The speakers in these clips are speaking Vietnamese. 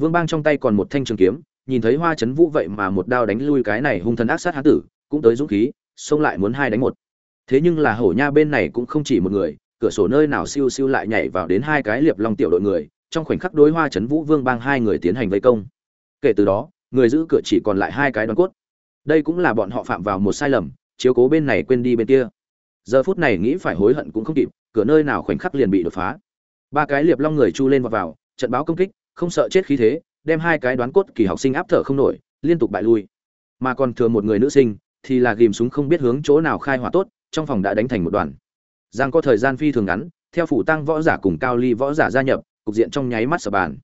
vương bang trong tay còn một thanh trường kiếm nhìn thấy hoa chấn vũ vậy mà một đao đánh lui cái này hung thần ác sát hán tử cũng tới dũng khí xông lại muốn hai đánh một. Thế nhưng là hổ nha bên này cũng không chỉ một người cửa sổ nơi nào siêu siêu lại nhảy vào đến hai cái liệp long tiểu đội người trong khoảnh khắc đối hoa chấn vũ vương bang hai người tiến hành vây công. Kể từ đó người giữ cửa chỉ còn lại hai cái đoàn cốt. Đây cũng là bọn họ phạm vào một sai lầm chiếu cố bên này quên đi bên kia. Giờ phút này nghĩ phải hối hận cũng không kịp cửa nơi nào khoảnh khắc liền bị đột phá. Ba cái liệp long người chu lên vào, vào trận báo công kích không sợ chết khí thế, đem hai cái đoán cốt kỳ học sinh áp thở không nổi, liên tục bại lui. Mà còn thừa một người nữ sinh, thì là ghim súng không biết hướng chỗ nào khai hỏa tốt, trong phòng đã đánh thành một đoàn. Giang có thời gian phi thường ngắn, theo phủ tăng võ giả cùng cao ly võ giả gia nhập, cục diện trong nháy mắt sập bàn.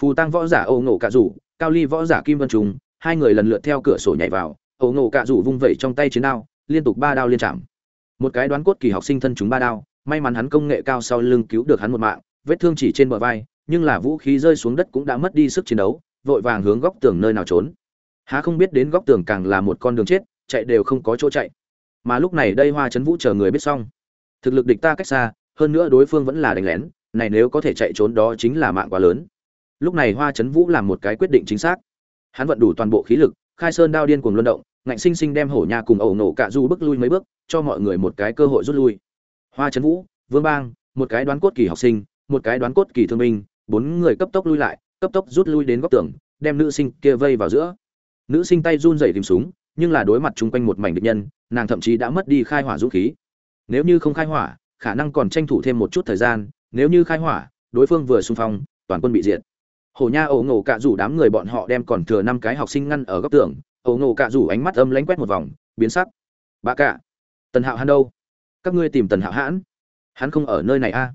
Phù tăng võ giả âu nổ cạ rủ cao ly võ giả kim vân trùng hai người lần lượt theo cửa sổ nhảy vào, âu nổ cạ rủ vung vẩy trong tay chiến đao, liên tục ba đao liên chạm. Một cái đoán cốt kỳ học sinh thân chúng ba đao, may mắn hắn công nghệ cao sau lưng cứu được hắn một mạng, vết thương chỉ trên bờ vai nhưng là vũ khí rơi xuống đất cũng đã mất đi sức chiến đấu, vội vàng hướng góc tường nơi nào trốn. Há không biết đến góc tường càng là một con đường chết, chạy đều không có chỗ chạy. Mà lúc này đây hoa chấn vũ chờ người biết xong. Thực lực địch ta cách xa, hơn nữa đối phương vẫn là đánh lén, này nếu có thể chạy trốn đó chính là mạng quá lớn. Lúc này hoa chấn vũ làm một cái quyết định chính xác. Hắn vận đủ toàn bộ khí lực, khai sơn đao điên cuồng luân động, ngạnh sinh sinh đem hổ nha cùng ẩu nổ cạ du bước lui mấy bước, cho mọi người một cái cơ hội rút lui. Hoa Trấn vũ, vương bang, một cái đoán cốt kỳ học sinh, một cái đoán cốt kỳ thương binh bốn người cấp tốc lui lại, cấp tốc rút lui đến góc tường, đem nữ sinh kia vây vào giữa. Nữ sinh tay run rẩy tìm súng, nhưng là đối mặt chung quanh một mảnh địch nhân, nàng thậm chí đã mất đi khai hỏa dũng khí. Nếu như không khai hỏa, khả năng còn tranh thủ thêm một chút thời gian, nếu như khai hỏa, đối phương vừa xung phong, toàn quân bị diệt. Hổ nha ổ ngộ cạ rủ đám người bọn họ đem còn thừa năm cái học sinh ngăn ở góc tường ổ ngộ cạ rủ ánh mắt âm lánh quét một vòng, biến sắc. Bà cạ, tần hạo hắn đâu? Các ngươi tìm tần hạo hãn? Hắn không ở nơi này a. à?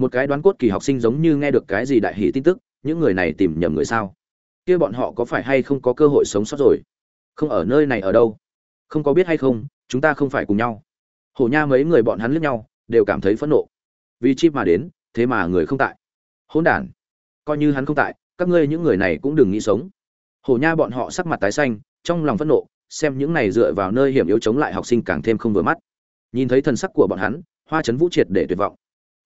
Một cái đoán cốt kỳ học sinh giống như nghe được cái gì đại hỷ tin tức, những người này tìm nhầm người sao? Kia bọn họ có phải hay không có cơ hội sống sót rồi? Không ở nơi này ở đâu? Không có biết hay không, chúng ta không phải cùng nhau. Hổ nha mấy người bọn hắn lướt nhau, đều cảm thấy phẫn nộ. Vì chip mà đến, thế mà người không tại. Hỗn đản. Coi như hắn không tại, các ngươi những người này cũng đừng nghĩ sống. Hổ nha bọn họ sắc mặt tái xanh, trong lòng phẫn nộ, xem những này dựa vào nơi hiểm yếu chống lại học sinh càng thêm không vừa mắt. Nhìn thấy thần sắc của bọn hắn, hoa chấn vũ triệt để tuyệt vọng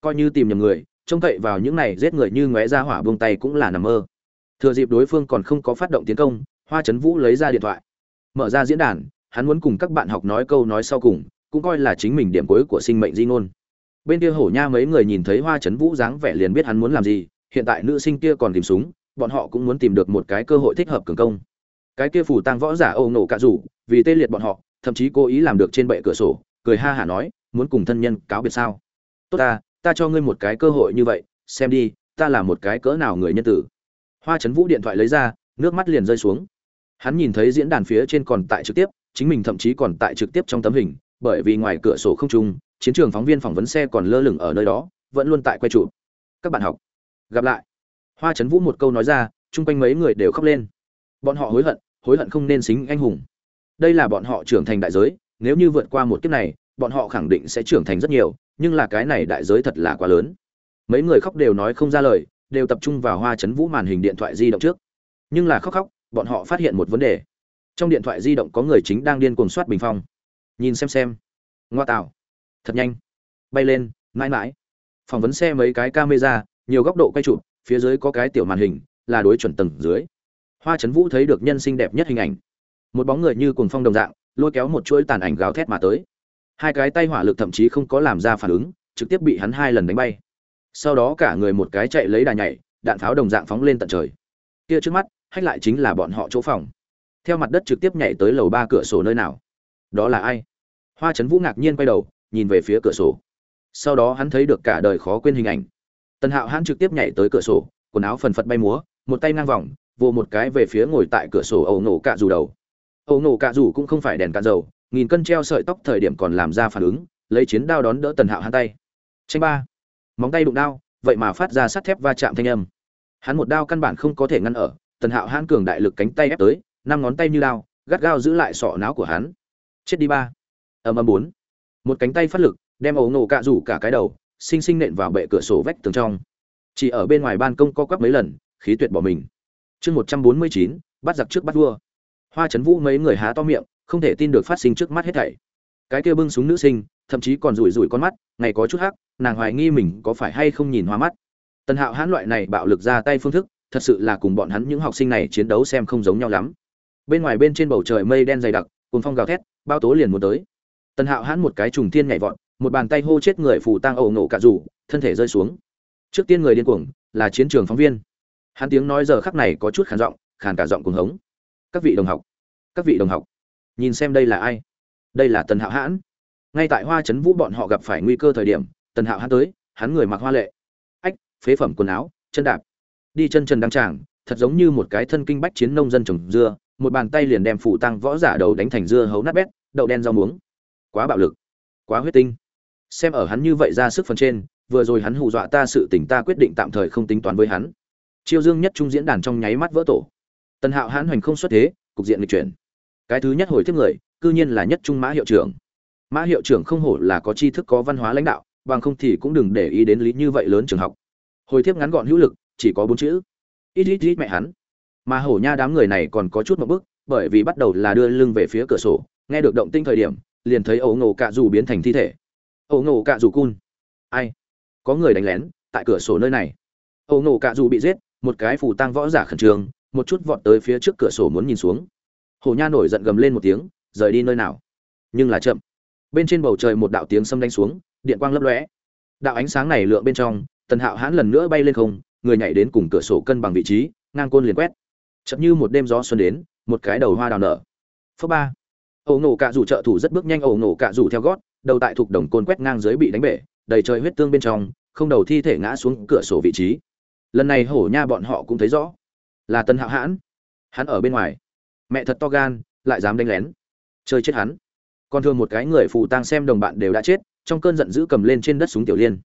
coi như tìm nhầm người, trông cậy vào những này giết người như ngóe ra hỏa buông tay cũng là nằm mơ. Thừa dịp đối phương còn không có phát động tiến công, hoa chấn vũ lấy ra điện thoại. Mở ra diễn đàn, hắn muốn cùng các bạn học nói câu nói sau cùng, cũng coi là chính mình điểm cuối của sinh mệnh di ngôn. Bên kia hổ nha mấy người nhìn thấy hoa chấn vũ dáng vẻ liền biết hắn muốn làm gì, hiện tại nữ sinh kia còn tìm súng, bọn họ cũng muốn tìm được một cái cơ hội thích hợp cường công. Cái kia phủ tăng võ giả âu nổ cạ rủ, vì tê liệt bọn họ, thậm chí cố ý làm được trên bệ cửa sổ, cười ha hả nói, muốn cùng thân nhân cáo biệt sao? Tốt ta ta cho ngươi một cái cơ hội như vậy, xem đi, ta là một cái cỡ nào người nhân tử. Hoa chấn vũ điện thoại lấy ra, nước mắt liền rơi xuống. Hắn nhìn thấy diễn đàn phía trên còn tại trực tiếp, chính mình thậm chí còn tại trực tiếp trong tấm hình, bởi vì ngoài cửa sổ không trung, chiến trường phóng viên phỏng vấn xe còn lơ lửng ở nơi đó, vẫn luôn tại quay trụ các bạn học, gặp lại. Hoa chấn vũ một câu nói ra, chung quanh mấy người đều khóc lên. Bọn họ hối hận hối hận không nên xính anh hùng. Đây là bọn họ trưởng thành đại giới, nếu như vượt qua một kiếp này, bọn họ khẳng định sẽ trưởng thành rất nhiều nhưng là cái này đại giới thật là quá lớn. Mấy người khóc đều nói không ra lời, đều tập trung vào hoa chấn vũ màn hình điện thoại di động trước. Nhưng là khóc khóc, bọn họ phát hiện một vấn đề. Trong điện thoại di động có người chính đang điên cuồng soát bình phong. Nhìn xem xem. Ngoa tạo. Thật nhanh. Bay lên, mãi mãi. Phỏng vấn xe mấy cái camera, nhiều góc độ quay chụp, phía dưới có cái tiểu màn hình, là đối chuẩn tầng dưới. Hoa trấn vũ thấy được nhân sinh đẹp nhất hình ảnh. Một bóng người như cuồng phong đồng dạng, lôi kéo một chuỗi tàn ảnh gào thét mà tới hai cái tay hỏa lực thậm chí không có làm ra phản ứng, trực tiếp bị hắn hai lần đánh bay. Sau đó cả người một cái chạy lấy đà nhảy, đạn pháo đồng dạng phóng lên tận trời. Kia trước mắt, hách lại chính là bọn họ chỗ phòng. Theo mặt đất trực tiếp nhảy tới lầu ba cửa sổ nơi nào? Đó là ai? Hoa trấn vũ ngạc nhiên quay đầu, nhìn về phía cửa sổ. Sau đó hắn thấy được cả đời khó quên hình ảnh. Tần hạo hắn trực tiếp nhảy tới cửa sổ, quần áo phần phật bay múa, một tay ngang vòng, vồ một cái về phía ngồi tại cửa sổ ẩu nổ cạ dù đầu. Ẩu nổ cạ dù cũng không phải đèn cạn dầu nghìn cân treo sợi tóc thời điểm còn làm ra phản ứng, lấy chiến đao đón đỡ tần hạo hắn tay. Tranh ba. Móng tay đụng đao, vậy mà phát ra sắt thép va chạm thanh âm. Hắn một đao căn bản không có thể ngăn ở, tần hạo hãn cường đại lực cánh tay ép tới, năm ngón tay như đao, gắt gao giữ lại sọ não của hắn. Chết đi ba. Ầm ầm bốn. Một cánh tay phát lực, đem ấu nổ cạ rủ cả cái đầu xinh xinh nện vào bệ cửa sổ vách tường trong. Chỉ ở bên ngoài ban công co quắp mấy lần, khí tuyệt bỏ mình. Chương một trăm bốn mươi chín, bắt giặc trước bắt vua. Hoa trấn vũ mấy người há to miệng không thể tin được phát sinh trước mắt hết thảy. Cái kia bưng súng nữ sinh, thậm chí còn rủi rủi con mắt, ngày có chút hắc, nàng hoài nghi mình có phải hay không nhìn hoa mắt. Tần hạo hãn loại này bạo lực ra tay phương thức, thật sự là cùng bọn hắn những học sinh này chiến đấu xem không giống nhau lắm. Bên ngoài bên trên bầu trời mây đen dày đặc cùng phong gào thét bao tố liền muốn tới. Tần hạo hãn một cái trùng tiên nhảy vọt, một bàn tay hô chết người phủ tang ẩu nổ cả rủ, thân thể rơi xuống. Trước tiên người điên cuồng, là chiến trường phóng viên. Hắn tiếng nói giờ khắc này có chút khàn giọng, khàn cả giọng cuồng hống. Các vị đồng học, các vị đồng học nhìn xem đây là ai. Đây là tần hạo hãn. Ngay tại hoa trấn vũ bọn họ gặp phải nguy cơ thời điểm, tần hạo hãn tới, hắn người mặc hoa lệ. Ách, phế phẩm quần áo, chân đạp. Đi chân trần đăng tràng, thật giống như một cái thân kinh bách chiến nông dân trồng dưa, một bàn tay liền đem phủ tăng võ giả đầu đánh thành dưa hấu nát bét, đậu đen rau muống. Quá bạo lực, quá huyết tinh. Xem ở hắn như vậy ra sức phần trên, vừa rồi hắn hù dọa ta sự tỉnh ta quyết định tạm thời không tính toán với hắn. Chiêu dương nhất trung diễn đàn trong nháy mắt vỡ tổ. Tần hạo hãn hoành không xuất thế, cục diện lịch chuyển cái thứ nhất hồi tiếp người, cư nhiên là nhất trung mã hiệu trưởng. Mã hiệu trưởng không hổ là có tri thức, có văn hóa lãnh đạo, bằng không thì cũng đừng để ý đến lý như vậy lớn trường học. Hồi tiếp ngắn gọn hữu lực, chỉ có bốn chữ. Ít ít ít mẹ hắn. Mà hổ nha đám người này còn có chút một bức, bởi vì bắt đầu là đưa lưng về phía cửa sổ, nghe được động tinh thời điểm, liền thấy ấu ngộ cạ dù biến thành thi thể. Ấu ngộ cạ dù cun. Ai? Có người đánh lén, tại cửa sổ nơi này. Ấu ngộ cạ dù bị giết, một cái phù tăng võ giả khẩn trương, một chút vọt tới phía trước cửa sổ muốn nhìn xuống hổ nha nổi giận gầm lên một tiếng, rời đi nơi nào? Nhưng là chậm. Bên trên bầu trời một đạo tiếng xâm đánh xuống, điện quang lấp lóe. Đạo ánh sáng này lượn bên trong, tần hạo hãn lần nữa bay lên không, người nhảy đến cùng cửa sổ cân bằng vị trí, ngang côn liền quét. Chậm như một đêm gió xuân đến, một cái đầu hoa đào nở. Phớ ba. Ổ nổ cạ rủ trợ thủ rất bước nhanh ổ nổ cạ rủ theo gót, đầu tại thuộc đồng côn quét ngang dưới bị đánh bể, đầy trời huyết tương bên trong, không đầu thi thể ngã xuống cửa sổ vị trí. Lần này hổ nha bọn họ cũng thấy rõ, là tân hạo hãn. Hắn ở bên ngoài mẹ thật to gan, lại dám đánh lén. Chơi chết hắn. Còn thường một cái người phụ tang xem đồng bạn đều đã chết, trong cơn giận dữ cầm lên trên đất súng tiểu liên.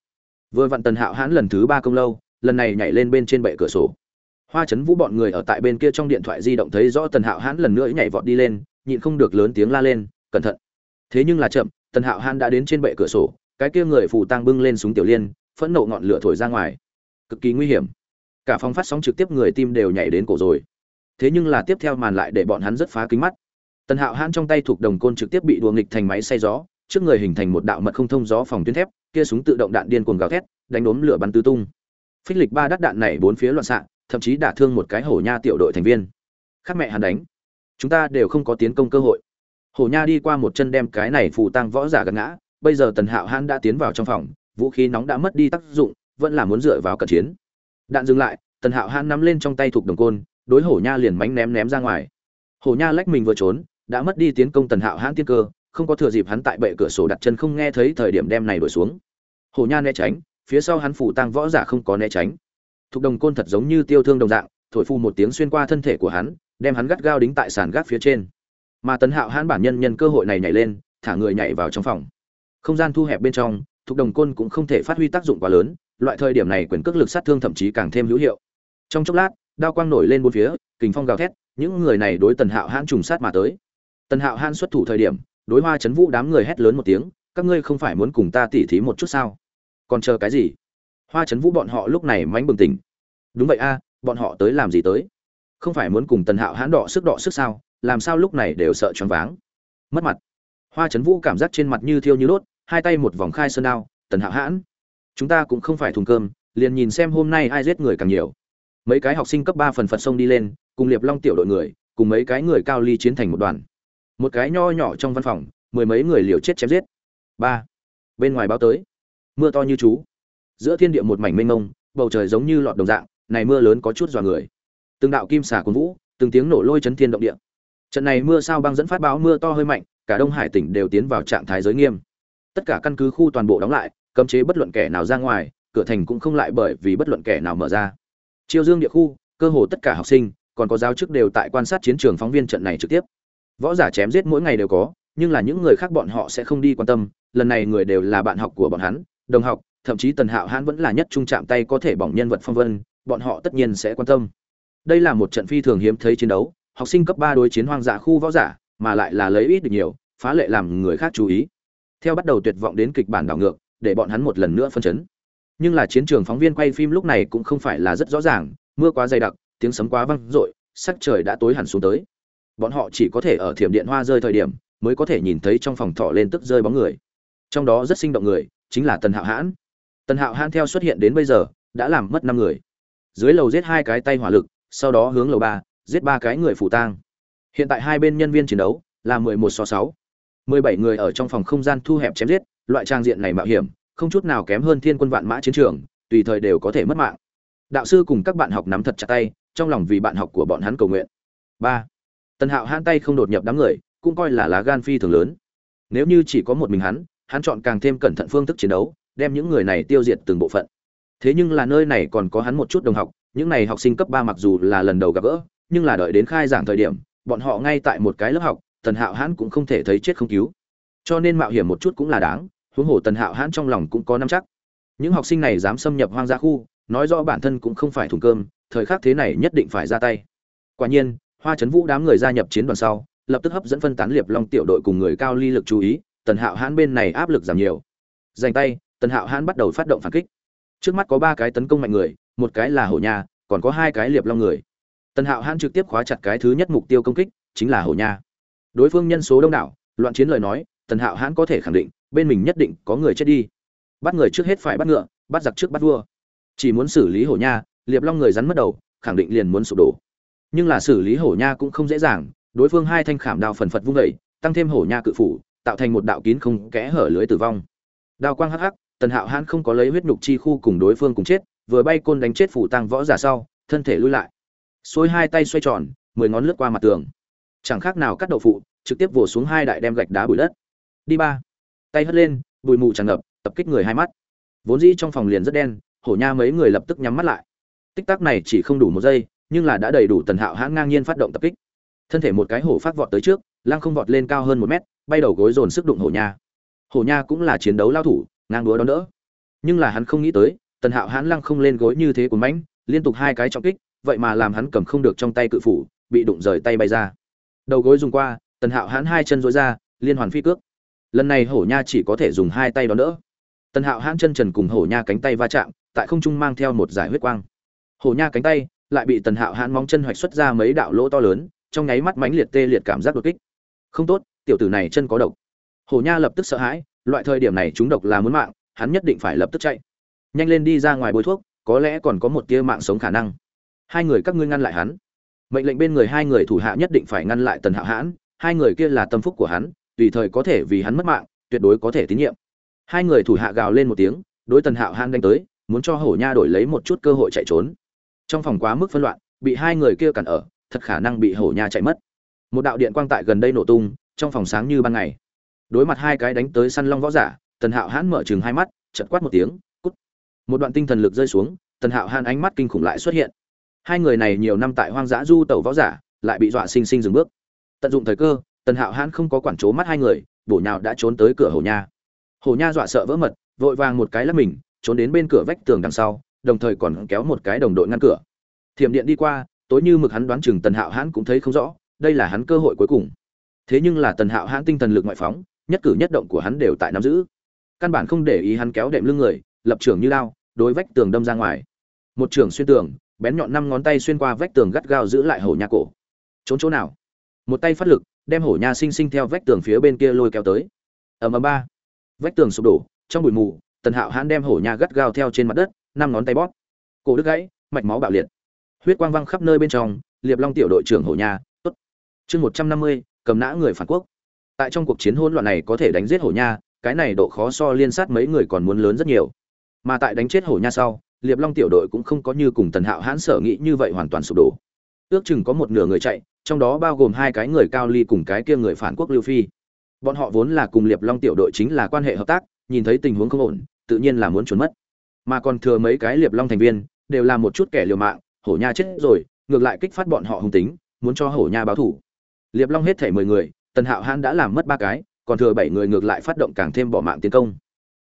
Vừa vặn tần hạo hãn lần thứ ba công lâu, lần này nhảy lên bên trên bệ cửa sổ. Hoa chấn vũ bọn người ở tại bên kia trong điện thoại di động thấy rõ tần hạo hãn lần nữa nhảy vọt đi lên, nhịn không được lớn tiếng la lên, cẩn thận. Thế nhưng là chậm, tần hạo hãn đã đến trên bệ cửa sổ, cái kia người phù tang bưng lên súng tiểu liên, phẫn nộ ngọn lửa thổi ra ngoài. Cực kỳ nguy hiểm. Cả phòng phát sóng trực tiếp người tim đều nhảy đến cổ rồi thế nhưng là tiếp theo màn lại để bọn hắn rất phá kính mắt. Tần hạo hãn trong tay thuộc đồng côn trực tiếp bị đùa nghịch thành máy xay gió, trước người hình thành một đạo mật không thông gió phòng tuyến thép, kia súng tự động đạn điên cuồng gào thét, đánh đốm lửa bắn tứ tung. Phích lịch ba đắt đạn này bốn phía loạn xạ, thậm chí đả thương một cái hổ nha tiểu đội thành viên. Khác mẹ hắn đánh. Chúng ta đều không có tiến công cơ hội. Hổ nha đi qua một chân đem cái này phù tăng võ giả gật ngã, bây giờ tần hạo hãn đã tiến vào trong phòng, vũ khí nóng đã mất đi tác dụng, vẫn là muốn dựa vào cận chiến. Đạn dừng lại, tần hạo hãn nắm lên trong tay thuộc đồng côn đối hổ nha liền mánh ném ném ra ngoài. Hổ nha lách mình vừa trốn, đã mất đi tiến công tần hạo hãn tiên cơ, không có thừa dịp hắn tại bệ cửa sổ đặt chân không nghe thấy thời điểm đem này đuổi xuống. Hổ nha né tránh, phía sau hắn phủ tăng võ giả không có né tránh. Thục đồng côn thật giống như tiêu thương đồng dạng, thổi phu một tiếng xuyên qua thân thể của hắn, đem hắn gắt gao đính tại sàn gác phía trên. Mà tần hạo hãn bản nhân nhân cơ hội này nhảy lên, thả người nhảy vào trong phòng. Không gian thu hẹp bên trong, thục đồng côn cũng không thể phát huy tác dụng quá lớn, loại thời điểm này quyền cước lực sát thương thậm chí càng thêm hữu hiệu. Trong chốc lát đao quang nổi lên bốn phía, kình phong gào thét, những người này đối tần hạo hãn trùng sát mà tới. Tần hạo hãn xuất thủ thời điểm, đối hoa chấn vũ đám người hét lớn một tiếng, các ngươi không phải muốn cùng ta tỉ thí một chút sao? Còn chờ cái gì? Hoa chấn vũ bọn họ lúc này mánh bừng tỉnh. Đúng vậy a, bọn họ tới làm gì tới? Không phải muốn cùng tần hạo hãn đọ sức đọ sức sao? Làm sao lúc này đều sợ choáng váng? Mất mặt. Hoa chấn vũ cảm giác trên mặt như thiêu như đốt, hai tay một vòng khai sơn đao, tần hạo hãn, chúng ta cũng không phải thùng cơm, liền nhìn xem hôm nay ai giết người càng nhiều mấy cái học sinh cấp ba phần phật sông đi lên, cùng liệp long tiểu đội người, cùng mấy cái người cao ly chiến thành một đoàn. Một cái nho nhỏ trong văn phòng, mười mấy người liều chết chém giết. Ba. Bên ngoài báo tới. Mưa to như chú. Giữa thiên địa một mảnh mênh mông, bầu trời giống như lọt đồng dạng, này mưa lớn có chút dọa người. Từng đạo kim xà cuốn vũ, từng tiếng nổ lôi chấn thiên động địa. Trận này mưa sao băng dẫn phát báo mưa to hơi mạnh, cả đông hải tỉnh đều tiến vào trạng thái giới nghiêm. Tất cả căn cứ khu toàn bộ đóng lại, cấm chế bất luận kẻ nào ra ngoài, cửa thành cũng không lại bởi vì bất luận kẻ nào mở ra. Triều dương địa khu, cơ hồ tất cả học sinh, còn có giáo chức đều tại quan sát chiến trường phóng viên trận này trực tiếp. Võ giả chém giết mỗi ngày đều có, nhưng là những người khác bọn họ sẽ không đi quan tâm, lần này người đều là bạn học của bọn hắn, đồng học, thậm chí tần hạo hãn vẫn là nhất trung chạm tay có thể bỏng nhân vật phong vân, bọn họ tất nhiên sẽ quan tâm. Đây là một trận phi thường hiếm thấy chiến đấu, học sinh cấp ba đối chiến hoang dã khu võ giả, mà lại là lấy ít được nhiều, phá lệ làm người khác chú ý. Theo bắt đầu tuyệt vọng đến kịch bản đảo ngược, để bọn hắn một lần nữa phân chấn nhưng là chiến trường phóng viên quay phim lúc này cũng không phải là rất rõ ràng, mưa quá dày đặc, tiếng sấm quá vang i sắc trời đã tối hẳn xuống tới. Bọn họ chỉ có thể ở thiểm điện hoa rơi thời điểm, mới có thể nhìn thấy trong phòng thọ lên tức rơi bóng người. Trong đó rất sinh động người, chính là tần hạo hãn. Tần hạo hãn theo xuất hiện đến bây giờ, đã làm mất năm người. Dưới lầu giết hai cái tay hỏa lực, sau đó hướng lầu ba, giết ba cái người phủ tang. Hiện tại hai bên nhân viên chiến đấu là mười một so sáu. mười bảy người ở trong phòng không gian thu hẹp chém giết, loại trang diện này mạo hiểm không chút nào kém hơn thiên quân vạn mã chiến trường, tùy thời đều có thể mất mạng. Đạo sư cùng các bạn học nắm thật chặt tay, trong lòng vì bạn học của bọn hắn cầu nguyện. Ba. Tần hạo hãn tay không đột nhập đám người, cũng coi là lá gan phi thường lớn. Nếu như chỉ có một mình hắn hắn chọn càng thêm cẩn thận phương thức chiến đấu, đem những người này tiêu diệt từng bộ phận. Thế nhưng là nơi này còn có hắn một chút đồng học, những này học sinh cấp ba mặc dù là lần đầu gặp gỡ, nhưng là đợi đến khai giảng thời điểm, bọn họ ngay tại một cái lớp học, tần hạo hãn cũng không thể thấy chết không cứu. Cho nên mạo hiểm một chút cũng là đáng huống hồ tần hạo hãn trong lòng cũng có năm chắc. Những học sinh này dám xâm nhập hoang dã khu, nói rõ bản thân cũng không phải thùng cơm, thời khắc thế này nhất định phải ra tay. Quả nhiên, hoa trấn vũ đám người gia nhập chiến đoàn sau, lập tức hấp dẫn phân tán liệp long tiểu đội cùng người cao ly lực chú ý, tần hạo hãn bên này áp lực giảm nhiều. Dành tay, tần hạo hãn bắt đầu phát động phản kích. Trước mắt có ba cái tấn công mạnh người, một cái là hổ nha, còn có hai cái liệp long người. Tần hạo hãn trực tiếp khóa chặt cái thứ nhất mục tiêu công kích, chính là hổ nha. Đối phương nhân số đông đảo, loạn chiến lời nói tần hạo hãn có thể khẳng định, bên mình nhất định có người chết đi. Bắt người trước hết phải bắt ngựa, bắt giặc trước bắt vua. Chỉ muốn xử lý hổ nha, liệp long người rắn mất đầu, khẳng định liền muốn sụp đổ. Nhưng là xử lý hổ nha cũng không dễ dàng, đối phương hai thanh khảm đao phần phật vung vẩy tăng thêm hổ nha cự phủ, tạo thành một đạo kín không kẽ hở lưới tử vong. Đao quang hắc hắc, tần hạo hãn không có lấy huyết nhục chi khu cùng đối phương cùng chết, vừa bay côn đánh chết phủ tăng võ giả sau, thân thể lui lại. Xôi hai tay xoay tròn, mười ngón lướt qua mặt tường. Chẳng khác nào cắt đậu phụ, trực tiếp vồ xuống hai đại đem gạch đá bụi đất đi ba. Tay hất lên, bụi mù tràn ngập, tập kích người hai mắt. Vốn dĩ trong phòng liền rất đen, hổ nha mấy người lập tức nhắm mắt lại. Tích tắc này chỉ không đủ một giây, nhưng là đã đầy đủ tần hạo hãng ngang nhiên phát động tập kích. Thân thể một cái hổ phát vọt tới trước lang không vọt lên cao hơn một mét, bay đầu gối dồn sức đụng hổ nha. Hổ nha cũng là chiến đấu lao thủ, ngang đúa đón đỡ. Nhưng là hắn không nghĩ tới, tần hạo hãn lăng không lên gối như thế của mãnh, liên tục hai cái trọng kích, vậy mà làm hắn cầm không được trong tay cự phủ, bị đụng rời tay bay ra. Đầu gối dùng qua, tần hạo hãn hai chân dối ra, liên hoàn phi cước lần này hổ nha chỉ có thể dùng hai tay đón đỡ. Tần hạo hãn chân trần cùng hổ nha cánh tay va chạm, tại không trung mang theo một giải huyết quang. Hổ nha cánh tay lại bị tần hạo hãn móng chân hoạch xuất ra mấy đạo lỗ to lớn, trong nháy mắt mãnh liệt tê liệt cảm giác đột kích. Không tốt, tiểu tử này chân có độc. Hổ nha lập tức sợ hãi, loại thời điểm này chúng độc là muốn mạng, hắn nhất định phải lập tức chạy. Nhanh lên đi ra ngoài bôi thuốc, có lẽ còn có một tia mạng sống khả năng. Hai người các ngươi ngăn lại hắn. Mệnh lệnh bên người hai người thủ hạ nhất định phải ngăn lại tần hạo hãn, hai người kia là tâm phúc của hắn tùy thời có thể vì hắn mất mạng, tuyệt đối có thể tín nhiệm. Hai người thủ hạ gào lên một tiếng, đối tần hạo han đánh tới, muốn cho hổ nha đổi lấy một chút cơ hội chạy trốn. Trong phòng quá mức phân loạn, bị hai người kia cản ở, thật khả năng bị hổ nha chạy mất. Một đạo điện quang tại gần đây nổ tung, trong phòng sáng như ban ngày. Đối mặt hai cái đánh tới săn long võ giả, tần hạo hãn mở chừng hai mắt chật quát một tiếng, cút. Một đoạn tinh thần lực rơi xuống, tần hạo hãn ánh mắt kinh khủng lại xuất hiện. Hai người này nhiều năm tại hoang dã du tẩu võ giả, lại bị dọa sinh sinh dừng bước. Tận dụng thời cơ tần hạo hãn không có quản trố mắt hai người, bổ nhào đã trốn tới cửa hổ nha. Hổ nha dọa sợ vỡ mật, vội vàng một cái lắp mình, trốn đến bên cửa vách tường đằng sau, đồng thời còn kéo một cái đồng đội ngăn cửa. Thiểm điện đi qua, tối như mực hắn đoán chừng tần hạo hãn cũng thấy không rõ, đây là hắn cơ hội cuối cùng. Thế nhưng là tần hạo hãn tinh thần lực ngoại phóng, nhất cử nhất động của hắn đều tại nắm giữ. Căn bản không để ý hắn kéo đệm lưng người, lập trường như lao, đối vách tường đâm ra ngoài. Một trường xuyên tường, bén nhọn năm ngón tay xuyên qua vách tường gắt gao giữ lại hổ nha cổ. Trốn chỗ nào? Một tay phát lực đem hổ nha sinh sinh theo vách tường phía bên kia lôi kéo tới. Ầm ầm ba. Vách tường sụp đổ, trong bụi mù, tần hạo hãn đem hổ nha gắt gao theo trên mặt đất, năm ngón tay bóp. Cổ đứt gãy, mạch máu bạo liệt. Huyết quang văng khắp nơi bên trong, liệp long tiểu đội trưởng hổ nha, tốt. Chương một trăm năm mươi, cầm nã người phản quốc. Tại trong cuộc chiến hỗn loạn này có thể đánh giết hổ nha, cái này độ khó so liên sát mấy người còn muốn lớn rất nhiều. Mà tại đánh chết hổ nha sau, liệp long tiểu đội cũng không có như cùng tần hạo hãn sở nghĩ như vậy hoàn toàn sụp đổ ước chừng có một nửa người chạy, trong đó bao gồm hai cái người cao ly cùng cái kia người phản quốc lưu phi. Bọn họ vốn là cùng liệp long tiểu đội chính là quan hệ hợp tác, nhìn thấy tình huống không ổn, tự nhiên là muốn trốn mất. Mà còn thừa mấy cái liệp long thành viên, đều là một chút kẻ liều mạng, hổ nha chết rồi, ngược lại kích phát bọn họ hung tính, muốn cho hổ nha báo thủ. Liệp long hết thể mười người, tần hạo hãn đã làm mất ba cái, còn thừa bảy người ngược lại phát động càng thêm bỏ mạng tiến công.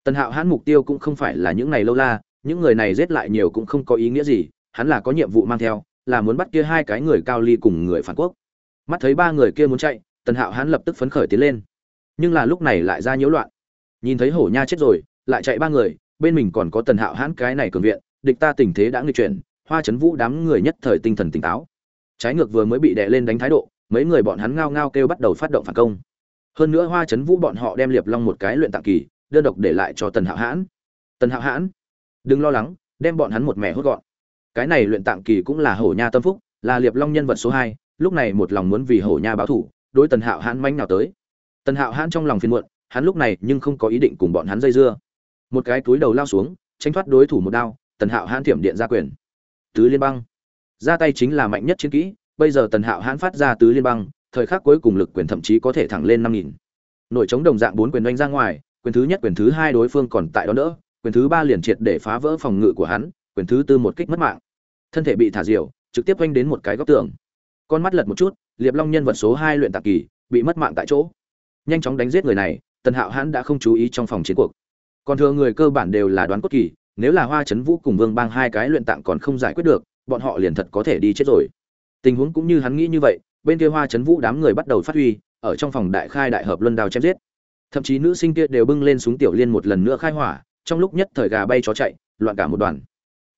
Tần hạo hãn mục tiêu cũng không phải là những này lâu la, những người này giết lại nhiều cũng không có ý nghĩa gì, hắn là có nhiệm vụ mang theo là muốn bắt kia hai cái người cao ly cùng người phản quốc. Mắt thấy ba người kia muốn chạy, tần hạo hán lập tức phấn khởi tiến lên. Nhưng là lúc này lại ra nhiễu loạn. Nhìn thấy hổ nha chết rồi, lại chạy ba người, bên mình còn có tần hạo hán cái này cường viện, địch ta tình thế đã nghịch chuyển, hoa chấn vũ đám người nhất thời tinh thần tỉnh táo. Trái ngược vừa mới bị đè lên đánh thái độ, mấy người bọn hắn ngao ngao kêu bắt đầu phát động phản công. Hơn nữa hoa chấn vũ bọn họ đem liệp long một cái luyện tạng kỳ, đơn độc để lại cho tần hạo hãn. Tần hạo hãn, đừng lo lắng, đem bọn hắn một mẻ hốt gọn cái này luyện tạng kỳ cũng là hổ nha tâm phúc, là liệp long nhân vật số hai, lúc này một lòng muốn vì hổ nha báo thủ, đối tần hạo hãn manh nào tới. Tần hạo hãn trong lòng phiền muộn, hắn lúc này nhưng không có ý định cùng bọn hắn dây dưa. Một cái túi đầu lao xuống, tránh thoát đối thủ một đao, tần hạo hãn thiểm điện ra quyền. Tứ liên băng. Ra tay chính là mạnh nhất chiến kỹ, bây giờ tần hạo hãn phát ra tứ liên băng, thời khắc cuối cùng lực quyền thậm chí có thể thẳng lên năm nghìn. Nội chống đồng dạng bốn quyền đánh ra ngoài, quyền thứ nhất, quyền thứ hai đối phương còn tại đó nữa, quyền thứ ba liền triệt để phá vỡ phòng ngự của hắn quyền thứ tư một kích mất mạng. Thân thể bị thả diều, trực tiếp quanh đến một cái góc tường. Con mắt lật một chút, liệp long nhân vật số hai luyện tạc kỳ, bị mất mạng tại chỗ. Nhanh chóng đánh giết người này, tần hạo hãn đã không chú ý trong phòng chiến cuộc. Còn thừa người cơ bản đều là đoán cốt kỳ, nếu là hoa trấn vũ cùng vương bang hai cái luyện tạng còn không giải quyết được, bọn họ liền thật có thể đi chết rồi. Tình huống cũng như hắn nghĩ như vậy, bên kia hoa trấn vũ đám người bắt đầu phát huy, ở trong phòng đại khai đại hợp luân đao chém giết. Thậm chí nữ sinh kia đều bưng lên súng tiểu liên một lần nữa khai hỏa, trong lúc nhất thời gà bay chó chạy, loạn cả một đoàn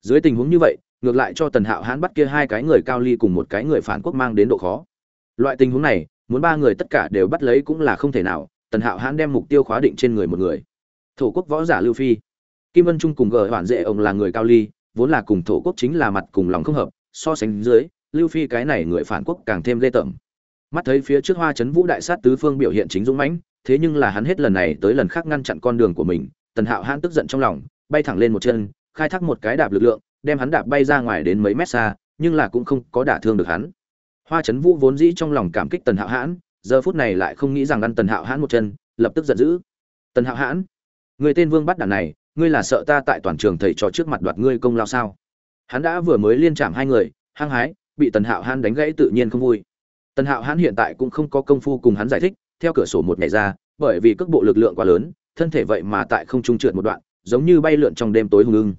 dưới tình huống như vậy, ngược lại cho tần hạo hãn bắt kia hai cái người cao ly cùng một cái người phản quốc mang đến độ khó. Loại tình huống này, muốn ba người tất cả đều bắt lấy cũng là không thể nào, tần hạo hãn đem mục tiêu khóa định trên người một người. Thổ quốc võ giả lưu phi. Kim vân trung cùng gờ hoàn dễ ông là người cao ly, vốn là cùng thổ quốc chính là mặt cùng lòng không hợp, so sánh dưới, lưu phi cái này người phản quốc càng thêm lê tởm. Mắt thấy phía trước hoa trấn vũ đại sát tứ phương biểu hiện chính dũng mãnh, thế nhưng là hắn hết lần này tới lần khác ngăn chặn con đường của mình, tần hạo hãn tức giận trong lòng, bay thẳng lên một chân khai thác một cái đạp lực lượng, đem hắn đạp bay ra ngoài đến mấy mét xa, nhưng là cũng không có đả thương được hắn. Hoa trấn vũ vốn dĩ trong lòng cảm kích tần hạo hãn, giờ phút này lại không nghĩ rằng ăn tần hạo hãn một chân, lập tức giận dữ. Tần hạo hãn, người tên vương bắt đàn này, ngươi là sợ ta tại toàn trường thầy trò trước mặt đoạt ngươi công lao sao? Hắn đã vừa mới liên chạm hai người, hăng hái, bị tần hạo hãn đánh gãy tự nhiên không vui. Tần hạo hãn hiện tại cũng không có công phu cùng hắn giải thích, theo cửa sổ một nhảy ra, bởi vì cước bộ lực lượng quá lớn, thân thể vậy mà tại không trung trượt một đoạn, giống như bay lượn trong đêm tối hùng ưng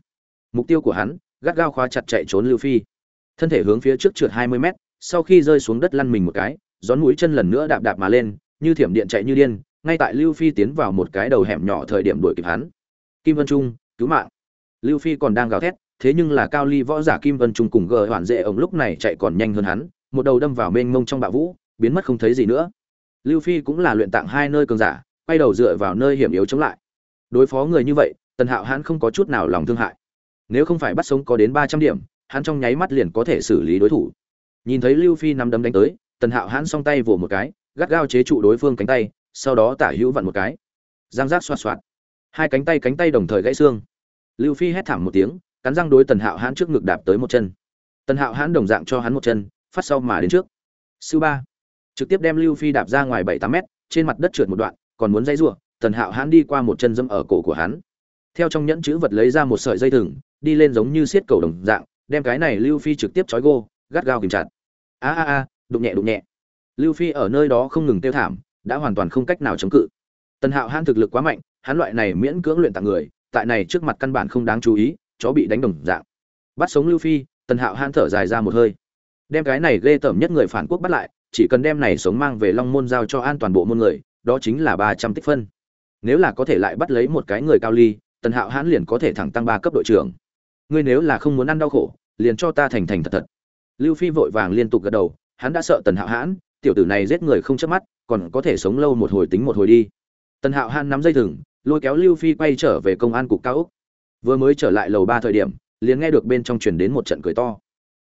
mục tiêu của hắn, gắt gao khóa chặt chạy trốn lưu phi. Thân thể hướng phía trước trượt hai mươi mét, sau khi rơi xuống đất lăn mình một cái, gión mũi chân lần nữa đạp đạp mà lên, như thiểm điện chạy như điên, ngay tại lưu phi tiến vào một cái đầu hẻm nhỏ thời điểm đuổi kịp hắn. Kim vân trung, cứu mạng. Lưu phi còn đang gào thét, thế nhưng là cao ly võ giả kim vân trung cùng gờ hoàn dễ ổng lúc này chạy còn nhanh hơn hắn, một đầu đâm vào mênh mông trong bạo vũ, biến mất không thấy gì nữa. Lưu phi cũng là luyện tạng hai nơi cường giả, quay đầu dựa vào nơi hiểm yếu chống lại. Đối phó người như vậy, tần hạo hắn không có chút nào lòng thương hại nếu không phải bắt sống có đến ba trăm điểm, hắn trong nháy mắt liền có thể xử lý đối thủ. Nhìn thấy lưu phi nắm đấm đánh tới, tần hạo hắn song tay vỗ một cái, gắt gao chế trụ đối phương cánh tay, sau đó tả hữu vặn một cái. Giang giác xoạt xoạt. Hai cánh tay cánh tay đồng thời gãy xương. Lưu phi hét thảm một tiếng, cắn răng đối tần hạo hãn trước ngực đạp tới một chân. Tần hạo hãn đồng dạng cho hắn một chân, phát sau mà đến trước. Sư ba. Trực tiếp đem lưu phi đạp ra ngoài bảy tám mét, trên mặt đất trượt một đoạn, còn muốn dây giụa tần hạo hãn đi qua một chân dâm ở cổ của hắn. Theo trong nhẫn chữ vật lấy ra một sợi dây thừng đi lên giống như xiết cầu đồng dạng, đem cái này lưu phi trực tiếp trói gô, gắt gao kìm chặt. A a a, đụng nhẹ đụng nhẹ. Lưu phi ở nơi đó không ngừng tiêu thảm, đã hoàn toàn không cách nào chống cự. Tần hạo hãn thực lực quá mạnh, hắn loại này miễn cưỡng luyện tặng người, tại này trước mặt căn bản không đáng chú ý, chó bị đánh đồng dạng. Bắt sống lưu phi, tần hạo hãn thở dài ra một hơi. Đem cái này ghê tởm nhất người phản quốc bắt lại, chỉ cần đem này sống mang về long môn giao cho an toàn bộ môn người, đó chính là ba trăm tích phân. Nếu là có thể lại bắt lấy một cái người cao ly, tần hạo hãn liền có thể thẳng tăng ba cấp đội trưởng ngươi nếu là không muốn ăn đau khổ, liền cho ta thành thành thật thật. Lưu phi vội vàng liên tục gật đầu, hắn đã sợ tần hạo hãn, tiểu tử này giết người không chớp mắt, còn có thể sống lâu một hồi tính một hồi đi. Tần hạo hãn nắm dây thừng, lôi kéo lưu phi quay trở về công an cục cao úc vừa mới trở lại lầu ba thời điểm, liền nghe được bên trong truyền đến một trận cười to.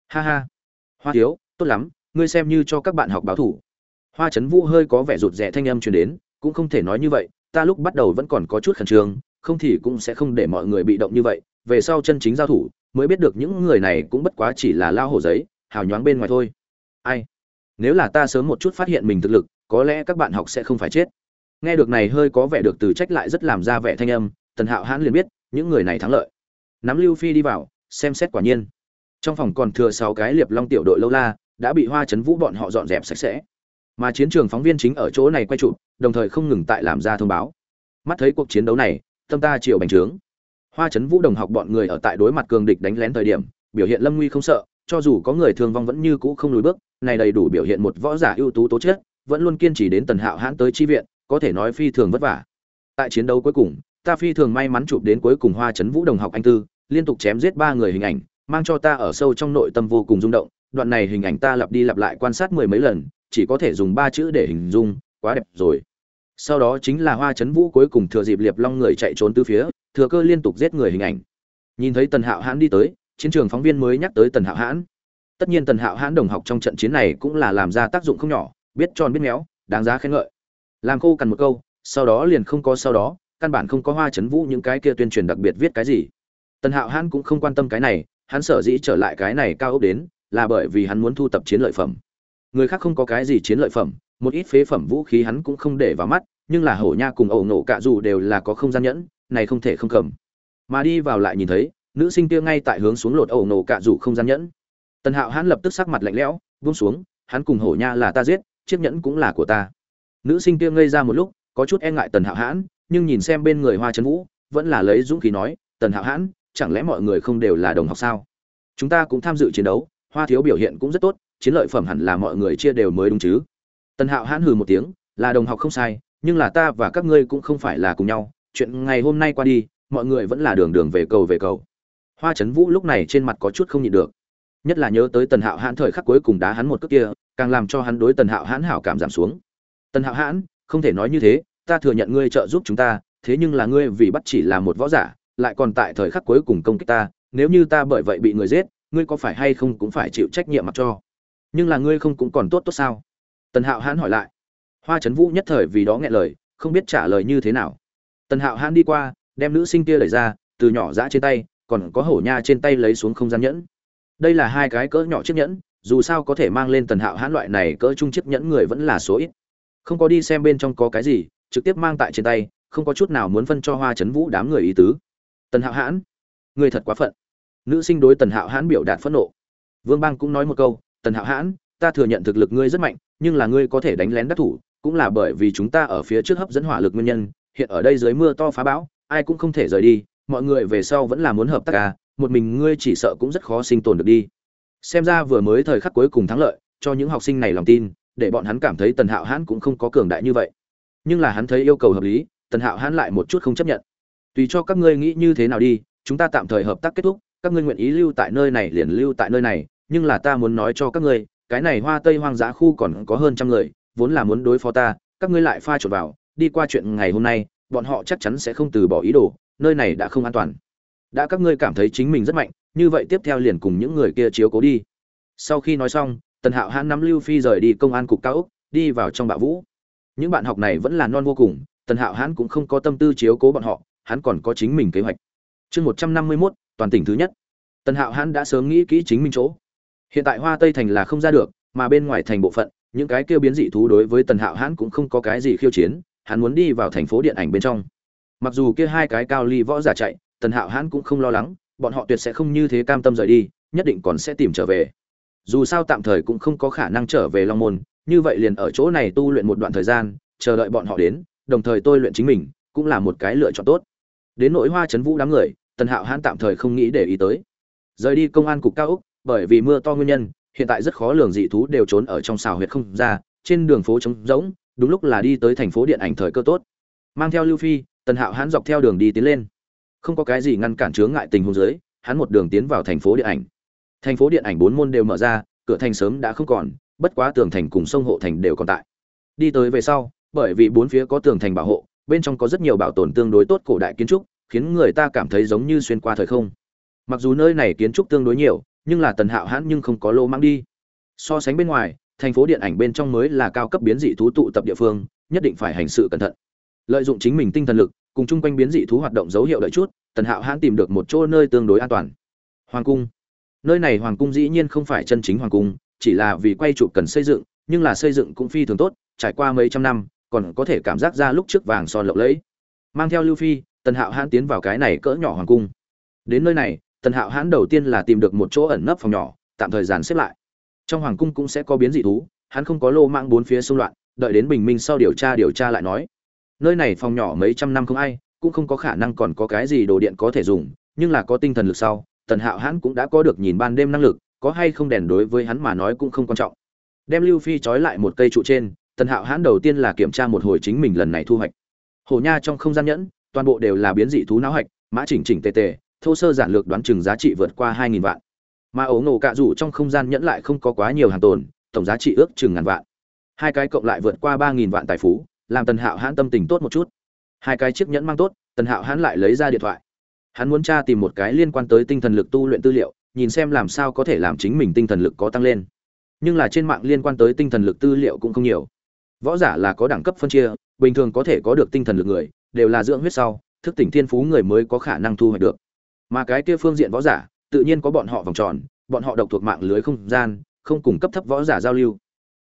Ha ha, hoa thiếu, tốt lắm, ngươi xem như cho các bạn học báo thủ. Hoa trấn vũ hơi có vẻ rụt rè thanh âm truyền đến, cũng không thể nói như vậy, ta lúc bắt đầu vẫn còn có chút khẩn trương, không thì cũng sẽ không để mọi người bị động như vậy về sau chân chính giao thủ, mới biết được những người này cũng bất quá chỉ là lao hổ giấy, hào nhoáng bên ngoài thôi. Ai? Nếu là ta sớm một chút phát hiện mình thực lực, có lẽ các bạn học sẽ không phải chết. Nghe được này hơi có vẻ được từ trách lại rất làm ra vẻ thanh âm, tần hạo hãn liền biết, những người này thắng lợi. Nắm lưu phi đi vào, xem xét quả nhiên. Trong phòng còn thừa sáu cái liệp long tiểu đội lâu la, đã bị hoa chấn vũ bọn họ dọn dẹp sạch sẽ. Mà chiến trường phóng viên chính ở chỗ này quay chụp, đồng thời không ngừng tại làm ra thông báo. Mắt thấy cuộc chiến đấu này, tâm ta chịu bành trướng hoa chấn vũ đồng học bọn người ở tại đối mặt cường địch đánh lén thời điểm, biểu hiện lâm nguy không sợ, cho dù có người thương vong vẫn như cũ không lùi bước, này đầy đủ biểu hiện một võ giả ưu tú tố chất, vẫn luôn kiên trì đến tần hạo hãn tới chi viện, có thể nói phi thường vất vả. Tại chiến đấu cuối cùng, ta phi thường may mắn chụp đến cuối cùng hoa chấn vũ đồng học anh tư, liên tục chém giết ba người hình ảnh, mang cho ta ở sâu trong nội tâm vô cùng rung động, đoạn này hình ảnh ta lặp đi lặp lại quan sát mười mấy lần, chỉ có thể dùng ba chữ để hình dung, quá đẹp rồi. Sau đó chính là hoa chấn vũ cuối cùng thừa dịp liệp long người chạy trốn từ phía thừa cơ liên tục giết người hình ảnh. Nhìn thấy tần hạo hãn đi tới, chiến trường phóng viên mới nhắc tới tần hạo hãn. Tất nhiên tần hạo hãn đồng học trong trận chiến này cũng là làm ra tác dụng không nhỏ, biết tròn biết méo, đáng giá khen ngợi. Làm khô cằn một câu, sau đó liền không có sau đó, căn bản không có hoa chấn vũ những cái kia tuyên truyền đặc biệt viết cái gì. Tần hạo hãn cũng không quan tâm cái này, hắn sở dĩ trở lại cái này cao ốc đến, là bởi vì hắn muốn thu tập chiến lợi phẩm. Người khác không có cái gì chiến lợi phẩm, một ít phế phẩm vũ khí hắn cũng không để vào mắt, nhưng là hổ nha cùng ẩu nổ cạ dù đều là có không gian nhẫn này không thể không cầm. Mà đi vào lại nhìn thấy, nữ sinh kia ngay tại hướng xuống lột ẩu nổ cạ rủ không gian nhẫn. Tần hạo hãn lập tức sắc mặt lạnh lẽo, buông xuống, hắn cùng hổ nha là ta giết, chiếc nhẫn cũng là của ta. Nữ sinh kia ngây ra một lúc, có chút e ngại tần hạo hãn, nhưng nhìn xem bên người hoa trấn vũ, vẫn là lấy dũng khí nói, tần hạo hãn, chẳng lẽ mọi người không đều là đồng học sao? Chúng ta cũng tham dự chiến đấu, hoa thiếu biểu hiện cũng rất tốt, chiến lợi phẩm hẳn là mọi người chia đều mới đúng chứ. Tần hạo hãn hừ một tiếng, là đồng học không sai, nhưng là ta và các ngươi cũng không phải là cùng nhau chuyện ngày hôm nay qua đi, mọi người vẫn là đường đường về cầu về cầu. Hoa trấn vũ lúc này trên mặt có chút không nhịn được. Nhất là nhớ tới tần hạo hãn thời khắc cuối cùng đá hắn một cước kia, càng làm cho hắn đối tần hạo hãn hảo cảm giảm xuống. Tần hạo hãn, không thể nói như thế, ta thừa nhận ngươi trợ giúp chúng ta, thế nhưng là ngươi vì bắt chỉ là một võ giả, lại còn tại thời khắc cuối cùng công kích ta, nếu như ta bởi vậy bị người giết, ngươi có phải hay không cũng phải chịu trách nhiệm mặc cho. Nhưng là ngươi không cũng còn tốt tốt sao? Tần hạo hãn hỏi lại. Hoa trấn vũ nhất thời vì đó nghe lời, không biết trả lời như thế nào tần hạo hãn đi qua, đem nữ sinh kia lấy ra, từ nhỏ giã trên tay, còn có hổ nha trên tay lấy xuống không gian nhẫn. Đây là hai cái cỡ nhỏ chiếc nhẫn, dù sao có thể mang lên tần hạo hãn loại này cỡ trung chiếc nhẫn người vẫn là số ít. Không có đi xem bên trong có cái gì, trực tiếp mang tại trên tay, không có chút nào muốn phân cho hoa trấn vũ đám người ý tứ. Tần hạo hãn, người thật quá phận. Nữ sinh đối tần hạo hãn biểu đạt phẫn nộ. Vương bang cũng nói một câu, tần hạo hãn, ta thừa nhận thực lực ngươi rất mạnh, nhưng là ngươi có thể đánh lén đắc thủ, cũng là bởi vì chúng ta ở phía trước hấp dẫn hỏa lực nguyên nhân hiện ở đây dưới mưa to phá bão, ai cũng không thể rời đi, mọi người về sau vẫn là muốn hợp tác à một mình ngươi chỉ sợ cũng rất khó sinh tồn được đi. Xem ra vừa mới thời khắc cuối cùng thắng lợi, cho những học sinh này lòng tin, để bọn hắn cảm thấy tần hạo hãn cũng không có cường đại như vậy. Nhưng là hắn thấy yêu cầu hợp lý, tần hạo hãn lại một chút không chấp nhận. Tùy cho các ngươi nghĩ như thế nào đi, chúng ta tạm thời hợp tác kết thúc, các ngươi nguyện ý lưu tại nơi này liền lưu tại nơi này, nhưng là ta muốn nói cho các ngươi, cái này hoa tây hoang dã khu còn có hơn trăm người, vốn là muốn đối phó ta, các ngươi lại pha trộn vào đi qua chuyện ngày hôm nay, bọn họ chắc chắn sẽ không từ bỏ ý đồ, nơi này đã không an toàn. Đã các ngươi cảm thấy chính mình rất mạnh, như vậy tiếp theo liền cùng những người kia chiếu cố đi. Sau khi nói xong, tần hạo hãn nắm lưu phi rời đi công an cục cao úc đi vào trong bạo vũ. Những bạn học này vẫn là non vô cùng, tần hạo hãn cũng không có tâm tư chiếu cố bọn họ, hắn còn có chính mình kế hoạch. Chương một trăm năm mươi mốt, toàn tỉnh thứ nhất. Tần hạo hãn đã sớm nghĩ kỹ chính mình chỗ. Hiện tại hoa tây thành là không ra được, mà bên ngoài thành bộ phận, những cái kêu biến dị thú đối với tần hạo hãn cũng không có cái gì khiêu chiến hắn muốn đi vào thành phố điện ảnh bên trong. Mặc dù kia hai cái cao ly võ giả chạy, tần hạo hãn cũng không lo lắng, bọn họ tuyệt sẽ không như thế cam tâm rời đi, nhất định còn sẽ tìm trở về. Dù sao tạm thời cũng không có khả năng trở về long môn, như vậy liền ở chỗ này tu luyện một đoạn thời gian, chờ đợi bọn họ đến, đồng thời tôi luyện chính mình, cũng là một cái lựa chọn tốt. Đến nỗi hoa chấn vũ đám người, tần hạo hãn tạm thời không nghĩ để ý tới. Rời đi công an cục cao úc bởi vì mưa to nguyên nhân, hiện tại rất khó lường dị thú đều trốn ở trong xào huyệt không ra, trên đường phố trống rỗng đúng lúc là đi tới thành phố điện ảnh thời cơ tốt. Mang theo lưu phi, tần hạo hãn dọc theo đường đi tiến lên. Không có cái gì ngăn cản chướng ngại tình huống dưới, hắn một đường tiến vào thành phố điện ảnh. Thành phố điện ảnh bốn môn đều mở ra, cửa thành sớm đã không còn, bất quá tường thành cùng sông hộ thành đều còn tại. Đi tới về sau, bởi vì bốn phía có tường thành bảo hộ, bên trong có rất nhiều bảo tồn tương đối tốt cổ đại kiến trúc, khiến người ta cảm thấy giống như xuyên qua thời không. Mặc dù nơi này kiến trúc tương đối nhiều, nhưng là tần hạo hãn nhưng không có lô mang đi. So sánh bên ngoài thành phố điện ảnh bên trong mới là cao cấp biến dị thú tụ tập địa phương, nhất định phải hành sự cẩn thận. Lợi dụng chính mình tinh thần lực, cùng chung quanh biến dị thú hoạt động dấu hiệu đợi chút, tần hạo hãn tìm được một chỗ nơi tương đối an toàn. Hoàng cung. Nơi này hoàng cung dĩ nhiên không phải chân chính hoàng cung, chỉ là vì quay chụp cần xây dựng, nhưng là xây dựng cũng phi thường tốt, trải qua mấy trăm năm, còn có thể cảm giác ra lúc trước vàng son lộng lẫy. Mang theo lưu phi, tần hạo hãn tiến vào cái này cỡ nhỏ hoàng cung. Đến nơi này, tần hạo hãn đầu tiên là tìm được một chỗ ẩn nấp phòng nhỏ, tạm thời dàn xếp lại trong hoàng cung cũng sẽ có biến dị thú, hắn không có lô mang bốn phía xung loạn, đợi đến bình minh sau điều tra điều tra lại nói. Nơi này phòng nhỏ mấy trăm năm không ai, cũng không có khả năng còn có cái gì đồ điện có thể dùng, nhưng là có tinh thần lực sau, tần hạo hãn cũng đã có được nhìn ban đêm năng lực, có hay không đèn đối với hắn mà nói cũng không quan trọng. Đem lưu phi trói lại một cây trụ trên, tần hạo hãn đầu tiên là kiểm tra một hồi chính mình lần này thu hoạch. Hổ nha trong không gian nhẫn, toàn bộ đều là biến dị thú não hạch mã chỉnh chỉnh tề tề, thô sơ giản lược đoán chừng giá trị vượt qua hai nghìn vạn mà ổ nổ cạ rủ trong không gian nhẫn lại không có quá nhiều hàng tồn, tổng giá trị ước chừng ngàn vạn. Hai cái cộng lại vượt qua ba nghìn vạn tài phú, làm tần hạo hãn tâm tình tốt một chút. Hai cái chiếc nhẫn mang tốt, tần hạo hãn lại lấy ra điện thoại. Hắn muốn tra tìm một cái liên quan tới tinh thần lực tu luyện tư liệu, nhìn xem làm sao có thể làm chính mình tinh thần lực có tăng lên. Nhưng là trên mạng liên quan tới tinh thần lực tư liệu cũng không nhiều. Võ giả là có đẳng cấp phân chia, bình thường có thể có được tinh thần lực người, đều là dưỡng huyết sau, thức tỉnh thiên phú người mới có khả năng thu hoạch được. Mà cái kia phương diện võ giả tự nhiên có bọn họ vòng tròn, bọn họ độc thuộc mạng lưới không gian, không cùng cấp thấp võ giả giao lưu.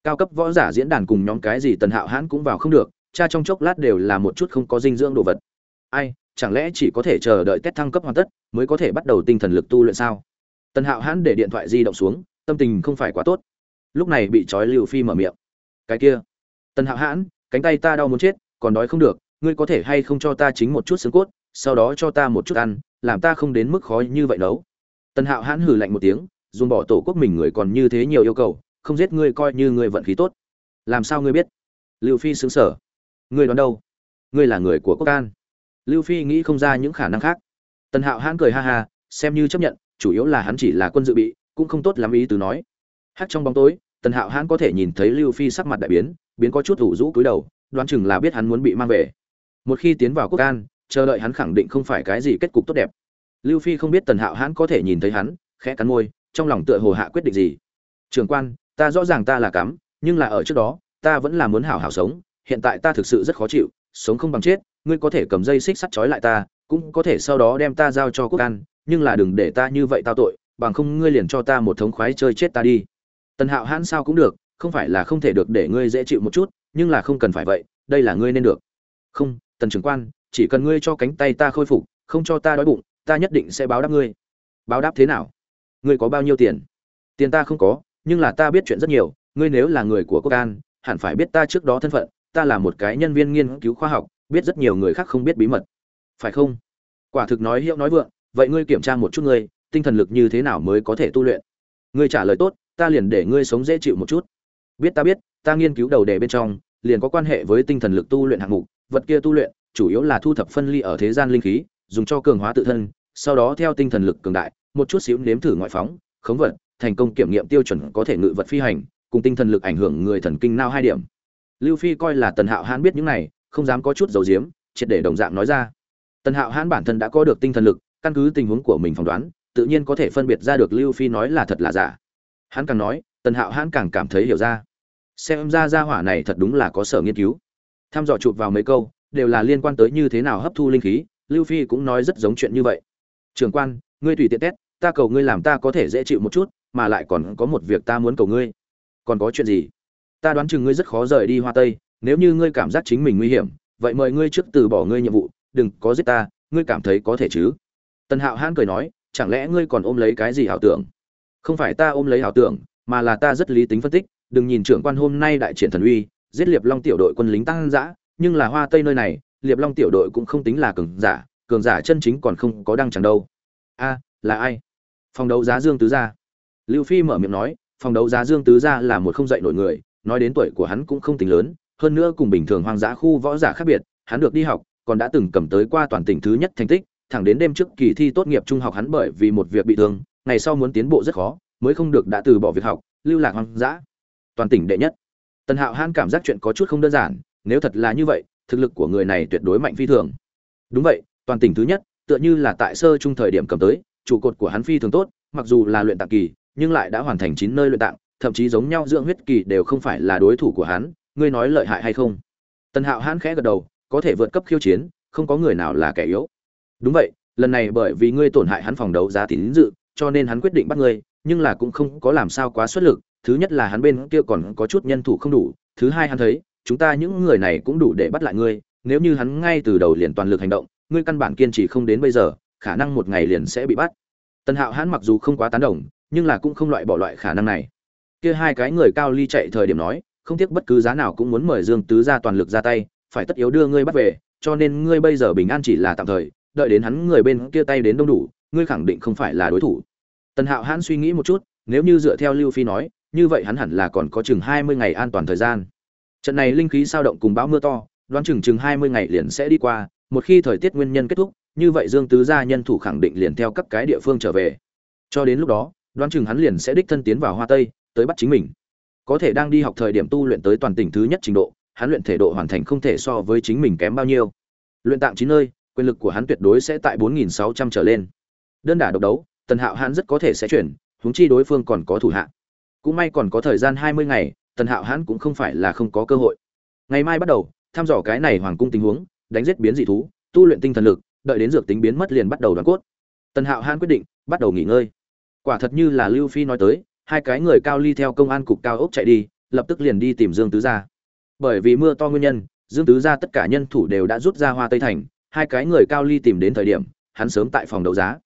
Cao cấp võ giả diễn đàn cùng nhóm cái gì tần hạo hãn cũng vào không được, cha trong chốc lát đều là một chút không có dinh dưỡng đồ vật. Ai, chẳng lẽ chỉ có thể chờ đợi test thăng cấp hoàn tất, mới có thể bắt đầu tinh thần lực tu luyện sao? Tần hạo hãn để điện thoại di động xuống, tâm tình không phải quá tốt. Lúc này bị trói lưu phi mở miệng. Cái kia. Tần hạo hãn, cánh tay ta đau muốn chết, còn đói không được, ngươi có thể hay không cho ta chính một chút xương cốt, sau đó cho ta một chút ăn, làm ta không đến mức khó như vậy đâu tần hạo hãn hừ lạnh một tiếng, dùng bỏ tổ quốc mình người còn như thế nhiều yêu cầu, không giết ngươi coi như ngươi vận khí tốt. Làm sao ngươi biết? Lưu phi xứng sở ngươi đoán đâu? Ngươi là người của quốc an lưu phi nghĩ không ra những khả năng khác. Tần hạo hãn cười ha ha, xem như chấp nhận, chủ yếu là hắn chỉ là quân dự bị, cũng không tốt lắm ý từ nói. Hát trong bóng tối, tần hạo hãn có thể nhìn thấy lưu phi sắc mặt đại biến biến có chút ủ rũ cúi đầu, đoán chừng là biết hắn muốn bị mang về. Một khi tiến vào quốc an chờ đợi hắn khẳng định không phải cái gì kết cục tốt đẹp lưu phi không biết tần hạo hãn có thể nhìn thấy hắn, khẽ cắn môi, trong lòng tựa hồ hạ quyết định gì. Trường quan, ta rõ ràng ta là cắm, nhưng là ở trước đó, ta vẫn là muốn hảo hảo sống. Hiện tại ta thực sự rất khó chịu, sống không bằng chết, ngươi có thể cầm dây xích sắt trói lại ta, cũng có thể sau đó đem ta giao cho quốc an, nhưng là đừng để ta như vậy tao tội, bằng không ngươi liền cho ta một thống khoái chơi chết ta đi. Tần hạo hãn sao cũng được, không phải là không thể được để ngươi dễ chịu một chút, nhưng là không cần phải vậy, đây là ngươi nên được. Không, tần trưởng quan, chỉ cần ngươi cho cánh tay ta khôi phục, không cho ta đói bụng ta nhất định sẽ báo đáp ngươi. Báo đáp thế nào? Ngươi có bao nhiêu tiền? Tiền ta không có, nhưng là ta biết chuyện rất nhiều. Ngươi nếu là người của quốc an, hẳn phải biết ta trước đó thân phận. Ta là một cái nhân viên nghiên cứu khoa học, biết rất nhiều người khác không biết bí mật. Phải không? Quả thực nói hiệu nói vượng, vậy ngươi kiểm tra một chút ngươi, tinh thần lực như thế nào mới có thể tu luyện? Ngươi trả lời tốt, ta liền để ngươi sống dễ chịu một chút. Biết ta biết, ta nghiên cứu đầu đề bên trong, liền có quan hệ với tinh thần lực tu luyện hạng mục. Vật kia tu luyện, chủ yếu là thu thập phân ly ở thế gian linh khí, dùng cho cường hóa tự thân sau đó theo tinh thần lực cường đại một chút xíu nếm thử ngoại phóng khống vật thành công kiểm nghiệm tiêu chuẩn có thể ngự vật phi hành cùng tinh thần lực ảnh hưởng người thần kinh nao hai điểm. Lưu phi coi là tần hạo hãn biết những này không dám có chút dầu giếm, triệt để đồng dạng nói ra. Tần hạo hãn bản thân đã có được tinh thần lực căn cứ tình huống của mình phỏng đoán tự nhiên có thể phân biệt ra được lưu phi nói là thật là giả. Hắn càng nói tần hạo hãn càng cảm thấy hiểu ra. Xem ra gia hỏa này thật đúng là có sở nghiên cứu. Tham dò chụp vào mấy câu đều là liên quan tới như thế nào hấp thu linh khí lưu phi cũng nói rất giống chuyện như vậy trường quan, ngươi tùy tiện tét ta cầu ngươi làm ta có thể dễ chịu một chút, mà lại còn có một việc ta muốn cầu ngươi. Còn có chuyện gì? Ta đoán chừng ngươi rất khó rời đi hoa tây, nếu như ngươi cảm giác chính mình nguy hiểm, vậy mời ngươi trước từ bỏ ngươi nhiệm vụ, đừng có giết ta, ngươi cảm thấy có thể chứ? Tần hạo hãn cười nói, chẳng lẽ ngươi còn ôm lấy cái gì ảo tưởng? Không phải ta ôm lấy ảo tưởng, mà là ta rất lý tính phân tích, đừng nhìn trưởng quan hôm nay đại triển thần uy, giết liệp long tiểu đội quân lính tăng giã nhưng là hoa tây nơi này, liệp long tiểu đội cũng không tính là cường giả cường giả chân chính còn không có đăng chẳng đâu. A, là ai? Phòng đấu giá dương tứ gia. Lưu phi mở miệng nói, phòng đấu giá dương tứ gia là một không dạy nổi người, nói đến tuổi của hắn cũng không tính lớn, hơn nữa cùng bình thường hoang dã khu võ giả khác biệt, hắn được đi học, còn đã từng cầm tới qua toàn tỉnh thứ nhất thành tích, thẳng đến đêm trước kỳ thi tốt nghiệp trung học hắn bởi vì một việc bị thương, ngày sau muốn tiến bộ rất khó, mới không được đã từ bỏ việc học, lưu lạc hoang dã. Toàn tỉnh đệ nhất. Tần hạo hãn cảm giác chuyện có chút không đơn giản, nếu thật là như vậy, thực lực của người này tuyệt đối mạnh phi thường. Đúng vậy toàn tỉnh thứ nhất, tựa như là tại sơ trung thời điểm cầm tới, trụ cột của hắn phi thường tốt, mặc dù là luyện tạng kỳ, nhưng lại đã hoàn thành chín nơi luyện tạng, thậm chí giống nhau dưỡng huyết kỳ đều không phải là đối thủ của hắn, ngươi nói lợi hại hay không? Tần hạo hãn khẽ gật đầu, có thể vượt cấp khiêu chiến, không có người nào là kẻ yếu. Đúng vậy, lần này bởi vì ngươi tổn hại hắn phòng đấu giá tín dự, cho nên hắn quyết định bắt ngươi, nhưng là cũng không có làm sao quá xuất lực, thứ nhất là hắn bên kia còn có chút nhân thủ không đủ, thứ hai hắn thấy, chúng ta những người này cũng đủ để bắt lại ngươi, nếu như hắn ngay từ đầu liền toàn lực hành động ngươi căn bản kiên trì không đến bây giờ, khả năng một ngày liền sẽ bị bắt. Tần hạo hãn mặc dù không quá tán đồng, nhưng là cũng không loại bỏ loại khả năng này. Kia hai cái người cao ly chạy thời điểm nói, không tiếc bất cứ giá nào cũng muốn mời dương tứ ra toàn lực ra tay, phải tất yếu đưa ngươi bắt về, cho nên ngươi bây giờ bình an chỉ là tạm thời, đợi đến hắn người bên kia tay đến đông đủ, ngươi khẳng định không phải là đối thủ. Tần hạo hãn suy nghĩ một chút, nếu như dựa theo lưu phi nói, như vậy hắn hẳn là còn có chừng hai mươi ngày an toàn thời gian. Trận này linh khí sao động cùng bão mưa to, đoán chừng chừng hai mươi ngày liền sẽ đi qua một khi thời tiết nguyên nhân kết thúc, như vậy dương tứ gia nhân thủ khẳng định liền theo các cái địa phương trở về. Cho đến lúc đó, đoán chừng hắn liền sẽ đích thân tiến vào hoa tây, tới bắt chính mình. Có thể đang đi học thời điểm tu luyện tới toàn tỉnh thứ nhất trình độ, hắn luyện thể độ hoàn thành không thể so với chính mình kém bao nhiêu. Luyện tạng chín nơi, quyền lực của hắn tuyệt đối sẽ tại 4.600 trở lên. Đơn đả độc đấu, tần hạo hắn rất có thể sẽ chuyển, huống chi đối phương còn có thủ hạ. Cũng may còn có thời gian hai mươi ngày, tần hạo hắn cũng không phải là không có cơ hội. Ngày mai bắt đầu, thăm dò cái này hoàng cung tình huống đánh giết biến dị thú, tu luyện tinh thần lực, đợi đến dược tính biến mất liền bắt đầu đoàn cốt. Tần hạo hãn quyết định, bắt đầu nghỉ ngơi. Quả thật như là lưu phi nói tới, hai cái người cao ly theo công an cục cao ốc chạy đi, lập tức liền đi tìm dương tứ gia. Bởi vì mưa to nguyên nhân, dương tứ gia tất cả nhân thủ đều đã rút ra hoa tây thành, hai cái người cao ly tìm đến thời điểm, hắn sớm tại phòng đấu giá.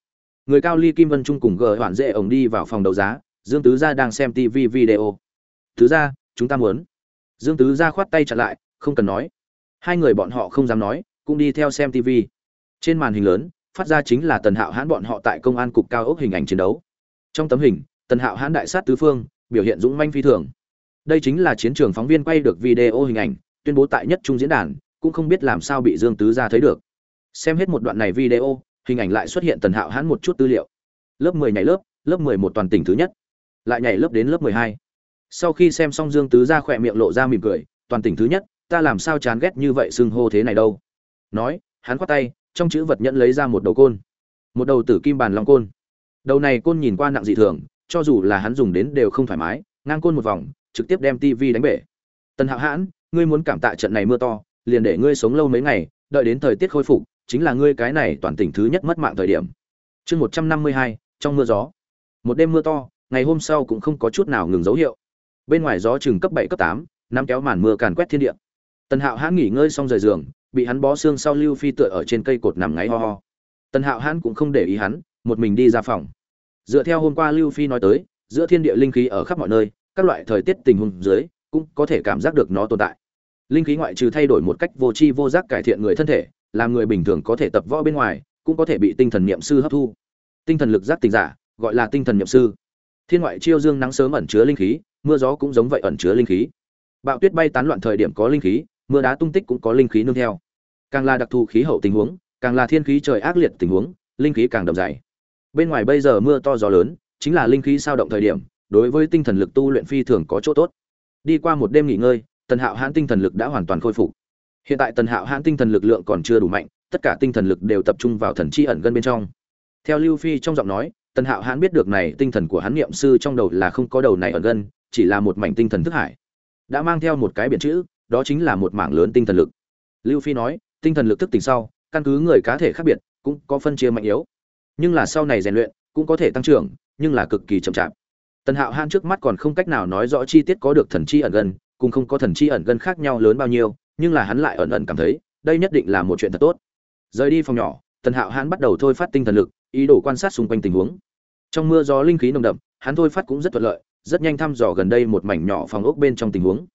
Người cao ly kim vân trung cùng gờ hoạn dễ ổng đi vào phòng đấu giá, dương tứ gia đang xem tv video. Tứ gia, chúng ta muốn. Dương tứ gia khoát tay chặn lại, không cần nói hai người bọn họ không dám nói, cũng đi theo xem tv trên màn hình lớn, phát ra chính là tần hạo hãn bọn họ tại công an cục cao ốc hình ảnh chiến đấu. Trong tấm hình, tần hạo hãn đại sát tứ phương, biểu hiện dũng manh phi thường. Đây chính là chiến trường phóng viên quay được video hình ảnh, tuyên bố tại nhất trung diễn đàn, cũng không biết làm sao bị dương tứ gia thấy được. Xem hết một đoạn này video, hình ảnh lại xuất hiện tần hạo hãn một chút tư liệu. Lớp mười nhảy lớp lớp mười một toàn tỉnh thứ nhất. Lại nhảy lớp đến lớp mười hai. Sau khi xem xong dương tứ gia khỏe miệng lộ ra mỉm cười, toàn tỉnh thứ nhất ta làm sao chán ghét như vậy xưng hô thế này đâu? Nói, hắn khoát tay, trong chữ vật nhẫn lấy ra một đầu côn. Một đầu tử kim bàn long côn. Đầu này côn nhìn qua nặng dị thường, cho dù là hắn dùng đến đều không thoải mái, ngang côn một vòng, trực tiếp đem tivi đánh bể. Tần hạo hãn, ngươi muốn cảm tạ trận này mưa to, liền để ngươi sống lâu mấy ngày, đợi đến thời tiết khôi phục, chính là ngươi cái này toàn tỉnh thứ nhất mất mạng thời điểm. Chương một trăm năm mươi hai, trong mưa gió. Một đêm mưa to, ngày hôm sau cũng không có chút nào ngừng dấu hiệu. Bên ngoài gió chừng cấp bảy, cấp tám nắm kéo màn mưa càn quét thiên địa tần hạo hãn nghỉ ngơi xong rời giường, bị hắn bó xương sau lưu phi tựa ở trên cây cột nằm ngáy ho ho. Tần hạo hãn cũng không để ý hắn, một mình đi ra phòng. Dựa theo hôm qua lưu phi nói tới, giữa thiên địa linh khí ở khắp mọi nơi, các loại thời tiết tình huống dưới, cũng có thể cảm giác được nó tồn tại. Linh khí ngoại trừ thay đổi một cách vô tri vô giác cải thiện người thân thể, làm người bình thường có thể tập võ bên ngoài, cũng có thể bị tinh thần niệm sư hấp thu. Tinh thần lực giác tình giả, gọi là tinh thần niệm sư. Thiên ngoại chiêu dương nắng sớm ẩn chứa linh khí, mưa gió cũng giống vậy ẩn chứa linh khí. Bạo tuyết bay tán loạn thời điểm có linh khí mưa đá tung tích cũng có linh khí nương theo. Càng là đặc thù khí hậu tình huống, càng là thiên khí trời ác liệt tình huống, linh khí càng đậm dày. Bên ngoài bây giờ mưa to gió lớn, chính là linh khí sao động thời điểm, đối với tinh thần lực tu luyện phi thường có chỗ tốt. Đi qua một đêm nghỉ ngơi, tần hạo hãn tinh thần lực đã hoàn toàn khôi phục. Hiện tại tần hạo hãn tinh thần lực lượng còn chưa đủ mạnh, tất cả tinh thần lực đều tập trung vào thần chi ẩn gân bên trong. Theo lưu phi trong giọng nói, tần hạo hãn biết được này tinh thần của hắn niệm sư trong đầu là không có đầu này ẩn gân chỉ là một mảnh tinh thần thức hải. Đã mang theo một cái biển chữ đó chính là một mảng lớn tinh thần lực. Lưu phi nói tinh thần lực thức tỉnh sau căn cứ người cá thể khác biệt cũng có phân chia mạnh yếu. Nhưng là sau này rèn luyện cũng có thể tăng trưởng nhưng là cực kỳ chậm chạp. Tần hạo han trước mắt còn không cách nào nói rõ chi tiết có được thần chi ẩn gần, cùng không có thần chi ẩn gần khác nhau lớn bao nhiêu nhưng là hắn lại ẩn ẩn cảm thấy đây nhất định là một chuyện thật tốt. Rời đi phòng nhỏ tần hạo hắn bắt đầu thôi phát tinh thần lực ý đồ quan sát xung quanh tình huống. Trong mưa gió linh khí nồng đậm hắn thôi phát cũng rất thuận lợi rất nhanh thăm dò gần đây một mảnh nhỏ phòng ốc bên trong tình huống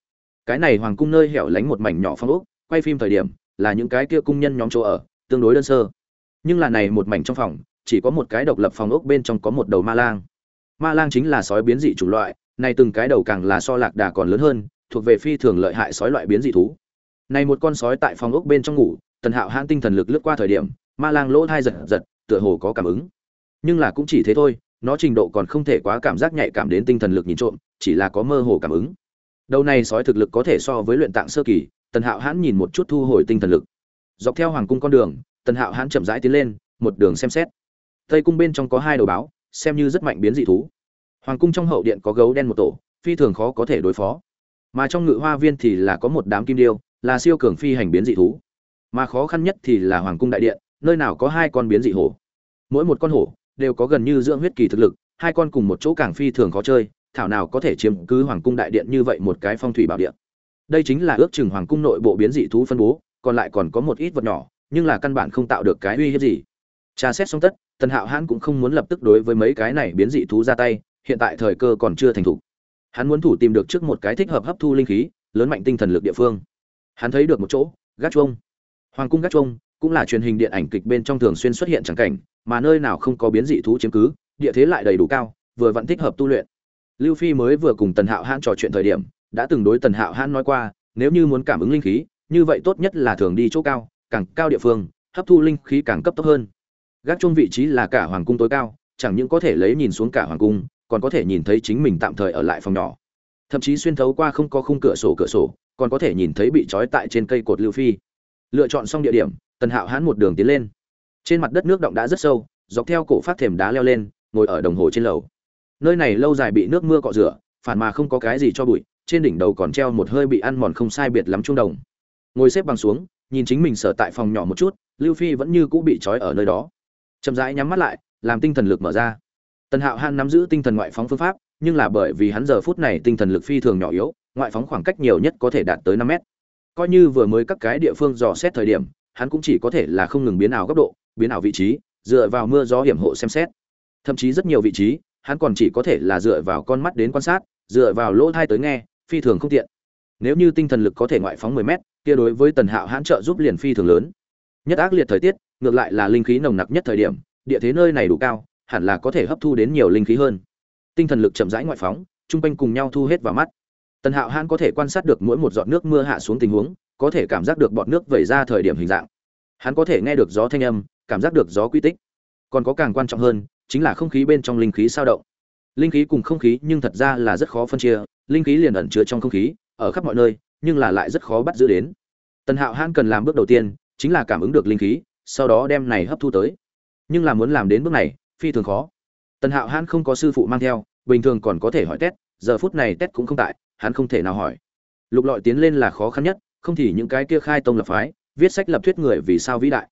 cái này hoàng cung nơi hẻo lánh một mảnh nhỏ phong ốc, quay phim thời điểm, là những cái kia cung nhân nhóm chỗ ở, tương đối đơn sơ. Nhưng là này một mảnh trong phòng, chỉ có một cái độc lập phòng ốc bên trong có một đầu ma lang. Ma lang chính là sói biến dị chủng loại, này từng cái đầu càng là so lạc đà còn lớn hơn, thuộc về phi thường lợi hại sói loại biến dị thú. Này một con sói tại phòng ốc bên trong ngủ, tần hạo hãn tinh thần lực lướt qua thời điểm, ma lang lỗ thai giật giật, tựa hồ có cảm ứng. Nhưng là cũng chỉ thế thôi, nó trình độ còn không thể quá cảm giác nhạy cảm đến tinh thần lực nhìn trộm, chỉ là có mơ hồ cảm ứng đầu này sói thực lực có thể so với luyện tạng sơ kỳ, tần hạo hãn nhìn một chút thu hồi tinh thần lực. Dọc theo hoàng cung con đường, tần hạo hãn chậm rãi tiến lên, một đường xem xét. Tây cung bên trong có hai đầu báo, xem như rất mạnh biến dị thú. Hoàng cung trong hậu điện có gấu đen một tổ, phi thường khó có thể đối phó. Mà trong ngự hoa viên thì là có một đám kim điêu, là siêu cường phi hành biến dị thú. Mà khó khăn nhất thì là hoàng cung đại điện, nơi nào có hai con biến dị hổ. Mỗi một con hổ đều có gần như dưỡng huyết kỳ thực lực, hai con cùng một chỗ càng phi thường khó chơi thảo nào có thể chiếm cứ hoàng cung đại điện như vậy một cái phong thủy bảo điện đây chính là ước chừng hoàng cung nội bộ biến dị thú phân bố, còn lại còn có một ít vật nhỏ, nhưng là căn bản không tạo được cái uy hiếp gì. Tra xét xong tất, tần hạo hãn cũng không muốn lập tức đối với mấy cái này biến dị thú ra tay, hiện tại thời cơ còn chưa thành thục. Hắn muốn thủ tìm được trước một cái thích hợp hấp thu linh khí, lớn mạnh tinh thần lực địa phương. Hắn thấy được một chỗ, gác chuông. Hoàng cung gác chuông cũng là truyền hình điện ảnh kịch bên trong thường xuyên xuất hiện chẳng cảnh, mà nơi nào không có biến dị thú chiếm cứ, địa thế lại đầy đủ cao, vừa vẫn thích hợp tu luyện lưu phi mới vừa cùng tần hạo hãn trò chuyện thời điểm, đã từng đối tần hạo hãn nói qua, nếu như muốn cảm ứng linh khí, như vậy tốt nhất là thường đi chỗ cao, càng cao địa phương, hấp thu linh khí càng cấp tốc hơn. Gác chung vị trí là cả hoàng cung tối cao, chẳng những có thể lấy nhìn xuống cả hoàng cung, còn có thể nhìn thấy chính mình tạm thời ở lại phòng nhỏ. Thậm chí xuyên thấu qua không có khung cửa sổ cửa sổ, còn có thể nhìn thấy bị trói tại trên cây cột lưu phi. Lựa chọn xong địa điểm, tần hạo hãn một đường tiến lên. Trên mặt đất nước động đã rất sâu, dọc theo cổ phát thềm đá leo lên, ngồi ở đồng hồ trên lầu nơi này lâu dài bị nước mưa cọ rửa, phản mà không có cái gì cho bụi, trên đỉnh đầu còn treo một hơi bị ăn mòn không sai biệt lắm trung đồng. Ngồi xếp bằng xuống, nhìn chính mình sở tại phòng nhỏ một chút, lưu phi vẫn như cũ bị trói ở nơi đó. Chậm rãi nhắm mắt lại, làm tinh thần lực mở ra. Tần hạo han nắm giữ tinh thần ngoại phóng phương pháp, nhưng là bởi vì hắn giờ phút này tinh thần lực phi thường nhỏ yếu, ngoại phóng khoảng cách nhiều nhất có thể đạt tới năm mét. Coi như vừa mới các cái địa phương dò xét thời điểm, hắn cũng chỉ có thể là không ngừng biến ảo góc độ, biến ảo vị trí, dựa vào mưa gió hiểm hộ xem xét. Thậm chí rất nhiều vị trí hắn còn chỉ có thể là dựa vào con mắt đến quan sát, dựa vào lỗ thai tới nghe, phi thường không tiện. Nếu như tinh thần lực có thể ngoại phóng 10 mét, kia đối với tần hạo hãn trợ giúp liền phi thường lớn. Nhất ác liệt thời tiết, ngược lại là linh khí nồng nặc nhất thời điểm, địa thế nơi này đủ cao, hẳn là có thể hấp thu đến nhiều linh khí hơn. Tinh thần lực chậm rãi ngoại phóng, chung quanh cùng nhau thu hết vào mắt. Tần hạo hãn có thể quan sát được mỗi một giọt nước mưa hạ xuống tình huống, có thể cảm giác được bọt nước vẩy ra thời điểm hình dạng. Hắn có thể nghe được gió thanh âm, cảm giác được gió quy tích. Còn có càng quan trọng hơn chính là không khí bên trong linh khí sao động. Linh khí cùng không khí nhưng thật ra là rất khó phân chia, linh khí liền ẩn chứa trong không khí, ở khắp mọi nơi, nhưng là lại rất khó bắt giữ đến. Tần hạo hãn cần làm bước đầu tiên, chính là cảm ứng được linh khí, sau đó đem này hấp thu tới. Nhưng là muốn làm đến bước này, phi thường khó. Tần hạo hãn không có sư phụ mang theo, bình thường còn có thể hỏi test giờ phút này test cũng không tại, hắn không thể nào hỏi. Lục lọi tiến lên là khó khăn nhất, không thì những cái kia khai tông lập phái, viết sách lập thuyết người vì sao vĩ đại.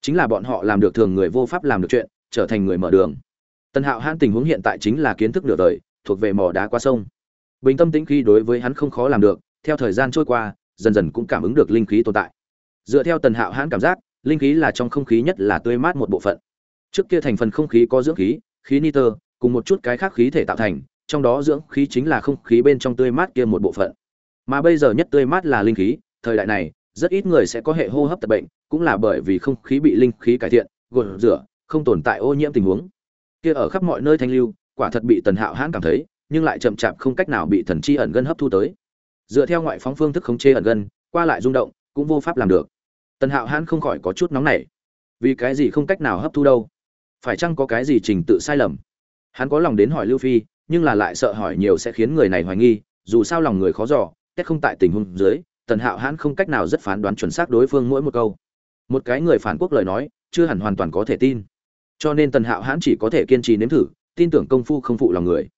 Chính là bọn họ làm được thường người vô pháp làm được chuyện trở thành người mở đường. Tần hạo hãn tình huống hiện tại chính là kiến thức nửa đời, thuộc về mỏ đá qua sông. Bình tâm tĩnh khi đối với hắn không khó làm được, theo thời gian trôi qua, dần dần cũng cảm ứng được linh khí tồn tại. Dựa theo tần hạo hãn cảm giác, linh khí là trong không khí nhất là tươi mát một bộ phận. Trước kia thành phần không khí có dưỡng khí khí nitơ, cùng một chút cái khác khí thể tạo thành, trong đó dưỡng khí chính là không khí bên trong tươi mát kia một bộ phận. Mà bây giờ nhất tươi mát là linh khí, thời đại này, rất ít người sẽ có hệ hô hấp tật bệnh, cũng là bởi vì không khí bị linh khí cải thiện, gột rửa không tồn tại ô nhiễm tình huống. Kia ở khắp mọi nơi thanh lưu, quả thật bị tần hạo hãn cảm thấy, nhưng lại chậm chạp không cách nào bị thần chi ẩn gân hấp thu tới. Dựa theo ngoại phóng phương thức khống chế ẩn gân qua lại rung động, cũng vô pháp làm được. Tần hạo hãn không khỏi có chút nóng nảy. Vì cái gì không cách nào hấp thu đâu? Phải chăng có cái gì trình tự sai lầm? Hắn có lòng đến hỏi lưu phi, nhưng là lại sợ hỏi nhiều sẽ khiến người này hoài nghi, dù sao lòng người khó dò tết không tại tình huống dưới, tần hạo hãn không cách nào rất phán đoán chuẩn xác đối phương mỗi một câu. Một cái người phản quốc lời nói, chưa hẳn hoàn toàn có thể tin cho nên tần hạo hãn chỉ có thể kiên trì nếm thử, tin tưởng công phu không phụ lòng người.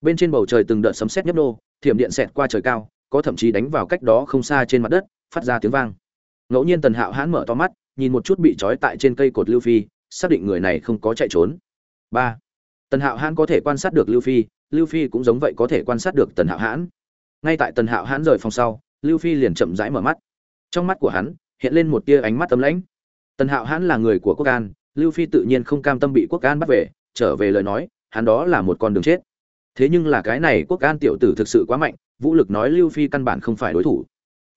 Bên trên bầu trời từng đợt sấm sét nhấp nô, thiểm điện xẹt qua trời cao, có thậm chí đánh vào cách đó không xa trên mặt đất, phát ra tiếng vang. Ngẫu nhiên tần hạo hãn mở to mắt, nhìn một chút bị trói tại trên cây cột lưu phi, xác định người này không có chạy trốn. Ba. Tần hạo hãn có thể quan sát được lưu phi lưu phi cũng giống vậy có thể quan sát được tần hạo hãn. Ngay tại tần hạo hãn rời phòng sau, lưu phi liền chậm rãi mở mắt. Trong mắt của hắn, hiện lên một tia ánh mắt tấm lãnh. Tần hạo hãn là người của quốc an lưu phi tự nhiên không cam tâm bị quốc an bắt về, trở về lời nói, hắn đó là một con đường chết. Thế nhưng là cái này quốc an tiểu tử thực sự quá mạnh, vũ lực nói lưu phi căn bản không phải đối thủ.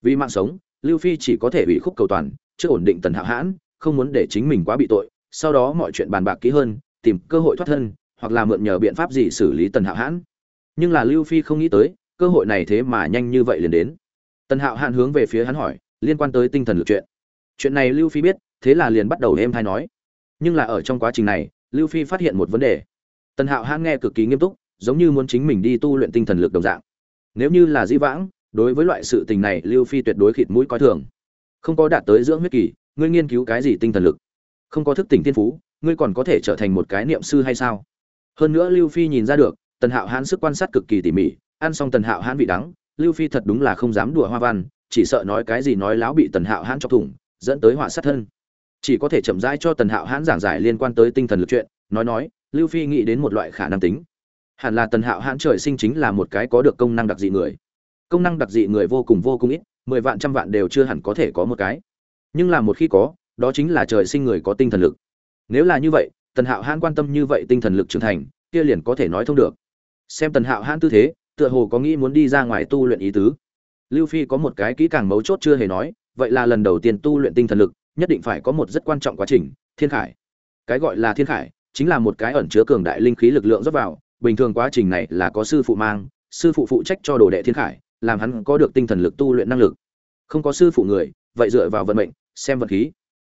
Vì mạng sống, lưu phi chỉ có thể ủy khúc cầu toàn, chưa ổn định tần hạo hãn, không muốn để chính mình quá bị tội, sau đó mọi chuyện bàn bạc kỹ hơn, tìm cơ hội thoát thân, hoặc là mượn nhờ biện pháp gì xử lý tần hạo hãn. Nhưng là lưu phi không nghĩ tới, cơ hội này thế mà nhanh như vậy liền đến. Tần hạo hãn hướng về phía hắn hỏi, liên quan tới tinh thần lực chuyện. Chuyện này lưu phi biết, thế là liền bắt đầu êm hay nói nhưng là ở trong quá trình này, lưu phi phát hiện một vấn đề. Tần hạo hãn nghe cực kỳ nghiêm túc, giống như muốn chính mình đi tu luyện tinh thần lực đồng dạng. Nếu như là di vãng, đối với loại sự tình này lưu phi tuyệt đối khịt mũi coi thường. Không có đạt tới dưỡng huyết kỳ, ngươi nghiên cứu cái gì tinh thần lực? Không có thức tỉnh thiên phú, ngươi còn có thể trở thành một cái niệm sư hay sao? Hơn nữa lưu phi nhìn ra được, tần hạo hãn sức quan sát cực kỳ tỉ mỉ, ăn xong tần hạo hãn vị đắng, lưu phi thật đúng là không dám đùa hoa văn, chỉ sợ nói cái gì nói láo bị tần hạo hãn cho thủng, dẫn tới họa sát thân chỉ có thể chậm rãi cho tần hạo hãn giảng giải liên quan tới tinh thần lực chuyện, nói nói, lưu phi nghĩ đến một loại khả năng tính. Hẳn là tần hạo hãn trời sinh chính là một cái có được công năng đặc dị người. Công năng đặc dị người vô cùng vô cùng ít, mười vạn trăm vạn đều chưa hẳn có thể có một cái. Nhưng là một khi có, đó chính là trời sinh người có tinh thần lực. Nếu là như vậy, tần hạo hãn quan tâm như vậy tinh thần lực trưởng thành, kia liền có thể nói thông được. Xem tần hạo hãn tư thế, tựa hồ có nghĩ muốn đi ra ngoài tu luyện ý tứ. Lưu phi có một cái kỹ càng mấu chốt chưa hề nói, vậy là lần đầu tiên tu luyện tinh thần lực nhất định phải có một rất quan trọng quá trình, thiên khải. Cái gọi là thiên khải, chính là một cái ẩn chứa cường đại linh khí lực lượng rót vào, bình thường quá trình này là có sư phụ mang, sư phụ phụ trách cho đồ đệ thiên khải, làm hắn có được tinh thần lực tu luyện năng lực. Không có sư phụ người, vậy dựa vào vận mệnh, xem vật khí.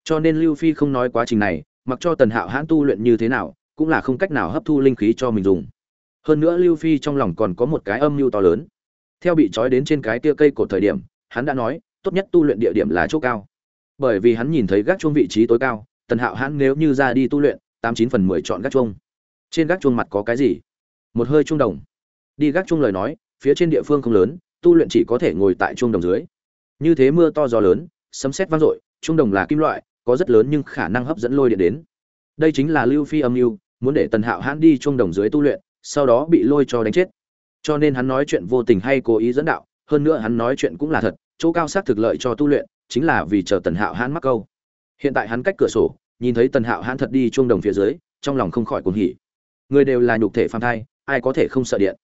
Cho nên lưu phi không nói quá trình này, mặc cho tần hạo hãn tu luyện như thế nào, cũng là không cách nào hấp thu linh khí cho mình dùng. Hơn nữa lưu phi trong lòng còn có một cái âm mưu to lớn. Theo bị trói đến trên cái tia cây cột thời điểm, hắn đã nói, tốt nhất tu luyện địa điểm là chỗ cao bởi vì hắn nhìn thấy gác chuông vị trí tối cao, tần hạo hãn nếu như ra đi tu luyện, tám chín phần mười chọn gác chuông. Trên gác chuông mặt có cái gì? Một hơi chuông đồng. Đi gác chuông lời nói, phía trên địa phương không lớn, tu luyện chỉ có thể ngồi tại chuông đồng dưới. Như thế mưa to gió lớn, sấm sét vang dội, chuông đồng là kim loại, có rất lớn nhưng khả năng hấp dẫn lôi điện đến. Đây chính là lưu phi âm mưu, muốn để tần hạo hãn đi chuông đồng dưới tu luyện, sau đó bị lôi cho đánh chết. Cho nên hắn nói chuyện vô tình hay cố ý dẫn đạo, hơn nữa hắn nói chuyện cũng là thật, chỗ cao xác thực lợi cho tu luyện chính là vì chờ tần hạo hãn mắc câu. Hiện tại hắn cách cửa sổ, nhìn thấy tần hạo hãn thật đi chuông đồng phía dưới, trong lòng không khỏi cuồng hỉ. Người đều là nhục thể phàm thai, ai có thể không sợ điện?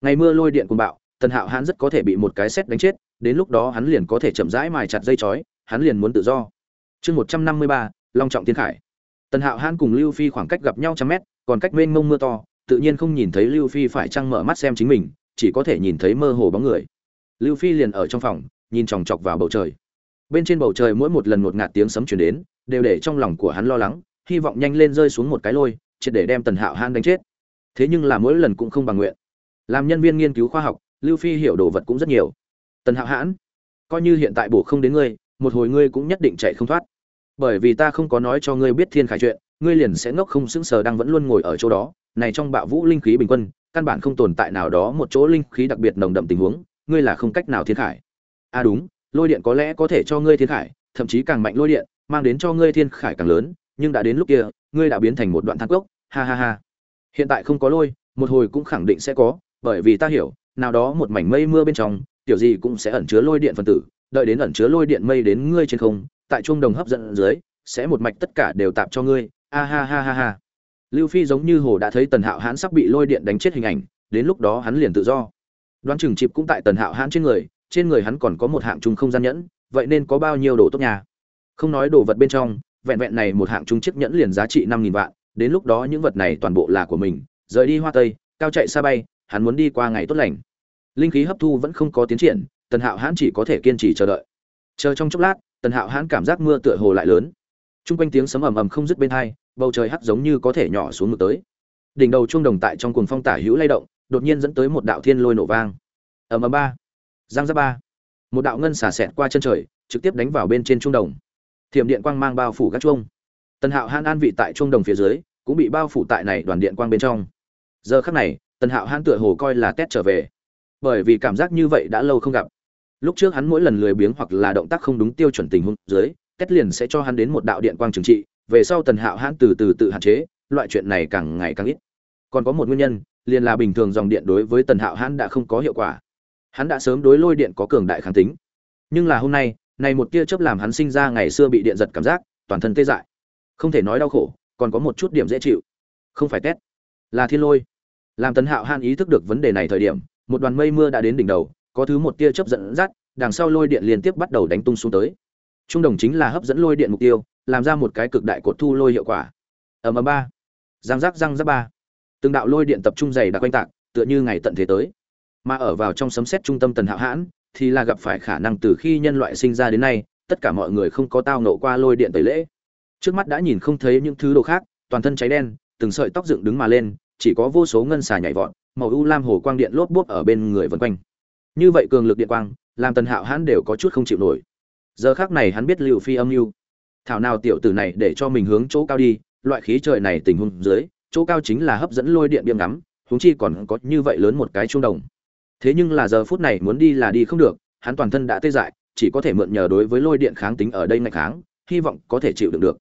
Ngày mưa lôi điện cùng bạo, tần hạo hãn rất có thể bị một cái xét đánh chết, đến lúc đó hắn liền có thể chậm rãi mài chặt dây chói, hắn liền muốn tự do. Chương một trăm năm mươi ba, long trọng tiến khải. Tần hạo hãn cùng lưu phi khoảng cách gặp nhau trăm mét, còn cách mênh mông mưa to, tự nhiên không nhìn thấy lưu phi phải trăng mở mắt xem chính mình, chỉ có thể nhìn thấy mơ hồ bóng người. Lưu phi liền ở trong phòng, nhìn chòng chọc vào bầu trời bên trên bầu trời mỗi một lần một ngạt tiếng sấm chuyển đến, đều để trong lòng của hắn lo lắng, hy vọng nhanh lên rơi xuống một cái lôi, triệt để đem tần hạo hãn đánh chết. Thế nhưng là mỗi lần cũng không bằng nguyện. Làm nhân viên nghiên cứu khoa học, lưu phi hiểu đồ vật cũng rất nhiều. Tần hạo hãn, coi như hiện tại bổ không đến ngươi, một hồi ngươi cũng nhất định chạy không thoát. Bởi vì ta không có nói cho ngươi biết thiên khải chuyện, ngươi liền sẽ ngốc không sững sờ đang vẫn luôn ngồi ở chỗ đó. Này trong bạo vũ linh khí bình quân, căn bản không tồn tại nào đó một chỗ linh khí đặc biệt nồng đậm tình huống, ngươi là không cách nào thiên khải. À đúng lôi điện có lẽ có thể cho ngươi thiên khải, thậm chí càng mạnh lôi điện, mang đến cho ngươi thiên khải càng lớn, nhưng đã đến lúc kia, ngươi đã biến thành một đoạn thang cốc, ha ha ha. Hiện tại không có lôi, một hồi cũng khẳng định sẽ có, bởi vì ta hiểu, nào đó một mảnh mây mưa bên trong, tiểu gì cũng sẽ ẩn chứa lôi điện phân tử, đợi đến ẩn chứa lôi điện mây đến ngươi trên không, tại trung đồng hấp dẫn dưới, sẽ một mạch tất cả đều tạp cho ngươi, a ha ha ha ha. Lưu phi giống như hồ đã thấy tần hạo hãn sắp bị lôi điện đánh chết hình ảnh, đến lúc đó hắn liền tự do. Đoán chừng chịp cũng tại tần hạo hãn trên người trên người hắn còn có một hạng trung không gian nhẫn, vậy nên có bao nhiêu đồ tốt nhà không nói đồ vật bên trong, vẹn vẹn này một hạng trung chiếc nhẫn liền giá trị năm nghìn vạn, đến lúc đó những vật này toàn bộ là của mình, rời đi hoa tây, cao chạy xa bay, hắn muốn đi qua ngày tốt lành. Linh khí hấp thu vẫn không có tiến triển, tần hạo hãn chỉ có thể kiên trì chờ đợi. Chờ trong chốc lát, tần hạo hãn cảm giác mưa tựa hồ lại lớn. Trung quanh tiếng sấm ầm ầm không dứt bên hai, bầu trời hắt giống như có thể nhỏ xuống ngược tới. Đỉnh đầu chuông đồng tại trong cuồng phong tả hữu lay động, đột nhiên dẫn tới một đạo thiên lôi nổ vang. Ầm ầm ba giang Giáp ba. Một đạo ngân xả xẹt qua chân trời, trực tiếp đánh vào bên trên trung đồng. Thiểm điện quang mang bao phủ các chuông. Tần hạo hãn an vị tại trung đồng phía dưới, cũng bị bao phủ tại này đoàn điện quang bên trong. Giờ khắc này, tần hạo hãn tựa hồ coi là tét trở về. Bởi vì cảm giác như vậy đã lâu không gặp. Lúc trước hắn mỗi lần lười biếng hoặc là động tác không đúng tiêu chuẩn tình huống dưới kết liền sẽ cho hắn đến một đạo điện quang trừng trị. Về sau tần hạo hãn từ từ tự hạn chế, loại chuyện này càng ngày càng ít. Còn có một nguyên nhân, liền là bình thường dòng điện đối với tần hạo hãn đã không có hiệu quả hắn đã sớm đối lôi điện có cường đại kháng tính. Nhưng là hôm nay, này một tia chớp làm hắn sinh ra ngày xưa bị điện giật cảm giác, toàn thân tê dại. Không thể nói đau khổ, còn có một chút điểm dễ chịu. Không phải tét, là thiên lôi. Làm tấn hạo han ý thức được vấn đề này thời điểm, một đoàn mây mưa đã đến đỉnh đầu, có thứ một tia chớp dẫn dắt, đằng sau lôi điện liên tiếp bắt đầu đánh tung xuống tới. Trung đồng chính là hấp dẫn lôi điện mục tiêu, làm ra một cái cực đại cột thu lôi hiệu quả. Ầm ầm ba. Răng rắc răng rắc ba. Từng đạo lôi điện tập trung dày đặc quanh tạc, tựa như ngày tận thế tới mà ở vào trong sấm xét trung tâm tần hạo hãn, thì là gặp phải khả năng từ khi nhân loại sinh ra đến nay, tất cả mọi người không có tao nộ qua lôi điện tẩy lễ. Trước mắt đã nhìn không thấy những thứ đồ khác, toàn thân cháy đen, từng sợi tóc dựng đứng mà lên, chỉ có vô số ngân xà nhảy vọt, màu u lam hồ quang điện lốp bốp ở bên người vân quanh. Như vậy cường lực điện quang, làm tần hạo hãn đều có chút không chịu nổi. Giờ khác này hắn biết liệu phi âm mưu. Thảo nào tiểu tử này để cho mình hướng chỗ cao đi, loại khí trời này tình huống dưới, chỗ cao chính là hấp dẫn lôi điện biếm ngắm, huống chi còn có như vậy lớn một cái trung đồng thế nhưng là giờ phút này muốn đi là đi không được, hắn toàn thân đã tê dại, chỉ có thể mượn nhờ đối với lôi điện kháng tính ở đây ngày kháng, hy vọng có thể chịu đựng được.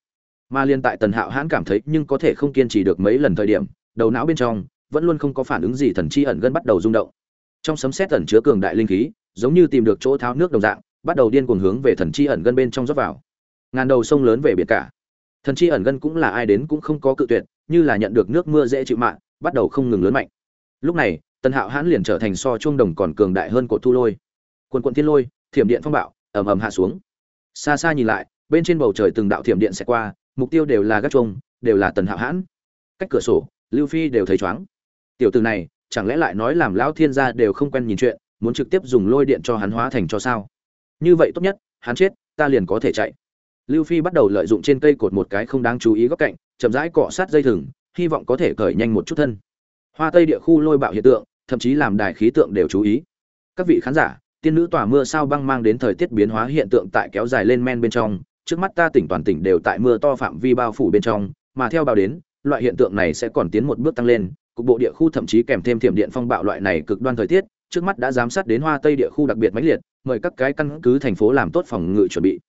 Mà liên tại tần hạo hãn cảm thấy nhưng có thể không kiên trì được mấy lần thời điểm, đầu não bên trong vẫn luôn không có phản ứng gì thần chi ẩn gân bắt đầu rung động. Trong sấm sét ẩn chứa cường đại linh khí, giống như tìm được chỗ tháo nước đồng dạng, bắt đầu điên cuồng hướng về thần chi ẩn gân bên trong rót vào. Ngàn đầu sông lớn về biển cả. Thần chi ẩn gân cũng là ai đến cũng không có cự tuyệt, như là nhận được nước mưa dễ chịu mạng bắt đầu không ngừng lớn mạnh. Lúc này tần hạo hãn liền trở thành so chuông đồng còn cường đại hơn cột thu lôi. Quần quận thiên lôi, thiểm điện phong bạo, ầm ầm hạ xuống. Xa xa nhìn lại, bên trên bầu trời từng đạo thiểm điện sẽ qua, mục tiêu đều là gác chuông, đều là tần hạo hãn. Cách cửa sổ, lưu phi đều thấy chóng tiểu từ này, chẳng lẽ lại nói làm lão thiên gia đều không quen nhìn chuyện, muốn trực tiếp dùng lôi điện cho hắn hóa thành cho sao? Như vậy tốt nhất, hắn chết, ta liền có thể chạy. Lưu phi bắt đầu lợi dụng trên cây cột một cái không đáng chú ý góc cạnh, chậm rãi cọ sát dây thừng, hy vọng có thể cởi nhanh một chút thân. Hoa tây địa khu lôi bạo hiện tượng thậm chí làm đài khí tượng đều chú ý. Các vị khán giả, tiên nữ tỏa mưa sao băng mang đến thời tiết biến hóa hiện tượng tại kéo dài lên men bên trong, trước mắt ta tỉnh toàn tỉnh đều tại mưa to phạm vi bao phủ bên trong, mà theo báo đến, loại hiện tượng này sẽ còn tiến một bước tăng lên, cục bộ địa khu thậm chí kèm thêm thiểm điện phong bạo loại này cực đoan thời tiết, trước mắt đã giám sát đến hoa tây địa khu đặc biệt mãnh liệt, mời các cái căn cứ thành phố làm tốt phòng ngự chuẩn bị.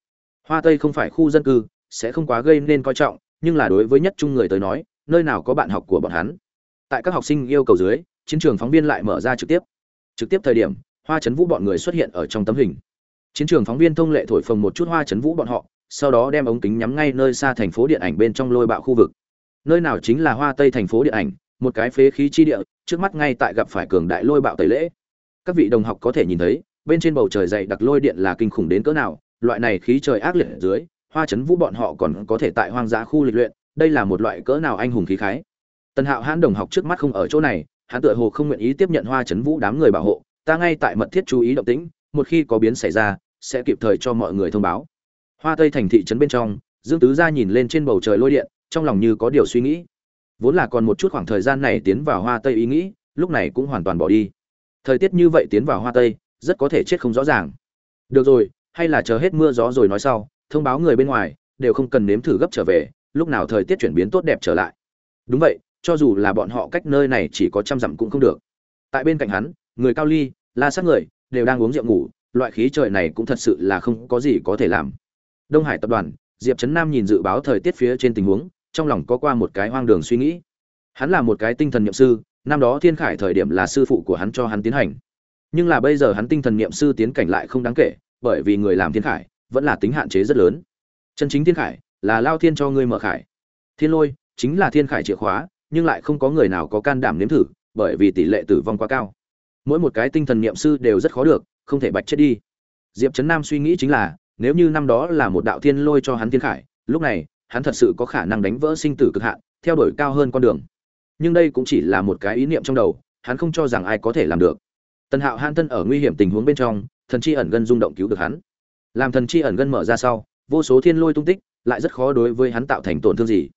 Hoa tây không phải khu dân cư, sẽ không quá gây nên coi trọng, nhưng là đối với nhất trung người tới nói, nơi nào có bạn học của bọn hắn. Tại các học sinh yêu cầu dưới chiến trường phóng viên lại mở ra trực tiếp. Trực tiếp thời điểm, hoa chấn vũ bọn người xuất hiện ở trong tấm hình. Chiến trường phóng viên thông lệ thổi phồng một chút hoa chấn vũ bọn họ, sau đó đem ống kính nhắm ngay nơi xa thành phố điện ảnh bên trong lôi bạo khu vực. Nơi nào chính là hoa tây thành phố điện ảnh, một cái phế khí chi địa, trước mắt ngay tại gặp phải cường đại lôi bạo tẩy lễ. Các vị đồng học có thể nhìn thấy, bên trên bầu trời dày đặc lôi điện là kinh khủng đến cỡ nào, loại này khí trời ác liệt ở dưới, hoa chấn vũ bọn họ còn có thể tại hoang dã khu lịch luyện, đây là một loại cỡ nào anh hùng khí khái. Tần hạo hãn đồng học trước mắt không ở chỗ này hắn tựa hồ không nguyện ý tiếp nhận hoa chấn vũ đám người bảo hộ, ta ngay tại mật thiết chú ý động tĩnh, một khi có biến xảy ra, sẽ kịp thời cho mọi người thông báo. Hoa tây thành thị trấn bên trong, dương tứ gia nhìn lên trên bầu trời lôi điện, trong lòng như có điều suy nghĩ. Vốn là còn một chút khoảng thời gian này tiến vào hoa tây ý nghĩ, lúc này cũng hoàn toàn bỏ đi. Thời tiết như vậy tiến vào hoa tây, rất có thể chết không rõ ràng. Được rồi, hay là chờ hết mưa gió rồi nói sau, thông báo người bên ngoài, đều không cần nếm thử gấp trở về, lúc nào thời tiết chuyển biến tốt đẹp trở lại. Đúng vậy cho dù là bọn họ cách nơi này chỉ có trăm dặm cũng không được. Tại bên cạnh hắn, người cao ly, la sát người, đều đang uống rượu ngủ, loại khí trời này cũng thật sự là không có gì có thể làm. Đông hải tập đoàn, diệp trấn nam nhìn dự báo thời tiết phía trên tình huống, trong lòng có qua một cái hoang đường suy nghĩ. Hắn là một cái tinh thần nhậm sư, năm đó thiên khải thời điểm là sư phụ của hắn cho hắn tiến hành. Nhưng là bây giờ hắn tinh thần niệm sư tiến cảnh lại không đáng kể, bởi vì người làm thiên khải vẫn là tính hạn chế rất lớn. Chân chính thiên khải là lao thiên cho ngươi mở khải. Thiên lôi chính là thiên khải chìa khóa nhưng lại không có người nào có can đảm nếm thử, bởi vì tỷ lệ tử vong quá cao. Mỗi một cái tinh thần niệm sư đều rất khó được, không thể bạch chết đi. Diệp trấn nam suy nghĩ chính là, nếu như năm đó là một đạo thiên lôi cho hắn thiên khải, lúc này, hắn thật sự có khả năng đánh vỡ sinh tử cực hạn, theo đuổi cao hơn con đường. Nhưng đây cũng chỉ là một cái ý niệm trong đầu, hắn không cho rằng ai có thể làm được. Tần hạo Hàn thân ở nguy hiểm tình huống bên trong, thần chi ẩn gân rung động cứu được hắn. Làm thần chi ẩn gân mở ra sau, vô số thiên lôi tung tích, lại rất khó đối với hắn tạo thành tổn thương gì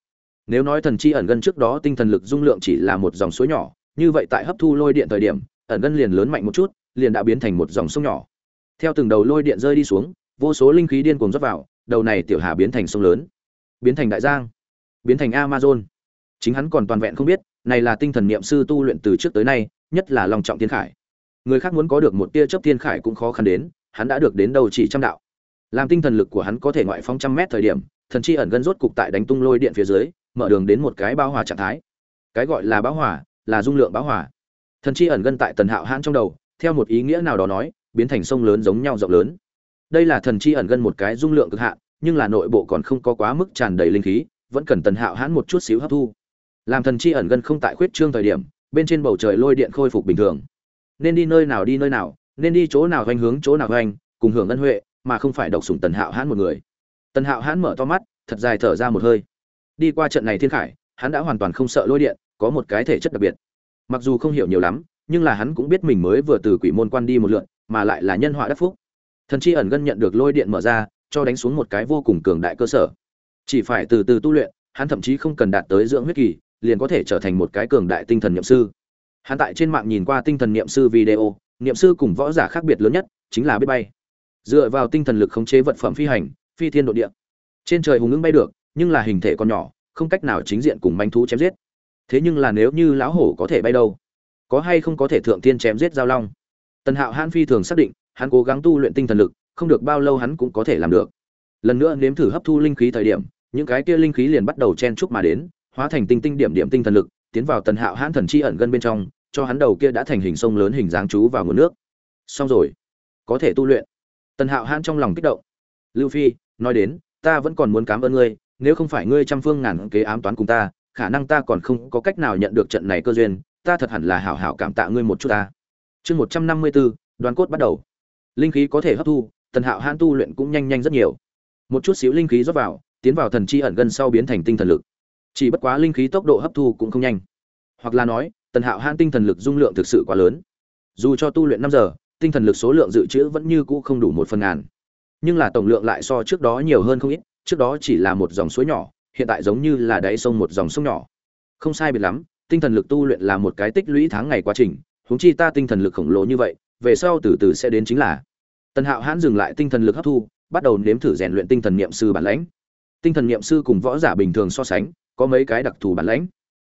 nếu nói thần chi ẩn ngân trước đó tinh thần lực dung lượng chỉ là một dòng suối nhỏ, như vậy tại hấp thu lôi điện thời điểm, ẩn ngân liền lớn mạnh một chút, liền đã biến thành một dòng sông nhỏ. Theo từng đầu lôi điện rơi đi xuống, vô số linh khí điên cuồng rót vào, đầu này tiểu hà biến thành sông lớn, biến thành đại giang, biến thành amazon. Chính hắn còn toàn vẹn không biết, này là tinh thần niệm sư tu luyện từ trước tới nay, nhất là lòng trọng thiên khải. Người khác muốn có được một tia chớp thiên khải cũng khó khăn đến, hắn đã được đến đầu chỉ trăm đạo. Làm tinh thần lực của hắn có thể ngoại phong trăm mét thời điểm, thần chi ẩn gân rốt cục tại đánh tung lôi điện phía dưới mở đường đến một cái bão hòa trạng thái. Cái gọi là bão hòa là dung lượng bão hòa. Thần chi ẩn gân tại tần hạo hãn trong đầu, theo một ý nghĩa nào đó nói, biến thành sông lớn giống nhau rộng lớn. Đây là thần chi ẩn gân một cái dung lượng cực hạn, nhưng là nội bộ còn không có quá mức tràn đầy linh khí, vẫn cần tần hạo hãn một chút xíu hấp thu. Làm thần chi ẩn gân không tại khuyết trương thời điểm, bên trên bầu trời lôi điện khôi phục bình thường. Nên đi nơi nào đi nơi nào, nên đi chỗ nào hoành hướng chỗ nào hoành, cùng hưởng ân huệ, mà không phải độc sủng tần hạo hãn một người. Tần hạo hãn mở to mắt, thật dài thở ra một hơi đi qua trận này thiên khải, hắn đã hoàn toàn không sợ lôi điện, có một cái thể chất đặc biệt. Mặc dù không hiểu nhiều lắm, nhưng là hắn cũng biết mình mới vừa từ quỷ môn quan đi một lượn, mà lại là nhân họa đắc phúc. Thần chi ẩn gân nhận được lôi điện mở ra, cho đánh xuống một cái vô cùng cường đại cơ sở. Chỉ phải từ từ tu luyện, hắn thậm chí không cần đạt tới dưỡng huyết kỳ, liền có thể trở thành một cái cường đại tinh thần niệm sư. Hắn tại trên mạng nhìn qua tinh thần niệm sư video, niệm sư cùng võ giả khác biệt lớn nhất chính là biết bay. Dựa vào tinh thần lực khống chế vật phẩm phi hành, phi thiên độ địa. Trên trời hùng ứng bay được nhưng là hình thể còn nhỏ, không cách nào chính diện cùng manh thú chém giết. Thế nhưng là nếu như lão hổ có thể bay đâu, có hay không có thể thượng tiên chém giết giao long? Tần hạo hãn phi thường xác định, hắn cố gắng tu luyện tinh thần lực, không được bao lâu hắn cũng có thể làm được. Lần nữa nếm thử hấp thu linh khí thời điểm, những cái kia linh khí liền bắt đầu chen chúc mà đến, hóa thành tinh tinh điểm điểm tinh thần lực, tiến vào tần hạo hãn thần chi ẩn gân bên trong, cho hắn đầu kia đã thành hình sông lớn hình dáng chú vào nguồn nước. Xong rồi, có thể tu luyện. Tần hạo hãn trong lòng kích động. Lưu phi, nói đến, ta vẫn còn muốn cảm ơn ngươi nếu không phải ngươi trăm phương ngàn kế ám toán cùng ta, khả năng ta còn không có cách nào nhận được trận này cơ duyên, ta thật hẳn là hảo hảo cảm tạ ngươi một chút ta. Chương một trăm năm mươi bốn, đoàn cốt bắt đầu. Linh khí có thể hấp thu, tần hạo hãn tu luyện cũng nhanh nhanh rất nhiều. Một chút xíu linh khí rót vào, tiến vào thần chi ẩn gần sau biến thành tinh thần lực. Chỉ bất quá linh khí tốc độ hấp thu cũng không nhanh. Hoặc là nói, tần hạo hãn tinh thần lực dung lượng thực sự quá lớn. Dù cho tu luyện năm giờ, tinh thần lực số lượng dự trữ vẫn như cũ không đủ một phần ngàn. Nhưng là tổng lượng lại so trước đó nhiều hơn không ít trước đó chỉ là một dòng suối nhỏ, hiện tại giống như là đáy sông một dòng sông nhỏ. Không sai biệt lắm, tinh thần lực tu luyện là một cái tích lũy tháng ngày quá trình, huống chi ta tinh thần lực khổng lồ như vậy, về sau từ từ sẽ đến chính là. Tần hạo hãn dừng lại tinh thần lực hấp thu, bắt đầu nếm thử rèn luyện tinh thần niệm sư bản lãnh. Tinh thần niệm sư cùng võ giả bình thường so sánh, có mấy cái đặc thù bản lãnh.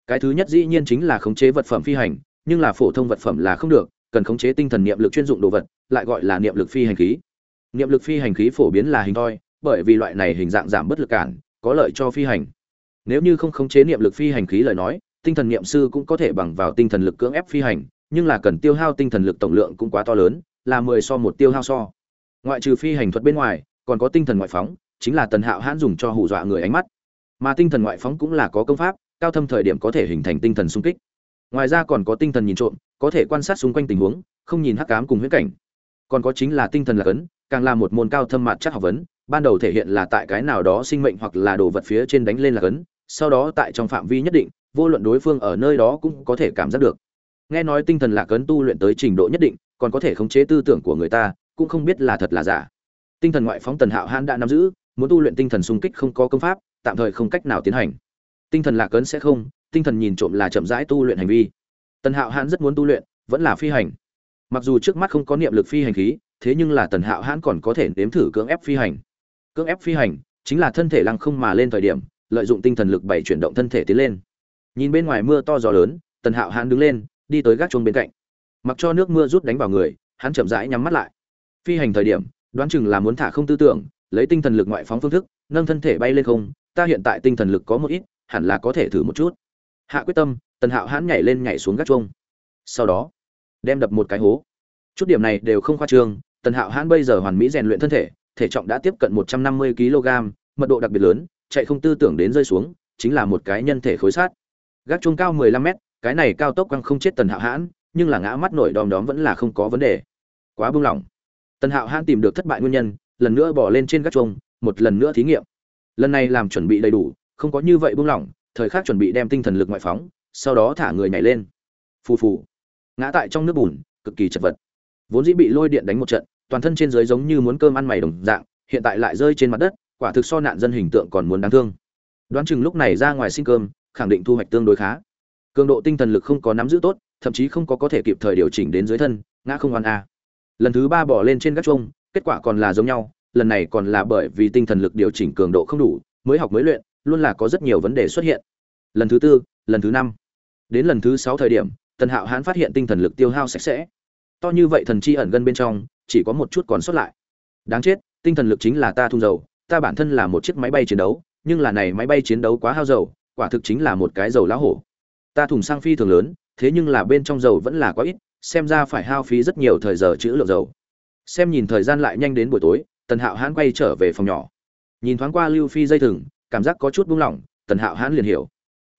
Cái thứ nhất dĩ nhiên chính là khống chế vật phẩm phi hành, nhưng là phổ thông vật phẩm là không được, cần khống chế tinh thần niệm lực chuyên dụng đồ vật, lại gọi là niệm lực phi hành khí. Niệm lực phi hành khí phổ biến là hình thoi bởi vì loại này hình dạng giảm bất lực cản, có lợi cho phi hành. Nếu như không khống chế niệm lực phi hành khí lời nói, tinh thần niệm sư cũng có thể bằng vào tinh thần lực cưỡng ép phi hành, nhưng là cần tiêu hao tinh thần lực tổng lượng cũng quá to lớn, là mười so một tiêu hao so. Ngoại trừ phi hành thuật bên ngoài, còn có tinh thần ngoại phóng, chính là tần hạo hãn dùng cho hù dọa người ánh mắt. Mà tinh thần ngoại phóng cũng là có công pháp, cao thâm thời điểm có thể hình thành tinh thần sung kích. Ngoài ra còn có tinh thần nhìn trộm, có thể quan sát xung quanh tình huống, không nhìn hắc ám cùng huyễn cảnh. Còn có chính là tinh thần lạc ấn càng là một môn cao thâm mạn chắc học vấn ban đầu thể hiện là tại cái nào đó sinh mệnh hoặc là đồ vật phía trên đánh lên là cấn, sau đó tại trong phạm vi nhất định vô luận đối phương ở nơi đó cũng có thể cảm giác được. Nghe nói tinh thần lạc cấn tu luyện tới trình độ nhất định còn có thể khống chế tư tưởng của người ta cũng không biết là thật là giả. Tinh thần ngoại phóng tần hạo hãn đã nắm giữ muốn tu luyện tinh thần xung kích không có công pháp tạm thời không cách nào tiến hành. Tinh thần lạc cấn sẽ không tinh thần nhìn trộm là chậm rãi tu luyện hành vi. Tần hạo hãn rất muốn tu luyện vẫn là phi hành. Mặc dù trước mắt không có niệm lực phi hành khí thế nhưng là tần hạo hãn còn có thể nếm thử cưỡng ép phi hành cưỡng ép phi hành, chính là thân thể lăng không mà lên thời điểm, lợi dụng tinh thần lực bảy chuyển động thân thể tiến lên. Nhìn bên ngoài mưa to gió lớn, tần hạo hãn đứng lên, đi tới gác chuông bên cạnh. Mặc cho nước mưa rút đánh vào người, hắn chậm rãi nhắm mắt lại. Phi hành thời điểm, đoán chừng là muốn thả không tư tưởng, lấy tinh thần lực ngoại phóng phương thức, nâng thân thể bay lên không, ta hiện tại tinh thần lực có một ít, hẳn là có thể thử một chút. Hạ quyết tâm, tần hạo hãn nhảy lên nhảy xuống gác chuông. Sau đó, đem đập một cái hố. Chút điểm này đều không khoa trương, tần hạo hãn bây giờ hoàn mỹ rèn luyện thân thể thể trọng đã tiếp cận một trăm năm mươi kg, mật độ đặc biệt lớn, chạy không tư tưởng đến rơi xuống, chính là một cái nhân thể khối sát. Gác chuông cao mười lăm mét, cái này cao tốc quăng không chết tần hạo hãn, nhưng là ngã mắt nổi đom đóm vẫn là không có vấn đề. Quá buông lỏng. Tần hạo hãn tìm được thất bại nguyên nhân, lần nữa bỏ lên trên gác chuông, một lần nữa thí nghiệm. Lần này làm chuẩn bị đầy đủ, không có như vậy buông lỏng, thời khắc chuẩn bị đem tinh thần lực ngoại phóng, sau đó thả người nhảy lên. Phù phù. Ngã tại trong nước bùn, cực kỳ chật vật. Vốn dĩ bị lôi điện đánh một trận toàn thân trên dưới giống như muốn cơm ăn mày đồng dạng, hiện tại lại rơi trên mặt đất, quả thực so nạn dân hình tượng còn muốn đáng thương. Đoán chừng lúc này ra ngoài xin cơm, khẳng định thu hoạch tương đối khá. Cường độ tinh thần lực không có nắm giữ tốt, thậm chí không có có thể kịp thời điều chỉnh đến dưới thân, ngã không hoàn a. Lần thứ ba bỏ lên trên gác chuông, kết quả còn là giống nhau, lần này còn là bởi vì tinh thần lực điều chỉnh cường độ không đủ, mới học mới luyện, luôn là có rất nhiều vấn đề xuất hiện. Lần thứ tư, lần thứ năm. Đến lần thứ sáu thời điểm, tần hạo hán phát hiện tinh thần lực tiêu hao sạch sẽ. To như vậy thần chi ẩn gân bên trong chỉ có một chút còn sót lại. Đáng chết, tinh thần lực chính là ta thung dầu, ta bản thân là một chiếc máy bay chiến đấu, nhưng là này máy bay chiến đấu quá hao dầu, quả thực chính là một cái dầu lá hổ. Ta thùng sang phi thường lớn, thế nhưng là bên trong dầu vẫn là quá ít, xem ra phải hao phí rất nhiều thời giờ chữ lượng dầu. Xem nhìn thời gian lại nhanh đến buổi tối, tần hạo hãn quay trở về phòng nhỏ. Nhìn thoáng qua lưu phi dây thừng, cảm giác có chút buông lỏng, tần hạo hãn liền hiểu.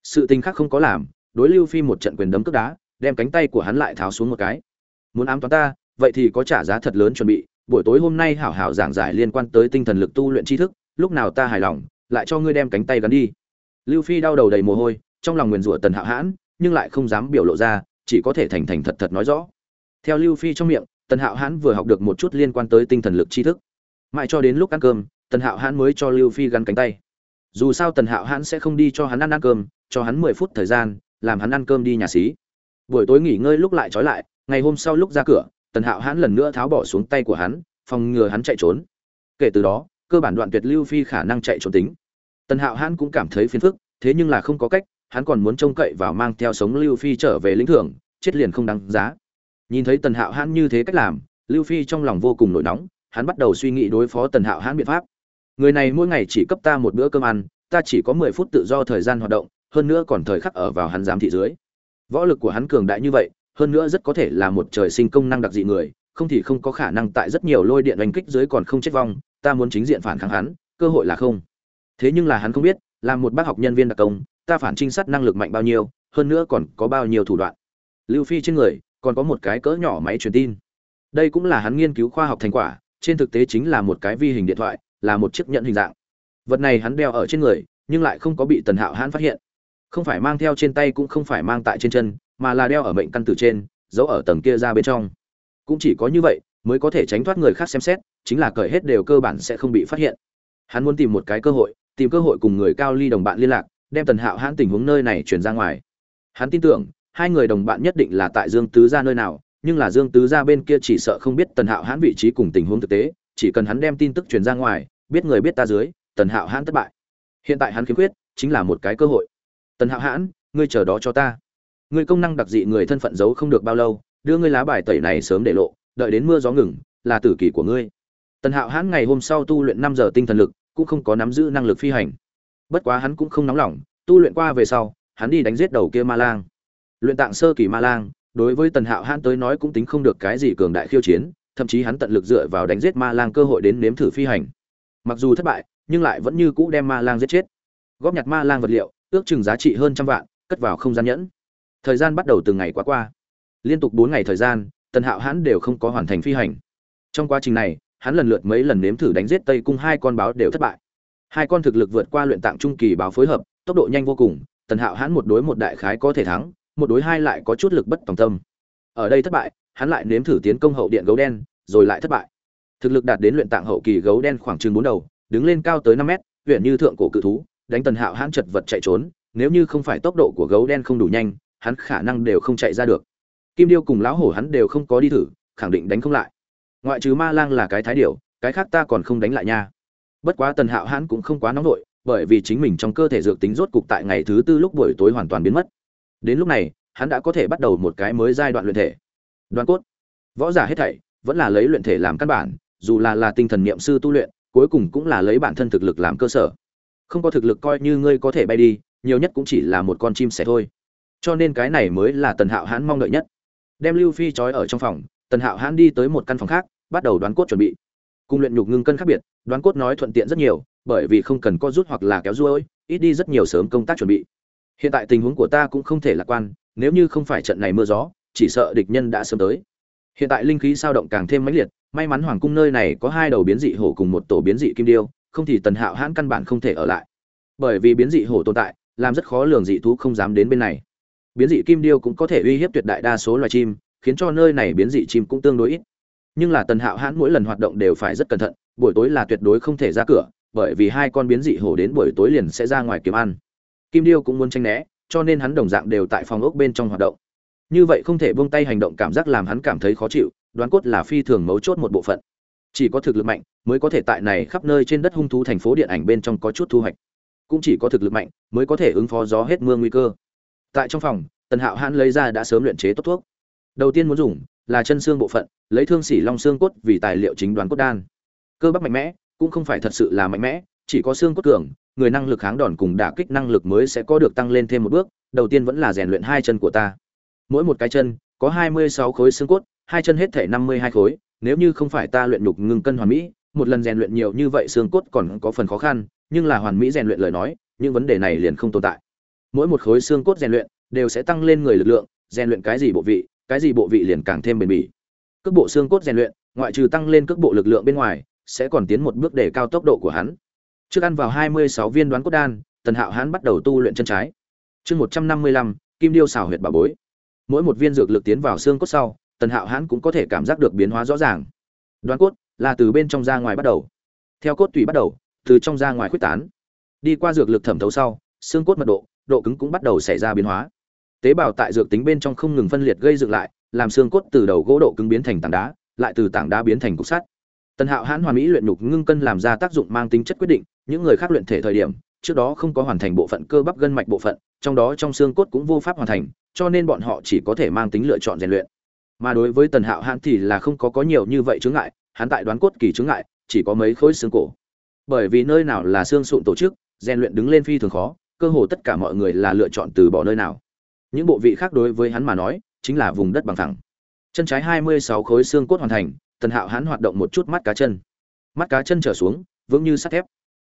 Sự tình khác không có làm, đối lưu phi một trận quyền đấm cước đá, đem cánh tay của hắn lại tháo xuống một cái. Muốn ám toán ta vậy thì có trả giá thật lớn chuẩn bị. Buổi tối hôm nay hảo hảo giảng giải liên quan tới tinh thần lực tu luyện tri thức, lúc nào ta hài lòng, lại cho ngươi đem cánh tay gắn đi. Lưu phi đau đầu đầy mồ hôi, trong lòng nguyền rủa tần hạo hãn, nhưng lại không dám biểu lộ ra, chỉ có thể thành thành thật thật nói rõ. Theo lưu phi trong miệng, tần hạo hãn vừa học được một chút liên quan tới tinh thần lực tri thức. Mãi cho đến lúc ăn cơm, tần hạo hãn mới cho lưu phi gắn cánh tay. Dù sao tần hạo hãn sẽ không đi cho hắn ăn ăn cơm, cho hắn mười phút thời gian, làm hắn ăn cơm đi nhà xí. Buổi tối nghỉ ngơi lúc lại trói lại, ngày hôm sau lúc ra cửa tần hạo hãn lần nữa tháo bỏ xuống tay của hắn, phòng ngừa hắn chạy trốn. Kể từ đó, cơ bản đoạn tuyệt lưu phi khả năng chạy trốn tính. Tần hạo hãn cũng cảm thấy phiền phức, thế nhưng là không có cách, hắn còn muốn trông cậy vào mang theo sống lưu phi trở về lĩnh thưởng, chết liền không đáng giá. Nhìn thấy tần hạo hãn như thế cách làm, lưu phi trong lòng vô cùng nổi nóng, hắn bắt đầu suy nghĩ đối phó tần hạo hãn biện pháp. Người này mỗi ngày chỉ cấp ta một bữa cơm ăn, ta chỉ có mười phút tự do thời gian hoạt động, hơn nữa còn thời khắc ở vào hắn giám thị dưới. Võ lực của hắn cường đại như vậy hơn nữa rất có thể là một trời sinh công năng đặc dị người, không thì không có khả năng tại rất nhiều lôi điện đánh kích dưới còn không chết vong, ta muốn chính diện phản kháng hắn, cơ hội là không. Thế nhưng là hắn không biết, làm một bác học nhân viên đặc công, ta phản trinh sát năng lực mạnh bao nhiêu, hơn nữa còn có bao nhiêu thủ đoạn. Lưu phi trên người, còn có một cái cỡ nhỏ máy truyền tin. Đây cũng là hắn nghiên cứu khoa học thành quả, trên thực tế chính là một cái vi hình điện thoại, là một chiếc nhận hình dạng. Vật này hắn đeo ở trên người, nhưng lại không có bị tần hạo hãn phát hiện. Không phải mang theo trên tay cũng không phải mang tại trên chân mà là đeo ở mệnh căn tử trên, giấu ở tầng kia ra bên trong. Cũng chỉ có như vậy mới có thể tránh thoát người khác xem xét, chính là cởi hết đều cơ bản sẽ không bị phát hiện. Hắn muốn tìm một cái cơ hội, tìm cơ hội cùng người cao ly đồng bạn liên lạc, đem tần hạo hãn tình huống nơi này chuyển ra ngoài. Hắn tin tưởng, hai người đồng bạn nhất định là tại dương tứ ra nơi nào, nhưng là dương tứ ra bên kia chỉ sợ không biết tần hạo hãn vị trí cùng tình huống thực tế, chỉ cần hắn đem tin tức truyền ra ngoài, biết người biết ta dưới, tần hạo hãn thất bại. Hiện tại hắn khiếm khuyết, chính là một cái cơ hội. Tần hạo hãn, ngươi chờ đó cho ta ngươi công năng đặc dị người thân phận giấu không được bao lâu, đưa ngươi lá bài tẩy này sớm để lộ, đợi đến mưa gió ngừng, là tử kỷ của ngươi. Tần hạo hãn ngày hôm sau tu luyện năm giờ tinh thần lực, cũng không có nắm giữ năng lực phi hành. Bất quá hắn cũng không nóng lòng, tu luyện qua về sau, hắn đi đánh giết đầu kia ma lang. Luyện tạng sơ kỳ ma lang, đối với tần hạo hãn tới nói cũng tính không được cái gì cường đại khiêu chiến, thậm chí hắn tận lực dựa vào đánh giết ma lang cơ hội đến nếm thử phi hành. Mặc dù thất bại, nhưng lại vẫn như cũ đem ma lang giết chết. Góp nhặt ma lang vật liệu, ước chừng giá trị hơn trăm vạn, cất vào không gian nhẫn thời gian bắt đầu từ ngày qua qua. Liên tục bốn ngày thời gian, tần hạo hãn đều không có hoàn thành phi hành. Trong quá trình này, hắn lần lượt mấy lần nếm thử đánh giết tây cung, hai con báo đều thất bại. Hai con thực lực vượt qua luyện tạng trung kỳ báo phối hợp, tốc độ nhanh vô cùng, tần hạo hãn một đối một đại khái có thể thắng, một đối hai lại có chút lực bất tòng tâm. Ở đây thất bại, hắn lại nếm thử tiến công hậu điện gấu đen, rồi lại thất bại. Thực lực đạt đến luyện tạng hậu kỳ gấu đen khoảng chừng bốn đầu, đứng lên cao tới năm mét, huyện như thượng cổ cự thú, đánh tần hạo hãn chật vật chạy trốn, nếu như không phải tốc độ của gấu đen không đủ nhanh hắn khả năng đều không chạy ra được. Kim điêu cùng lão hổ hắn đều không có đi thử, khẳng định đánh không lại. Ngoại trừ ma lang là cái thái điểu, cái khác ta còn không đánh lại nha. Bất quá tần hạo hãn cũng không quá nóng nổi bởi vì chính mình trong cơ thể dược tính rốt cục tại ngày thứ tư lúc buổi tối hoàn toàn biến mất. Đến lúc này, hắn đã có thể bắt đầu một cái mới giai đoạn luyện thể. Đoan cốt. Võ giả hết thảy vẫn là lấy luyện thể làm căn bản, dù là là tinh thần niệm sư tu luyện, cuối cùng cũng là lấy bản thân thực lực làm cơ sở. Không có thực lực coi như ngươi có thể bay đi, nhiều nhất cũng chỉ là một con chim sẻ thôi cho nên cái này mới là tần hạo hãn mong đợi nhất. Đem lưu phi trói ở trong phòng, tần hạo hãn đi tới một căn phòng khác, bắt đầu đoán cốt chuẩn bị. Cung luyện nhục ngưng cân khác biệt, đoán cốt nói thuận tiện rất nhiều, bởi vì không cần co rút hoặc là kéo ruôi, ít đi rất nhiều sớm công tác chuẩn bị. Hiện tại tình huống của ta cũng không thể lạc quan, nếu như không phải trận này mưa gió, chỉ sợ địch nhân đã sớm tới. Hiện tại linh khí sao động càng thêm mãnh liệt, may mắn hoàng cung nơi này có hai đầu biến dị hổ cùng một tổ biến dị kim điêu, không thì tần hạo hãn căn bản không thể ở lại. Bởi vì biến dị hổ tồn tại, làm rất khó lường dị thú không dám đến bên này biến dị kim điêu cũng có thể uy hiếp tuyệt đại đa số loài chim, khiến cho nơi này biến dị chim cũng tương đối ít. Nhưng là tần hạo hãn mỗi lần hoạt động đều phải rất cẩn thận, buổi tối là tuyệt đối không thể ra cửa, bởi vì hai con biến dị hổ đến buổi tối liền sẽ ra ngoài kiếm ăn. Kim điêu cũng muốn tranh né, cho nên hắn đồng dạng đều tại phòng ốc bên trong hoạt động. Như vậy không thể buông tay hành động cảm giác làm hắn cảm thấy khó chịu, đoán cốt là phi thường mấu chốt một bộ phận. Chỉ có thực lực mạnh mới có thể tại này khắp nơi trên đất hung thú thành phố điện ảnh bên trong có chút thu hoạch. Cũng chỉ có thực lực mạnh mới có thể ứng phó gió hết mưa nguy cơ tại trong phòng, tần hạo hãn lấy ra đã sớm luyện chế tốt thuốc. Đầu tiên muốn dùng là chân xương bộ phận, lấy thương xỉ long xương cốt vì tài liệu chính đoán cốt đan. Cơ bắp mạnh mẽ, cũng không phải thật sự là mạnh mẽ, chỉ có xương cốt cường, người năng lực kháng đòn cùng đả kích năng lực mới sẽ có được tăng lên thêm một bước, đầu tiên vẫn là rèn luyện hai chân của ta. Mỗi một cái chân có hai mươi sáu khối xương cốt, hai chân hết thể năm mươi hai khối, nếu như không phải ta luyện nhục ngưng cân hoàn mỹ, một lần rèn luyện nhiều như vậy xương cốt còn có phần khó khăn, nhưng là hoàn mỹ rèn luyện lời nói, những vấn đề này liền không tồn tại mỗi một khối xương cốt rèn luyện đều sẽ tăng lên người lực lượng, rèn luyện cái gì bộ vị, cái gì bộ vị liền càng thêm bền bỉ. Cước bộ xương cốt rèn luyện, ngoại trừ tăng lên cước bộ lực lượng bên ngoài, sẽ còn tiến một bước để cao tốc độ của hắn. Trước ăn vào hai mươi sáu viên đoán cốt đan, tần hạo hắn bắt đầu tu luyện chân trái. Chương một trăm năm mươi lăm, kim điêu xào huyệt bà bối. Mỗi một viên dược lực tiến vào xương cốt sau, tần hạo hắn cũng có thể cảm giác được biến hóa rõ ràng. Đoán cốt là từ bên trong ra ngoài bắt đầu. Theo cốt tùy bắt đầu, từ trong ra ngoài khuếch tán. Đi qua dược lực thẩm thấu sau, xương cốt mật độ độ cứng cũng bắt đầu xảy ra biến hóa. Tế bào tại dược tính bên trong không ngừng phân liệt gây dựng lại, làm xương cốt từ đầu gỗ độ cứng biến thành tảng đá, lại từ tảng đá biến thành cục sắt. Tần hạo hãn hoàn mỹ luyện nhục ngưng cân làm ra tác dụng mang tính chất quyết định, những người khác luyện thể thời điểm, trước đó không có hoàn thành bộ phận cơ bắp gân mạch bộ phận, trong đó trong xương cốt cũng vô pháp hoàn thành, cho nên bọn họ chỉ có thể mang tính lựa chọn rèn luyện. Mà đối với tần hạo hãn thì là không có có nhiều như vậy chướng ngại, hắn tại đoán cốt kỳ chướng ngại, chỉ có mấy khối xương cổ. Bởi vì nơi nào là xương sụn tổ chức, rèn luyện đứng lên phi thường khó cơ hồ tất cả mọi người là lựa chọn từ bỏ nơi nào. Những bộ vị khác đối với hắn mà nói, chính là vùng đất bằng thẳng chân trái hai mươi sáu khối xương cốt hoàn thành, tần hạo hắn hoạt động một chút mắt cá chân. Mắt cá chân trở xuống, vững như sắt thép.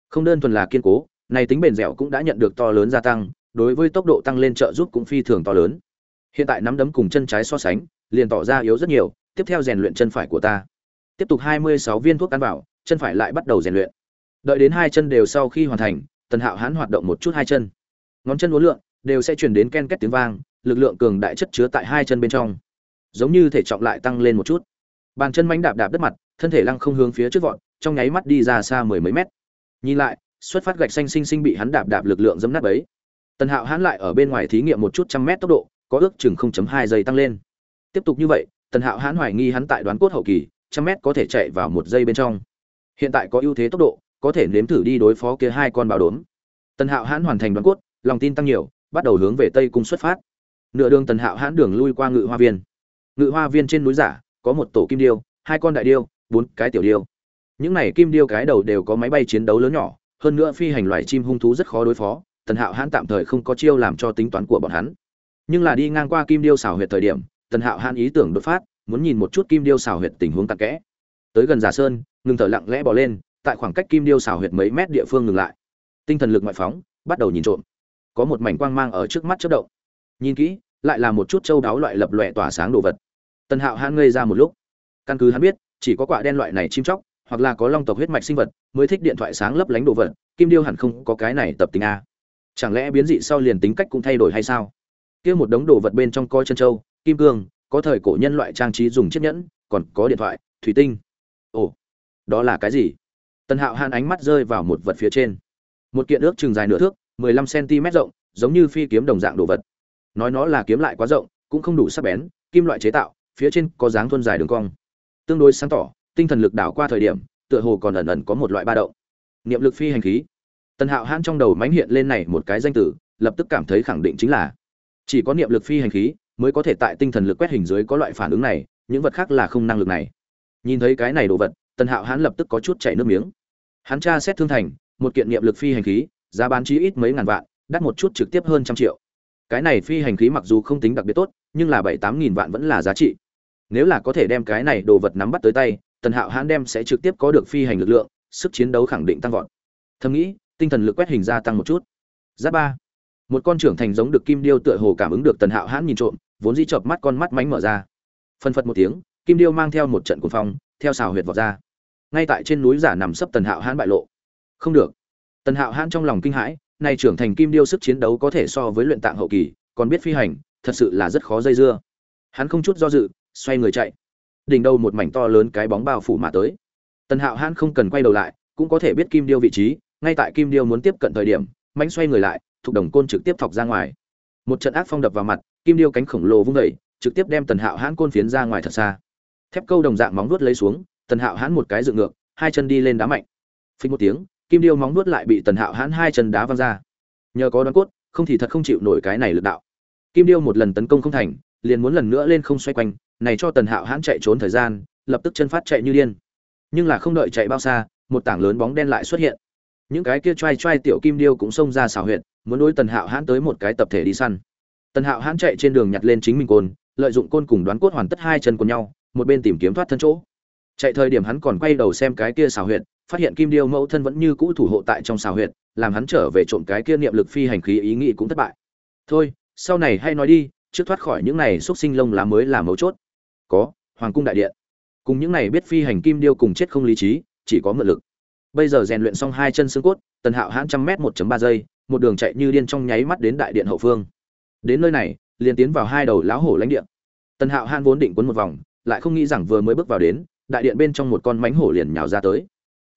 Không đơn thuần là kiên cố, này tính bền dẻo cũng đã nhận được to lớn gia tăng, đối với tốc độ tăng lên trợ giúp cũng phi thường to lớn. Hiện tại nắm đấm cùng chân trái so sánh, liền tỏ ra yếu rất nhiều, tiếp theo rèn luyện chân phải của ta. Tiếp tục hai mươi sáu viên thuốc ăn vào, chân phải lại bắt đầu rèn luyện. Đợi đến hai chân đều sau khi hoàn thành tần hạo hãn hoạt động một chút hai chân. Ngón chân uốn lượn, đều sẽ truyền đến ken két tiếng vang, lực lượng cường đại chất chứa tại hai chân bên trong. Giống như thể trọng lại tăng lên một chút. Bàn chân mánh đạp đạp đất mặt, thân thể lăng không hướng phía trước vọt, trong nháy mắt đi ra xa mười mấy mét. Nhìn lại, xuất phát gạch xanh xinh xinh bị hắn đạp đạp lực lượng dấm nát ấy tần hạo hãn lại ở bên ngoài thí nghiệm một chút trăm mét tốc độ, có ước chừng 0.2 giây tăng lên. Tiếp tục như vậy, tần hạo hãn hoài nghi hắn tại đoán cốt hậu kỳ, trăm mét có thể chạy vào một giây bên trong. Hiện tại có ưu thế tốc độ có thể nếm thử đi đối phó kia hai con báo đốm. Tần hạo hãn hoàn thành đoàn cốt, lòng tin tăng nhiều, bắt đầu hướng về tây cung xuất phát. Nửa đường tần hạo hãn đường lui qua ngự hoa viên. Ngự hoa viên trên núi giả, có một tổ kim điêu, hai con đại điêu, bốn cái tiểu điêu. Những này kim điêu cái đầu đều có máy bay chiến đấu lớn nhỏ, hơn nữa phi hành loài chim hung thú rất khó đối phó, tần hạo hãn tạm thời không có chiêu làm cho tính toán của bọn hắn. Nhưng là đi ngang qua kim điêu xảo huyệt thời điểm, tần hạo hãn ý tưởng đột phát, muốn nhìn một chút kim điêu xảo huyệt tình huống tắc kẽ. Tới gần giả sơn, ngừng thở lặng lẽ bỏ lên tại khoảng cách kim điêu xảo huyệt mấy mét địa phương ngừng lại. Tinh thần lực ngoại phóng, bắt đầu nhìn trộm. Có một mảnh quang mang ở trước mắt chất động. Nhìn kỹ, lại là một chút châu đáo loại lập lòe tỏa sáng đồ vật. Tần hạo hãn ngây ra một lúc. Căn cứ hắn biết, chỉ có quả đen loại này chim chóc, hoặc là có long tộc huyết mạch sinh vật, mới thích điện thoại sáng lấp lánh đồ vật, kim điêu hẳn không có cái này tập tính a. Chẳng lẽ biến dị sau liền tính cách cũng thay đổi hay sao? Kia một đống đồ vật bên trong coi chân châu, kim cương, có thời cổ nhân loại trang trí dùng chiếc nhẫn, còn có điện thoại, thủy tinh. Ồ, đó là cái gì? Tần hạo hàn ánh mắt rơi vào một vật phía trên. Một kiện ước chừng dài nửa thước, mười lăm cm rộng, giống như phi kiếm đồng dạng đồ vật. Nói nó là kiếm lại quá rộng, cũng không đủ sắc bén, kim loại chế tạo, phía trên có dáng thuôn dài đường cong. Tương đối sáng tỏ, tinh thần lực đảo qua thời điểm, tựa hồ còn ẩn ẩn có một loại ba động. Niệm lực phi hành khí. Tần hạo hãn trong đầu mánh hiện lên này một cái danh tử lập tức cảm thấy khẳng định chính là chỉ có niệm lực phi hành khí mới có thể tại tinh thần lực quét hình dưới có loại phản ứng này, những vật khác là không năng lực này. Nhìn thấy cái này đồ vật, tần hạo hãn lập tức có chút chảy nước miếng hắn tra xét thương thành, một kiện niệm lực phi hành khí, giá bán chí ít mấy ngàn vạn, đắt một chút trực tiếp hơn trăm triệu. Cái này phi hành khí mặc dù không tính đặc biệt tốt, nhưng là bảy tám nghìn vạn vẫn là giá trị. Nếu là có thể đem cái này đồ vật nắm bắt tới tay, tần hạo hãn đem sẽ trực tiếp có được phi hành lực lượng, sức chiến đấu khẳng định tăng vọt. Thầm nghĩ, tinh thần lực quét hình gia tăng một chút. Giáp ba. Một con trưởng thành giống được kim điêu tựa hồ cảm ứng được tần hạo hãn nhìn trộm, vốn dĩ chợp mắt con mắt mánh mở ra. Phân phật một tiếng, kim điêu mang theo một trận cuồng phong, theo xào huyệt vọt ra ngay tại trên núi giả nằm sấp tần hạo hãn bại lộ. Không được. Tần hạo hãn trong lòng kinh hãi, nay trưởng thành kim điêu sức chiến đấu có thể so với luyện tạng hậu kỳ, còn biết phi hành, thật sự là rất khó dây dưa. Hắn không chút do dự, xoay người chạy. Đỉnh đầu một mảnh to lớn cái bóng bao phủ mà tới. Tần hạo hãn không cần quay đầu lại, cũng có thể biết kim điêu vị trí, ngay tại kim điêu muốn tiếp cận thời điểm mánh xoay người lại thuộc đồng côn trực tiếp thọc ra ngoài. Một trận ác phong đập vào mặt, kim điêu cánh khổng lồ vung vẩy trực tiếp đem tần hạo hãn côn phiến ra ngoài thật xa. Thép câu đồng dạng móng vuốt lấy xuống tần hạo hãn một cái dựng ngược, hai chân đi lên đá mạnh. Phình một tiếng, kim điêu móng nuốt lại bị tần hạo hãn hai chân đá văng ra. Nhờ có đoán cốt, không thì thật không chịu nổi cái này lực đạo. Kim điêu một lần tấn công không thành, liền muốn lần nữa lên không xoay quanh, này cho tần hạo hãn chạy trốn thời gian, lập tức chân phát chạy như điên. Nhưng là không đợi chạy bao xa, một tảng lớn bóng đen lại xuất hiện. Những cái kia trai trai tiểu kim điêu cũng xông ra xảo huyện muốn đối tần hạo hãn tới một cái tập thể đi săn. Tần hạo hãn chạy trên đường nhặt lên chính mình côn, lợi dụng côn cùng đoán cốt hoàn tất hai chân của nhau, một bên tìm kiếm thoát thân chỗ chạy thời điểm hắn còn quay đầu xem cái kia xảo huyệt, phát hiện kim điêu mẫu thân vẫn như cũ thủ hộ tại trong xảo huyệt, làm hắn trở về trộm cái kia niệm lực phi hành khí ý nghĩ cũng thất bại. Thôi, sau này hay nói đi, trước thoát khỏi những này xúc sinh lông lá mới là mấu chốt. Có, hoàng cung đại điện. Cùng những này biết phi hành kim điêu cùng chết không lý trí, chỉ có mượn lực. Bây giờ rèn luyện xong hai chân xương cốt, tần hạo hãn trăm mét một ba giây, một đường chạy như điên trong nháy mắt đến đại điện hậu phương. Đến nơi này, liền tiến vào hai đầu lão hổ lãnh điện tần hạo hãn vốn định quấn một vòng, lại không nghĩ rằng vừa mới bước vào đến đại điện bên trong một con mánh hổ liền nhào ra tới.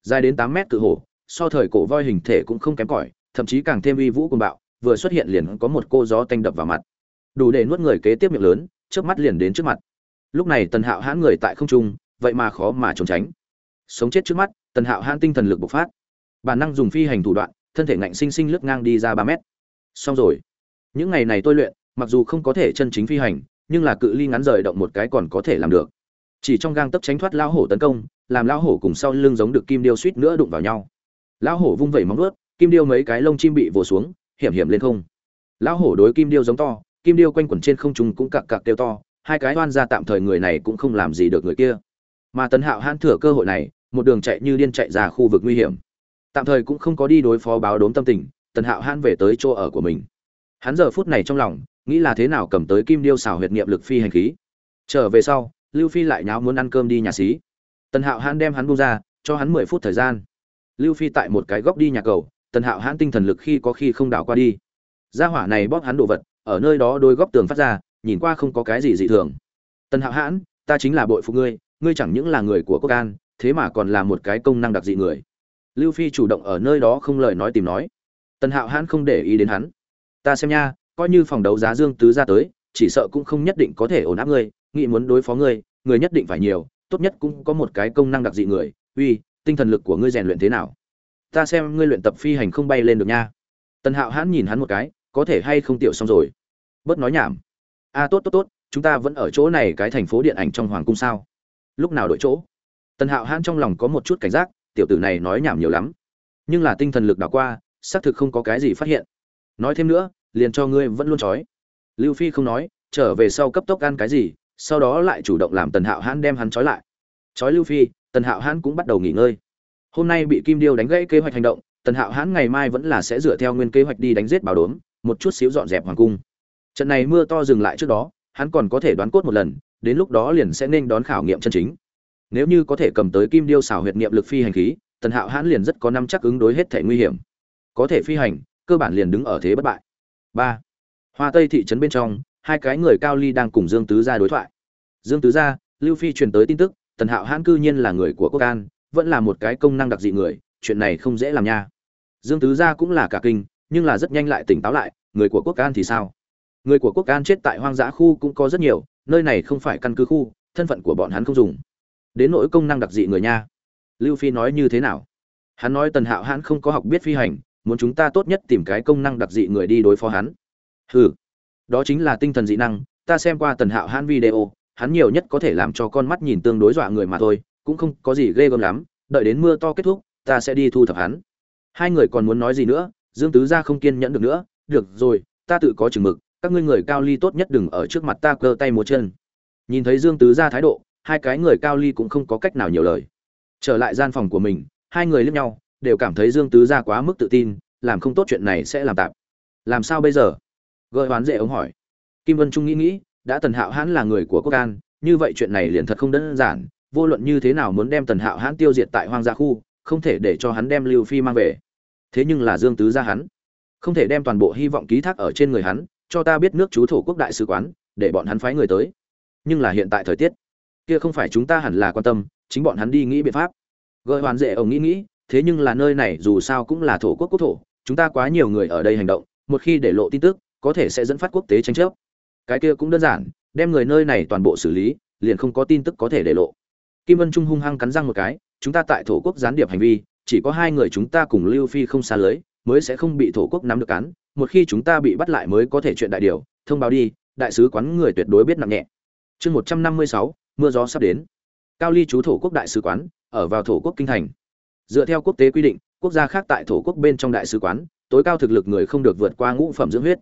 Dài đến tám mét cự hổ, so thời cổ voi hình thể cũng không kém cỏi, thậm chí càng thêm uy vũ cùng bạo, vừa xuất hiện liền có một cô gió tanh đập vào mặt. Đủ để nuốt người kế tiếp miệng lớn trước mắt liền đến trước mặt. Lúc này tần hạo hãn người tại không trung, vậy mà khó mà trốn tránh. Sống chết trước mắt, tần hạo hãn tinh thần lực bộc phát. Bản năng dùng phi hành thủ đoạn, thân thể ngạnh sinh sinh lướt ngang đi ra ba mét. Xong rồi. Những ngày này tôi luyện, mặc dù không có thể chân chính phi hành, nhưng là cự ly ngắn rời động một cái còn có thể làm được chỉ trong gang tấc tránh thoát lão hổ tấn công, làm lão hổ cùng sau lưng giống được kim điêu suýt nữa đụng vào nhau. Lão hổ vung vẩy móng ướt kim điêu mấy cái lông chim bị vồ xuống, hiểm hiểm lên không. Lão hổ đối kim điêu giống to, kim điêu quanh quẩn trên không trung cũng cặc cặc kêu to, hai cái oan ra tạm thời người này cũng không làm gì được người kia. Mà tần hạo hãn thừa cơ hội này, một đường chạy như điên chạy ra khu vực nguy hiểm. Tạm thời cũng không có đi đối phó báo đốm tâm tình, tần hạo hãn về tới chỗ ở của mình. Hắn giờ phút này trong lòng, nghĩ là thế nào cầm tới kim điêu xào huyệt niệm lực phi hành khí. Trở về sau lưu phi lại nháo muốn ăn cơm đi nhà xí. Tần hạo hãn đem hắn buông ra, cho hắn mười phút thời gian. Lưu phi tại một cái góc đi nhà cầu, tần hạo hãn tinh thần lực khi có khi không đảo qua đi. Gia hỏa này bóp hắn đồ vật, ở nơi đó đôi góc tường phát ra, nhìn qua không có cái gì dị thường. Tần hạo hãn, ta chính là bội phụ ngươi ngươi chẳng những là người của quốc an, thế mà còn là một cái công năng đặc dị người. Lưu phi chủ động ở nơi đó không lời nói tìm nói. Tần hạo hãn không để ý đến hắn. Ta xem nha, coi như phòng đấu giá dương tứ ra tới, chỉ sợ cũng không nhất định có thể ổn áp ngươi nghĩ muốn đối phó ngươi, người nhất định phải nhiều, tốt nhất cũng có một cái công năng đặc dị người. Uy, tinh thần lực của ngươi rèn luyện thế nào? Ta xem ngươi luyện tập phi hành không bay lên được nha. Tần hạo hãn nhìn hắn một cái, có thể hay không tiểu xong rồi? Bớt nói nhảm. A tốt tốt tốt, chúng ta vẫn ở chỗ này, cái thành phố điện ảnh trong hoàng cung sao? Lúc nào đổi chỗ? Tần hạo hãn trong lòng có một chút cảnh giác, tiểu tử này nói nhảm nhiều lắm. Nhưng là tinh thần lực đảo qua, xác thực không có cái gì phát hiện. Nói thêm nữa, liền cho ngươi vẫn luôn trói. Lưu phi không nói, trở về sau cấp tốc ăn cái gì sau đó lại chủ động làm tần hạo hãn đem hắn trói lại. Trói lưu phi, tần hạo hãn cũng bắt đầu nghỉ ngơi. Hôm nay bị kim điêu đánh gãy kế hoạch hành động, tần hạo hãn ngày mai vẫn là sẽ dựa theo nguyên kế hoạch đi đánh giết bảo đốm, một chút xíu dọn dẹp hoàng cung. Trận này mưa to dừng lại trước đó, hắn còn có thể đoán cốt một lần, đến lúc đó liền sẽ nên đón khảo nghiệm chân chính. Nếu như có thể cầm tới kim điêu xảo huyệt nghiệm lực phi hành khí, tần hạo hãn liền rất có năm chắc ứng đối hết thể nguy hiểm. Có thể phi hành, cơ bản liền đứng ở thế bất bại. Ba. Hoa tây thị trấn bên trong hai cái người cao ly đang cùng dương tứ gia đối thoại. Dương tứ gia, lưu phi truyền tới tin tức, tần hạo hãn cư nhiên là người của quốc an, vẫn là một cái công năng đặc dị người, chuyện này không dễ làm nha. Dương tứ gia cũng là cả kinh, nhưng là rất nhanh lại tỉnh táo lại, người của quốc an thì sao? Người của quốc an chết tại hoang dã khu cũng có rất nhiều, nơi này không phải căn cứ khu, thân phận của bọn hắn không dùng. Đến nỗi công năng đặc dị người nha. Lưu phi nói như thế nào? Hắn nói tần hạo hãn không có học biết phi hành, muốn chúng ta tốt nhất tìm cái công năng đặc dị người đi đối phó hắn. Hừ đó chính là tinh thần dị năng, ta xem qua tần hạo hãn video, hắn nhiều nhất có thể làm cho con mắt nhìn tương đối dọa người mà thôi, cũng không có gì ghê gớm lắm, đợi đến mưa to kết thúc, ta sẽ đi thu thập hắn. Hai người còn muốn nói gì nữa, dương tứ gia không kiên nhẫn được nữa, được rồi, ta tự có chừng mực, các ngươi người cao ly tốt nhất đừng ở trước mặt ta cơ tay múa chân. Nhìn thấy dương tứ gia thái độ, hai cái người cao ly cũng không có cách nào nhiều lời. Trở lại gian phòng của mình, hai người liếc nhau, đều cảm thấy dương tứ gia quá mức tự tin, làm không tốt chuyện này sẽ làm tạm. Làm sao bây giờ? Gợi hoán dễ ông hỏi. Kim vân trung nghĩ nghĩ, đã tần hạo hãn là người của quốc an, như vậy chuyện này liền thật không đơn giản, vô luận như thế nào muốn đem tần hạo hãn tiêu diệt tại hoang gia khu, không thể để cho hắn đem lưu phi mang về. Thế nhưng là dương tứ gia hắn, không thể đem toàn bộ hy vọng ký thác ở trên người hắn, cho ta biết nước chú thổ quốc đại sứ quán, để bọn hắn phái người tới. Nhưng là hiện tại thời tiết, kia không phải chúng ta hẳn là quan tâm, chính bọn hắn đi nghĩ biện pháp. Gợi hoàn dễ ông nghĩ nghĩ, thế nhưng là nơi này dù sao cũng là thổ quốc quốc thổ, chúng ta quá nhiều người ở đây hành động, một khi để lộ tin tức có thể sẽ dẫn phát quốc tế tranh chấp. Cái kia cũng đơn giản, đem người nơi này toàn bộ xử lý, liền không có tin tức có thể để lộ. Kim vân trung hung hăng cắn răng một cái, chúng ta tại thổ quốc gián điệp hành vi, chỉ có hai người chúng ta cùng lưu phi không xa lưới, mới sẽ không bị thổ quốc nắm được cắn. Một khi chúng ta bị bắt lại mới có thể chuyện đại điều, thông báo đi, đại sứ quán người tuyệt đối biết nặng nhẹ. Chương một trăm năm mươi sáu, mưa gió sắp đến. Cao ly chú thổ quốc đại sứ quán, ở vào thổ quốc kinh thành. Dựa theo quốc tế quy định, quốc gia khác tại thổ quốc bên trong đại sứ quán, tối cao thực lực người không được vượt qua ngũ phẩm dưỡng huyết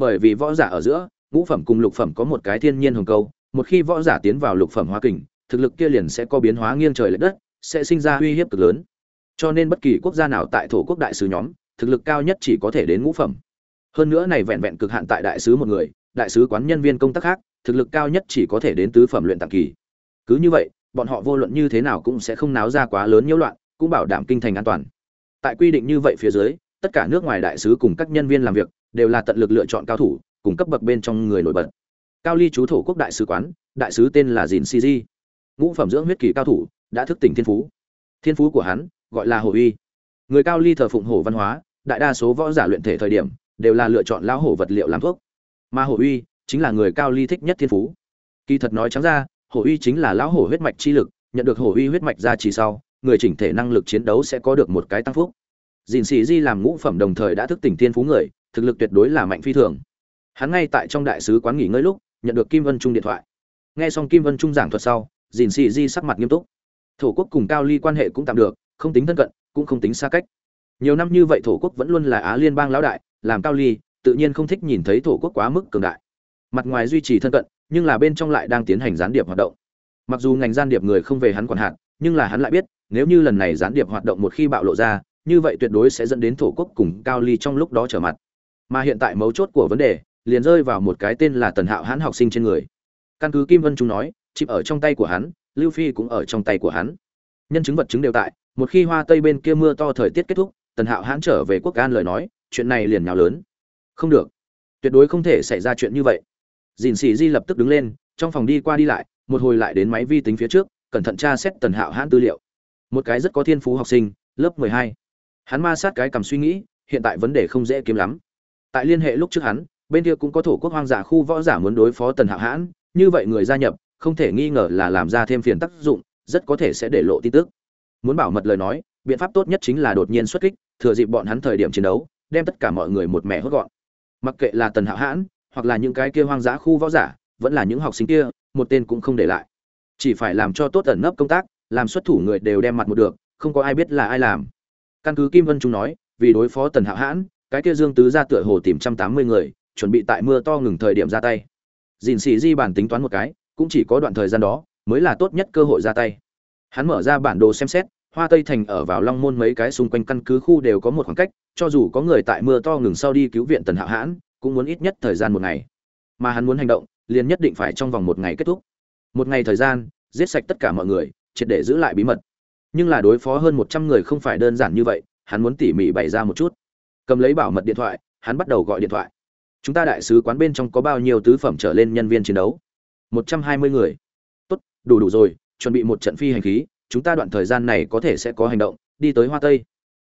bởi vì võ giả ở giữa, ngũ phẩm cùng lục phẩm có một cái thiên nhiên hồng câu, một khi võ giả tiến vào lục phẩm hóa kình, thực lực kia liền sẽ có biến hóa nghiêng trời lệch đất, sẽ sinh ra uy hiếp cực lớn. Cho nên bất kỳ quốc gia nào tại thổ quốc đại sứ nhóm, thực lực cao nhất chỉ có thể đến ngũ phẩm. Hơn nữa này vẹn vẹn cực hạn tại đại sứ một người, đại sứ quán nhân viên công tác khác, thực lực cao nhất chỉ có thể đến tứ phẩm luyện tạng kỳ. Cứ như vậy, bọn họ vô luận như thế nào cũng sẽ không náo ra quá lớn nhiễu loạn, cũng bảo đảm kinh thành an toàn. Tại quy định như vậy phía dưới, tất cả nước ngoài đại sứ cùng các nhân viên làm việc đều là tận lực lựa chọn cao thủ, cùng cấp bậc bên trong người nổi bật. Cao ly chú thổ quốc đại sứ quán, đại sứ tên là dìn si ngũ phẩm dưỡng huyết kỳ cao thủ, đã thức tỉnh thiên phú. Thiên phú của hắn, gọi là hổ uy. Người cao ly thờ phụng hổ văn hóa, đại đa số võ giả luyện thể thời điểm, đều là lựa chọn lão hổ vật liệu làm thuốc. Mà hổ uy chính là người cao ly thích nhất thiên phú. Kỳ thật nói trắng ra, hổ uy chính là lão hổ huyết mạch chi lực, nhận được hổ uy huyết mạch ra chỉ sau, người chỉnh thể năng lực chiến đấu sẽ có được một cái tăng phúc. Dìn sĩ di làm ngũ phẩm đồng thời đã thức tỉnh thiên phú người thực lực tuyệt đối là mạnh phi thường. Hắn ngay tại trong đại sứ quán nghỉ ngơi lúc, nhận được kim vân trung điện thoại. Nghe xong kim vân trung giảng thuật sau, dìn sĩ di sắc mặt nghiêm túc. Thổ quốc cùng cao ly quan hệ cũng tạm được, không tính thân cận, cũng không tính xa cách. Nhiều năm như vậy thổ quốc vẫn luôn là á liên bang lão đại, làm cao ly, tự nhiên không thích nhìn thấy thổ quốc quá mức cường đại. Mặt ngoài duy trì thân cận, nhưng là bên trong lại đang tiến hành gián điệp hoạt động. Mặc dù ngành gián điệp người không về hắn quản hạt nhưng là hắn lại biết, nếu như lần này gián điệp hoạt động một khi bạo lộ ra, như vậy tuyệt đối sẽ dẫn đến thổ quốc cùng cao ly trong lúc đó trở mặt mà hiện tại mấu chốt của vấn đề liền rơi vào một cái tên là tần hạo hãn học sinh trên người. Căn cứ kim vân trung nói chịp ở trong tay của hắn, lưu phi cũng ở trong tay của hắn. Nhân chứng vật chứng đều tại, một khi hoa tây bên kia mưa to thời tiết kết thúc, tần hạo hãn trở về quốc an lời nói, chuyện này liền nhào lớn. Không được. Tuyệt đối không thể xảy ra chuyện như vậy. Dìn xì di lập tức đứng lên, trong phòng đi qua đi lại, một hồi lại đến máy vi tính phía trước, cẩn thận tra xét tần hạo hãn tư liệu. Một cái rất có thiên phú học sinh, lớp mười hai. Hắn ma sát cái cầm suy nghĩ, hiện tại vấn đề không dễ kiếm lắm tại liên hệ lúc trước hắn, bên kia cũng có thổ quốc hoang dã khu võ giả muốn đối phó tần hạo hãn, như vậy người gia nhập, không thể nghi ngờ là làm ra thêm phiền tác dụng, rất có thể sẽ để lộ tin tức. Muốn bảo mật lời nói, biện pháp tốt nhất chính là đột nhiên xuất kích, thừa dịp bọn hắn thời điểm chiến đấu, đem tất cả mọi người một mẹ hốt gọn. Mặc kệ là tần hạo hãn, hoặc là những cái kia hoang dã khu võ giả, vẫn là những học sinh kia, một tên cũng không để lại. Chỉ phải làm cho tốt ẩn nấp công tác, làm xuất thủ người đều đem mặt một được, không có ai biết là ai làm. Căn cứ kim vân trung nói, vì đối phó tần hạo hãn cái kia dương tứ ra tựa hồ tìm trăm tám mươi người, chuẩn bị tại mưa to ngừng thời điểm ra tay. Dìn xì di bản tính toán một cái, cũng chỉ có đoạn thời gian đó, mới là tốt nhất cơ hội ra tay. Hắn mở ra bản đồ xem xét, hoa tây thành ở vào long môn mấy cái xung quanh căn cứ khu đều có một khoảng cách, cho dù có người tại mưa to ngừng sau đi cứu viện tần hạo hãn, cũng muốn ít nhất thời gian một ngày. Mà hắn muốn hành động, liền nhất định phải trong vòng một ngày kết thúc. Một ngày thời gian, giết sạch tất cả mọi người, triệt để giữ lại bí mật. Nhưng là đối phó hơn một trăm người không phải đơn giản như vậy, hắn muốn tỉ mỉ bày ra một chút cầm lấy bảo mật điện thoại, hắn bắt đầu gọi điện thoại. Chúng ta đại sứ quán bên trong có bao nhiêu tứ phẩm trở lên nhân viên chiến đấu? Một trăm hai mươi người. Tốt, đủ đủ rồi, chuẩn bị một trận phi hành khí, chúng ta đoạn thời gian này có thể sẽ có hành động, đi tới hoa tây.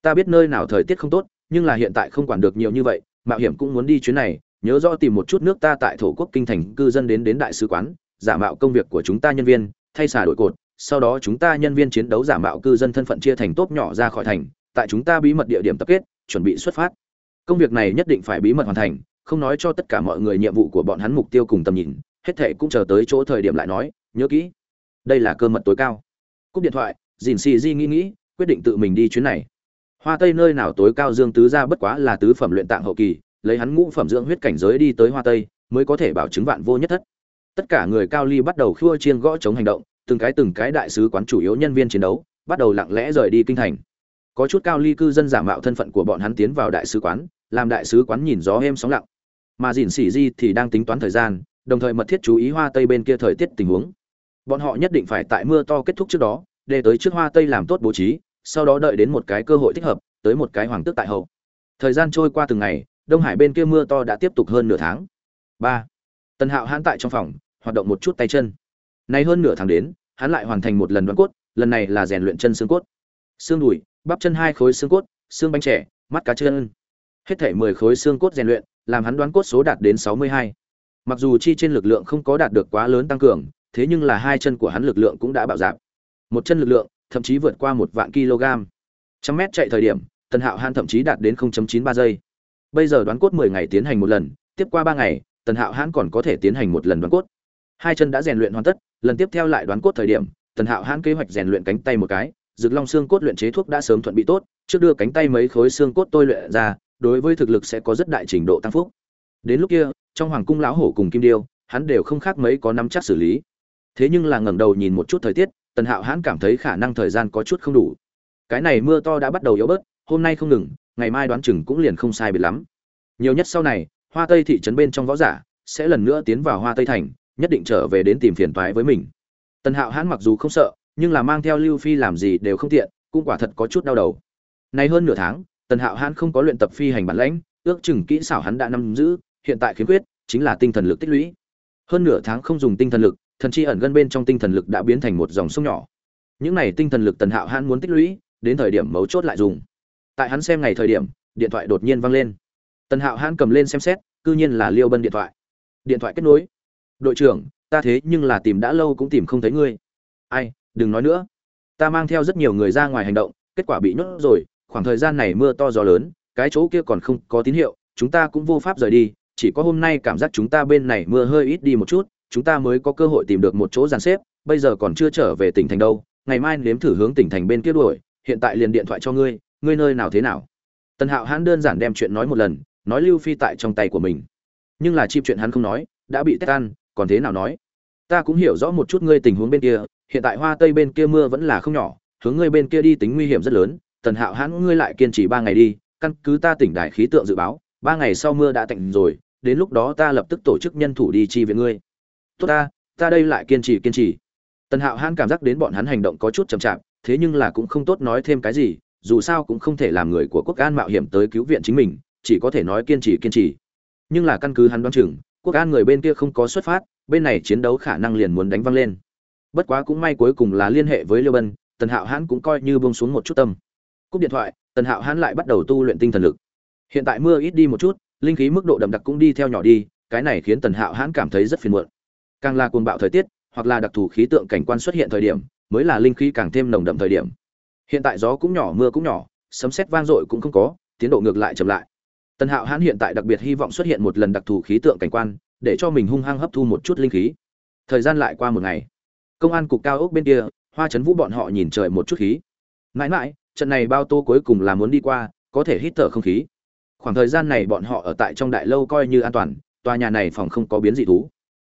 Ta biết nơi nào thời tiết không tốt, nhưng là hiện tại không quản được nhiều như vậy, mạo hiểm cũng muốn đi chuyến này, nhớ rõ tìm một chút nước ta tại thổ quốc kinh thành cư dân đến đến đại sứ quán, giả mạo công việc của chúng ta nhân viên, thay xả đổi cột, sau đó chúng ta nhân viên chiến đấu giả mạo cư dân thân phận chia thành tốp nhỏ ra khỏi thành, tại chúng ta bí mật địa điểm tập kết chuẩn bị xuất phát. Công việc này nhất định phải bí mật hoàn thành, không nói cho tất cả mọi người nhiệm vụ của bọn hắn mục tiêu cùng tầm nhìn, hết thệ cũng chờ tới chỗ thời điểm lại nói, nhớ kỹ, đây là cơ mật tối cao. Cúp điện thoại dìn xì di nghĩ nghĩ, quyết định tự mình đi chuyến này. Hoa tây nơi nào tối cao dương tứ ra bất quá là tứ phẩm luyện tạng hậu kỳ, lấy hắn ngũ phẩm dưỡng huyết cảnh giới đi tới hoa tây, mới có thể bảo chứng vạn vô nhất thất. Tất cả người cao ly bắt đầu khua chiên gõ chống hành động, từng cái từng cái đại sứ quán chủ yếu nhân viên chiến đấu, bắt đầu lặng lẽ rời đi kinh thành có chút cao ly cư dân giả mạo thân phận của bọn hắn tiến vào đại sứ quán, làm đại sứ quán nhìn gió êm sóng lặng. Mà dìn xỉ di thì đang tính toán thời gian, đồng thời mật thiết chú ý hoa tây bên kia thời tiết tình huống. Bọn họ nhất định phải tại mưa to kết thúc trước đó, để tới trước hoa tây làm tốt bố trí, sau đó đợi đến một cái cơ hội thích hợp, tới một cái hoàng tước tại hậu. Thời gian trôi qua từng ngày, đông hải bên kia mưa to đã tiếp tục hơn nửa tháng. Ba. Tần hạo hãn tại trong phòng, hoạt động một chút tay chân. Nay hơn nửa tháng đến, hắn lại hoàn thành một lần đoán cốt, lần này là rèn luyện chân xương cốt. Xương đùi bắp chân hai khối xương cốt, xương bánh trẻ mắt cá chân. Hết thể mười khối xương cốt rèn luyện, làm hắn đoán cốt số đạt đến sáu mươi hai. Mặc dù chi trên lực lượng không có đạt được quá lớn tăng cường, thế nhưng là hai chân của hắn lực lượng cũng đã bạo giảm một chân lực lượng, thậm chí vượt qua một vạn kg. Trăm mét chạy thời điểm, tần hạo han thậm chí đạt đến 0.93 giây. Bây giờ đoán cốt 10 ngày tiến hành một lần, tiếp qua ba ngày, tần hạo hãn còn có thể tiến hành một lần đoán cốt. Hai chân đã rèn luyện hoàn tất, lần tiếp theo lại đoán cốt thời điểm, tần hạo hãn kế hoạch rèn luyện cánh tay một cái Dực long xương cốt luyện chế thuốc đã sớm thuận bị tốt, trước đưa cánh tay mấy khối xương cốt tôi luyện ra, đối với thực lực sẽ có rất đại trình độ tăng phúc. Đến lúc kia, trong hoàng cung lão hổ cùng kim điêu, hắn đều không khác mấy có nắm chắc xử lý. Thế nhưng là ngẩng đầu nhìn một chút thời tiết, tần hạo hắn cảm thấy khả năng thời gian có chút không đủ. Cái này mưa to đã bắt đầu yếu bớt, hôm nay không ngừng, ngày mai đoán chừng cũng liền không sai biệt lắm. Nhiều nhất sau này, hoa tây thị trấn bên trong võ giả sẽ lần nữa tiến vào hoa tây thành, nhất định trở về đến tìm phiền toái với mình. Tần hạo hắn mặc dù không sợ nhưng là mang theo lưu phi làm gì đều không tiện, cũng quả thật có chút đau đầu. Nay hơn nửa tháng, tần hạo hãn không có luyện tập phi hành bản lãnh, ước chừng kỹ xảo hắn đã nắm giữ, hiện tại khiếm khuyết, chính là tinh thần lực tích lũy. Hơn nửa tháng không dùng tinh thần lực, thần chi ẩn gân bên trong tinh thần lực đã biến thành một dòng sông nhỏ. Những này tinh thần lực tần hạo hãn muốn tích lũy, đến thời điểm mấu chốt lại dùng. Tại hắn xem ngày thời điểm, điện thoại đột nhiên vang lên. Tần hạo hãn cầm lên xem xét, cư nhiên là liêu bân điện thoại. Điện thoại kết nối. Đội trưởng, ta thế nhưng là tìm đã lâu cũng tìm không thấy ngươi. Ai đừng nói nữa. Ta mang theo rất nhiều người ra ngoài hành động, kết quả bị nhốt rồi, khoảng thời gian này mưa to gió lớn, cái chỗ kia còn không có tín hiệu, chúng ta cũng vô pháp rời đi, chỉ có hôm nay cảm giác chúng ta bên này mưa hơi ít đi một chút, chúng ta mới có cơ hội tìm được một chỗ dàn xếp, bây giờ còn chưa trở về tỉnh thành đâu, ngày mai nếm thử hướng tỉnh thành bên kia đuổi, hiện tại liền điện thoại cho ngươi ngươi nơi nào thế nào? Tần hạo hãn đơn giản đem chuyện nói một lần, nói lưu phi tại trong tay của mình. Nhưng là chim chuyện hắn không nói, đã bị tét ăn còn thế nào nói? Ta cũng hiểu rõ một chút ngươi tình huống bên kia, hiện tại hoa tây bên kia mưa vẫn là không nhỏ, hướng ngươi bên kia đi tính nguy hiểm rất lớn, tần hạo hãn ngươi lại kiên trì ba ngày đi, căn cứ ta tỉnh đại khí tượng dự báo, ba ngày sau mưa đã tạnh rồi, đến lúc đó ta lập tức tổ chức nhân thủ đi chi viện ngươi. Tốt ta ta đây lại kiên trì kiên trì. Tần hạo hãn cảm giác đến bọn hắn hành động có chút chậm chạp, thế nhưng là cũng không tốt nói thêm cái gì, dù sao cũng không thể làm người của quốc an mạo hiểm tới cứu viện chính mình, chỉ có thể nói kiên trì kiên trì. Nhưng là căn cứ hắn đoán chừng, quốc an người bên kia không có xuất phát bên này chiến đấu khả năng liền muốn đánh văng lên. Bất quá cũng may cuối cùng là liên hệ với liêu bân, tần hạo hãn cũng coi như bông xuống một chút tâm. Cúp điện thoại, tần hạo hãn lại bắt đầu tu luyện tinh thần lực. Hiện tại mưa ít đi một chút, linh khí mức độ đậm đặc cũng đi theo nhỏ đi, cái này khiến tần hạo hãn cảm thấy rất phiền muộn. Càng là cuồng bạo thời tiết, hoặc là đặc thù khí tượng cảnh quan xuất hiện thời điểm, mới là linh khí càng thêm nồng đậm thời điểm. Hiện tại gió cũng nhỏ, mưa cũng nhỏ, sấm sét vang dội cũng không có, tiến độ ngược lại chậm lại. Tần hạo hãn hiện tại đặc biệt hy vọng xuất hiện một lần đặc thù khí tượng cảnh quan để cho mình hung hăng hấp thu một chút linh khí. Thời gian lại qua một ngày. Công an cục cao ốc bên kia, hoa chấn vũ bọn họ nhìn trời một chút khí. Mãi mãi, trận này bao tô cuối cùng là muốn đi qua, có thể hít thở không khí. Khoảng thời gian này bọn họ ở tại trong đại lâu coi như an toàn, tòa nhà này phòng không có biến dị thú.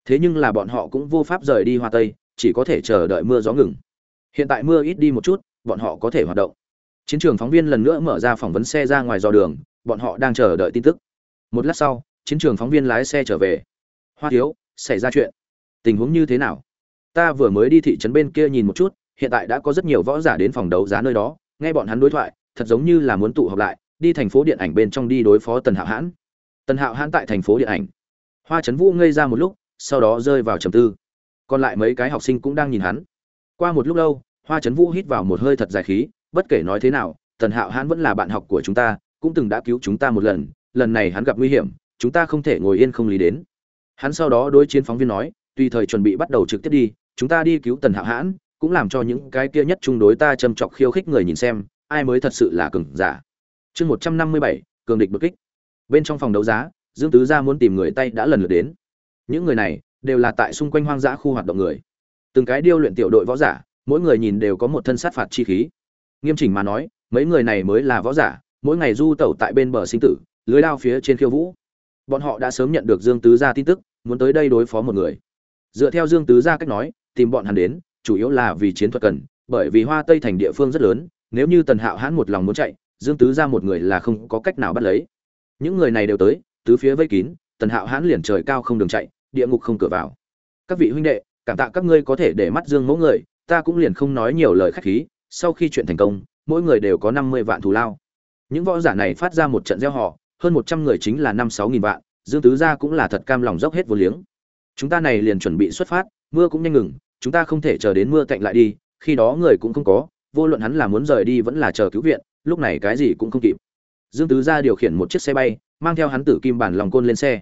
Thế nhưng là bọn họ cũng vô pháp rời đi hoa tây, chỉ có thể chờ đợi mưa gió ngừng. Hiện tại mưa ít đi một chút, bọn họ có thể hoạt động. Chiến trường phóng viên lần nữa mở ra phỏng vấn xe ra ngoài dò đường, bọn họ đang chờ đợi tin tức. Một lát sau, chiến trường phóng viên lái xe trở về hoa thiếu, xảy ra chuyện. Tình huống như thế nào? Ta vừa mới đi thị trấn bên kia nhìn một chút, hiện tại đã có rất nhiều võ giả đến phòng đấu giá nơi đó, nghe bọn hắn đối thoại, thật giống như là muốn tụ họp lại, đi thành phố điện ảnh bên trong đi đối phó tần hạo hãn. Tần hạo hãn tại thành phố điện ảnh? Hoa trấn vũ ngây ra một lúc, sau đó rơi vào trầm tư. Còn lại mấy cái học sinh cũng đang nhìn hắn. Qua một lúc lâu, hoa trấn vũ hít vào một hơi thật dài khí, bất kể nói thế nào, tần hạo hãn vẫn là bạn học của chúng ta, cũng từng đã cứu chúng ta một lần lần này hắn gặp nguy hiểm, chúng ta không thể ngồi yên không lý đến hắn sau đó đối chiến phóng viên nói, tùy thời chuẩn bị bắt đầu trực tiếp đi, chúng ta đi cứu tần hạo hãn, cũng làm cho những cái kia nhất chung đối ta châm chọc khiêu khích người nhìn xem, ai mới thật sự là cường giả. Chương một trăm năm mươi bảy, cường địch bất kích. Bên trong phòng đấu giá, dương tứ gia muốn tìm người tay đã lần lượt đến. Những người này đều là tại xung quanh hoang dã khu hoạt động người. Từng cái điêu luyện tiểu đội võ giả, mỗi người nhìn đều có một thân sát phạt chi khí. Nghiêm chỉnh mà nói, mấy người này mới là võ giả, mỗi ngày du tẩu tại bên bờ sinh tử, lưới lao phía trên khiêu vũ. Bọn họ đã sớm nhận được dương tứ gia tin tức muốn tới đây đối phó một người. Dựa theo dương tứ gia cách nói, tìm bọn hắn đến, chủ yếu là vì chiến thuật cần, bởi vì hoa tây thành địa phương rất lớn, nếu như tần hạo hãn một lòng muốn chạy, dương tứ gia một người là không có cách nào bắt lấy. Những người này đều tới, tứ phía vây kín, tần hạo hãn liền trời cao không đường chạy, địa ngục không cửa vào. Các vị huynh đệ, cảm tạ các ngươi có thể để mắt dương mẫu người, ta cũng liền không nói nhiều lời khách khí, sau khi chuyện thành công, mỗi người đều có năm mươi vạn thù lao. Những võ giả này phát ra một trận gieo họ, hơn một trăm người chính là năm sáu nghìn vạn dương tứ gia cũng là thật cam lòng dốc hết vô liếng. Chúng ta này liền chuẩn bị xuất phát, mưa cũng nhanh ngừng, chúng ta không thể chờ đến mưa tạnh lại đi, khi đó người cũng không có, vô luận hắn là muốn rời đi vẫn là chờ cứu viện, lúc này cái gì cũng không kịp. Dương tứ gia điều khiển một chiếc xe bay, mang theo hắn tử kim bản lòng côn lên xe.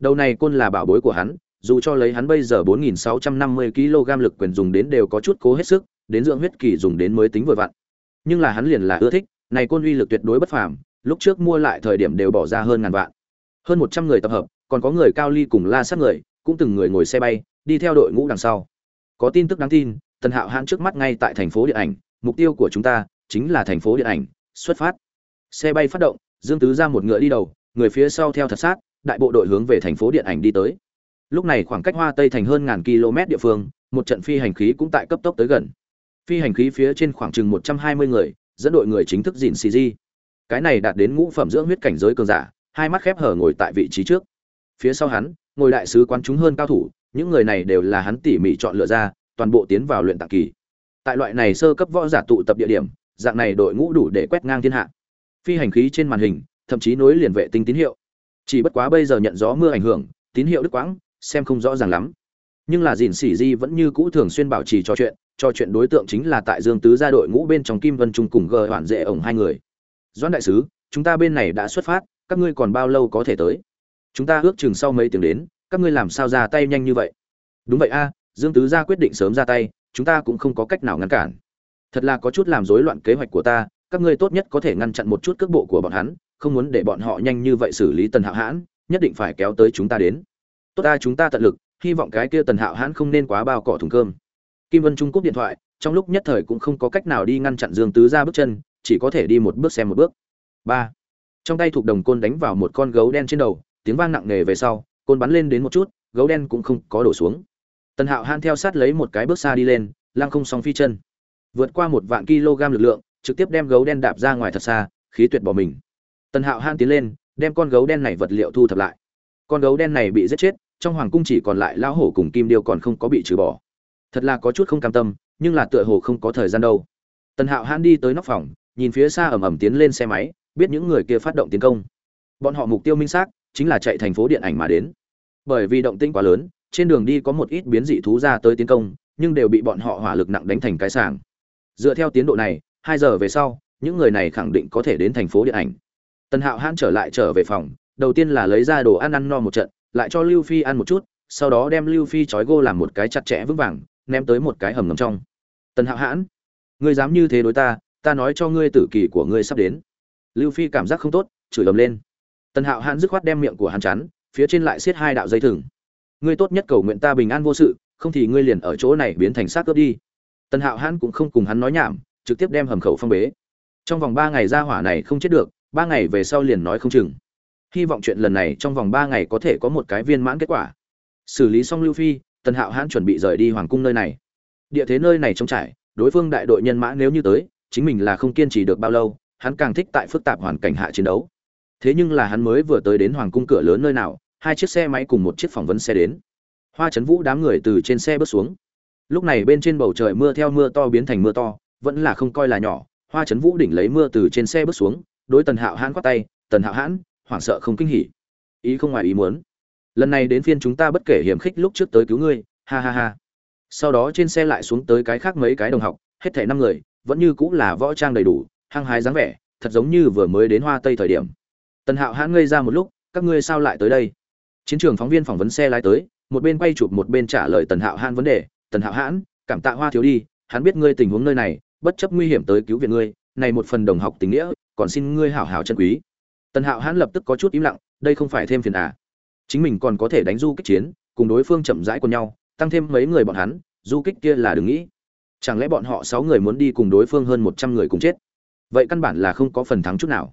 Đầu này côn là bảo bối của hắn, dù cho lấy hắn bây giờ 4.650 kg lực quyền dùng đến đều có chút cố hết sức, đến dưỡng huyết kỳ dùng đến mới tính vừa vặn. Nhưng là hắn liền là ưa thích, này côn uy lực tuyệt đối bất phàm, lúc trước mua lại thời điểm đều bỏ ra hơn ngàn vạn hơn 100 người tập hợp, còn có người cao ly cùng la sát người, cũng từng người ngồi xe bay, đi theo đội ngũ đằng sau. Có tin tức đáng tin, tần hạo hãn trước mắt ngay tại thành phố điện ảnh, mục tiêu của chúng ta chính là thành phố điện ảnh, xuất phát. Xe bay phát động, dương tứ ra một ngựa đi đầu, người phía sau theo thật sát, đại bộ đội hướng về thành phố điện ảnh đi tới. Lúc này khoảng cách hoa tây thành hơn ngàn km địa phương, một trận phi hành khí cũng tại cấp tốc tới gần. Phi hành khí phía trên khoảng chừng một trăm hai mươi người, dẫn đội người chính thức dìn cg cái này đạt đến ngũ phẩm dưỡng huyết cảnh giới cường giả hai mắt khép hở ngồi tại vị trí trước. Phía sau hắn, ngồi đại sứ quán chúng hơn cao thủ, những người này đều là hắn tỉ mỉ chọn lựa ra, toàn bộ tiến vào luyện tạng kỳ. Tại loại này sơ cấp võ giả tụ tập địa điểm, dạng này đội ngũ đủ để quét ngang thiên hạ. Phi hành khí trên màn hình, thậm chí nối liền vệ tinh tín hiệu. Chỉ bất quá bây giờ nhận gió mưa ảnh hưởng, tín hiệu đứt quãng, xem không rõ ràng lắm. Nhưng là dìn xỉ di vẫn như cũ thường xuyên bảo trì trò chuyện trò chuyện đối tượng chính là tại dương tứ gia đội ngũ bên trong kim vân trung cùng gờ hoản dễ ổng hai người. Doãn đại sứ, chúng ta bên này đã xuất phát các ngươi còn bao lâu có thể tới? Chúng ta ước chừng sau mấy tiếng đến, các ngươi làm sao ra tay nhanh như vậy? Đúng vậy a, dương tứ gia quyết định sớm ra tay, chúng ta cũng không có cách nào ngăn cản. Thật là có chút làm rối loạn kế hoạch của ta, các ngươi tốt nhất có thể ngăn chặn một chút cước bộ của bọn hắn, không muốn để bọn họ nhanh như vậy xử lý tần hạo hãn, nhất định phải kéo tới chúng ta đến. Tốt ta chúng ta tận lực, hy vọng cái kia tần hạo hãn không nên quá bao cỏ thùng cơm. Kim vân trung cúp điện thoại, trong lúc nhất thời cũng không có cách nào đi ngăn chặn dương tứ ra bước chân, chỉ có thể đi một bước xem một bước. Ba trong tay thuộc đồng côn đánh vào một con gấu đen trên đầu, tiếng vang nặng nề về sau, côn bắn lên đến một chút, gấu đen cũng không có đổ xuống. Tần hạo han theo sát lấy một cái bước xa đi lên, lăng không song phi chân. Vượt qua một vạn kg lực lượng, trực tiếp đem gấu đen đạp ra ngoài thật xa, khí tuyệt bỏ mình. Tần hạo han tiến lên, đem con gấu đen này vật liệu thu thập lại. Con gấu đen này bị giết chết, trong hoàng cung chỉ còn lại lão hổ cùng kim điêu còn không có bị trừ bỏ. Thật là có chút không cam tâm, nhưng là tựa hồ không có thời gian đâu. Tần hạo hãn đi tới nóc phòng, nhìn phía xa ẩm ẩm tiến lên xe máy biết những người kia phát động tiến công. Bọn họ mục tiêu minh xác chính là chạy thành phố điện ảnh mà đến. Bởi vì động tĩnh quá lớn, trên đường đi có một ít biến dị thú ra tới tiến công, nhưng đều bị bọn họ hỏa lực nặng đánh thành cái sàng dựa theo tiến độ này, hai giờ về sau, những người này khẳng định có thể đến thành phố điện ảnh. Tần hạo hãn trở lại trở về phòng, đầu tiên là lấy ra đồ ăn ăn no một trận, lại cho lưu phi ăn một chút, sau đó đem lưu phi trói gô làm một cái chặt chẽ vững vàng, ném tới một cái hầm ngầm trong. Tần hạo hãn, ngươi dám như thế đối ta ta nói cho ngươi tử kỳ của ngươi sắp đến lưu phi cảm giác không tốt, chửi ầm lên. Tần hạo hãn dứt khoát đem miệng của hắn chắn, phía trên lại xiết hai đạo dây thừng. Ngươi tốt nhất cầu nguyện ta bình an vô sự, không thì ngươi liền ở chỗ này biến thành xác cướp đi. Tần hạo hãn cũng không cùng hắn nói nhảm, trực tiếp đem hầm khẩu phong bế. Trong vòng ba ngày ra hỏa này không chết được, ba ngày về sau liền nói không chừng. Hy vọng chuyện lần này trong vòng ba ngày có thể có một cái viên mãn kết quả. Xử lý xong lưu phi, tần hạo hãn chuẩn bị rời đi hoàng cung nơi này. Địa thế nơi này trống trải, đối phương đại đội nhân mã nếu như tới, chính mình là không kiên trì được bao lâu hắn càng thích tại phức tạp hoàn cảnh hạ chiến đấu. Thế nhưng là hắn mới vừa tới đến hoàng cung cửa lớn nơi nào, hai chiếc xe máy cùng một chiếc phỏng vấn xe đến. Hoa trấn vũ đám người từ trên xe bước xuống. Lúc này bên trên bầu trời mưa theo mưa to biến thành mưa to, vẫn là không coi là nhỏ. Hoa trấn vũ đỉnh lấy mưa từ trên xe bước xuống, đối tần hạo hãn quát tay, tần hạo hãn, hoảng sợ không kinh hỉ. Ý không ngoài ý muốn. Lần này đến phiên chúng ta bất kể hiểm khích lúc trước tới cứu ngươi. Ha ha ha. Sau đó trên xe lại xuống tới cái khác mấy cái đồng học, hết thảy năm người, vẫn như cũng là võ trang đầy đủ hăng hái dáng vẻ, thật giống như vừa mới đến hoa tây thời điểm. Tần hạo hãn ngây ra một lúc, các ngươi sao lại tới đây? Chiến trường phóng viên phỏng vấn xe lái tới, một bên quay chụp một bên trả lời tần hạo hãn vấn đề. Tần hạo hãn, cảm tạ hoa thiếu đi, hắn biết ngươi tình huống nơi này, bất chấp nguy hiểm tới cứu viện ngươi, này một phần đồng học tình nghĩa, còn xin ngươi hảo hảo chân quý. Tần hạo hãn lập tức có chút im lặng, đây không phải thêm phiền à. Chính mình còn có thể đánh du kích chiến, cùng đối phương chậm rãi cùng nhau, tăng thêm mấy người bọn hắn, du kích kia là đừng nghĩ. Chẳng lẽ bọn họ sáu người muốn đi cùng đối phương hơn một trăm người cùng chết? Vậy căn bản là không có phần thắng chút nào.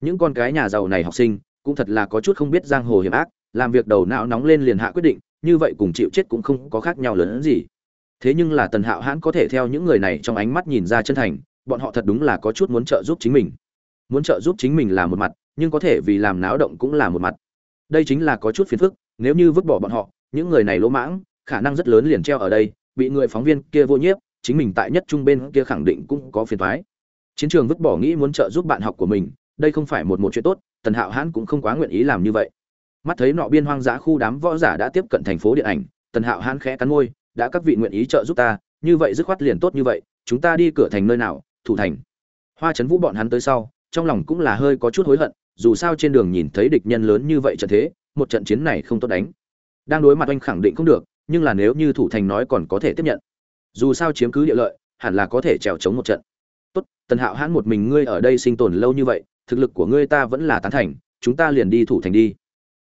Những con cái nhà giàu này học sinh, cũng thật là có chút không biết giang hồ hiểm ác, làm việc đầu não nóng lên liền hạ quyết định, như vậy cùng chịu chết cũng không có khác nhau lớn hơn gì. Thế nhưng là tần hạo hãn có thể theo những người này trong ánh mắt nhìn ra chân thành, bọn họ thật đúng là có chút muốn trợ giúp chính mình. Muốn trợ giúp chính mình là một mặt, nhưng có thể vì làm náo động cũng là một mặt. Đây chính là có chút phiền phức, nếu như vứt bỏ bọn họ, những người này lỗ mãng, khả năng rất lớn liền treo ở đây, bị người phóng viên kia vô nhiếp, chính mình tại nhất trung bên kia khẳng định cũng có phiền thoái chiến trường vứt bỏ nghĩ muốn trợ giúp bạn học của mình, đây không phải một một chuyện tốt, tần hạo hãn cũng không quá nguyện ý làm như vậy. Mắt thấy nọ biên hoang dã khu đám võ giả đã tiếp cận thành phố điện ảnh, tần hạo hãn khẽ cắn môi, đã các vị nguyện ý trợ giúp ta, như vậy dứt khoát liền tốt như vậy, chúng ta đi cửa thành nơi nào, thủ thành. Hoa trấn vũ bọn hắn tới sau, trong lòng cũng là hơi có chút hối hận, dù sao trên đường nhìn thấy địch nhân lớn như vậy trận thế, một trận chiến này không tốt đánh. Đang đối mặt anh khẳng định không được, nhưng là nếu như thủ thành nói còn có thể tiếp nhận. Dù sao chiếm cứ địa lợi, hẳn là có thể trèo chống một trận tốt, tần hạo hãn một mình ngươi ở đây sinh tồn lâu như vậy, thực lực của ngươi ta vẫn là tán thành, chúng ta liền đi thủ thành đi.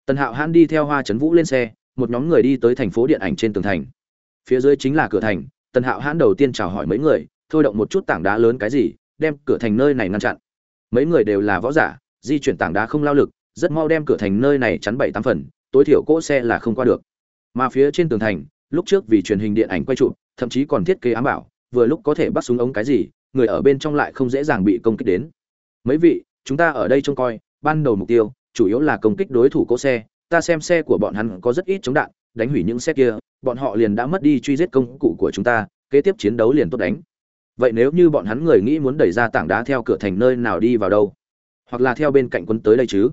Tần hạo hãn đi theo hoa trấn vũ lên xe, một nhóm người đi tới thành phố điện ảnh trên tường thành. Phía dưới chính là cửa thành, tần hạo hãn đầu tiên chào hỏi mấy người, thôi động một chút tảng đá lớn cái gì, đem cửa thành nơi này ngăn chặn. Mấy người đều là võ giả, di chuyển tảng đá không lao lực, rất mau đem cửa thành nơi này chắn bảy tám phần, tối thiểu cỗ xe là không qua được. Mà phía trên tường thành, lúc trước vì truyền hình điện ảnh quay trụ thậm chí còn thiết kế ám bảo, vừa lúc có thể bắt súng ống cái gì người ở bên trong lại không dễ dàng bị công kích đến. Mấy vị, chúng ta ở đây trông coi, ban đầu mục tiêu, chủ yếu là công kích đối thủ cỗ xe. Ta xem xe của bọn hắn có rất ít chống đạn, đánh hủy những xe kia, bọn họ liền đã mất đi truy giết công cụ của chúng ta, kế tiếp chiến đấu liền tốt đánh. Vậy nếu như bọn hắn người nghĩ muốn đẩy ra tảng đá theo cửa thành nơi nào đi vào đâu? Hoặc là theo bên cạnh quân tới đây chứ?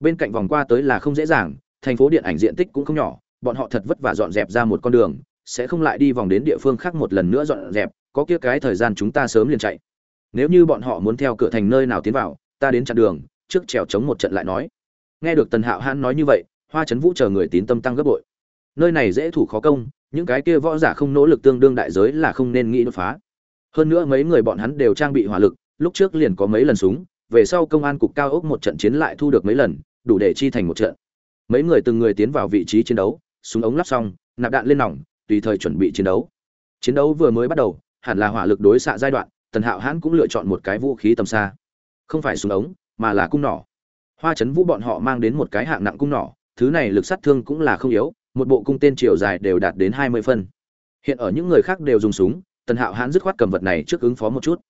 Bên cạnh vòng qua tới là không dễ dàng, thành phố điện ảnh diện tích cũng không nhỏ, bọn họ thật vất vả dọn dẹp ra một con đường, sẽ không lại đi vòng đến địa phương khác một lần nữa dọn dẹp có kia cái thời gian chúng ta sớm liền chạy. Nếu như bọn họ muốn theo cửa thành nơi nào tiến vào, ta đến chặn đường, trước trèo chống một trận lại nói. Nghe được tần hạo hãn nói như vậy, hoa trấn vũ chờ người tín tâm tăng gấp bội. Nơi này dễ thủ khó công, những cái kia võ giả không nỗ lực tương đương đại giới là không nên nghĩ đột phá. Hơn nữa mấy người bọn hắn đều trang bị hỏa lực, lúc trước liền có mấy lần súng, về sau công an cục cao ốc một trận chiến lại thu được mấy lần, đủ để chi thành một trận. Mấy người từng người tiến vào vị trí chiến đấu, súng ống lắp xong, nạp đạn lên nòng, tùy thời chuẩn bị chiến đấu. Chiến đấu vừa mới bắt đầu hẳn là hỏa lực đối xạ giai đoạn, tần hạo hãn cũng lựa chọn một cái vũ khí tầm xa. Không phải súng ống, mà là cung nỏ. Hoa chấn vũ bọn họ mang đến một cái hạng nặng cung nỏ, thứ này lực sát thương cũng là không yếu, một bộ cung tên chiều dài đều đạt đến hai mươi phân. Hiện ở những người khác đều dùng súng, tần hạo hãn dứt khoát cầm vật này trước ứng phó một chút.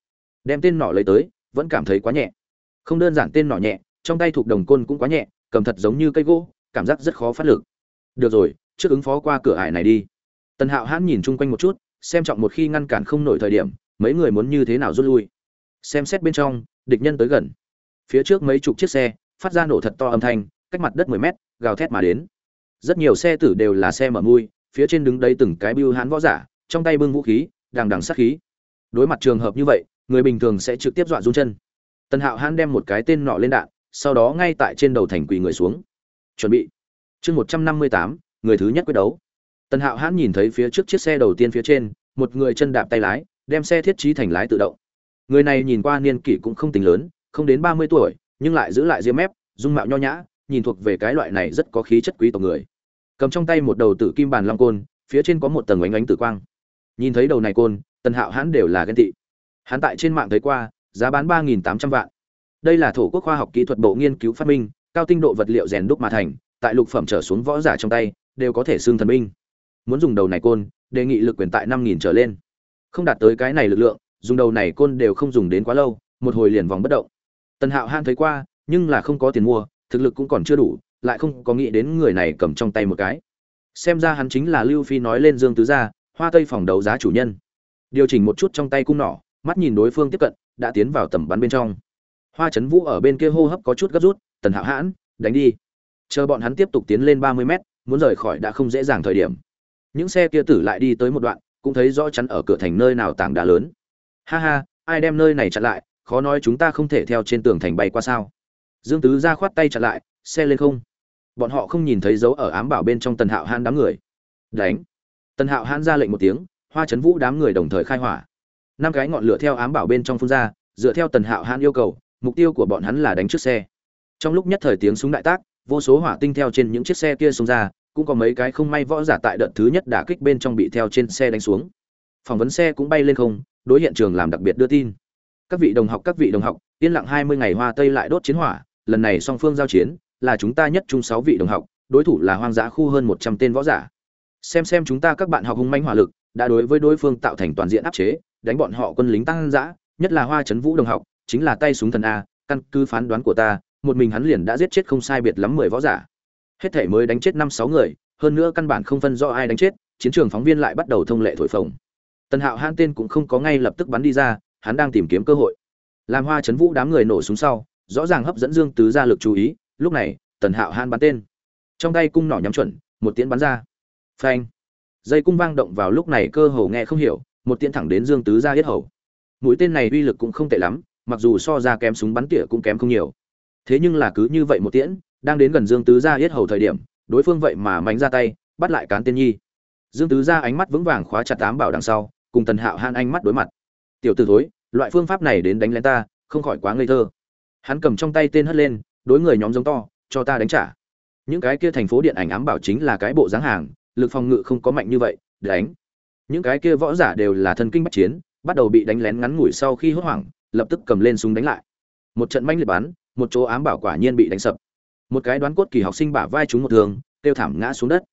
Đem tên nỏ lấy tới, vẫn cảm thấy quá nhẹ. Không đơn giản tên nỏ nhẹ, trong tay thuộc đồng côn cũng quá nhẹ, cầm thật giống như cây gỗ, cảm giác rất khó phát lực. Được rồi, trước ứng phó qua cửa ải này đi. Tần hạo hãn nhìn chung quanh một chút xem trọng một khi ngăn cản không nổi thời điểm, mấy người muốn như thế nào rút lui? Xem xét bên trong, địch nhân tới gần. Phía trước mấy chục chiếc xe, phát ra nổ thật to âm thanh, cách mặt đất mười mét, gào thét mà đến. Rất nhiều xe tử đều là xe mở mui, phía trên đứng đấy từng cái bưu hán võ giả, trong tay bưng vũ khí, đằng đằng sát khí. Đối mặt trường hợp như vậy, người bình thường sẽ trực tiếp dọa run chân. Tần hạo hãn đem một cái tên nọ lên đạn, sau đó ngay tại trên đầu thành quỳ người xuống. Chuẩn bị. Chương một trăm năm mươi tám, người thứ nhất quyết đấu tần hạo hãn nhìn thấy phía trước chiếc xe đầu tiên phía trên, một người chân đạp tay lái, đem xe thiết trí thành lái tự động. Người này nhìn qua niên kỷ cũng không tính lớn, không đến ba mươi tuổi, nhưng lại giữ lại diêm mép, dung mạo nho nhã, nhìn thuộc về cái loại này rất có khí chất quý tộc người. Cầm trong tay một đầu tử kim bàn long côn, phía trên có một tầng ánh ánh tử quang. Nhìn thấy đầu này côn, tần hạo hãn đều là ghen tị. Hắn tại trên mạng thấy qua, giá bán ba nghìn tám trăm vạn. Đây là thổ quốc khoa học kỹ thuật bộ nghiên cứu phát minh, cao tinh độ vật liệu rèn đúc mà thành, tại lục phẩm trở xuống võ giả trong tay, đều có thể xương thần minh muốn dùng đầu này côn, đề nghị lực quyền tại năm nghìn trở lên. Không đạt tới cái này lực lượng, dùng đầu này côn đều không dùng đến quá lâu, một hồi liền vòng bất động. Tần hạo han thấy qua, nhưng là không có tiền mua, thực lực cũng còn chưa đủ, lại không có nghĩ đến người này cầm trong tay một cái. Xem ra hắn chính là lưu phi nói lên dương tứ gia, hoa tây phòng đấu giá chủ nhân. Điều chỉnh một chút trong tay cung nỏ, mắt nhìn đối phương tiếp cận, đã tiến vào tầm bắn bên trong. Hoa trấn vũ ở bên kia hô hấp có chút gấp rút, tần hạo hãn, đánh đi. Chờ bọn hắn tiếp tục tiến lên ba mươi mét, muốn rời khỏi đã không dễ dàng thời điểm những xe kia tử lại đi tới một đoạn, cũng thấy rõ chắn ở cửa thành nơi nào tảng đá lớn. Ha ha, ai đem nơi này chặn lại, khó nói chúng ta không thể theo trên tường thành bay qua sao. Dương tứ ra khoát tay chặn lại, xe lên không? Bọn họ không nhìn thấy dấu ở ám bảo bên trong tần hạo hãn đám người. Đánh. Tần hạo hãn ra lệnh một tiếng, hoa chấn vũ đám người đồng thời khai hỏa. Năm cái ngọn lửa theo ám bảo bên trong phun ra, dựa theo tần hạo hãn yêu cầu, mục tiêu của bọn hắn là đánh trước xe. Trong lúc nhất thời tiếng súng đại tác, vô số hỏa tinh theo trên những chiếc xe kia xông ra cũng có mấy cái không may võ giả tại đợt thứ nhất đả kích bên trong bị theo trên xe đánh xuống. Phỏng vấn xe cũng bay lên không, đối hiện trường làm đặc biệt đưa tin. Các vị đồng học, các vị đồng học, yên lặng hai mươi ngày hoa tây lại đốt chiến hỏa, lần này song phương giao chiến, là chúng ta nhất chung sáu vị đồng học, đối thủ là hoang dã khu hơn một trăm tên võ giả. Xem xem chúng ta các bạn học hung manh hỏa lực, đã đối với đối phương tạo thành toàn diện áp chế, đánh bọn họ quân lính tăng dã, nhất là hoa trấn vũ đồng học, chính là tay súng thần a, căn cứ phán đoán của ta, một mình hắn liền đã giết chết không sai biệt lắm mười võ giả hết thể mới đánh chết năm sáu người, hơn nữa căn bản không phân rõ ai đánh chết, chiến trường phóng viên lại bắt đầu thông lệ thổi phồng. Tần hạo han tên cũng không có ngay lập tức bắn đi ra, hắn đang tìm kiếm cơ hội. Làm hoa chấn vũ đám người nổ súng sau, rõ ràng hấp dẫn dương tứ ra lực chú ý, lúc này, tần hạo han bắn tên. Trong tay cung nỏ nhắm chuẩn, một tiễn bắn ra. Phanh. Dây cung vang động vào lúc này cơ hồ nghe không hiểu, một tiễn thẳng đến dương tứ ra hết hầu. Mũi tên này uy lực cũng không tệ lắm, mặc dù so ra kém súng bắn tỉa cũng kém không nhiều. Thế nhưng là cứ như vậy một tiễn đang đến gần dương tứ gia yết hầu thời điểm, đối phương vậy mà mánh ra tay, bắt lại cán tiên nhi. Dương tứ Gia ánh mắt vững vàng khóa chặt tám bảo đằng sau, cùng tần hạo han ánh mắt đối mặt. Tiểu t ử thối, loại phương pháp này đến đánh lén ta, không khỏi quá ngây thơ. Hắn cầm trong tay tên hất lên, đối người nhóm giống to, cho ta đánh trả. Những cái kia thành phố điện ảnh ám bảo chính là cái bộ dáng hàng, lực phòng ngự không có mạnh như vậy, đánh. Những cái kia võ giả đều là thần kinh bắt chiến, bắt đầu bị đánh lén ngắn ngủi sau khi hốt hoảng, lập tức cầm lên súng đánh lại. Một trận manh liệt bắn, một chỗ ám bảo quả nhiên bị đánh sập một cái đoán cốt kỳ học sinh bả vai chúng một thường tiêu thảm ngã xuống đất.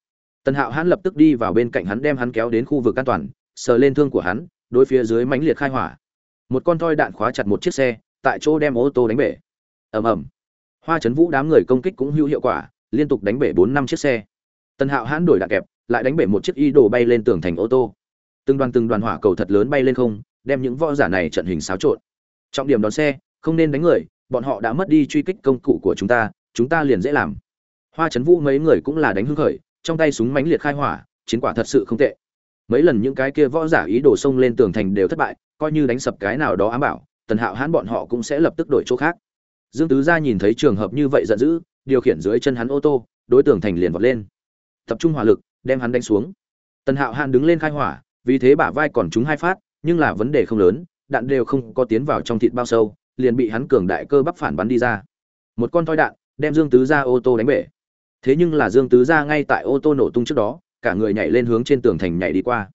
Tần hạo hãn lập tức đi vào bên cạnh hắn đem hắn kéo đến khu vực an toàn, sờ lên thương của hắn, đối phía dưới mãnh liệt khai hỏa. Một con thoi đạn khóa chặt một chiếc xe, tại chỗ đem ô tô đánh bể. Ầm ầm. Hoa chấn vũ đám người công kích cũng hữu hiệu quả, liên tục đánh bể bốn năm chiếc xe. Tần hạo hãn đổi đạn kẹp, lại đánh bể một chiếc y đồ bay lên tường thành ô tô. Từng đoàn từng đoàn hỏa cầu thật lớn bay lên không, đem những võ giả này trận hình xáo trộn. Trọng điểm đón xe, không nên đánh người, bọn họ đã mất đi truy kích công cụ của chúng ta chúng ta liền dễ làm. Hoa chấn vũ mấy người cũng là đánh hưng khởi, trong tay súng mãnh liệt khai hỏa, chiến quả thật sự không tệ. Mấy lần những cái kia võ giả ý đồ xông lên tường thành đều thất bại, coi như đánh sập cái nào đó ám bảo, tần hạo hãn bọn họ cũng sẽ lập tức đổi chỗ khác. Dương tứ gia nhìn thấy trường hợp như vậy giận dữ, điều khiển dưới chân hắn ô tô, đối tượng thành liền vọt lên. Tập trung hỏa lực, đem hắn đánh xuống. Tần hạo hãn đứng lên khai hỏa, vì thế bả vai còn trúng hai phát, nhưng là vấn đề không lớn, đạn đều không có tiến vào trong thịt bao sâu, liền bị hắn cường đại cơ bắp phản bắn đi ra. Một con toi đạn đem dương tứ gia ô tô đánh bể. Thế nhưng là dương tứ gia ngay tại ô tô nổ tung trước đó, cả người nhảy lên hướng trên tường thành nhảy đi qua.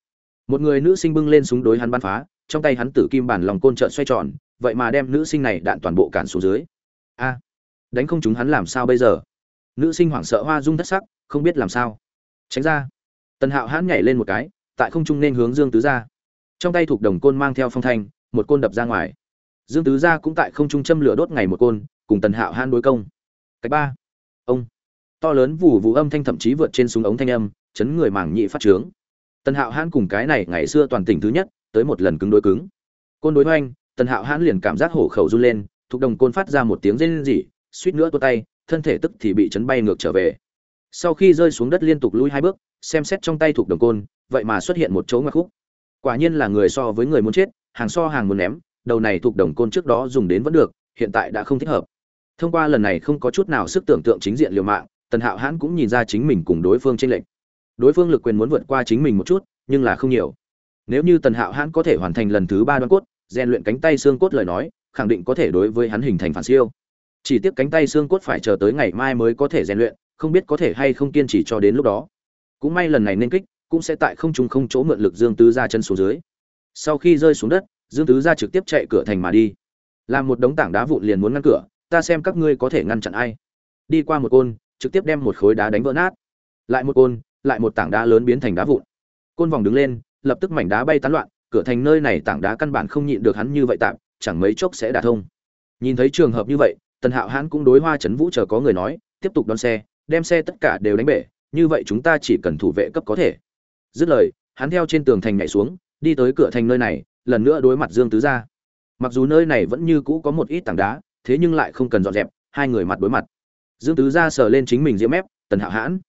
Một người nữ sinh bưng lên súng đối hắn bắn phá, trong tay hắn tử kim bản lòng côn trợn xoay tròn, vậy mà đem nữ sinh này đạn toàn bộ cản xuống dưới. A, đánh không chúng hắn làm sao bây giờ? Nữ sinh hoảng sợ hoa dung thất sắc, không biết làm sao. Tránh ra. Tần hạo hãn nhảy lên một cái, tại không trung nên hướng dương tứ gia. Trong tay thuộc đồng côn mang theo phong thanh, một côn đập ra ngoài. Dương tứ gia cũng tại không trung châm lửa đốt ngày một côn, cùng tần hạo hãn đối công cái ba. Ông. To lớn vù vù âm thanh thậm chí vượt trên súng ống thanh âm, chấn người mảng nhị phát trướng. Tần hạo hãn cùng cái này ngày xưa toàn tỉnh thứ nhất, tới một lần cứng đối cứng. Côn đối hoanh tần hạo hãn liền cảm giác hổ khẩu run lên thuộc đồng côn phát ra một tiếng rên rỉ, suýt nữa tua tay, thân thể tức thì bị chấn bay ngược trở về. Sau khi rơi xuống đất liên tục lui hai bước, xem xét trong tay thuộc đồng côn, vậy mà xuất hiện một chỗ ngoặc khúc. Quả nhiên là người so với người muốn chết, hàng so hàng muốn ném, đầu này thuộc đồng côn trước đó dùng đến vẫn được, hiện tại đã không thích hợp thông qua lần này không có chút nào sức tưởng tượng chính diện liều mạng, tần hạo hãn cũng nhìn ra chính mình cùng đối phương tranh lệch. Đối phương lực quyền muốn vượt qua chính mình một chút, nhưng là không nhiều. Nếu như tần hạo hãn có thể hoàn thành lần thứ ba đoán cốt, rèn luyện cánh tay xương cốt lời nói, khẳng định có thể đối với hắn hình thành phản siêu. Chỉ tiếc cánh tay xương cốt phải chờ tới ngày mai mới có thể rèn luyện, không biết có thể hay không kiên trì cho đến lúc đó. Cũng may lần này nên kích, cũng sẽ tại không trung không chỗ mượn lực dương tứ ra chân xuống dưới. Sau khi rơi xuống đất, dương tứ ra trực tiếp chạy cửa thành mà đi. Làm một đống tảng đá vụn liền muốn ngăn cửa ta xem các ngươi có thể ngăn chặn ai. Đi qua một côn, trực tiếp đem một khối đá đánh vỡ nát. Lại một côn, lại một tảng đá lớn biến thành đá vụn. Côn vòng đứng lên, lập tức mảnh đá bay tán loạn, cửa thành nơi này tảng đá căn bản không nhịn được hắn như vậy tạm, chẳng mấy chốc sẽ đả thông. Nhìn thấy trường hợp như vậy, tần hạo hãn cũng đối hoa trấn vũ chờ có người nói, tiếp tục đón xe, đem xe tất cả đều đánh bể, như vậy chúng ta chỉ cần thủ vệ cấp có thể. Dứt lời, hắn theo trên tường thành nhảy xuống, đi tới cửa thành nơi này, lần nữa đối mặt dương tứ gia. Mặc dù nơi này vẫn như cũ có một ít tảng đá thế nhưng lại không cần dọn dẹp, hai người mặt đối mặt. Dương tứ gia sờ lên chính mình diễm ép tần hạo hãn.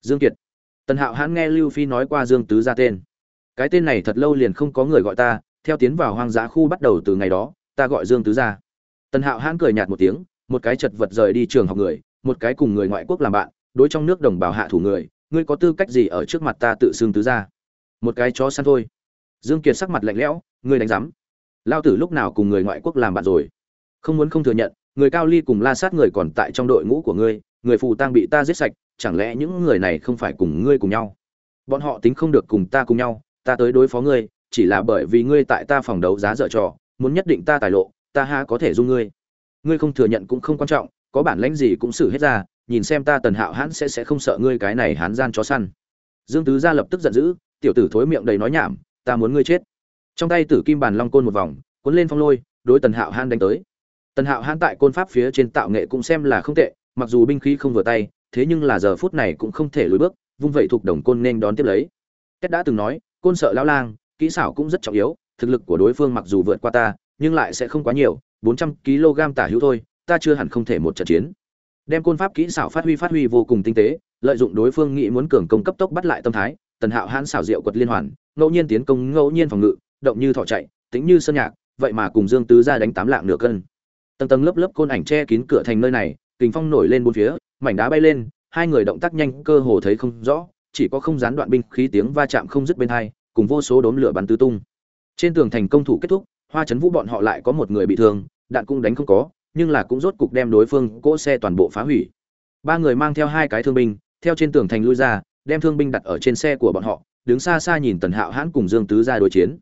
Dương kiệt. Tần hạo hãn nghe lưu phi nói qua dương tứ gia tên. Cái tên này thật lâu liền không có người gọi ta, theo tiến vào hoang dã khu bắt đầu từ ngày đó, ta gọi dương tứ gia. Tần hạo hãn cười nhạt một tiếng, một cái chật vật rời đi trường học người, một cái cùng người ngoại quốc làm bạn, đối trong nước đồng bào hạ thủ người, ngươi có tư cách gì ở trước mặt ta tự xưng tứ gia? Một cái chó săn thôi. Dương kiệt sắc mặt lạnh lẽo, ngươi đánh giám, lao tử lúc nào cùng người ngoại quốc làm bạn rồi? Không muốn không thừa nhận, người cao ly cùng la sát người còn tại trong đội ngũ của ngươi, người phù tang bị ta giết sạch, chẳng lẽ những người này không phải cùng ngươi cùng nhau? Bọn họ tính không được cùng ta cùng nhau, ta tới đối phó ngươi, chỉ là bởi vì ngươi tại ta phòng đấu giá dở trò, muốn nhất định ta tài lộ, ta ha có thể dung ngươi? Ngươi không thừa nhận cũng không quan trọng, có bản lãnh gì cũng xử hết ra, nhìn xem ta tần hạo hãn sẽ sẽ không sợ ngươi cái này hán gian chó săn. Dương tứ gia lập tức giận dữ, tiểu tử thối miệng đầy nói nhảm, ta muốn ngươi chết. Trong tay tử kim bàn long côn một vòng, cuốn lên phong lôi, đối tần hạo hãn đánh tới tần hạo hãn tại côn pháp phía trên tạo nghệ cũng xem là không tệ, mặc dù binh khí không vừa tay, thế nhưng là giờ phút này cũng không thể lùi bước, vung vậy thuộc đồng côn nên đón tiếp lấy. Kết đã từng nói, côn sợ lão lang, kỹ xảo cũng rất trọng yếu, thực lực của đối phương mặc dù vượt qua ta, nhưng lại sẽ không quá nhiều, bốn trăm kg tả hữu thôi, ta chưa hẳn không thể một trận chiến. Đem côn pháp kỹ xảo phát huy phát huy vô cùng tinh tế, lợi dụng đối phương nghĩ muốn cường công cấp tốc bắt lại tâm thái, tần hạo hãn xảo diệu quật liên hoàn, ngẫu nhiên tiến công, ngẫu nhiên phòng ngự, động như thọ chạy, tính như sơn nhạc, vậy mà cùng dương tứ ra đánh tám lạng nửa cân tầng tầng lớp lớp côn ảnh che kín cửa thành nơi này, kình phong nổi lên bốn phía, mảnh đá bay lên, hai người động tác nhanh, cơ hồ thấy không rõ, chỉ có không gián đoạn binh khí tiếng va chạm không dứt bên hai, cùng vô số đốm lửa bắn tứ tung. Trên tường thành công thủ kết thúc, hoa chấn vũ bọn họ lại có một người bị thương, đạn cũng đánh không có, nhưng là cũng rốt cục đem đối phương cỗ xe toàn bộ phá hủy. Ba người mang theo hai cái thương binh, theo trên tường thành lui ra, đem thương binh đặt ở trên xe của bọn họ, đứng xa xa nhìn tần hạo hãn cùng dương tứ ra đối chiến.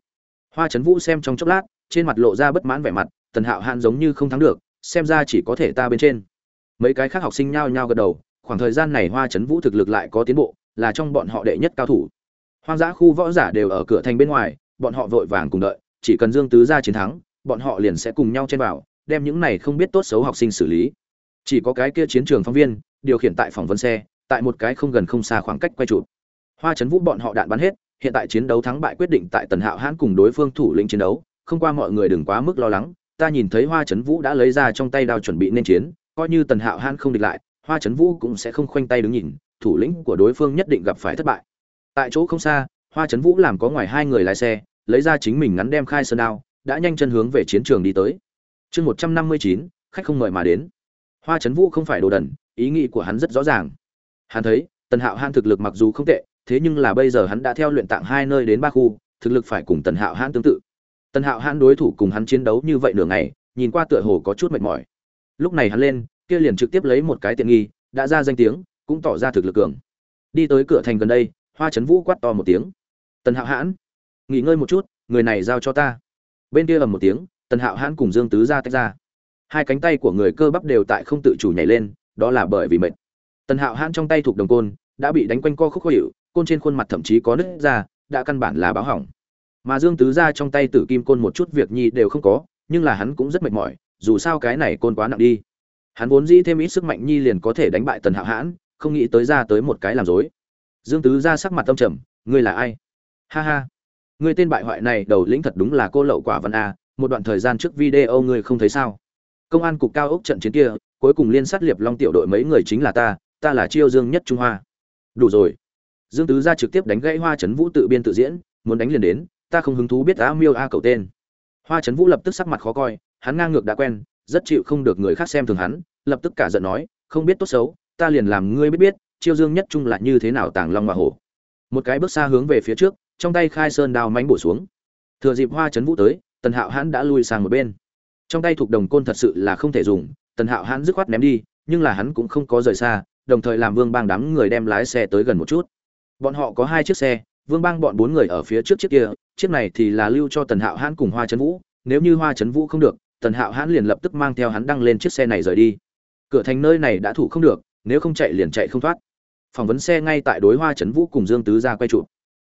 Hoa trấn vũ xem trong chốc lát, trên mặt lộ ra bất mãn vẻ mặt tần hạo hãn giống như không thắng được, xem ra chỉ có thể ta bên trên. Mấy cái khác học sinh nhao nhao gật đầu, khoảng thời gian này hoa trấn vũ thực lực lại có tiến bộ, là trong bọn họ đệ nhất cao thủ. Hoang dã khu võ giả đều ở cửa thành bên ngoài, bọn họ vội vàng cùng đợi, chỉ cần dương tứ ra chiến thắng, bọn họ liền sẽ cùng nhau chen vào, đem những này không biết tốt xấu học sinh xử lý. Chỉ có cái kia chiến trường phóng viên, điều khiển tại phỏng vấn xe, tại một cái không gần không xa khoảng cách quay chụp. Hoa Trấn vũ bọn họ đạn bắn hết, hiện tại chiến đấu thắng bại quyết định tại tần hạo hãn cùng đối phương thủ lĩnh chiến đấu, không qua mọi người đừng quá mức lo lắng ta nhìn thấy hoa chấn vũ đã lấy ra trong tay đao chuẩn bị nên chiến, coi như tần hạo hãn không địch lại, hoa chấn vũ cũng sẽ không khoanh tay đứng nhìn, thủ lĩnh của đối phương nhất định gặp phải thất bại. Tại chỗ không xa, hoa chấn vũ làm có ngoài hai người lái xe, lấy ra chính mình ngắn đem khai sơn đao, đã nhanh chân hướng về chiến trường đi tới. Chương một trăm năm mươi chín, khách không mời mà đến. Hoa Chấn vũ không phải đồ đần, ý nghĩ của hắn rất rõ ràng. Hắn thấy, tần hạo Hãn thực lực mặc dù không tệ, thế nhưng là bây giờ hắn đã theo luyện tạng hai nơi đến ba khu, thực lực phải cùng tần hạo Hãn tương tự tần hạo Hãn đối thủ cùng hắn chiến đấu như vậy nửa ngày, nhìn qua tựa hồ có chút mệt mỏi. Lúc này hắn lên, kia liền trực tiếp lấy một cái tiện nghi, đã ra danh tiếng, cũng tỏ ra thực lực cường. Đi tới cửa thành gần đây, hoa trấn vũ quát to một tiếng. Tần hạo hãn, nghỉ ngơi một chút, người này giao cho ta. Bên kia ầm một tiếng, tần hạo hãn cùng dương tứ ra tách ra. Hai cánh tay của người cơ bắp đều tại không tự chủ nhảy lên, đó là bởi vì mệt. Tần hạo hãn trong tay thuộc đồng côn, đã bị đánh quanh co khúc khó hiệu côn trên khuôn mặt thậm chí có nứt ra, đã căn bản là báo hỏng mà dương tứ ra trong tay tử kim côn một chút việc nhi đều không có, nhưng là hắn cũng rất mệt mỏi, dù sao cái này côn quá nặng đi. Hắn vốn dĩ thêm ít sức mạnh nhi liền có thể đánh bại tần hạo hãn, không nghĩ tới ra tới một cái làm dối dương tứ ra sắc mặt tâm trầm, ngươi là ai? Ha ha, ngươi tên bại hoại này đầu lĩnh thật đúng là cô lậu quả văn a, một đoạn thời gian trước video ngươi không thấy sao? Công an cục cao ốc trận chiến kia, cuối cùng liên sát liệp long tiểu đội mấy người chính là ta ta là chiêu dương nhất trung hoa. Đủ rồi. Dương tứ ra trực tiếp đánh gãy hoa trấn vũ tự biên tự diễn, muốn đánh liền đến ta không hứng thú biết a miêu a cậu tên. Hoa trấn vũ lập tức sắc mặt khó coi, hắn ngang ngược đã quen, rất chịu không được người khác xem thường hắn, lập tức cả giận nói, không biết tốt xấu, ta liền làm ngươi biết biết, chiêu dương nhất trung là như thế nào tàng long và hổ. Một cái bước xa hướng về phía trước, trong tay khai sơn đao mánh bổ xuống. Thừa dịp hoa trấn vũ tới, tần hạo hãn đã lui sang một bên. Trong tay thuộc đồng côn thật sự là không thể dùng, tần hạo hãn dứt khoát ném đi, nhưng là hắn cũng không có rời xa, đồng thời làm vương bang đám người đem lái xe tới gần một chút. Bọn họ có hai chiếc xe, vương bang bọn bốn người ở phía trước chiếc kia chiếc này thì là lưu cho tần hạo hãn cùng hoa trấn vũ, nếu như hoa trấn vũ không được, tần hạo hãn liền lập tức mang theo hắn đăng lên chiếc xe này rời đi. Cửa thành nơi này đã thủ không được, nếu không chạy liền chạy không thoát. Phỏng vấn xe ngay tại đối hoa trấn vũ cùng dương tứ ra quay trụ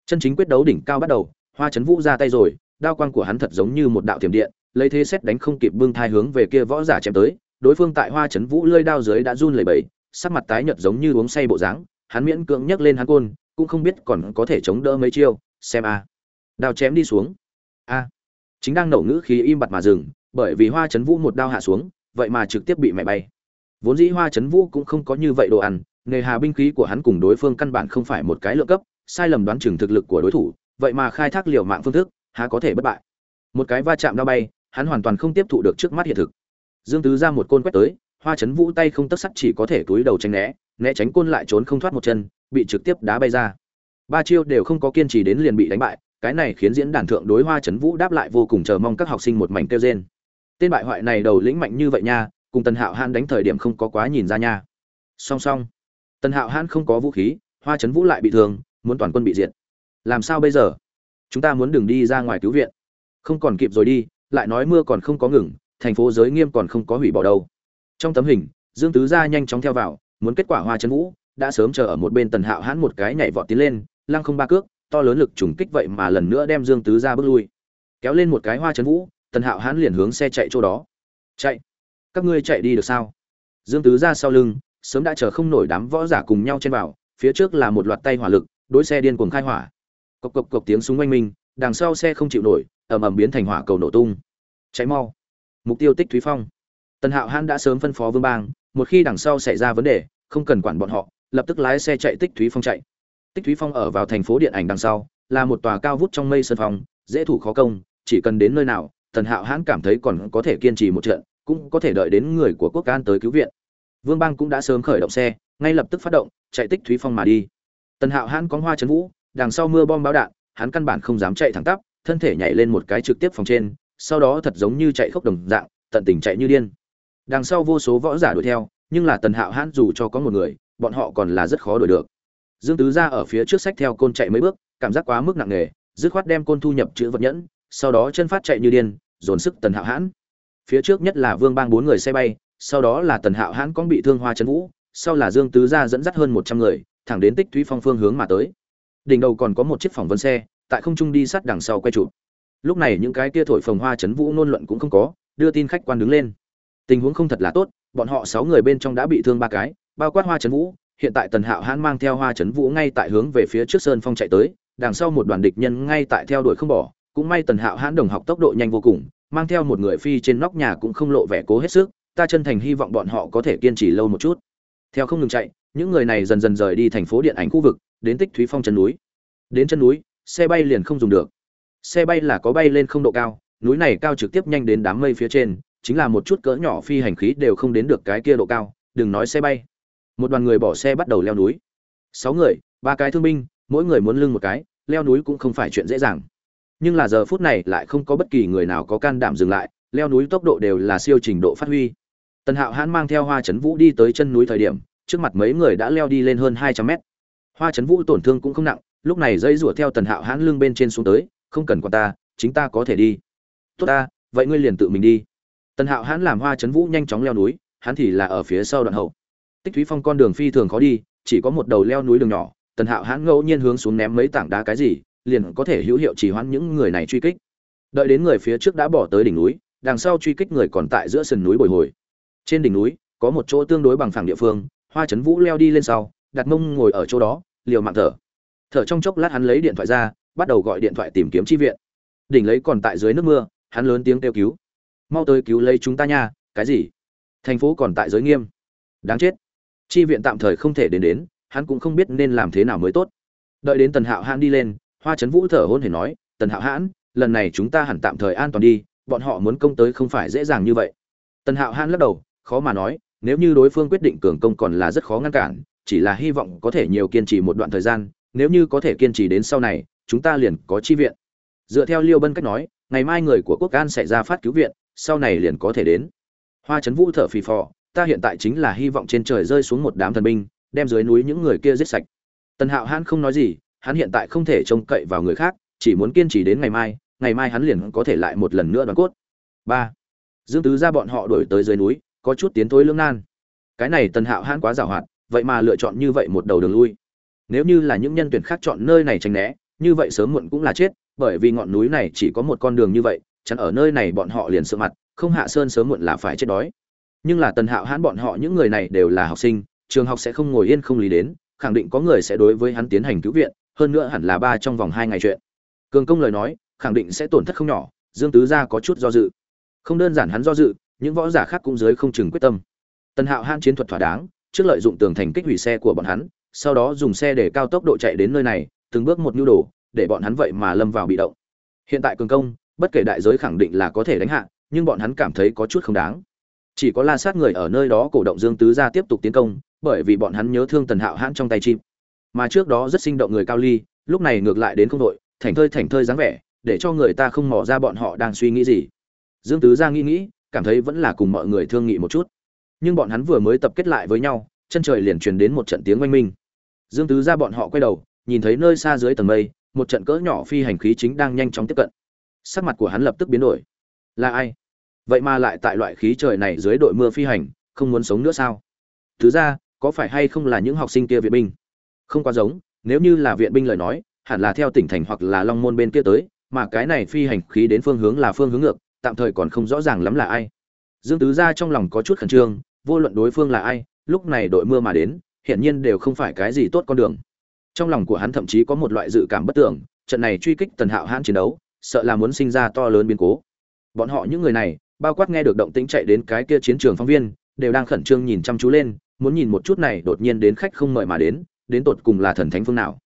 chân chính quyết đấu đỉnh cao bắt đầu, hoa trấn vũ ra tay rồi, đao quang của hắn thật giống như một đạo tiềm điện, lấy thế xét đánh không kịp bưng thai hướng về kia võ giả chém tới, đối phương tại hoa trấn vũ lơi đao dưới đã run lẩy bẩy, sắc mặt tái nhợt giống như uống say bộ dáng, hắn miễn cưỡng nhấc lên hắn côn, cũng không biết còn có thể chống đỡ mấy chiêu, xem a đao chém đi xuống. A, chính đang nổ ngữ khí im bặt mà dừng, bởi vì hoa Chấn vũ một đao hạ xuống, vậy mà trực tiếp bị mẹ bay. Vốn dĩ hoa Chấn vũ cũng không có như vậy đồ ăn, nghề hà binh khí của hắn cùng đối phương căn bản không phải một cái lượng cấp, sai lầm đoán chừng thực lực của đối thủ, vậy mà khai thác liều mạng phương thức, há có thể bất bại. Một cái va chạm đao bay, hắn hoàn toàn không tiếp thụ được trước mắt hiện thực. Dương tứ ra một côn quét tới, hoa chấn vũ tay không tất sắt chỉ có thể túi đầu tránh né né tránh côn lại trốn không thoát một chân, bị trực tiếp đá bay ra. Ba chiêu đều không có kiên trì đến liền bị đánh bại cái này khiến diễn đàn thượng đối hoa chấn vũ đáp lại vô cùng chờ mong các học sinh một mảnh kêu rên. Tên bại hoại này đầu lĩnh mạnh như vậy nha, cùng tần hạo han đánh thời điểm không có quá nhìn ra nha. Song song, tần hạo han không có vũ khí, hoa chấn vũ lại bị thương, muốn toàn quân bị diệt. Làm sao bây giờ? Chúng ta muốn đường đi ra ngoài cứu viện. Không còn kịp rồi đi, lại nói mưa còn không có ngừng, thành phố giới nghiêm còn không có hủy bỏ đâu. Trong tấm hình, dương tứ gia nhanh chóng theo vào, muốn kết quả hoa chấn vũ, đã sớm chờ ở một bên tần hạo hãn một cái nhảy vọt tiến lên, lăng không ba cước to lớn lực trùng kích vậy mà lần nữa đem dương tứ ra bước lui. Kéo lên một cái hoa chấn vũ, tần hạo hãn liền hướng xe chạy chỗ đó. Chạy? Các ngươi chạy đi được sao? Dương tứ ra sau lưng, sớm đã chờ không nổi đám võ giả cùng nhau trên vào, phía trước là một loạt tay hỏa lực, đối xe điên cuồng khai hỏa. Cộc cộc cộc tiếng súng oanh minh, đằng sau xe không chịu nổi, ầm ầm biến thành hỏa cầu nổ tung. Cháy mau! Mục tiêu tích thúy phong. Tần hạo hãn đã sớm phân phó vương bang, một khi đằng sau xảy ra vấn đề, không cần quản bọn họ, lập tức lái xe chạy tích thúy phong chạy tích thúy phong ở vào thành phố điện ảnh đằng sau, là một tòa cao vút trong mây sân phong, dễ thủ khó công, chỉ cần đến nơi nào, tần hạo hãn cảm thấy còn có thể kiên trì một trận, cũng có thể đợi đến người của quốc an tới cứu viện. Vương bang cũng đã sớm khởi động xe, ngay lập tức phát động, chạy tích thúy phong mà đi. Tần hạo hãn có hoa chấn vũ, đằng sau mưa bom báo đạn, hắn căn bản không dám chạy thẳng tắp, thân thể nhảy lên một cái trực tiếp phòng trên, sau đó thật giống như chạy khốc đồng dạng, tận tình chạy như điên. Đằng sau vô số võ giả đuổi theo, nhưng là tần hạo hãn dù cho có một người, bọn họ còn là rất khó đuổi được dương tứ ra ở phía trước sách theo côn chạy mấy bước, cảm giác quá mức nặng nề, dứt khoát đem côn thu nhập chữ vật nhẫn, sau đó chân phát chạy như điên, dồn sức tần hạo hãn. Phía trước nhất là vương bang bốn người xe bay, sau đó là tần hạo hãn con bị thương hoa trấn vũ, sau là dương tứ gia dẫn dắt hơn một trăm người, thẳng đến tích thúy phong phương hướng mà tới. Đỉnh đầu còn có một chiếc phỏng vấn xe, tại không trung đi sát đằng sau quay chụp. Lúc này những cái kia thổi phồng hoa chấn vũ nôn luận cũng không có, đưa tin khách quan đứng lên. Tình huống không thật là tốt, bọn họ sáu người bên trong đã bị thương ba cái, bao quát hoa chấn vũ hiện tại tần hạo hãn mang theo hoa Trấn vũ ngay tại hướng về phía trước sơn phong chạy tới, đằng sau một đoàn địch nhân ngay tại theo đuổi không bỏ. Cũng may tần hạo hãn đồng học tốc độ nhanh vô cùng, mang theo một người phi trên nóc nhà cũng không lộ vẻ cố hết sức, ta chân thành hy vọng bọn họ có thể kiên trì lâu một chút. Theo không ngừng chạy, những người này dần dần rời đi thành phố điện ảnh khu vực, đến tích thúy phong chân núi. Đến chân núi, xe bay liền không dùng được. Xe bay là có bay lên không độ cao, núi này cao trực tiếp nhanh đến đám mây phía trên, chính là một chút cỡ nhỏ phi hành khí đều không đến được cái kia độ cao, đừng nói xe bay một đoàn người bỏ xe bắt đầu leo núi. Sáu người, ba cái thương binh, mỗi người muốn lưng một cái, leo núi cũng không phải chuyện dễ dàng. Nhưng là giờ phút này lại không có bất kỳ người nào có can đảm dừng lại, leo núi tốc độ đều là siêu trình độ phát huy. Tần hạo hãn mang theo hoa trấn vũ đi tới chân núi thời điểm, trước mặt mấy người đã leo đi lên hơn hai trăm mét. Hoa trấn vũ tổn thương cũng không nặng, lúc này dây rủa theo tần hạo hãn lưng bên trên xuống tới, không cần quan ta, chính ta có thể đi. Tốt ta, vậy ngươi liền tự mình đi. Tần hạo hãn làm hoa trấn vũ nhanh chóng leo núi, hắn thì là ở phía sau đoạn hậu tích thúy phong con đường phi thường khó đi, chỉ có một đầu leo núi đường nhỏ, tần hạo hãn ngẫu nhiên hướng xuống ném mấy tảng đá cái gì, liền có thể hữu hiệu chỉ hoãn những người này truy kích. Đợi đến người phía trước đã bỏ tới đỉnh núi, đằng sau truy kích người còn tại giữa sườn núi bồi hồi. Trên đỉnh núi, có một chỗ tương đối bằng phẳng địa phương, hoa trấn vũ leo đi lên sau đặt mông ngồi ở chỗ đó, liều mạng thở. Thở trong chốc lát hắn lấy điện thoại ra, bắt đầu gọi điện thoại tìm kiếm chi viện. Đỉnh lấy còn tại dưới nước mưa, hắn lớn tiếng kêu cứu. Mau tới cứu lấy chúng ta nha, cái gì? Thành phố còn tại giới nghiêm. Đáng chết chi viện tạm thời không thể đến đến, hắn cũng không biết nên làm thế nào mới tốt. Đợi đến tần hạo hãn đi lên, hoa trấn vũ thở hôn hề nói, tần hạo hãn, lần này chúng ta hẳn tạm thời an toàn đi, bọn họ muốn công tới không phải dễ dàng như vậy. Tần hạo hãn lắc đầu, khó mà nói, nếu như đối phương quyết định cường công còn là rất khó ngăn cản, chỉ là hy vọng có thể nhiều kiên trì một đoạn thời gian, nếu như có thể kiên trì đến sau này, chúng ta liền có chi viện. Dựa theo liêu bân cách nói, ngày mai người của quốc an sẽ ra phát cứu viện, sau này liền có thể đến. Hoa trấn vũ thở phì phò ta hiện tại chính là hy vọng trên trời rơi xuống một đám thần binh, đem dưới núi những người kia giết sạch. Tần hạo hãn không nói gì, hắn hiện tại không thể trông cậy vào người khác, chỉ muốn kiên trì đến ngày mai ngày mai hắn liền có thể lại một lần nữa đoàn cốt. Ba. Dương tứ ra bọn họ đổi tới dưới núi, có chút tiến thối lương nan. Cái này tần hạo hãn quá giàu hoạt vậy mà lựa chọn như vậy một đầu đường lui. Nếu như là những nhân tuyển khác chọn nơi này tránh né, như vậy sớm muộn cũng là chết, bởi vì ngọn núi này chỉ có một con đường như vậy, chắn ở nơi này bọn họ liền sợ mặt, không hạ sơn sớm muộn là phải chết đói nhưng là tần hạo hãn bọn họ những người này đều là học sinh, trường học sẽ không ngồi yên không lý đến, khẳng định có người sẽ đối với hắn tiến hành cứu viện, hơn nữa hẳn là ba trong vòng hai ngày chuyện. Cường công lời nói, khẳng định sẽ tổn thất không nhỏ, dương tứ gia có chút do dự. Không đơn giản hắn do dự, những võ giả khác cũng dưới không chừng quyết tâm. Tần hạo hãn chiến thuật thỏa đáng, trước lợi dụng tường thành kích hủy xe của bọn hắn, sau đó dùng xe để cao tốc độ chạy đến nơi này, từng bước một nhu đồ, để bọn hắn vậy mà lâm vào bị động. Hiện tại cường công, bất kể đại giới khẳng định là có thể đánh hạ, nhưng bọn hắn cảm thấy có chút không đáng chỉ có la sát người ở nơi đó cổ động dương tứ gia tiếp tục tiến công, bởi vì bọn hắn nhớ thương tần hạo hãn trong tay chim. Mà trước đó rất sinh động người cao ly, lúc này ngược lại đến không đội, thảnh thơi thảnh thơi dáng vẻ, để cho người ta không mò ra bọn họ đang suy nghĩ gì. Dương tứ gia nghĩ nghĩ, cảm thấy vẫn là cùng mọi người thương nghị một chút. Nhưng bọn hắn vừa mới tập kết lại với nhau, chân trời liền truyền đến một trận tiếng oanh minh. Dương tứ gia bọn họ quay đầu, nhìn thấy nơi xa dưới tầng mây, một trận cỡ nhỏ phi hành khí chính đang nhanh chóng tiếp cận. Sắc mặt của hắn lập tức biến đổi. Là ai? Vậy mà lại tại loại khí trời này dưới đội mưa phi hành, không muốn sống nữa sao? Thứ ra, có phải hay không là những học sinh kia viện binh? Không quá giống, nếu như là viện binh lời nói, hẳn là theo tỉnh thành hoặc là long môn bên kia tới, mà cái này phi hành khí đến phương hướng là phương hướng ngược, tạm thời còn không rõ ràng lắm là ai. Dương tứ ra trong lòng có chút khẩn trương, vô luận đối phương là ai, lúc này đội mưa mà đến, hiển nhiên đều không phải cái gì tốt con đường. Trong lòng của hắn thậm chí có một loại dự cảm bất tưởng, trận này truy kích tần hạo hãn chiến đấu, sợ là muốn sinh ra to lớn biến cố. Bọn họ những người này bao quát nghe được động tĩnh chạy đến cái kia chiến trường phóng viên, đều đang khẩn trương nhìn chăm chú lên, muốn nhìn một chút này đột nhiên đến khách không mời mà đến đến tột cùng là thần thánh phương nào.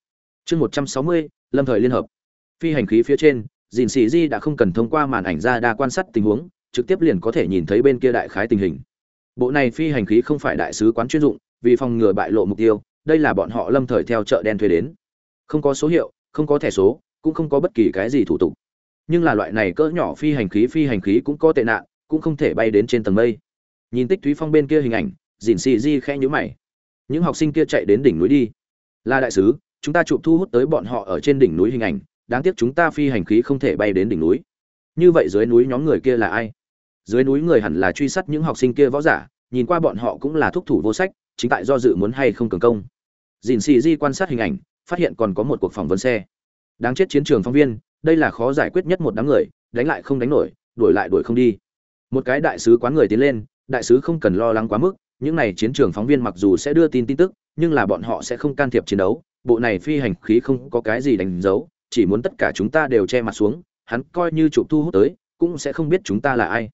Chương một trăm sáu mươi, lâm thời liên hợp. Phi hành khí phía trên, dìn sĩ di đã không cần thông qua màn ảnh ra đa quan sát tình huống, trực tiếp liền có thể nhìn thấy bên kia đại khái tình hình. Bộ này phi hành khí không phải đại sứ quán chuyên dụng, vì phòng ngừa bại lộ mục tiêu, đây là bọn họ lâm thời theo chợ đen thuê đến. Không có số hiệu, không có thẻ số, cũng không có bất kỳ cái gì thủ tục nhưng là loại này cỡ nhỏ phi hành khí phi hành khí cũng có tệ nạn, cũng không thể bay đến trên tầng mây. Nhìn tích thúy phong bên kia hình ảnh, dìn xì di khẽ nhũ mày. Những học sinh kia chạy đến đỉnh núi đi. Là đại sứ, chúng ta chụp thu hút tới bọn họ ở trên đỉnh núi hình ảnh, đáng tiếc chúng ta phi hành khí không thể bay đến đỉnh núi. Như vậy dưới núi nhóm người kia là ai? Dưới núi người hẳn là truy sát những học sinh kia võ giả, nhìn qua bọn họ cũng là thúc thủ vô sách, chính tại do dự muốn hay không cường công. Dìn xì di quan sát hình ảnh, phát hiện còn có một cuộc phỏng vấn xe. Đáng chết chiến trường phóng viên đây là khó giải quyết nhất một đám người, đánh lại không đánh nổi, đuổi lại đuổi không đi. Một cái đại sứ quán người tiến lên, đại sứ không cần lo lắng quá mức, những này chiến trường phóng viên mặc dù sẽ đưa tin tin tức, nhưng là bọn họ sẽ không can thiệp chiến đấu, bộ này phi hành khí không có cái gì đánh dấu, chỉ muốn tất cả chúng ta đều che mặt xuống, hắn coi như chụp thu hút tới, cũng sẽ không biết chúng ta là ai.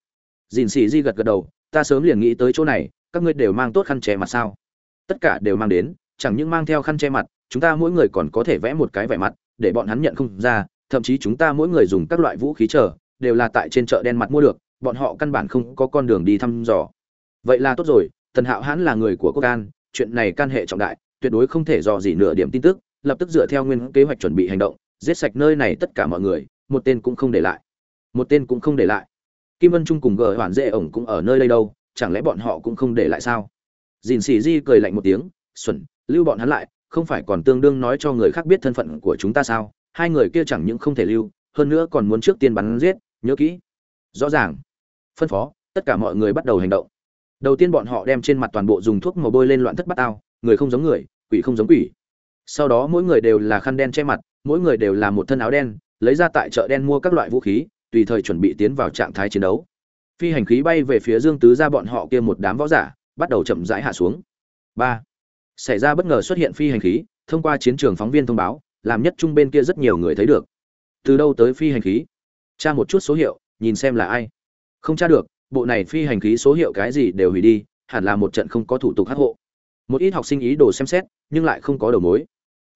Dìn xì di gật gật đầu, ta sớm liền nghĩ tới chỗ này, các ngươi đều mang tốt khăn che mặt sao? Tất cả đều mang đến, chẳng những mang theo khăn che mặt, chúng ta mỗi người còn có thể vẽ một cái vẻ mặt, để bọn hắn nhận không ra thậm chí chúng ta mỗi người dùng các loại vũ khí chờ, đều là tại trên chợ đen mặt mua được, bọn họ căn bản không có con đường đi thăm dò. Vậy là tốt rồi, tần hạo hãn là người của quốc an, chuyện này can hệ trọng đại, tuyệt đối không thể dò gì nửa điểm tin tức, lập tức dựa theo nguyên kế hoạch chuẩn bị hành động, giết sạch nơi này tất cả mọi người, một tên cũng không để lại. Một tên cũng không để lại. Kim vân trung cùng gờ hoàn dễ ổng cũng ở nơi đây đâu, chẳng lẽ bọn họ cũng không để lại sao? Dìn xì di cười lạnh một tiếng, xuẩn, lưu bọn hắn lại, không phải còn tương đương nói cho người khác biết thân phận của chúng ta sao? Hai người kia chẳng những không thể lưu, hơn nữa còn muốn trước tiên bắn giết, nhớ kỹ. Rõ ràng. Phân phó, tất cả mọi người bắt đầu hành động. Đầu tiên bọn họ đem trên mặt toàn bộ dùng thuốc màu bôi lên loạn thất bát ao, người không giống người, quỷ không giống quỷ. Sau đó mỗi người đều là khăn đen che mặt, mỗi người đều là một thân áo đen, lấy ra tại chợ đen mua các loại vũ khí, tùy thời chuẩn bị tiến vào trạng thái chiến đấu. Phi hành khí bay về phía dương tứ ra bọn họ kia một đám võ giả, bắt đầu chậm rãi hạ xuống. Ba. Xảy ra bất ngờ xuất hiện phi hành khí, thông qua chiến trường phóng viên thông báo làm nhất trung bên kia rất nhiều người thấy được. Từ đâu tới phi hành khí? Tra một chút số hiệu, nhìn xem là ai. Không tra được, bộ này phi hành khí số hiệu cái gì đều hủy đi, hẳn là một trận không có thủ tục hắc hộ. Một ít học sinh ý đồ xem xét, nhưng lại không có đầu mối.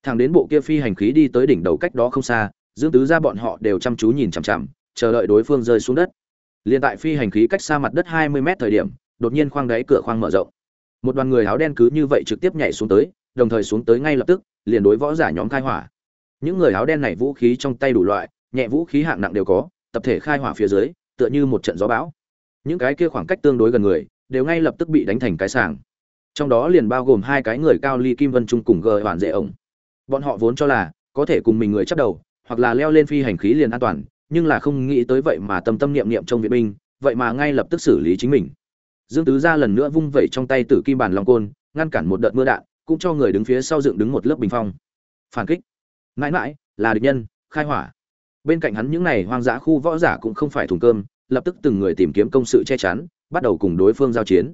Thằng đến bộ kia phi hành khí đi tới đỉnh đầu cách đó không xa, dương tứ ra bọn họ đều chăm chú nhìn chằm chằm, chờ đợi đối phương rơi xuống đất. Liền tại phi hành khí cách xa mặt đất hai mươi mét thời điểm, đột nhiên khoang đáy cửa khoang mở rộng. Một đoàn người áo đen cứ như vậy trực tiếp nhảy xuống tới, đồng thời xuống tới ngay lập tức liền đối võ giả nhóm khai hỏa. Những người áo đen này vũ khí trong tay đủ loại, nhẹ vũ khí hạng nặng đều có, tập thể khai hỏa phía dưới, tựa như một trận gió bão. Những cái kia khoảng cách tương đối gần người, đều ngay lập tức bị đánh thành cái sàng trong đó liền bao gồm hai cái người cao ly kim vân trung cùng gờ hoàn dễ ổng. Bọn họ vốn cho là, có thể cùng mình người chấp đầu, hoặc là leo lên phi hành khí liền an toàn, nhưng là không nghĩ tới vậy mà tâm tâm niệm niệm trong viện binh, vậy mà ngay lập tức xử lý chính mình. Dương tứ ra lần nữa vung vẩy trong tay tử kim bản long côn, ngăn cản một đợt mưa đạn cũng cho người đứng phía sau dựng đứng một lớp bình phong. Phản kích. Mãi mãi, là địch nhân, khai hỏa. Bên cạnh hắn những này hoang dã khu võ giả cũng không phải thùng cơm, lập tức từng người tìm kiếm công sự che chắn, bắt đầu cùng đối phương giao chiến.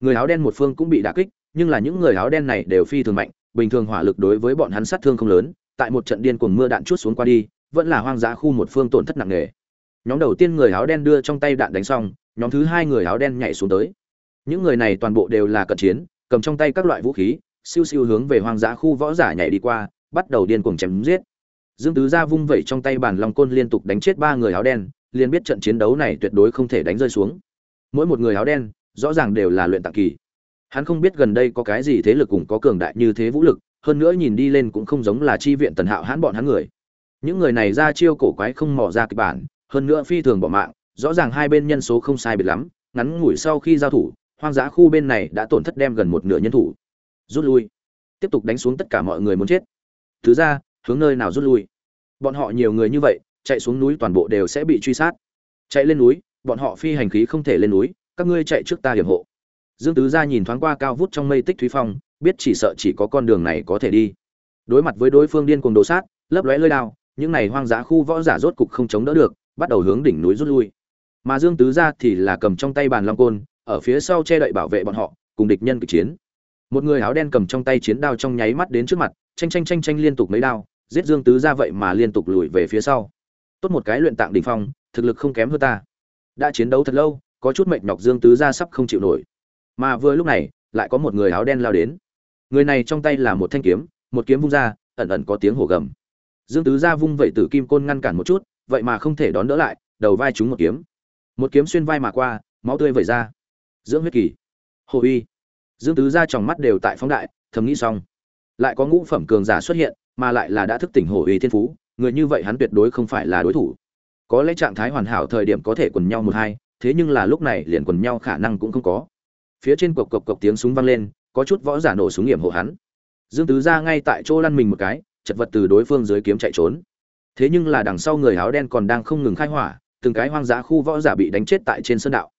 Người áo đen một phương cũng bị đả kích, nhưng là những người áo đen này đều phi thường mạnh, bình thường hỏa lực đối với bọn hắn sát thương không lớn, tại một trận điên cuồng mưa đạn chút xuống qua đi, vẫn là hoang dã khu một phương tổn thất nặng nề. Nhóm đầu tiên người áo đen đưa trong tay đạn đánh xong, nhóm thứ hai người áo đen nhảy xuống tới. Những người này toàn bộ đều là cận chiến, cầm trong tay các loại vũ khí siêu siêu hướng về hoang dã khu võ giả nhảy đi qua, bắt đầu điên cuồng chém giết. Dương tứ gia vung vẩy trong tay bàn long côn liên tục đánh chết ba người áo đen, liền biết trận chiến đấu này tuyệt đối không thể đánh rơi xuống. Mỗi một người áo đen, rõ ràng đều là luyện tạng kỳ. Hắn không biết gần đây có cái gì thế lực cùng có cường đại như thế vũ lực, hơn nữa nhìn đi lên cũng không giống là chi viện tần hạo hãn bọn hắn người. Những người này ra chiêu cổ quái không mò ra kịch bản, hơn nữa phi thường bỏ mạng, rõ ràng hai bên nhân số không sai biệt lắm, ngắn ngủi sau khi giao thủ, hoang dã khu bên này đã tổn thất đem gần một nửa nhân thủ rút lui. Tiếp tục đánh xuống tất cả mọi người muốn chết. Thứ ra, hướng nơi nào rút lui? Bọn họ nhiều người như vậy, chạy xuống núi toàn bộ đều sẽ bị truy sát. Chạy lên núi, bọn họ phi hành khí không thể lên núi, các ngươi chạy trước ta hiểm hộ. Dương tứ gia nhìn thoáng qua cao vút trong mây tích thúy phong, biết chỉ sợ chỉ có con đường này có thể đi. Đối mặt với đối phương điên cuồng đồ sát, lấp lóe lơi đao, những này hoang dã khu võ giả rốt cục không chống đỡ được, bắt đầu hướng đỉnh núi rút lui. Mà dương tứ gia thì là cầm trong tay bàn long côn, ở phía sau che đậy bảo vệ bọn họ, cùng địch nhân kịch chiến một người áo đen cầm trong tay chiến đao trong nháy mắt đến trước mặt tranh tranh tranh tranh liên tục mấy đao, giết dương tứ gia vậy mà liên tục lùi về phía sau. Tốt một cái luyện tạng đỉnh phong, thực lực không kém hơn ta. Đã chiến đấu thật lâu, có chút mệt nhọc dương tứ gia sắp không chịu nổi. Mà vừa lúc này, lại có một người áo đen lao đến. Người này trong tay là một thanh kiếm, một kiếm vung ra, ẩn ẩn có tiếng hổ gầm. Dương tứ gia vung vậy tử kim côn ngăn cản một chút, vậy mà không thể đón đỡ lại, đầu vai trúng một kiếm. Một kiếm xuyên vai mà qua, máu tươi vẩy ra. Dưỡng huyết kỳ. Hồ uy dương tứ gia tròng mắt đều tại phóng đại, thầm nghĩ xong. Lại có ngũ phẩm cường giả xuất hiện, mà lại là đã thức tỉnh hổ uy thiên phú, người như vậy hắn tuyệt đối không phải là đối thủ. Có lẽ trạng thái hoàn hảo thời điểm có thể quần nhau một hai, thế nhưng là lúc này liền quần nhau khả năng cũng không có. Phía trên cộc cộc cộc tiếng súng vang lên, có chút võ giả nổ súng nghiệm hộ hắn. Dương tứ ra ngay tại chỗ lăn mình một cái, chật vật từ đối phương dưới kiếm chạy trốn. Thế nhưng là đằng sau người áo đen còn đang không ngừng khai hỏa, từng cái hoang dã khu võ giả bị đánh chết tại trên sơn đạo.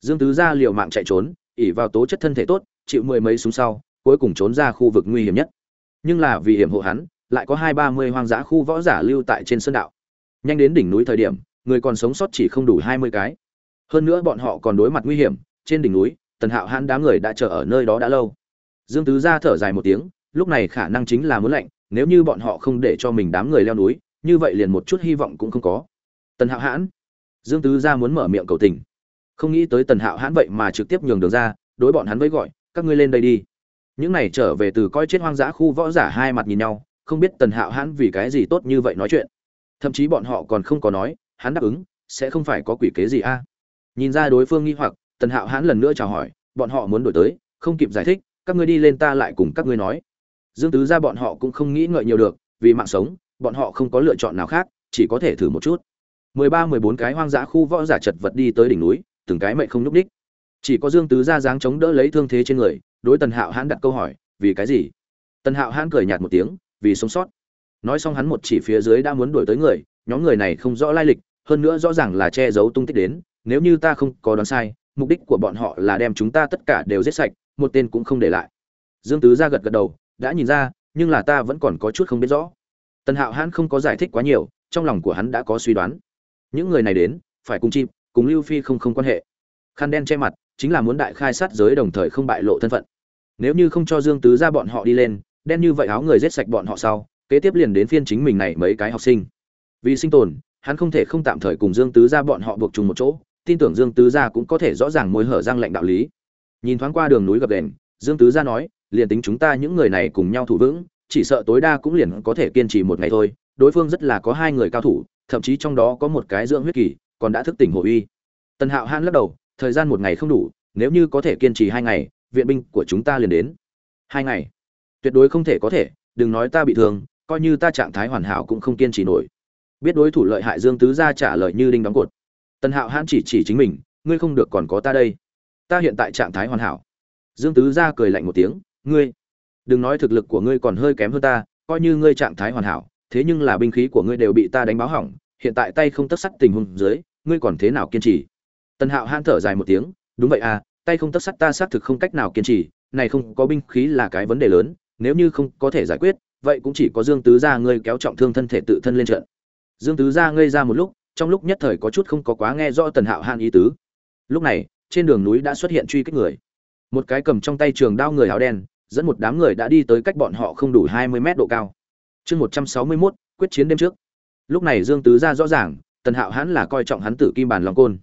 Dương tứ ra liều mạng chạy trốn ỉ vào tố chất thân thể tốt chịu mười mấy súng sau, cuối cùng trốn ra khu vực nguy hiểm nhất. Nhưng là vì hiểm hộ hắn, lại có hai ba mươi hoang dã khu võ giả lưu tại trên sơn đạo. Nhanh đến đỉnh núi thời điểm, người còn sống sót chỉ không đủ hai mươi cái. Hơn nữa bọn họ còn đối mặt nguy hiểm, trên đỉnh núi, tần hạo hãn đám người đã chờ ở nơi đó đã lâu. Dương tứ ra thở dài một tiếng, lúc này khả năng chính là muốn lạnh, nếu như bọn họ không để cho mình đám người leo núi, như vậy liền một chút hy vọng cũng không có. Tần hạo hãn. Dương tứ ra muốn mở miệng cầu tình. Không nghĩ tới tần hạo hãn vậy mà trực tiếp nhường đường ra, đối bọn hắn với gọi các ngươi lên đây đi. Những này trở về từ coi chết hoang dã khu võ giả hai mặt nhìn nhau, không biết tần hạo hãn vì cái gì tốt như vậy nói chuyện. Thậm chí bọn họ còn không có nói, hắn đáp ứng, sẽ không phải có quỷ kế gì a. À? Nhìn ra đối phương nghi hoặc, tần hạo hãn lần nữa chào hỏi, bọn họ muốn đổi tới, không kịp giải thích, các ngươi đi lên ta lại cùng các ngươi nói. Dương tứ ra bọn họ cũng không nghĩ ngợi nhiều được, vì mạng sống, bọn họ không có lựa chọn nào khác, chỉ có thể thử một chút. Mười ba, mười bốn cái hoang dã khu võ giả chật vật đi tới đỉnh núi, từng cái mệnh không nhúc ních chỉ có dương tứ ra dáng chống đỡ lấy thương thế trên người, đối tần hạo hãn đặt câu hỏi, vì cái gì? Tần hạo hãn cười nhạt một tiếng, vì sống sót. Nói xong hắn một chỉ phía dưới đã muốn đuổi tới người, nhóm người này không rõ lai lịch, hơn nữa rõ ràng là che giấu tung tích đến, nếu như ta không có đoán sai, mục đích của bọn họ là đem chúng ta tất cả đều giết sạch, một tên cũng không để lại. Dương tứ ra gật gật đầu, đã nhìn ra, nhưng là ta vẫn còn có chút không biết rõ. Tần hạo hãn không có giải thích quá nhiều, trong lòng của hắn đã có suy đoán. Những người này đến, phải cùng chim, cùng lưu phi không không quan hệ. Khăn đen che mặt chính là muốn đại khai sát giới đồng thời không bại lộ thân phận. Nếu như không cho dương tứ ra bọn họ đi lên, đen như vậy áo người giết sạch bọn họ sau, kế tiếp liền đến phiên chính mình này mấy cái học sinh. Vì sinh tồn, hắn không thể không tạm thời cùng dương tứ ra bọn họ buộc chung một chỗ, tin tưởng dương tứ gia cũng có thể rõ ràng môi hở răng lệnh đạo lý. Nhìn thoáng qua đường núi gập đền, dương tứ gia nói, liền tính chúng ta những người này cùng nhau thủ vững, chỉ sợ tối đa cũng liền có thể kiên trì một ngày thôi, đối phương rất là có hai người cao thủ, thậm chí trong đó có một cái dưỡng huyết kỳ, còn đã thức tỉnh hồ uy tần hạo han lắc đầu thời gian một ngày không đủ, nếu như có thể kiên trì hai ngày, viện binh của chúng ta liền đến. Hai ngày? Tuyệt đối không thể có thể, đừng nói ta bị thương, coi như ta trạng thái hoàn hảo cũng không kiên trì nổi. Biết đối thủ lợi hại dương tứ gia trả lời như đinh đóng cột. Tần hạo hãn chỉ chỉ chính mình, ngươi không được còn có ta đây. Ta hiện tại trạng thái hoàn hảo. Dương tứ gia cười lạnh một tiếng, ngươi, đừng nói thực lực của ngươi còn hơi kém hơn ta, coi như ngươi trạng thái hoàn hảo, thế nhưng là binh khí của ngươi đều bị ta đánh báo hỏng, hiện tại tay không tất sắt tình huống dưới, ngươi còn thế nào kiên trì? Tần hạo hãn thở dài một tiếng, đúng vậy à tay không tất sắt ta xác thực không cách nào kiên trì, này không có binh khí là cái vấn đề lớn, nếu như không có thể giải quyết, vậy cũng chỉ có dương tứ gia ngươi kéo trọng thương thân thể tự thân lên trận. Dương tứ gia ngây ra một lúc, trong lúc nhất thời có chút không có quá nghe rõ tần hạo hãn ý tứ. Lúc này, trên đường núi đã xuất hiện truy kích người. Một cái cầm trong tay trường đao người áo đen, dẫn một đám người đã đi tới cách bọn họ không đủ hai mươi mét độ cao. Chương một trăm sáu mươi mốt, quyết chiến đêm trước. Lúc này dương tứ gia rõ ràng, tần hạo hãn là coi trọng hắn tử kim bản lòng côn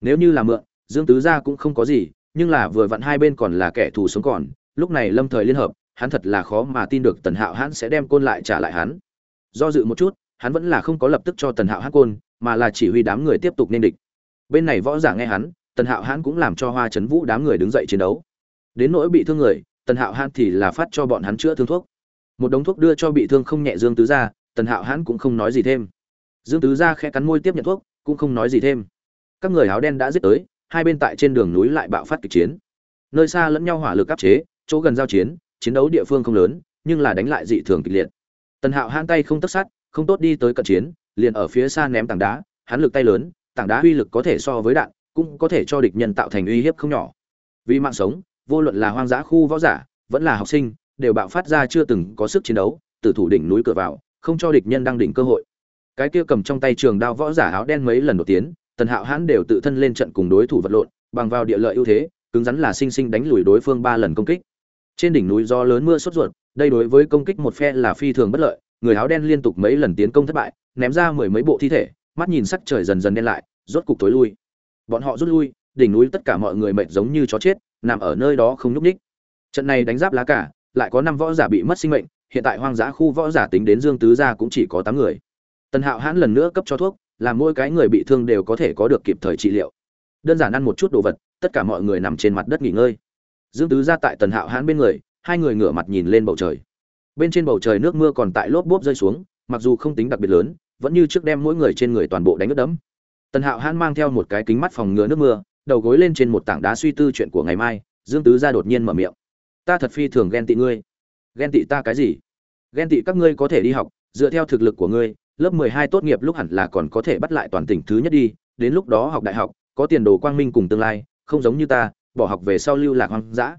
nếu như là mượn, dương tứ gia cũng không có gì, nhưng là vừa vặn hai bên còn là kẻ thù sống còn, lúc này lâm thời liên hợp, hắn thật là khó mà tin được tần hạo hắn sẽ đem côn lại trả lại hắn. Do dự một chút, hắn vẫn là không có lập tức cho tần hạo hát côn, mà là chỉ huy đám người tiếp tục nên địch. Bên này võ giả nghe hắn, tần hạo hãn cũng làm cho hoa trấn vũ đám người đứng dậy chiến đấu. Đến nỗi bị thương người, tần hạo hãn thì là phát cho bọn hắn chữa thương thuốc. Một đống thuốc đưa cho bị thương không nhẹ dương tứ gia, tần hạo hãn cũng không nói gì thêm. Dương tứ gia khẽ cắn môi tiếp nhận thuốc, cũng không nói gì thêm các người áo đen đã giết tới, hai bên tại trên đường núi lại bạo phát kịch chiến. Nơi xa lẫn nhau hỏa lực áp chế, chỗ gần giao chiến chiến đấu địa phương không lớn, nhưng là đánh lại dị thường kịch liệt. Tần hạo hãn tay không tất sát, không tốt đi tới cận chiến, liền ở phía xa ném tảng đá, hắn lực tay lớn, tảng đá uy lực có thể so với đạn, cũng có thể cho địch nhân tạo thành uy hiếp không nhỏ. Vì mạng sống, vô luận là hoang dã khu võ giả, vẫn là học sinh, đều bạo phát ra chưa từng có sức chiến đấu, từ thủ đỉnh núi cửa vào, không cho địch nhân đăng đỉnh cơ hội. Cái kia cầm trong tay trường đao võ giả áo đen mấy lần nổi tiếng tần hạo hãn đều tự thân lên trận cùng đối thủ vật lộn, bằng vào địa lợi ưu thế, cứng rắn là sinh sinh đánh lùi đối phương ba lần công kích. Trên đỉnh núi do lớn mưa sốt ruột, đây đối với công kích một phe là phi thường bất lợi, người áo đen liên tục mấy lần tiến công thất bại, ném ra mười mấy bộ thi thể, mắt nhìn sắc trời dần dần đen lại, rốt cục tối lui. Bọn họ rút lui, đỉnh núi tất cả mọi người mệt giống như chó chết, nằm ở nơi đó không nhúc ních trận này đánh giáp lá cả lại có năm võ giả bị mất sinh mệnh, hiện tại hoang dã khu võ giả tính đến dương tứ gia cũng chỉ có tám người. Tần hạo hãn lần nữa cấp cho thuốc làm mỗi cái người bị thương đều có thể có được kịp thời trị liệu. Đơn giản ăn một chút đồ vật, tất cả mọi người nằm trên mặt đất nghỉ ngơi. Dương tứ ra tại tần hạo hãn bên người, hai người ngửa mặt nhìn lên bầu trời. Bên trên bầu trời nước mưa còn tại lốp bốp rơi xuống, mặc dù không tính đặc biệt lớn, vẫn như trước đem mỗi người trên người toàn bộ đánh ướt đẫm. Tần hạo hãn mang theo một cái kính mắt phòng ngừa nước mưa, đầu gối lên trên một tảng đá suy tư chuyện của ngày mai, dương tứ ra đột nhiên mở miệng. Ta thật phi thường ghen tị ngươi. Ghen tị ta cái gì? Ghen tị các ngươi có thể đi học, dựa theo thực lực của ngươi lớp mười hai tốt nghiệp lúc hẳn là còn có thể bắt lại toàn tỉnh thứ nhất đi, đến lúc đó học đại học, có tiền đồ quang minh cùng tương lai, không giống như ta, bỏ học về sau lưu lạc hoang dã.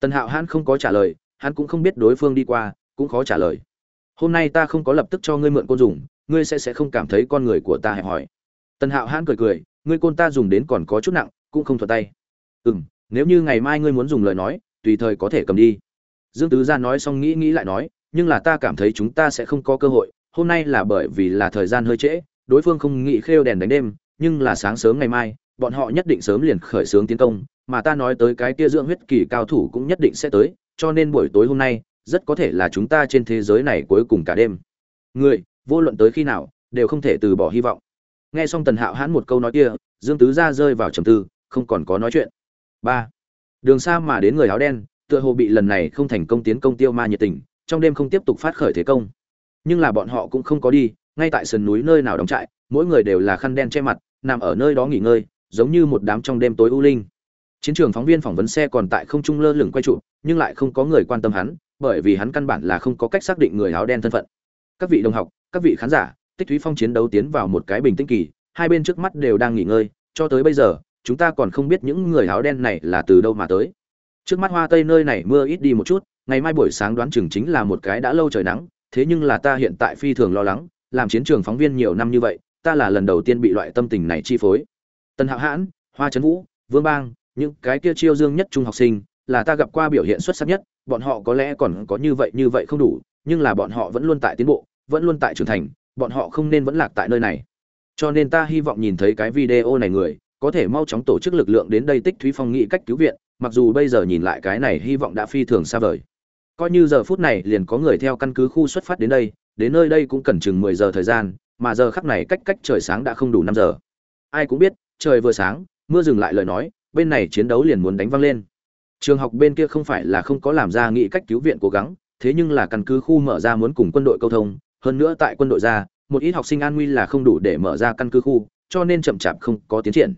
Tần hạo hãn không có trả lời, hắn cũng không biết đối phương đi qua, cũng khó trả lời. Hôm nay ta không có lập tức cho ngươi mượn côn dùng, ngươi sẽ sẽ không cảm thấy con người của ta hẹp hòi. Tần hạo hãn cười cười, ngươi côn ta dùng đến còn có chút nặng, cũng không thuận tay. Ừ nếu như ngày mai ngươi muốn dùng lời nói, tùy thời có thể cầm đi. Dương tứ gia nói xong nghĩ nghĩ lại nói, nhưng là ta cảm thấy chúng ta sẽ không có cơ hội hôm nay là bởi vì là thời gian hơi trễ, đối phương không nghĩ khêu đèn đánh đêm, nhưng là sáng sớm ngày mai, bọn họ nhất định sớm liền khởi xướng tiến công, mà ta nói tới cái kia dưỡng huyết kỳ cao thủ cũng nhất định sẽ tới, cho nên buổi tối hôm nay, rất có thể là chúng ta trên thế giới này cuối cùng cả đêm. Người, vô luận tới khi nào, đều không thể từ bỏ hy vọng. Nghe xong tần hạo hãn một câu nói kia, dương tứ ra rơi vào trầm tư, không còn có nói chuyện. Ba, đường xa mà đến người áo đen, tựa hồ bị lần này không thành công tiến công tiêu ma nhiệt tình, trong đêm không tiếp tục phát khởi thế công nhưng là bọn họ cũng không có đi, ngay tại sườn núi nơi nào đóng trại, mỗi người đều là khăn đen che mặt, nằm ở nơi đó nghỉ ngơi, giống như một đám trong đêm tối u linh. Chiến trường phóng viên phỏng vấn xe còn tại không trung lơ lửng quay trụ nhưng lại không có người quan tâm hắn, bởi vì hắn căn bản là không có cách xác định người áo đen thân phận. Các vị đồng học, các vị khán giả, tích thúy phong chiến đấu tiến vào một cái bình tĩnh kỳ, hai bên trước mắt đều đang nghỉ ngơi, cho tới bây giờ, chúng ta còn không biết những người áo đen này là từ đâu mà tới. Trước mắt hoa tây nơi này mưa ít đi một chút, ngày mai buổi sáng đoán chừng chính là một cái đã lâu trời nắng thế nhưng là ta hiện tại phi thường lo lắng, làm chiến trường phóng viên nhiều năm như vậy, ta là lần đầu tiên bị loại tâm tình này chi phối. Tân hạo hãn, hoa trấn vũ, vương bang, những cái kia chiêu dương nhất trung học sinh, là ta gặp qua biểu hiện xuất sắc nhất, bọn họ có lẽ còn có như vậy như vậy không đủ, nhưng là bọn họ vẫn luôn tại tiến bộ, vẫn luôn tại trưởng thành, bọn họ không nên vẫn lạc tại nơi này. Cho nên ta hy vọng nhìn thấy cái video này người, có thể mau chóng tổ chức lực lượng đến đây tích thúy phong nghị cách cứu viện, mặc dù bây giờ nhìn lại cái này hy vọng đã phi thường xa vời coi như giờ phút này liền có người theo căn cứ khu xuất phát đến đây, đến nơi đây cũng cần chừng mười giờ thời gian, mà giờ khắc này cách cách trời sáng đã không đủ năm giờ. Ai cũng biết, trời vừa sáng, mưa dừng lại lời nói, bên này chiến đấu liền muốn đánh văng lên. Trường học bên kia không phải là không có làm ra nghị cách cứu viện cố gắng, thế nhưng là căn cứ khu mở ra muốn cùng quân đội câu thông, hơn nữa tại quân đội ra, một ít học sinh an nguy là không đủ để mở ra căn cứ khu, cho nên chậm chạp không có tiến triển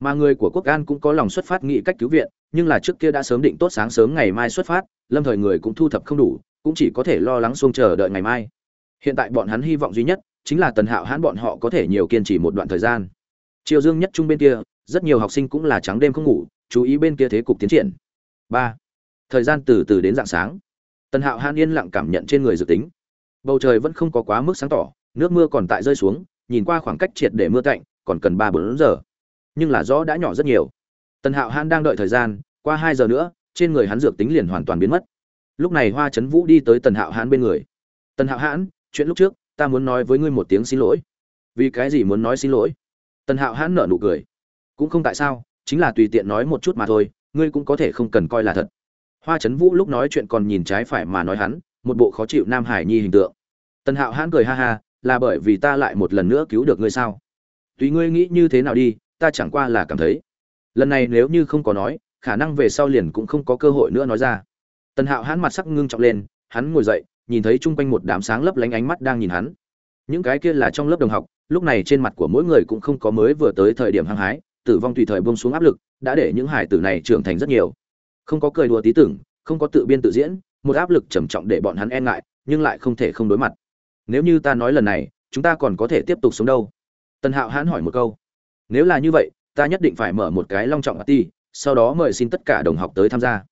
mà người của quốc an cũng có lòng xuất phát nghĩ cách cứu viện, nhưng là trước kia đã sớm định tốt sáng sớm ngày mai xuất phát, lâm thời người cũng thu thập không đủ, cũng chỉ có thể lo lắng xuông chờ đợi ngày mai. Hiện tại bọn hắn hy vọng duy nhất chính là tần hạo hãn bọn họ có thể nhiều kiên trì một đoạn thời gian. Triều dương nhất trung bên kia, rất nhiều học sinh cũng là trắng đêm không ngủ, chú ý bên kia thế cục tiến triển. Ba. Thời gian từ từ đến dạng sáng. Tần hạo hãn yên lặng cảm nhận trên người dự tính. Bầu trời vẫn không có quá mức sáng tỏ, nước mưa còn tại rơi xuống, nhìn qua khoảng cách triệt để mưa cạnh còn cần ba bốn giờ nhưng là rõ đã nhỏ rất nhiều. Tần hạo hãn đang đợi thời gian, qua hai giờ nữa, trên người hắn dược tính liền hoàn toàn biến mất. Lúc này hoa trấn vũ đi tới tần hạo hãn bên người. Tần hạo hãn, chuyện lúc trước, ta muốn nói với ngươi một tiếng xin lỗi. Vì cái gì muốn nói xin lỗi? Tần hạo hãn nở nụ cười. Cũng không tại sao, chính là tùy tiện nói một chút mà thôi, ngươi cũng có thể không cần coi là thật. Hoa trấn vũ lúc nói chuyện còn nhìn trái phải mà nói hắn, một bộ khó chịu nam hải nhi hình tượng. Tần hạo hãn cười ha ha, là bởi vì ta lại một lần nữa cứu được ngươi sao? Tùy ngươi nghĩ như thế nào đi ta chẳng qua là cảm thấy. Lần này nếu như không có nói, khả năng về sau liền cũng không có cơ hội nữa nói ra. Tần hạo hãn mặt sắc ngưng trọng lên, hắn ngồi dậy, nhìn thấy chung quanh một đám sáng lấp lánh ánh mắt đang nhìn hắn. Những cái kia là trong lớp đồng học, lúc này trên mặt của mỗi người cũng không có mới vừa tới thời điểm hăng hái, tử vong tùy thời buông xuống áp lực, đã để những hải tử này trưởng thành rất nhiều. Không có cười đùa tí tưởng, không có tự biên tự diễn, một áp lực trầm trọng để bọn hắn e ngại, nhưng lại không thể không đối mặt. Nếu như ta nói lần này, chúng ta còn có thể tiếp tục sống đâu? Tần hạo hãn hỏi một câu nếu là như vậy, ta nhất định phải mở một cái long trọng ti sau đó mời xin tất cả đồng học tới tham gia.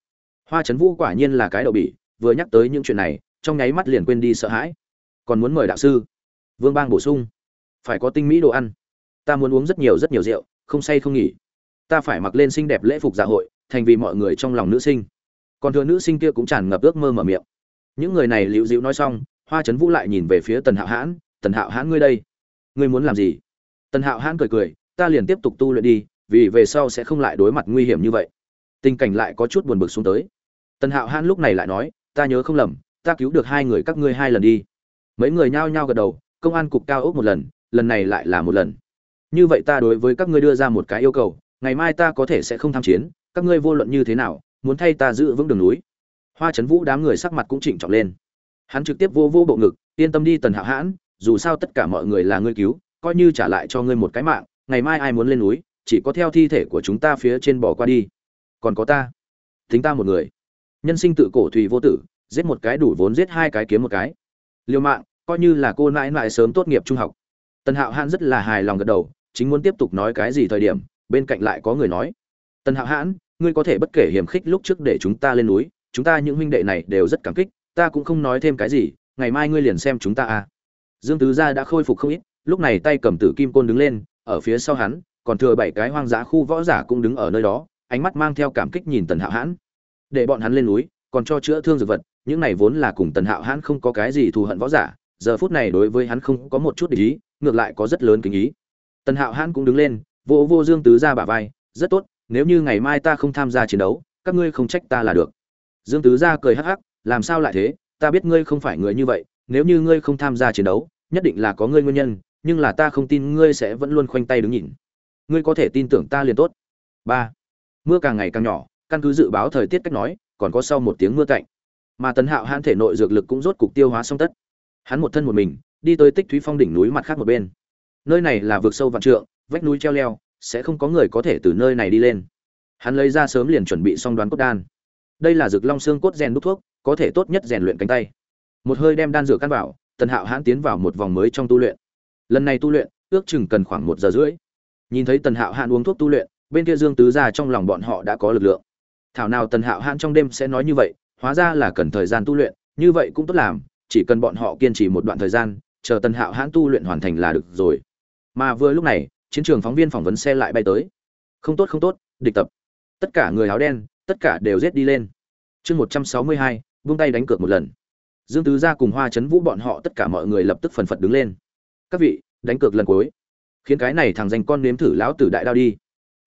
Hoa trấn vũ quả nhiên là cái đậu bỉ, vừa nhắc tới những chuyện này, trong nháy mắt liền quên đi sợ hãi. Còn muốn mời đạo sư? Vương bang bổ sung. Phải có tinh mỹ đồ ăn. Ta muốn uống rất nhiều rất nhiều rượu, không say không nghỉ. Ta phải mặc lên xinh đẹp lễ phục dạ hội, thành vì mọi người trong lòng nữ sinh. Còn thừa nữ sinh kia cũng tràn ngập ước mơ mở miệng. Những người này liễu dịu nói xong, hoa trấn vũ lại nhìn về phía tần hạo hãn. Tần hạo hãn ngươi đây, ngươi muốn làm gì? Tần hạo hãn cười cười ta liền tiếp tục tu luyện đi, vì về sau sẽ không lại đối mặt nguy hiểm như vậy. Tình cảnh lại có chút buồn bực xuống tới. Tần hạo hãn lúc này lại nói, ta nhớ không lầm, ta cứu được hai người các ngươi hai lần đi. Mấy người nhao nhao gật đầu, công an cục cao ốc một lần lần này lại là một lần. Như vậy ta đối với các ngươi đưa ra một cái yêu cầu, ngày mai ta có thể sẽ không tham chiến, các ngươi vô luận như thế nào, muốn thay ta giữ vững đường núi. Hoa trấn vũ đám người sắc mặt cũng chỉnh trọng lên. Hắn trực tiếp vô vô bộ ngực, yên tâm đi tần hạo hãn, dù sao tất cả mọi người là ngươi cứu, coi như trả lại cho ngươi một cái mạng ngày mai ai muốn lên núi, chỉ có theo thi thể của chúng ta phía trên bỏ qua đi. Còn có ta. Tính ta một người. Nhân sinh tự cổ thùy vô tử, giết một cái đủ vốn giết hai cái kiếm một cái. Liêu mạng, coi như là cô nãi nãi sớm tốt nghiệp trung học. Tần hạo hãn rất là hài lòng gật đầu, chính muốn tiếp tục nói cái gì thời điểm, bên cạnh lại có người nói. Tần hạo hãn, ngươi có thể bất kể hiểm khích lúc trước để chúng ta lên núi, chúng ta những huynh đệ này đều rất cảm kích, ta cũng không nói thêm cái gì, ngày mai ngươi liền xem chúng ta à. Dương tứ gia đã khôi phục không ít, lúc này tay cầm tử kim côn đứng lên ở phía sau hắn, còn thừa bảy cái hoang dã khu võ giả cũng đứng ở nơi đó, ánh mắt mang theo cảm kích nhìn tần hạo hãn. Để bọn hắn lên núi, còn cho chữa thương dược vật, những này vốn là cùng tần hạo hãn không có cái gì thù hận võ giả, giờ phút này đối với hắn không có một chút để ý, ngược lại có rất lớn kính ý. Tần hạo hãn cũng đứng lên, vô vô dương tứ ra bả vai, rất tốt, nếu như ngày mai ta không tham gia chiến đấu, các ngươi không trách ta là được. Dương tứ ra cười hắc hắc, làm sao lại thế? Ta biết ngươi không phải người như vậy, nếu như ngươi không tham gia chiến đấu, nhất định là có ngươi nguyên nhân nhưng là ta không tin ngươi sẽ vẫn luôn khoanh tay đứng nhìn. Ngươi có thể tin tưởng ta liền tốt. Ba, mưa càng ngày càng nhỏ, căn cứ dự báo thời tiết cách nói, còn có sau một tiếng mưa cạnh mà tấn hạo hãn thể nội dược lực cũng rốt cục tiêu hóa xong tất. Hắn một thân một mình, đi tới tích thúy phong đỉnh núi mặt khác một bên. Nơi này là vực sâu vạn trượng, vách núi treo leo, sẽ không có người có thể từ nơi này đi lên. Hắn lấy ra sớm liền chuẩn bị xong đoán cốt đan. Đây là dược long xương cốt rèn đúc thuốc, có thể tốt nhất rèn luyện cánh tay. Một hơi đem đan dược căn vào tần hạo hãn tiến vào một vòng mới trong tu luyện lần này tu luyện, ước chừng cần khoảng một giờ rưỡi. Nhìn thấy tần hạo hãn uống thuốc tu luyện, bên kia dương tứ ra trong lòng bọn họ đã có lực lượng. Thảo nào tần hạo hãn trong đêm sẽ nói như vậy, hóa ra là cần thời gian tu luyện, như vậy cũng tốt làm, chỉ cần bọn họ kiên trì một đoạn thời gian, chờ tần hạo hãn tu luyện hoàn thành là được rồi. Mà vừa lúc này, chiến trường phóng viên phỏng vấn xe lại bay tới. Không tốt không tốt, địch tập. Tất cả người áo đen, tất cả đều giết đi lên. Chương một trăm sáu mươi hai, vung tay đánh cược một lần. Dương tứ gia cùng hoa chấn vũ bọn họ, tất cả mọi người lập tức phần phật đứng lên các vị, đánh cược lần cuối. Khiến cái này thằng danh con nếm thử lão tử đại đao đi.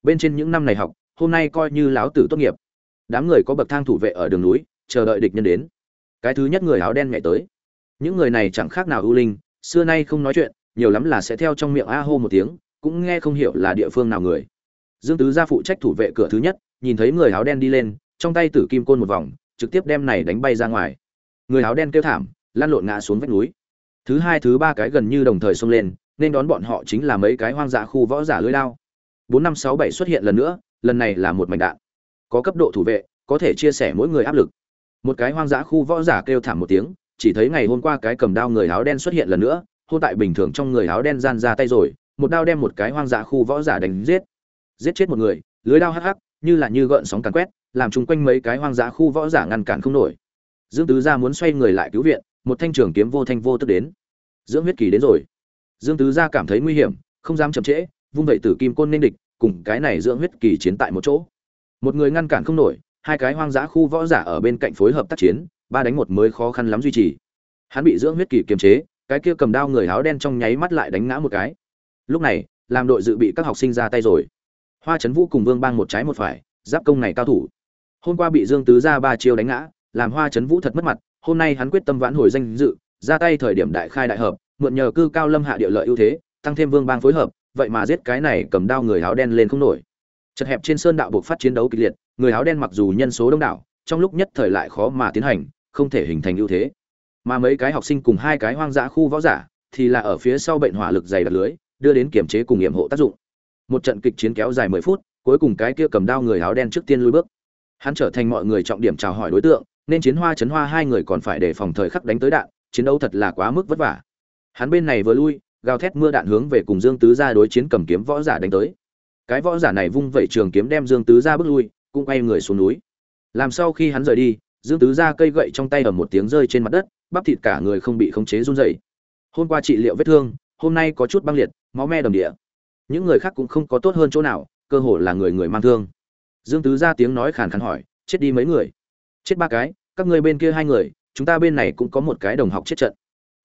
Bên trên những năm này học, hôm nay coi như lão tử tốt nghiệp. Đám người có bậc thang thủ vệ ở đường núi, chờ đợi địch nhân đến. Cái thứ nhất người áo đen nhảy tới. Những người này chẳng khác nào ưu linh, xưa nay không nói chuyện, nhiều lắm là sẽ theo trong miệng a hô một tiếng, cũng nghe không hiểu là địa phương nào người. Dương tứ gia phụ trách thủ vệ cửa thứ nhất, nhìn thấy người áo đen đi lên, trong tay tử kim côn một vòng, trực tiếp đem này đánh bay ra ngoài. Người áo đen kêu thảm, lăn lộn ngã xuống vách núi thứ hai, thứ ba cái gần như đồng thời xông lên, nên đón bọn họ chính là mấy cái hoang dã khu võ giả lưỡi đao. Bốn năm sáu bảy xuất hiện lần nữa, lần này là một mảnh đạn. Có cấp độ thủ vệ, có thể chia sẻ mỗi người áp lực. Một cái hoang dã khu võ giả kêu thảm một tiếng, chỉ thấy ngày hôm qua cái cầm đao người áo đen xuất hiện lần nữa, hôn tại bình thường trong người áo đen gian ra tay rồi, một đao đem một cái hoang dã khu võ giả đánh giết. Giết chết một người, lưới đao hắc hắc, như là như gợn sóng càn quét, làm chung quanh mấy cái hoang dã khu võ giả ngăn cản không nổi. Dương tứ gia muốn xoay người lại cứu viện một thanh trường kiếm vô thanh vô tức đến. Dưỡng huyết kỳ đến rồi. Dương tứ gia cảm thấy nguy hiểm, không dám chậm trễ, vung vậy tử kim côn nên địch, cùng cái này dưỡng huyết kỳ chiến tại một chỗ. Một người ngăn cản không nổi, hai cái hoang dã khu võ giả ở bên cạnh phối hợp tác chiến, ba đánh một mới khó khăn lắm duy trì. Hắn bị dưỡng huyết kỳ kiềm chế, cái kia cầm đao người áo đen trong nháy mắt lại đánh ngã một cái. Lúc này, làm đội dự bị các học sinh ra tay rồi. Hoa trấn vũ cùng vương bang một trái một phải, giáp công này cao thủ. Hôm qua bị dương tứ ra ba chiêu đánh ngã, làm hoa trấn vũ thật mất mặt hôm nay hắn quyết tâm vãn hồi danh dự, ra tay thời điểm đại khai đại hợp, mượn nhờ cư cao lâm hạ địa lợi ưu thế, tăng thêm vương bang phối hợp, vậy mà giết cái này cầm đao người áo đen lên không nổi. Chật hẹp trên sơn đạo buộc phát chiến đấu kịch liệt, người áo đen mặc dù nhân số đông đảo, trong lúc nhất thời lại khó mà tiến hành, không thể hình thành ưu thế. Mà mấy cái học sinh cùng hai cái hoang dã khu võ giả thì là ở phía sau bệnh hỏa lực dày đặc lưới, đưa đến kiểm chế cùng nghiệm hộ tác dụng. Một trận kịch chiến kéo dài mười phút, cuối cùng cái kia cầm đao người áo đen trước tiên lui bước. Hắn trở thành mọi người trọng điểm chào hỏi đối tượng nên chiến hoa chấn hoa hai người còn phải đề phòng thời khắc đánh tới đạn, chiến đấu thật là quá mức vất vả. Hắn bên này vừa lui, gào thét mưa đạn hướng về cùng dương tứ gia đối chiến cầm kiếm võ giả đánh tới. Cái võ giả này vung vẩy trường kiếm đem dương tứ gia bước lui, cũng quay người xuống núi. Làm sau khi hắn rời đi, dương tứ gia cây gậy trong tay ở một tiếng rơi trên mặt đất, bắp thịt cả người không bị khống chế run rẩy. Hôm qua trị liệu vết thương, hôm nay có chút băng liệt, máu me đầm địa. Những người khác cũng không có tốt hơn chỗ nào, cơ hồ là người người mang thương. Dương tứ gia tiếng nói khàn khàn hỏi, chết đi mấy người? Chết ba cái, các ngươi bên kia hai người, chúng ta bên này cũng có một cái đồng học chết trận.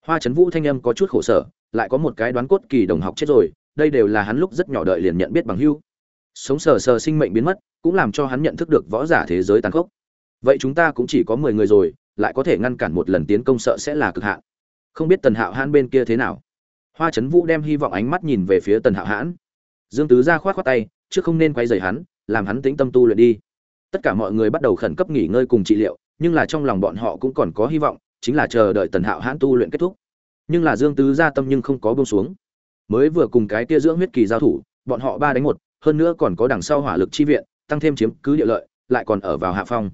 Hoa trấn vũ thanh âm có chút khổ sở, lại có một cái đoán cốt kỳ đồng học chết rồi, đây đều là hắn lúc rất nhỏ đợi liền nhận biết bằng hưu sống sờ sờ sinh mệnh biến mất, cũng làm cho hắn nhận thức được võ giả thế giới tàn khốc. Vậy chúng ta cũng chỉ có mười người rồi, lại có thể ngăn cản một lần tiến công sợ sẽ là cực hạn. Không biết tần hạo hãn bên kia thế nào? Hoa trấn vũ đem hy vọng ánh mắt nhìn về phía tần hạo hãn. Dương tứ ra khoát khoát tay chứ không nên quay dày hắn, làm hắn tĩnh tâm tu luyện đi tất cả mọi người bắt đầu khẩn cấp nghỉ ngơi cùng trị liệu, nhưng là trong lòng bọn họ cũng còn có hy vọng, chính là chờ đợi tần hạo hãn tu luyện kết thúc. Nhưng là dương tứ gia tâm nhưng không có bông xuống. Mới vừa cùng cái tia dưỡng huyết kỳ giao thủ, bọn họ ba đánh một, hơn nữa còn có đằng sau hỏa lực chi viện, tăng thêm chiếm cứ địa lợi, lại còn ở vào hạ phong.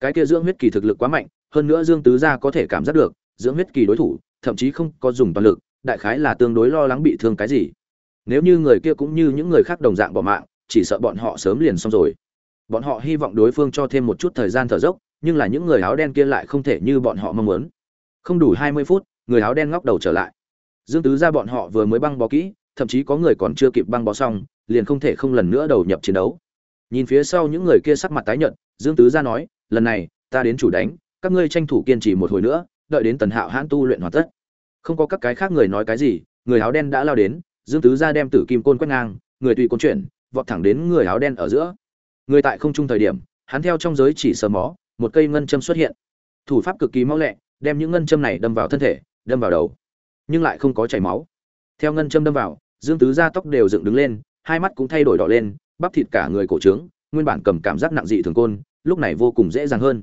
Cái tia dưỡng huyết kỳ thực lực quá mạnh, hơn nữa dương tứ gia có thể cảm giác được, dưỡng huyết kỳ đối thủ, thậm chí không có dùng toàn lực, đại khái là tương đối lo lắng bị thương cái gì. Nếu như người kia cũng như những người khác đồng dạng bỏ mạng, chỉ sợ bọn họ sớm liền xong rồi bọn họ hy vọng đối phương cho thêm một chút thời gian thở dốc, nhưng là những người áo đen kia lại không thể như bọn họ mong muốn. Không đủ hai mươi phút, người áo đen ngóc đầu trở lại. Dương tứ ra bọn họ vừa mới băng bó kỹ, thậm chí có người còn chưa kịp băng bó xong, liền không thể không lần nữa đầu nhập chiến đấu. Nhìn phía sau những người kia sắc mặt tái nhợt, dương tứ ra nói, lần này, ta đến chủ đánh, các ngươi tranh thủ kiên trì một hồi nữa, đợi đến tần hạo hãn tu luyện hoàn tất. Không có các cái khác người nói cái gì, người áo đen đã lao đến, dương tứ ra đem tử kim côn quét ngang, người tùy côn chuyển, vọt thẳng đến người áo đen ở giữa người tại không trung thời điểm, hắn theo trong giới chỉ sờ mó, một cây ngân châm xuất hiện. Thủ pháp cực kỳ mau lẹ, đem những ngân châm này đâm vào thân thể, đâm vào đầu. Nhưng lại không có chảy máu. Theo ngân châm đâm vào, dương tứ da tóc đều dựng đứng lên, hai mắt cũng thay đổi đỏ lên, bắp thịt cả người cổ trướng, nguyên bản cầm cảm giác nặng dị thường côn, lúc này vô cùng dễ dàng hơn.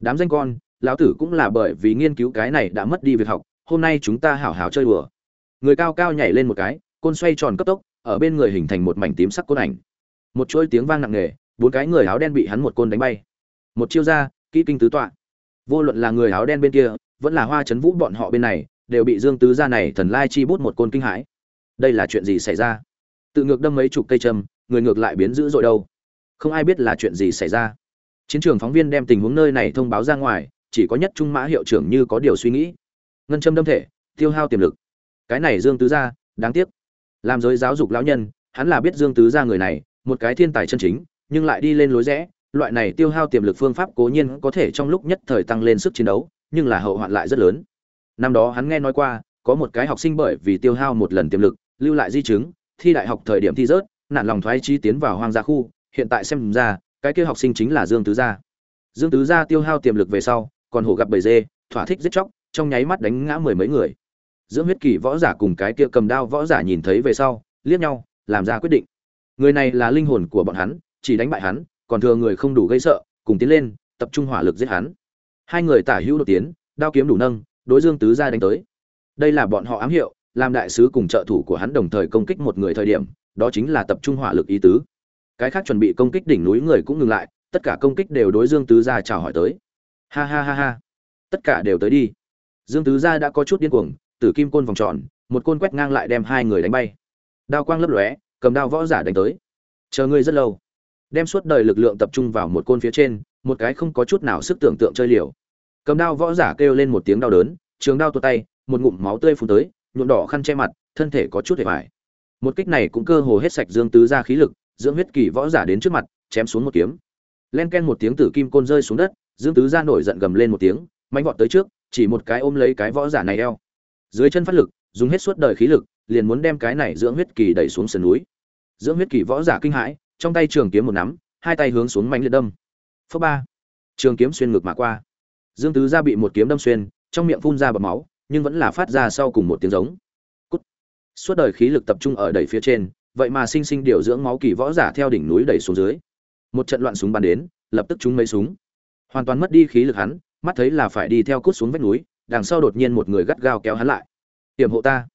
Đám danh con, lão tử cũng là bởi vì nghiên cứu cái này đã mất đi việc học, hôm nay chúng ta hảo hảo chơi đùa. Người cao cao nhảy lên một cái, côn xoay tròn cấp tốc, ở bên người hình thành một mảnh tím sắc côn ảnh. Một chuỗi tiếng vang nặng nề bốn cái người áo đen bị hắn một côn đánh bay. Một chiêu ra, kỹ kinh tứ tọa. Vô luận là người áo đen bên kia, vẫn là hoa chấn vũ bọn họ bên này, đều bị dương tứ gia này thần lai chi bút một côn kinh hãi. Đây là chuyện gì xảy ra? Tự ngược đâm mấy chục cây châm, người ngược lại biến dữ dội đâu? Không ai biết là chuyện gì xảy ra. Chiến trường phóng viên đem tình huống nơi này thông báo ra ngoài, chỉ có nhất trung mã hiệu trưởng như có điều suy nghĩ. Ngân châm đâm thể, tiêu hao tiềm lực. Cái này dương tứ gia, đáng tiếc. Làm giới giáo dục lão nhân, hắn là biết dương tứ gia người này, một cái thiên tài chân chính nhưng lại đi lên lối rẽ, loại này tiêu hao tiềm lực phương pháp cố nhiên có thể trong lúc nhất thời tăng lên sức chiến đấu, nhưng là hậu hoạn lại rất lớn. Năm đó hắn nghe nói qua, có một cái học sinh bởi vì tiêu hao một lần tiềm lực, lưu lại di chứng, thi đại học thời điểm thi rớt nạn lòng thoái chi tiến vào hoang gia khu, hiện tại xem ra, cái kia học sinh chính là dương tứ gia. Dương tứ gia tiêu hao tiềm lực về sau, còn hổ gặp bầy dê, thỏa thích giết chóc, trong nháy mắt đánh ngã mười mấy người. Dưỡng huyết kỳ võ giả cùng cái kia cầm đao võ giả nhìn thấy về sau, liếc nhau, làm ra quyết định. Người này là linh hồn của bọn hắn chỉ đánh bại hắn, còn thừa người không đủ gây sợ, cùng tiến lên, tập trung hỏa lực giết hắn. Hai người tả hữu đột tiến, đao kiếm đủ nâng, đối dương tứ gia đánh tới. Đây là bọn họ ám hiệu, làm đại sứ cùng trợ thủ của hắn đồng thời công kích một người thời điểm, đó chính là tập trung hỏa lực ý tứ. Cái khác chuẩn bị công kích đỉnh núi người cũng ngừng lại, tất cả công kích đều đối dương tứ gia chào hỏi tới. Ha ha ha ha. Tất cả đều tới đi. Dương tứ gia đã có chút điên cuồng, tử kim côn vòng tròn, một côn quét ngang lại đem hai người đánh bay. Đao quang lấp lóe, cầm đao võ giả đánh tới. Chờ ngươi rất lâu đem suốt đời lực lượng tập trung vào một côn phía trên, một cái không có chút nào sức tưởng tượng chơi liều. Cầm đao võ giả kêu lên một tiếng đau đớn, trường đao tuột tay, một ngụm máu tươi phun tới, nhuộm đỏ khăn che mặt, thân thể có chút hề vải một kích này cũng cơ hồ hết sạch dương tứ ra khí lực, dưỡng huyết kỳ võ giả đến trước mặt, chém xuống một kiếm. Len ken một tiếng tử kim côn rơi xuống đất, dương tứ ra nổi giận gầm lên một tiếng mạnh vọt tới trước, chỉ một cái ôm lấy cái võ giả này eo. Dưới chân phát lực, dùng hết suốt đời khí lực, liền muốn đem cái này dưỡng huyết kỳ đẩy xuống sườn núi. Dưỡng huyết kỳ võ giả kinh hãi trong tay trường kiếm một nắm, hai tay hướng xuống mạnh liệt đâm. Phớ ba. Trường kiếm xuyên ngực mà qua. Dương tứ Gia bị một kiếm đâm xuyên, trong miệng phun ra bọt máu, nhưng vẫn là phát ra sau cùng một tiếng giống. Cút. suốt đời khí lực tập trung ở đẩy phía trên, vậy mà sinh sinh điều dưỡng máu kỳ võ giả theo đỉnh núi đẩy xuống dưới. Một trận loạn súng bắn đến, lập tức chúng mấy súng. Hoàn toàn mất đi khí lực hắn, mắt thấy là phải đi theo cút xuống vách núi, đằng sau đột nhiên một người gắt gao kéo hắn lại. Tiềm hộ ta.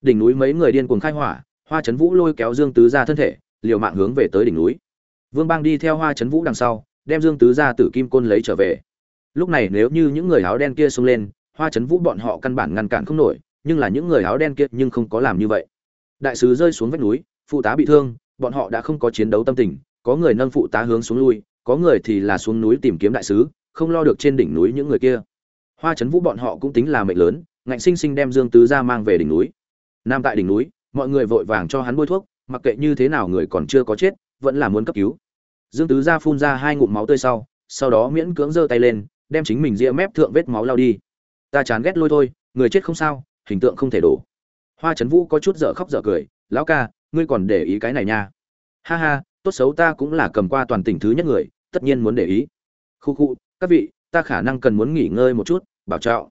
Đỉnh núi mấy người điên cuồng khai hỏa, hoa chấn vũ lôi kéo dương tứ ra thân thể liều mạng hướng về tới đỉnh núi. Vương bang đi theo hoa chấn vũ đằng sau, đem dương tứ ra tử kim côn lấy trở về. Lúc này nếu như những người áo đen kia xông lên, hoa chấn vũ bọn họ căn bản ngăn cản không nổi, nhưng là những người áo đen kia nhưng không có làm như vậy. Đại sứ rơi xuống vách núi, phụ tá bị thương, bọn họ đã không có chiến đấu tâm tình, có người nâng phụ tá hướng xuống lui, có người thì là xuống núi tìm kiếm đại sứ, không lo được trên đỉnh núi những người kia. Hoa chấn vũ bọn họ cũng tính là mệnh lớn, ngạnh sinh sinh đem dương tứ ra mang về đỉnh núi. Nam tại đỉnh núi, mọi người vội vàng cho hắn bôi thuốc mặc kệ như thế nào người còn chưa có chết, vẫn là muốn cấp cứu. Dương tứ ra phun ra hai ngụm máu tươi sau sau đó miễn cưỡng giơ tay lên, đem chính mình ria mép thượng vết máu lao đi. Ta chán ghét lôi thôi, người chết không sao, hình tượng không thể đổ. Hoa trấn vũ có chút dở khóc dở cười, lão ca, ngươi còn để ý cái này nha. Ha ha, tốt xấu ta cũng là cầm qua toàn tỉnh thứ nhất người, tất nhiên muốn để ý. Khu khu, các vị, ta khả năng cần muốn nghỉ ngơi một chút, bảo trạo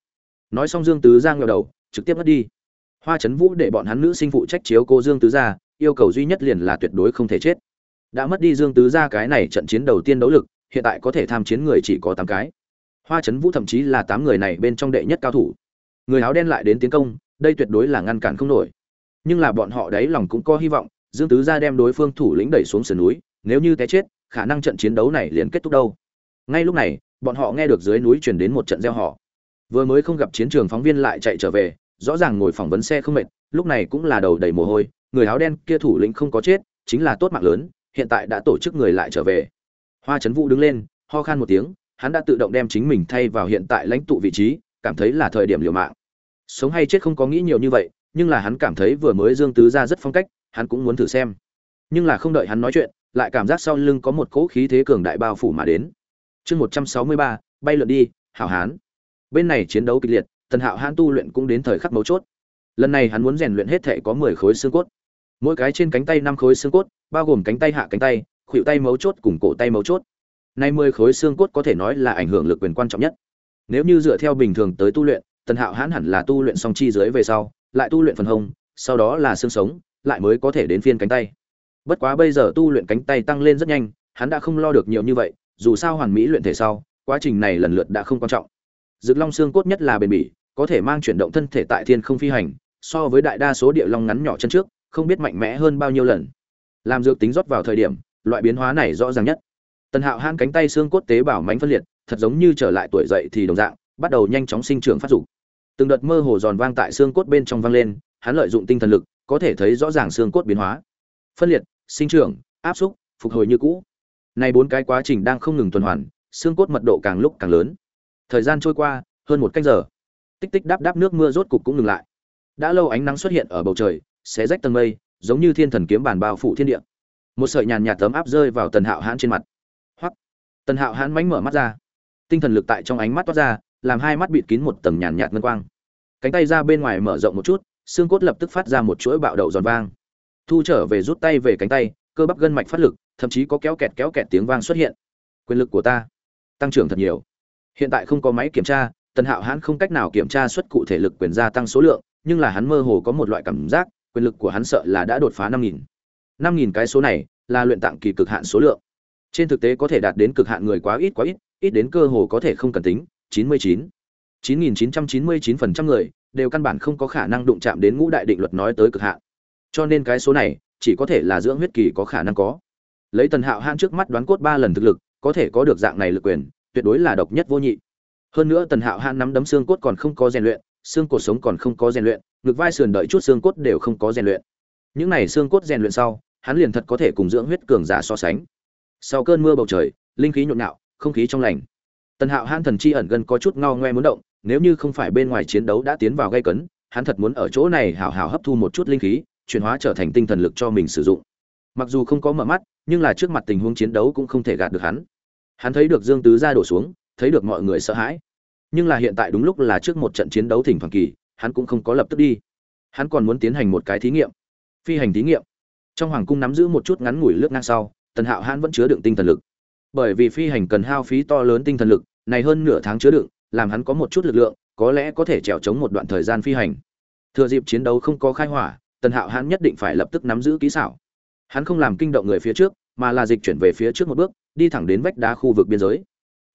nói xong dương tứ ra ngờ đầu, trực tiếp mất đi. Hoa trấn vũ để bọn hắn nữ sinh phụ trách chiếu cô dương tứ ra yêu cầu duy nhất liền là tuyệt đối không thể chết. Đã mất đi dương tứ Gia cái này trận chiến đầu tiên đấu lực, hiện tại có thể tham chiến người chỉ có tám cái. Hoa trấn vũ thậm chí là tám người này bên trong đệ nhất cao thủ. Người áo đen lại đến tiến công, đây tuyệt đối là ngăn cản không nổi. Nhưng là bọn họ đấy lòng cũng có hy vọng, dương tứ Gia đem đối phương thủ lĩnh đẩy xuống sườn núi, nếu như té chết, khả năng trận chiến đấu này liền kết thúc đâu. Ngay lúc này, bọn họ nghe được dưới núi truyền đến một trận gieo họ vừa mới không gặp chiến trường phóng viên lại chạy trở về, rõ ràng ngồi phỏng vấn xe không mệt, lúc này cũng là đầu đầy mồ hôi người áo đen kia thủ lĩnh không có chết, chính là tốt mạng lớn, hiện tại đã tổ chức người lại trở về. Hoa trấn vũ đứng lên, ho khan một tiếng, hắn đã tự động đem chính mình thay vào hiện tại lãnh tụ vị trí, cảm thấy là thời điểm liều mạng. Sống hay chết không có nghĩ nhiều như vậy, nhưng là hắn cảm thấy vừa mới dương tứ ra rất phong cách, hắn cũng muốn thử xem. Nhưng là không đợi hắn nói chuyện, lại cảm giác sau lưng có một cỗ khí thế cường đại bao phủ mà đến. Chương một trăm sáu mươi ba, bay lượn đi, hảo hán. Bên này chiến đấu kịch liệt, tần hạo hãn tu luyện cũng đến thời khắc mấu chốt. Lần này hắn muốn rèn luyện hết thể có mười khối xương cốt mỗi cái trên cánh tay năm khối xương cốt, bao gồm cánh tay hạ cánh tay, khuỷu tay mấu chốt cùng cổ tay mấu chốt. Nay mười khối xương cốt có thể nói là ảnh hưởng lực quyền quan trọng nhất. Nếu như dựa theo bình thường tới tu luyện, tần hạo hãn hẳn là tu luyện song chi dưới về sau, lại tu luyện phần hông, sau đó là xương sống, lại mới có thể đến phiên cánh tay. Bất quá bây giờ tu luyện cánh tay tăng lên rất nhanh, hắn đã không lo được nhiều như vậy, dù sao hoàn mỹ luyện thể sau, quá trình này lần lượt đã không quan trọng. Dược long xương cốt nhất là bền bỉ, có thể mang chuyển động thân thể tại thiên không phi hành, so với đại đa số địa long ngắn nhỏ chân trước không biết mạnh mẽ hơn bao nhiêu lần. Làm dược tính rót vào thời điểm, loại biến hóa này rõ ràng nhất. Tần hạo han cánh tay xương cốt tế bào mánh phân liệt, thật giống như trở lại tuổi dậy thì đồng dạng, bắt đầu nhanh chóng sinh trưởng phát dục. Từng đợt mơ hồ giòn vang tại xương cốt bên trong vang lên, hắn lợi dụng tinh thần lực, có thể thấy rõ ràng xương cốt biến hóa. Phân liệt, sinh trưởng, áp xúc, phục hồi như cũ. Này bốn cái quá trình đang không ngừng tuần hoàn, xương cốt mật độ càng lúc càng lớn. Thời gian trôi qua, hơn một canh giờ. Tích tích đáp đáp nước mưa rốt cục cũng ngừng lại. Đã lâu ánh nắng xuất hiện ở bầu trời xé rách tầng mây, giống như thiên thần kiếm bản bao phủ thiên địa. Một sợi nhàn nhạt tấm áp rơi vào tần hạo hãn trên mặt. Hoắc! Tần hạo hãn mánh mở mắt ra. Tinh thần lực tại trong ánh mắt toát ra, làm hai mắt bịt kín một tầng nhàn nhạt ngân quang. Cánh tay ra bên ngoài mở rộng một chút, xương cốt lập tức phát ra một chuỗi bạo đậu giòn vang. Thu trở về rút tay về cánh tay, cơ bắp gân mạch phát lực, thậm chí có kéo kẹt kéo kẹt tiếng vang xuất hiện. Quyền lực của ta tăng trưởng thật nhiều. Hiện tại không có máy kiểm tra, tần hạo hãn không cách nào kiểm tra xuất cụ thể lực quyền gia tăng số lượng, nhưng là hắn mơ hồ có một loại cảm giác quyền lực của hắn sợ là đã đột phá năm nghìn. Năm nghìn cái số này là luyện tạng kỳ cực hạn số lượng. Trên thực tế có thể đạt đến cực hạn người quá ít quá ít ít đến cơ hồ có thể không cần tính, chín mươi chín. chín nghìn chín trăm chín mươi chín phần trăm người đều căn bản không có khả năng đụng chạm đến ngũ đại định luật nói tới cực hạn. Cho nên cái số này chỉ có thể là dưỡng huyết kỳ có khả năng có. Lấy tần hạo hãn trước mắt đoán cốt ba lần thực lực, có thể có được dạng này lực quyền, tuyệt đối là độc nhất vô nhị. Hơn nữa tần hạo hãn nắm đấm xương cốt còn không có rèn luyện xương cốt sống còn không có rèn luyện, ngực vai sườn đợi chút xương cốt đều không có rèn luyện. Những này xương cốt rèn luyện sau, hắn liền thật có thể cùng dưỡng huyết cường giả so sánh. Sau cơn mưa bầu trời, linh khí nhộn nhạo, không khí trong lành. Tần hạo hãn thần chi ẩn gần có chút ngao ngoe muốn động, nếu như không phải bên ngoài chiến đấu đã tiến vào gây cấn, hắn thật muốn ở chỗ này hào hào hấp thu một chút linh khí, chuyển hóa trở thành tinh thần lực cho mình sử dụng. Mặc dù không có mở mắt, nhưng là trước mặt tình huống chiến đấu cũng không thể gạt được hắn. Hắn thấy được dương tứ ra đổ xuống, thấy được mọi người sợ hãi nhưng là hiện tại đúng lúc là trước một trận chiến đấu thỉnh thoảng kỳ, hắn cũng không có lập tức đi. Hắn còn muốn tiến hành một cái thí nghiệm, phi hành thí nghiệm. Trong hoàng cung nắm giữ một chút ngắn ngủi lướt ngang sau, tần hạo hãn vẫn chứa đựng tinh thần lực. Bởi vì phi hành cần hao phí to lớn tinh thần lực, này hơn nửa tháng chứa đựng, làm hắn có một chút lực lượng, có lẽ có thể trèo chống một đoạn thời gian phi hành. Thừa dịp chiến đấu không có khai hỏa, tần hạo hãn nhất định phải lập tức nắm giữ kỹ xảo. Hắn không làm kinh động người phía trước, mà là dịch chuyển về phía trước một bước, đi thẳng đến vách đá khu vực biên giới.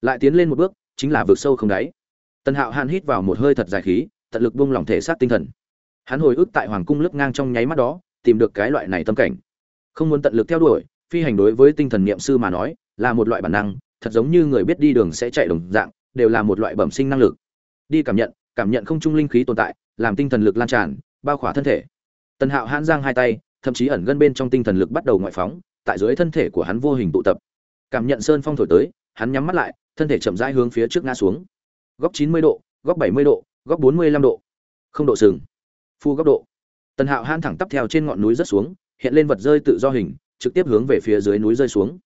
Lại tiến lên một bước, chính là vực sâu không đáy tần hạo hàn hít vào một hơi thật dài khí, tận lực buông lỏng thể xác tinh thần. Hắn hồi ức tại hoàng cung lướt ngang trong nháy mắt đó, tìm được cái loại này tâm cảnh. Không muốn tận lực theo đuổi, phi hành đối với tinh thần niệm sư mà nói, là một loại bản năng, thật giống như người biết đi đường sẽ chạy đồng dạng, đều là một loại bẩm sinh năng lực. Đi cảm nhận cảm nhận không trung linh khí tồn tại, làm tinh thần lực lan tràn, bao khỏa thân thể. Tần hạo hãn giang hai tay, thậm chí ẩn gân bên trong tinh thần lực bắt đầu ngoại phóng, tại dưới thân thể của hắn vô hình tụ tập. Cảm nhận sơn phong thổi tới, hắn nhắm mắt lại, thân thể chậm rãi hướng phía trước ngã xuống góc chín mươi độ, góc bảy mươi độ, góc bốn mươi lăm độ. Không độ sừng. Phu góc độ. Tần hạo hãn thẳng tắp theo trên ngọn núi rất xuống, hiện lên vật rơi tự do hình, trực tiếp hướng về phía dưới núi rơi xuống.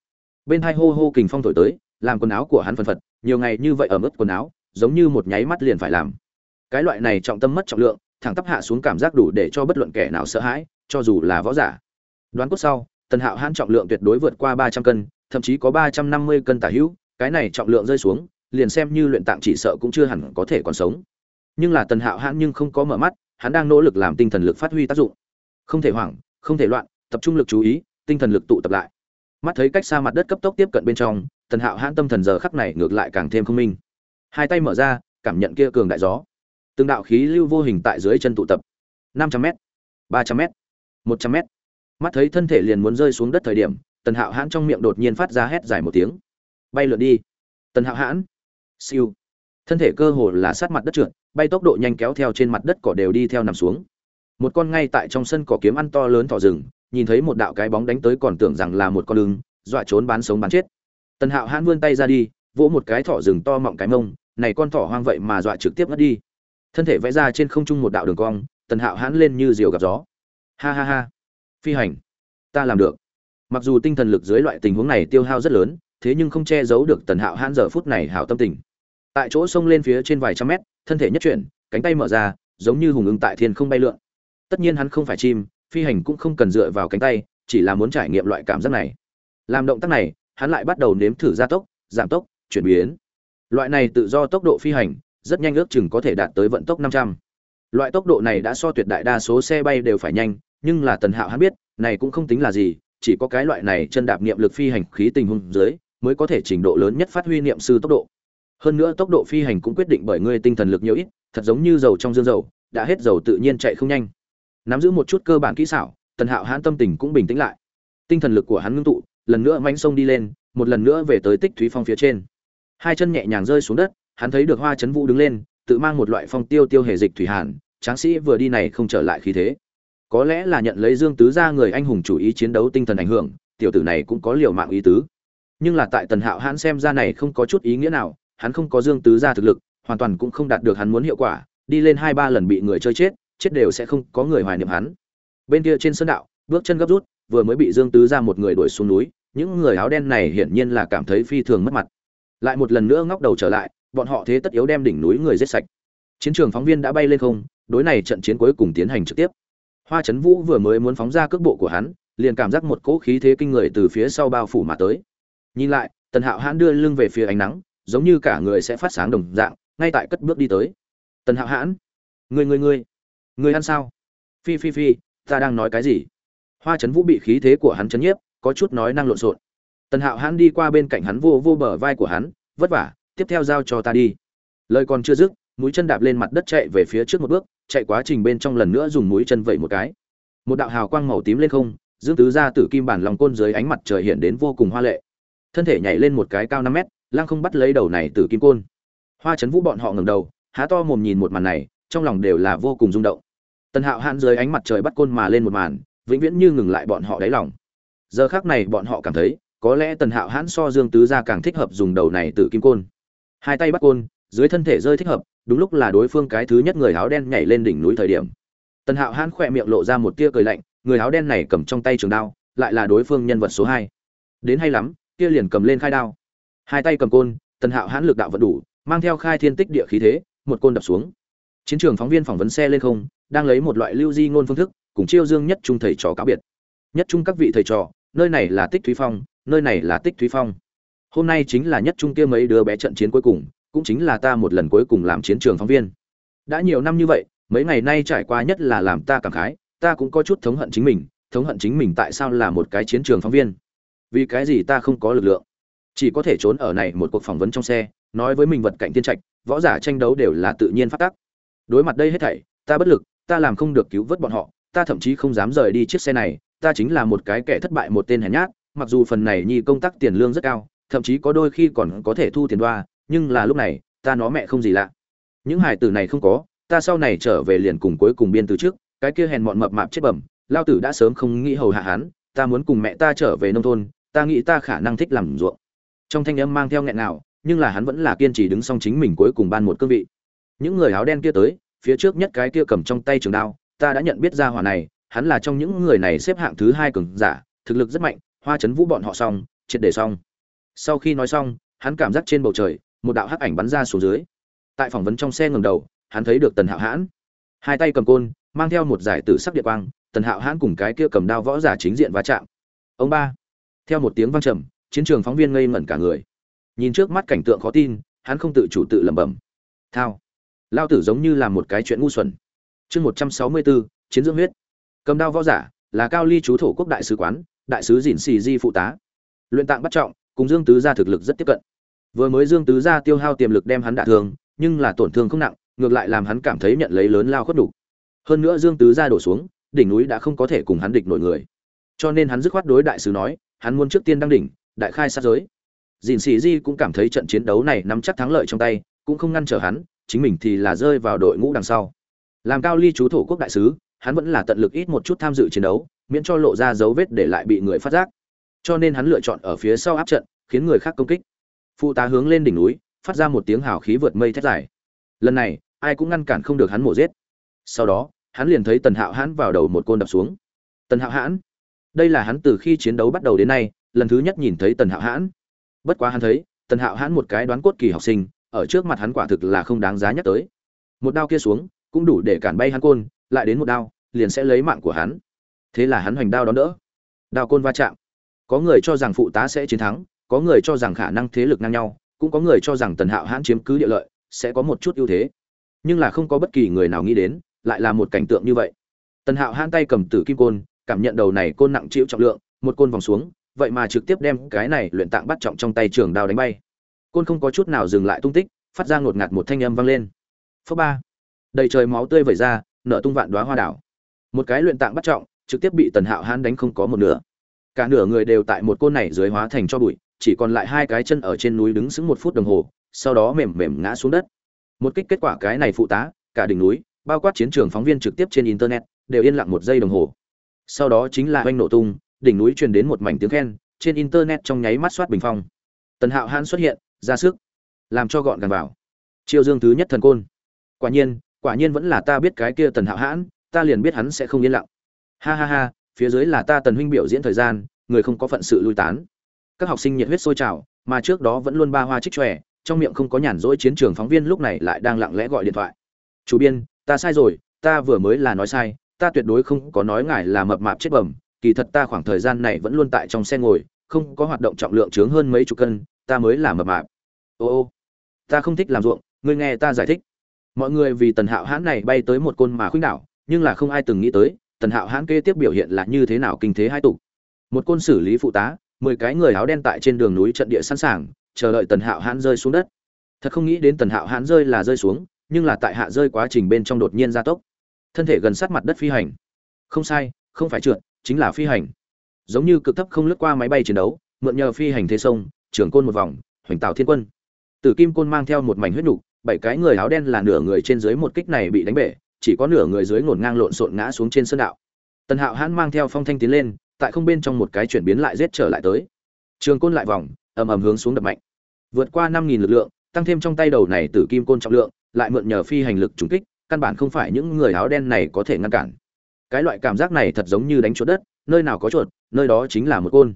Bên hai hô hô kình phong thổi tới, làm quần áo của hắn phân phật, nhiều ngày như vậy ở mức quần áo, giống như một nháy mắt liền phải làm. Cái loại này trọng tâm mất trọng lượng, thẳng tắp hạ xuống cảm giác đủ để cho bất luận kẻ nào sợ hãi, cho dù là võ giả. Đoán cốt sau, tần hạo hãn trọng lượng tuyệt đối vượt qua ba trăm cân, thậm chí có ba trăm năm mươi cân tả hữu, cái này trọng lượng rơi xuống liền xem như luyện tạng chỉ sợ cũng chưa hẳn có thể còn sống. Nhưng là tần hạo hãn nhưng không có mở mắt, hắn đang nỗ lực làm tinh thần lực phát huy tác dụng. Không thể hoảng, không thể loạn, tập trung lực chú ý, tinh thần lực tụ tập lại. Mắt thấy cách xa mặt đất cấp tốc tiếp cận bên trong, tần hạo hãn tâm thần giờ khắc này ngược lại càng thêm không minh. Hai tay mở ra, cảm nhận kia cường đại gió. Từng đạo khí lưu vô hình tại dưới chân tụ tập. Năm trăm m ba trăm m một trăm m mắt thấy thân thể liền muốn rơi xuống đất thời điểm, tần hạo hãn trong miệng đột nhiên phát ra hét dài một tiếng. Bay lượn đi! Tần hạo hãn siêu. Thân thể cơ hồ là sát mặt đất trượt, bay tốc độ nhanh kéo theo trên mặt đất cỏ đều đi theo nằm xuống. Một con ngay tại trong sân cỏ kiếm ăn to lớn thỏ rừng, nhìn thấy một đạo cái bóng đánh tới còn tưởng rằng là một con lưng, dọa trốn bán sống bán chết. Tần hạo hãn vươn tay ra đi, vỗ một cái thỏ rừng to mọng cái mông, này con thỏ hoang vậy mà dọa trực tiếp mất đi. Thân thể vẽ ra trên không trung một đạo đường cong, tần hạo hãn lên như diều gặp gió. Ha ha ha. Phi hành. Ta làm được. Mặc dù tinh thần lực dưới loại tình huống này tiêu hao rất lớn, thế nhưng không che giấu được tần hạo hãn giờ phút này hảo tâm tình tại chỗ sông lên phía trên vài trăm mét thân thể nhất chuyển cánh tay mở ra giống như hùng ứng tại thiên không bay lượn tất nhiên hắn không phải chim phi hành cũng không cần dựa vào cánh tay chỉ là muốn trải nghiệm loại cảm giác này làm động tác này hắn lại bắt đầu nếm thử gia tốc giảm tốc chuyển biến loại này tự do tốc độ phi hành rất nhanh ước chừng có thể đạt tới vận tốc 500. Loại tốc độ này đã so tuyệt đại đa số xe bay đều phải nhanh, nhưng là Tần Hạo hắn biết, này cũng không tính là gì, chỉ có cái loại này chân đạp niệm lực phi hành khí tình huống dưới, mới có thể trình độ lớn nhất phát huy niệm sư tốc độ. Hơn nữa tốc độ phi hành cũng quyết định bởi ngươi tinh thần lực nhiều ít, thật giống như dầu trong dương dầu, đã hết dầu tự nhiên chạy không nhanh. Nắm giữ một chút cơ bản kỹ xảo, Tần Hạo hắn tâm tình cũng bình tĩnh lại. Tinh thần lực của hắn ngưng tụ, lần nữa mánh sông đi lên, một lần nữa về tới Tích Thúy Phong phía trên. Hai chân nhẹ nhàng rơi xuống đất, hắn thấy được hoa chấn vũ đứng lên tự mang một loại phong tiêu tiêu hề dịch thủy hàn tráng sĩ vừa đi này không trở lại khí thế có lẽ là nhận lấy dương tứ ra người anh hùng chủ ý chiến đấu tinh thần ảnh hưởng tiểu tử này cũng có liều mạng ý tứ nhưng là tại tần hạo hắn xem ra này không có chút ý nghĩa nào hắn không có dương tứ gia thực lực, hoàn toàn cũng không đạt được hắn muốn hiệu quả, đi lên hai ba lần bị người chơi chết chết đều sẽ không có người hoài niệm hắn. Bên kia trên sân đạo, bước chân gấp rút, vừa mới bị dương tứ gia một người đuổi xuống núi, những người áo đen này hiển nhiên là cảm thấy phi thường mất mặt. Lại một lần nữa ngóc đầu trở lại, bọn họ thế tất yếu đem đỉnh núi người giết sạch. Chiến trường phóng viên đã bay lên không, đối này trận chiến cuối cùng tiến hành trực tiếp. Hoa chấn vũ vừa mới muốn phóng ra cước bộ của hắn, liền cảm giác một cỗ khí thế kinh người từ phía sau bao phủ mà tới. Nhìn lại, tần hạo hãn đưa lưng về phía ánh nắng giống như cả người sẽ phát sáng đồng dạng, ngay tại cất bước đi tới. Tần hạo hãn người người người người ăn sao? Phi phi phi, ta đang nói cái gì? Hoa chấn vũ bị khí thế của hắn chấn nhiếp, có chút nói năng lộn xộn. Tần hạo hãn đi qua bên cạnh hắn vô vô bờ vai của hắn, vất vả, tiếp theo giao cho ta đi. Lời còn chưa dứt, mũi chân đạp lên mặt đất chạy về phía trước một bước, chạy quá trình bên trong lần nữa dùng mũi chân vẩy một cái. Một đạo hào quang màu tím lên không, dương tứ gia tử kim bản lòng côn dưới ánh mặt trời hiện đến vô cùng hoa lệ. Thân thể nhảy lên một cái cao năm mét lăng không bắt lấy đầu này tử kim côn. Hoa chấn vũ bọn họ ngẩng đầu, há to mồm nhìn một màn này, trong lòng đều là vô cùng rung động. Tần hạo hạn dưới ánh mặt trời bắt côn mà lên một màn, vĩnh viễn như ngừng lại bọn họ đáy lòng. Giờ khác này bọn họ cảm thấy, có lẽ tần hạo hãn so dương tứ gia càng thích hợp dùng đầu này từ kim côn. Hai tay bắt côn, dưới thân thể rơi thích hợp, đúng lúc là đối phương cái thứ nhất người áo đen nhảy lên đỉnh núi thời điểm. Tần hạo hãn khỏe miệng lộ ra một tia cười lạnh, người áo đen này cầm trong tay trường đao, lại là đối phương nhân vật số hai. Đến hay lắm, kia liền cầm lên khai đao hai tay cầm côn, tần hạo hãn lực đạo vẫn đủ, mang theo khai thiên tích địa khí thế, một côn đập xuống. Chiến trường phóng viên phỏng vấn xe lên không, đang lấy một loại lưu di ngôn phương thức, cùng chiêu dương nhất trung thầy trò cáo biệt. Nhất trung các vị thầy trò, nơi này là tích thúy phong, nơi này là tích thúy phong. Hôm nay chính là nhất trung kia mấy đứa bé trận chiến cuối cùng, cũng chính là ta một lần cuối cùng làm chiến trường phóng viên. Đã nhiều năm như vậy, mấy ngày nay trải qua nhất là làm ta cảm khái, ta cũng có chút thống hận chính mình, thống hận chính mình tại sao là một cái chiến trường phóng viên. Vì cái gì ta không có lực lượng? Chỉ có thể trốn ở này một cuộc phỏng vấn trong xe, nói với mình vật cạnh tiên trạch, võ giả tranh đấu đều là tự nhiên phát tác. Đối mặt đây hết thảy, ta bất lực, ta làm không được cứu vớt bọn họ, ta thậm chí không dám rời đi chiếc xe này, ta chính là một cái kẻ thất bại một tên hèn nhát, mặc dù phần này nhi công tác tiền lương rất cao, thậm chí có đôi khi còn có thể thu tiền đoa, nhưng là lúc này, ta nó mẹ không gì lạ. Những hải tử này không có, ta sau này trở về liền cùng cuối cùng biên từ trước, cái kia hèn mọn mập mạp chết bẩm, lao tử đã sớm không nghĩ hầu hạ hắn, ta muốn cùng mẹ ta trở về nông thôn, ta nghĩ ta khả năng thích làm ruộng trong thanh âm mang theo nghẹn nào, nhưng là hắn vẫn là kiên trì đứng song chính mình cuối cùng ban một cương vị. Những người áo đen kia tới, phía trước nhất cái kia cầm trong tay trường đao, ta đã nhận biết ra hỏa này, hắn là trong những người này xếp hạng thứ hai cường giả, thực lực rất mạnh, hoa chấn vũ bọn họ xong, triệt để xong. Sau khi nói xong, hắn cảm giác trên bầu trời, một đạo hắc ảnh bắn ra xuống dưới. Tại phỏng vấn trong xe ngầm đầu, hắn thấy được tần hạo hãn. Hai tay cầm côn, mang theo một giải tử sắc điện quang, tần hạo hãn cùng cái kia cầm đao võ giả chính diện va chạm. Ông ba, theo một tiếng vang trầm chiến trường phóng viên ngây ngẩn cả người. Nhìn trước mắt cảnh tượng khó tin, hắn không tự chủ tự lẩm bẩm. Thao. Lao tử giống như là một cái chuyện ngu xuẩn. Chương một trăm sáu mươi bốn chiến dưỡng huyết. Cầm đao võ giả, là cao ly chú thổ quốc đại sứ quán, đại sứ dìn xì di phụ tá. Luyện tạng bắt trọng, cùng dương tứ gia thực lực rất tiếp cận. Vừa mới dương tứ gia tiêu hao tiềm lực đem hắn đả thương, nhưng là tổn thương không nặng, ngược lại làm hắn cảm thấy nhận lấy lớn lao khuất đủ. Hơn nữa dương tứ gia đổ xuống, đỉnh núi đã không có thể cùng hắn địch nổi người. Cho nên hắn dứt khoát đối đại sứ nói, hắn muốn trước tiên đăng đỉnh đại khai sát giới. Dìn xì di cũng cảm thấy trận chiến đấu này nắm chắc thắng lợi trong tay, cũng không ngăn trở hắn, chính mình thì là rơi vào đội ngũ đằng sau. Làm cao ly chú thổ quốc đại sứ, hắn vẫn là tận lực ít một chút tham dự chiến đấu, miễn cho lộ ra dấu vết để lại bị người phát giác. Cho nên hắn lựa chọn ở phía sau áp trận, khiến người khác công kích. Phụ tá hướng lên đỉnh núi, phát ra một tiếng hào khí vượt mây thét dài. Lần này, ai cũng ngăn cản không được hắn mổ giết. Sau đó, hắn liền thấy tần hạo hãn vào đầu một côn đập xuống. Tần hạo hãn, đây là hắn từ khi chiến đấu bắt đầu đến nay lần thứ nhất nhìn thấy tần hạo hãn. Bất quá hắn thấy, tần hạo hãn một cái đoán cốt kỳ học sinh, ở trước mặt hắn quả thực là không đáng giá nhắc tới. Một đao kia xuống, cũng đủ để cản bay hắn côn, lại đến một đao, liền sẽ lấy mạng của hắn. Thế là hắn hoành đao đón đỡ. Đao côn va chạm. Có người cho rằng phụ tá sẽ chiến thắng, có người cho rằng khả năng thế lực ngang nhau, cũng có người cho rằng tần hạo hãn chiếm cứ địa lợi, sẽ có một chút ưu thế. Nhưng là không có bất kỳ người nào nghĩ đến, lại là một cảnh tượng như vậy. Tần hạo hãn tay cầm tử kim côn, cảm nhận đầu này côn nặng chịu trọng lượng, một côn vòng xuống vậy mà trực tiếp đem cái này luyện tạng bắt trọng trong tay trường đao đánh bay. Côn không có chút nào dừng lại tung tích, phát ra ngột ngạt một thanh âm vang lên. Phớ ba. Đầy trời máu tươi vẩy ra, nở tung vạn đoá hoa đảo. Một cái luyện tạng bắt trọng, trực tiếp bị tần hạo hãn đánh không có một nửa. Cả nửa người đều tại một côn này dưới hóa thành cho bụi, chỉ còn lại hai cái chân ở trên núi đứng sững một phút đồng hồ, sau đó mềm mềm ngã xuống đất. Một kích kết quả cái này phụ tá, cả đỉnh núi, bao quát chiến trường phóng viên trực tiếp trên internet, đều yên lặng một giây đồng hồ. Sau đó chính là oanh nổ tung đỉnh núi truyền đến một mảnh tiếng khen, trên internet trong nháy mắt soát bình phong. Tần hạo hãn xuất hiện, ra sức, làm cho gọn gàng vào. Chiêu dương thứ nhất thần côn. Quả nhiên quả nhiên vẫn là ta biết cái kia tần hạo hãn, ta liền biết hắn sẽ không yên lặng. Ha ha ha, phía dưới là ta tần huynh biểu diễn thời gian, người không có phận sự lui tán. Các học sinh nhiệt huyết sôi trào, mà trước đó vẫn luôn ba hoa trích tròe trong miệng không có nhàn rỗi chiến trường phóng viên lúc này lại đang lặng lẽ gọi điện thoại. Chủ biên, ta sai rồi, ta vừa mới là nói sai, ta tuyệt đối không có nói ngài là mập mạp chết bẩm kỳ thật ta khoảng thời gian này vẫn luôn tại trong xe ngồi, không có hoạt động trọng lượng chướng hơn mấy chục cân, ta mới là mập mạp. Ô ô, ta không thích làm ruộng, ngươi nghe ta giải thích. Mọi người vì tần hạo hãn này bay tới một côn mà khuynh đảo, nhưng là không ai từng nghĩ tới, tần hạo hãn kế tiếp biểu hiện là như thế nào kinh thế hai tục. Một côn xử lý phụ tá, mười cái người áo đen tại trên đường núi trận địa sẵn sàng, chờ đợi tần hạo hãn rơi xuống đất. Thật không nghĩ đến tần hạo hãn rơi là rơi xuống, nhưng là tại hạ rơi quá trình bên trong đột nhiên gia tốc. Thân thể gần sát mặt đất phi hành. Không sai, không phải trượt chính là phi hành. Giống như cực thấp không lướt qua máy bay chiến đấu, mượn nhờ phi hành thế sông trường côn một vòng, hoành tạo thiên quân. Tử kim côn mang theo một mảnh huyết nục, bảy cái người áo đen là nửa người trên dưới một kích này bị đánh bể, chỉ có nửa người dưới ngổn ngang lộn xộn ngã xuống trên sơn đạo. Tần hạo hãn mang theo phong thanh tiến lên, tại không bên trong một cái chuyển biến lại giết trở lại tới. Trường côn lại vòng, ầm ầm hướng xuống đập mạnh. Vượt qua năm nghìn lực lượng, tăng thêm trong tay đầu này tử kim côn trọng lượng, lại mượn nhờ phi hành lực trùng kích, căn bản không phải những người áo đen này có thể ngăn cản cái loại cảm giác này thật giống như đánh chuột đất, nơi nào có chuột, nơi đó chính là một côn.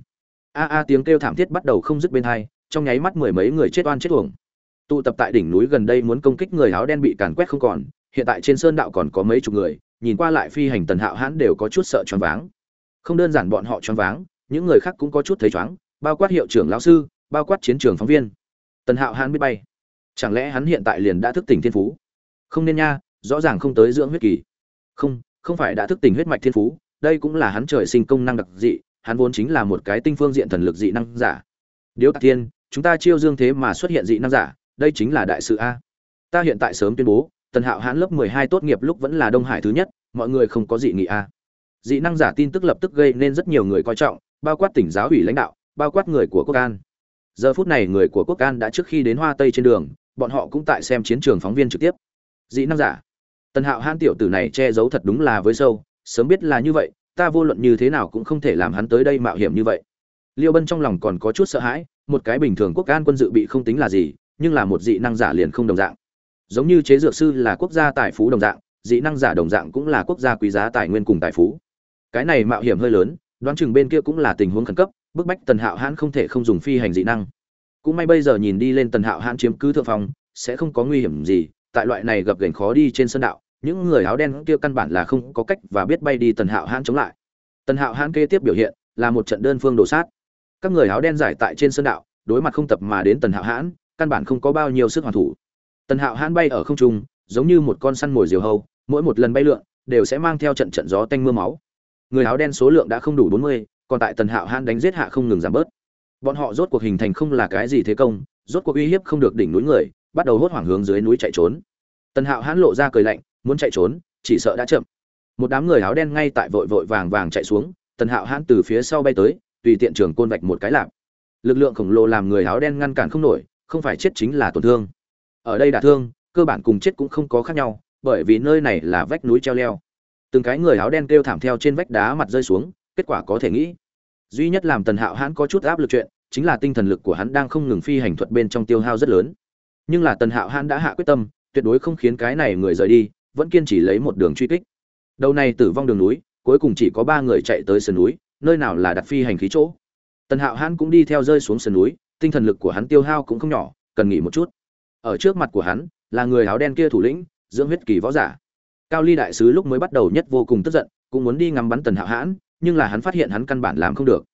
A a tiếng kêu thảm thiết bắt đầu không dứt bên hai, trong nháy mắt mười mấy người chết oan chết uổng. Tụ tập tại đỉnh núi gần đây muốn công kích người áo đen bị càn quét không còn, hiện tại trên sơn đạo còn có mấy chục người, nhìn qua lại phi hành tần hạo hãn đều có chút sợ choáng váng. Không đơn giản bọn họ choáng váng, những người khác cũng có chút thấy choáng, bao quát hiệu trưởng lão sư, bao quát chiến trường phóng viên. Tần hạo hãn biết bay. Chẳng lẽ hắn hiện tại liền đã thức tỉnh thiên phú? Không nên nha, rõ ràng không tới dưỡng huyết kỳ. Không không phải đã thức tỉnh huyết mạch thiên phú, đây cũng là hắn trời sinh công năng đặc dị, hắn vốn chính là một cái tinh phương diện thần lực dị năng giả. Điếu tạc thiên, chúng ta chiêu dương thế mà xuất hiện dị năng giả, đây chính là đại sự a. Ta hiện tại sớm tuyên bố, tần hạo hãn lớp mười hai tốt nghiệp lúc vẫn là đông hải thứ nhất, mọi người không có dị nghị a. Dị năng giả tin tức lập tức gây nên rất nhiều người coi trọng, bao quát tỉnh giáo ủy lãnh đạo, bao quát người của quốc an. Giờ phút này người của quốc an đã trước khi đến hoa tây trên đường, bọn họ cũng tại xem chiến trường phóng viên trực tiếp. Dị năng giả tần hạo hãn tiểu tử này che giấu thật đúng là với sâu, sớm biết là như vậy, ta vô luận như thế nào cũng không thể làm hắn tới đây mạo hiểm như vậy. Liêu bân trong lòng còn có chút sợ hãi, một cái bình thường quốc an quân dự bị không tính là gì, nhưng là một dị năng giả liền không đồng dạng. Giống như chế dược sư là quốc gia tài phú đồng dạng, dị năng giả đồng dạng cũng là quốc gia quý giá tài nguyên cùng tài phú. Cái này mạo hiểm hơi lớn, đoán chừng bên kia cũng là tình huống khẩn cấp, bức bách tần hạo hãn không thể không dùng phi hành dị năng. Cũng may bây giờ nhìn đi lên tần hạo hãn chiếm cứ thượng phòng sẽ không có nguy hiểm gì, tại loại này gặp gành khó đi trên sân đạo những người áo đen kia căn bản là không có cách và biết bay đi tần hạo hãn chống lại. Tần hạo hãn kế tiếp biểu hiện là một trận đơn phương đổ sát. Các người áo đen giải tại trên sơn đạo, đối mặt không tập mà đến tần hạo hãn, căn bản không có bao nhiêu sức hoàn thủ. Tần hạo hãn bay ở không trung, giống như một con săn mồi diều hâu, mỗi một lần bay lượn, đều sẽ mang theo trận trận gió tanh mưa máu. Người áo đen số lượng đã không đủ bốn mươi, còn tại tần hạo hãn đánh giết hạ không ngừng giảm bớt. Bọn họ rốt cuộc hình thành không là cái gì thế công, rốt cuộc uy hiếp không được đỉnh núi người, bắt đầu hốt hoảng hướng dưới núi chạy trốn. Tần hạo hãn lộ ra cười lạnh muốn chạy trốn, chỉ sợ đã chậm. Một đám người áo đen ngay tại vội vội vàng vàng chạy xuống, tần hạo hãn từ phía sau bay tới, tùy tiện trường côn vạch một cái lạp. Lực lượng khổng lồ làm người áo đen ngăn cản không nổi, không phải chết chính là tổn thương. Ở đây đả thương, cơ bản cùng chết cũng không có khác nhau, bởi vì nơi này là vách núi treo leo. Từng cái người áo đen kêu thảm theo trên vách đá mặt rơi xuống, kết quả có thể nghĩ. Duy nhất làm tần hạo hãn có chút áp lực chuyện, chính là tinh thần lực của hắn đang không ngừng phi hành thuật bên trong tiêu hao rất lớn. Nhưng là tần hạo hãn đã hạ quyết tâm, tuyệt đối không khiến cái này người rời đi vẫn kiên trì lấy một đường truy kích. Đầu này tử vong đường núi, cuối cùng chỉ có ba người chạy tới sườn núi, nơi nào là đặt phi hành khí chỗ. Tần hạo hãn cũng đi theo rơi xuống sườn núi, tinh thần lực của hắn tiêu hao cũng không nhỏ, cần nghỉ một chút. Ở trước mặt của hắn, là người áo đen kia thủ lĩnh, dưỡng huyết kỳ võ giả. Cao ly đại sứ lúc mới bắt đầu nhất vô cùng tức giận, cũng muốn đi ngắm bắn tần hạo hãn, nhưng là hắn phát hiện hắn căn bản làm không được.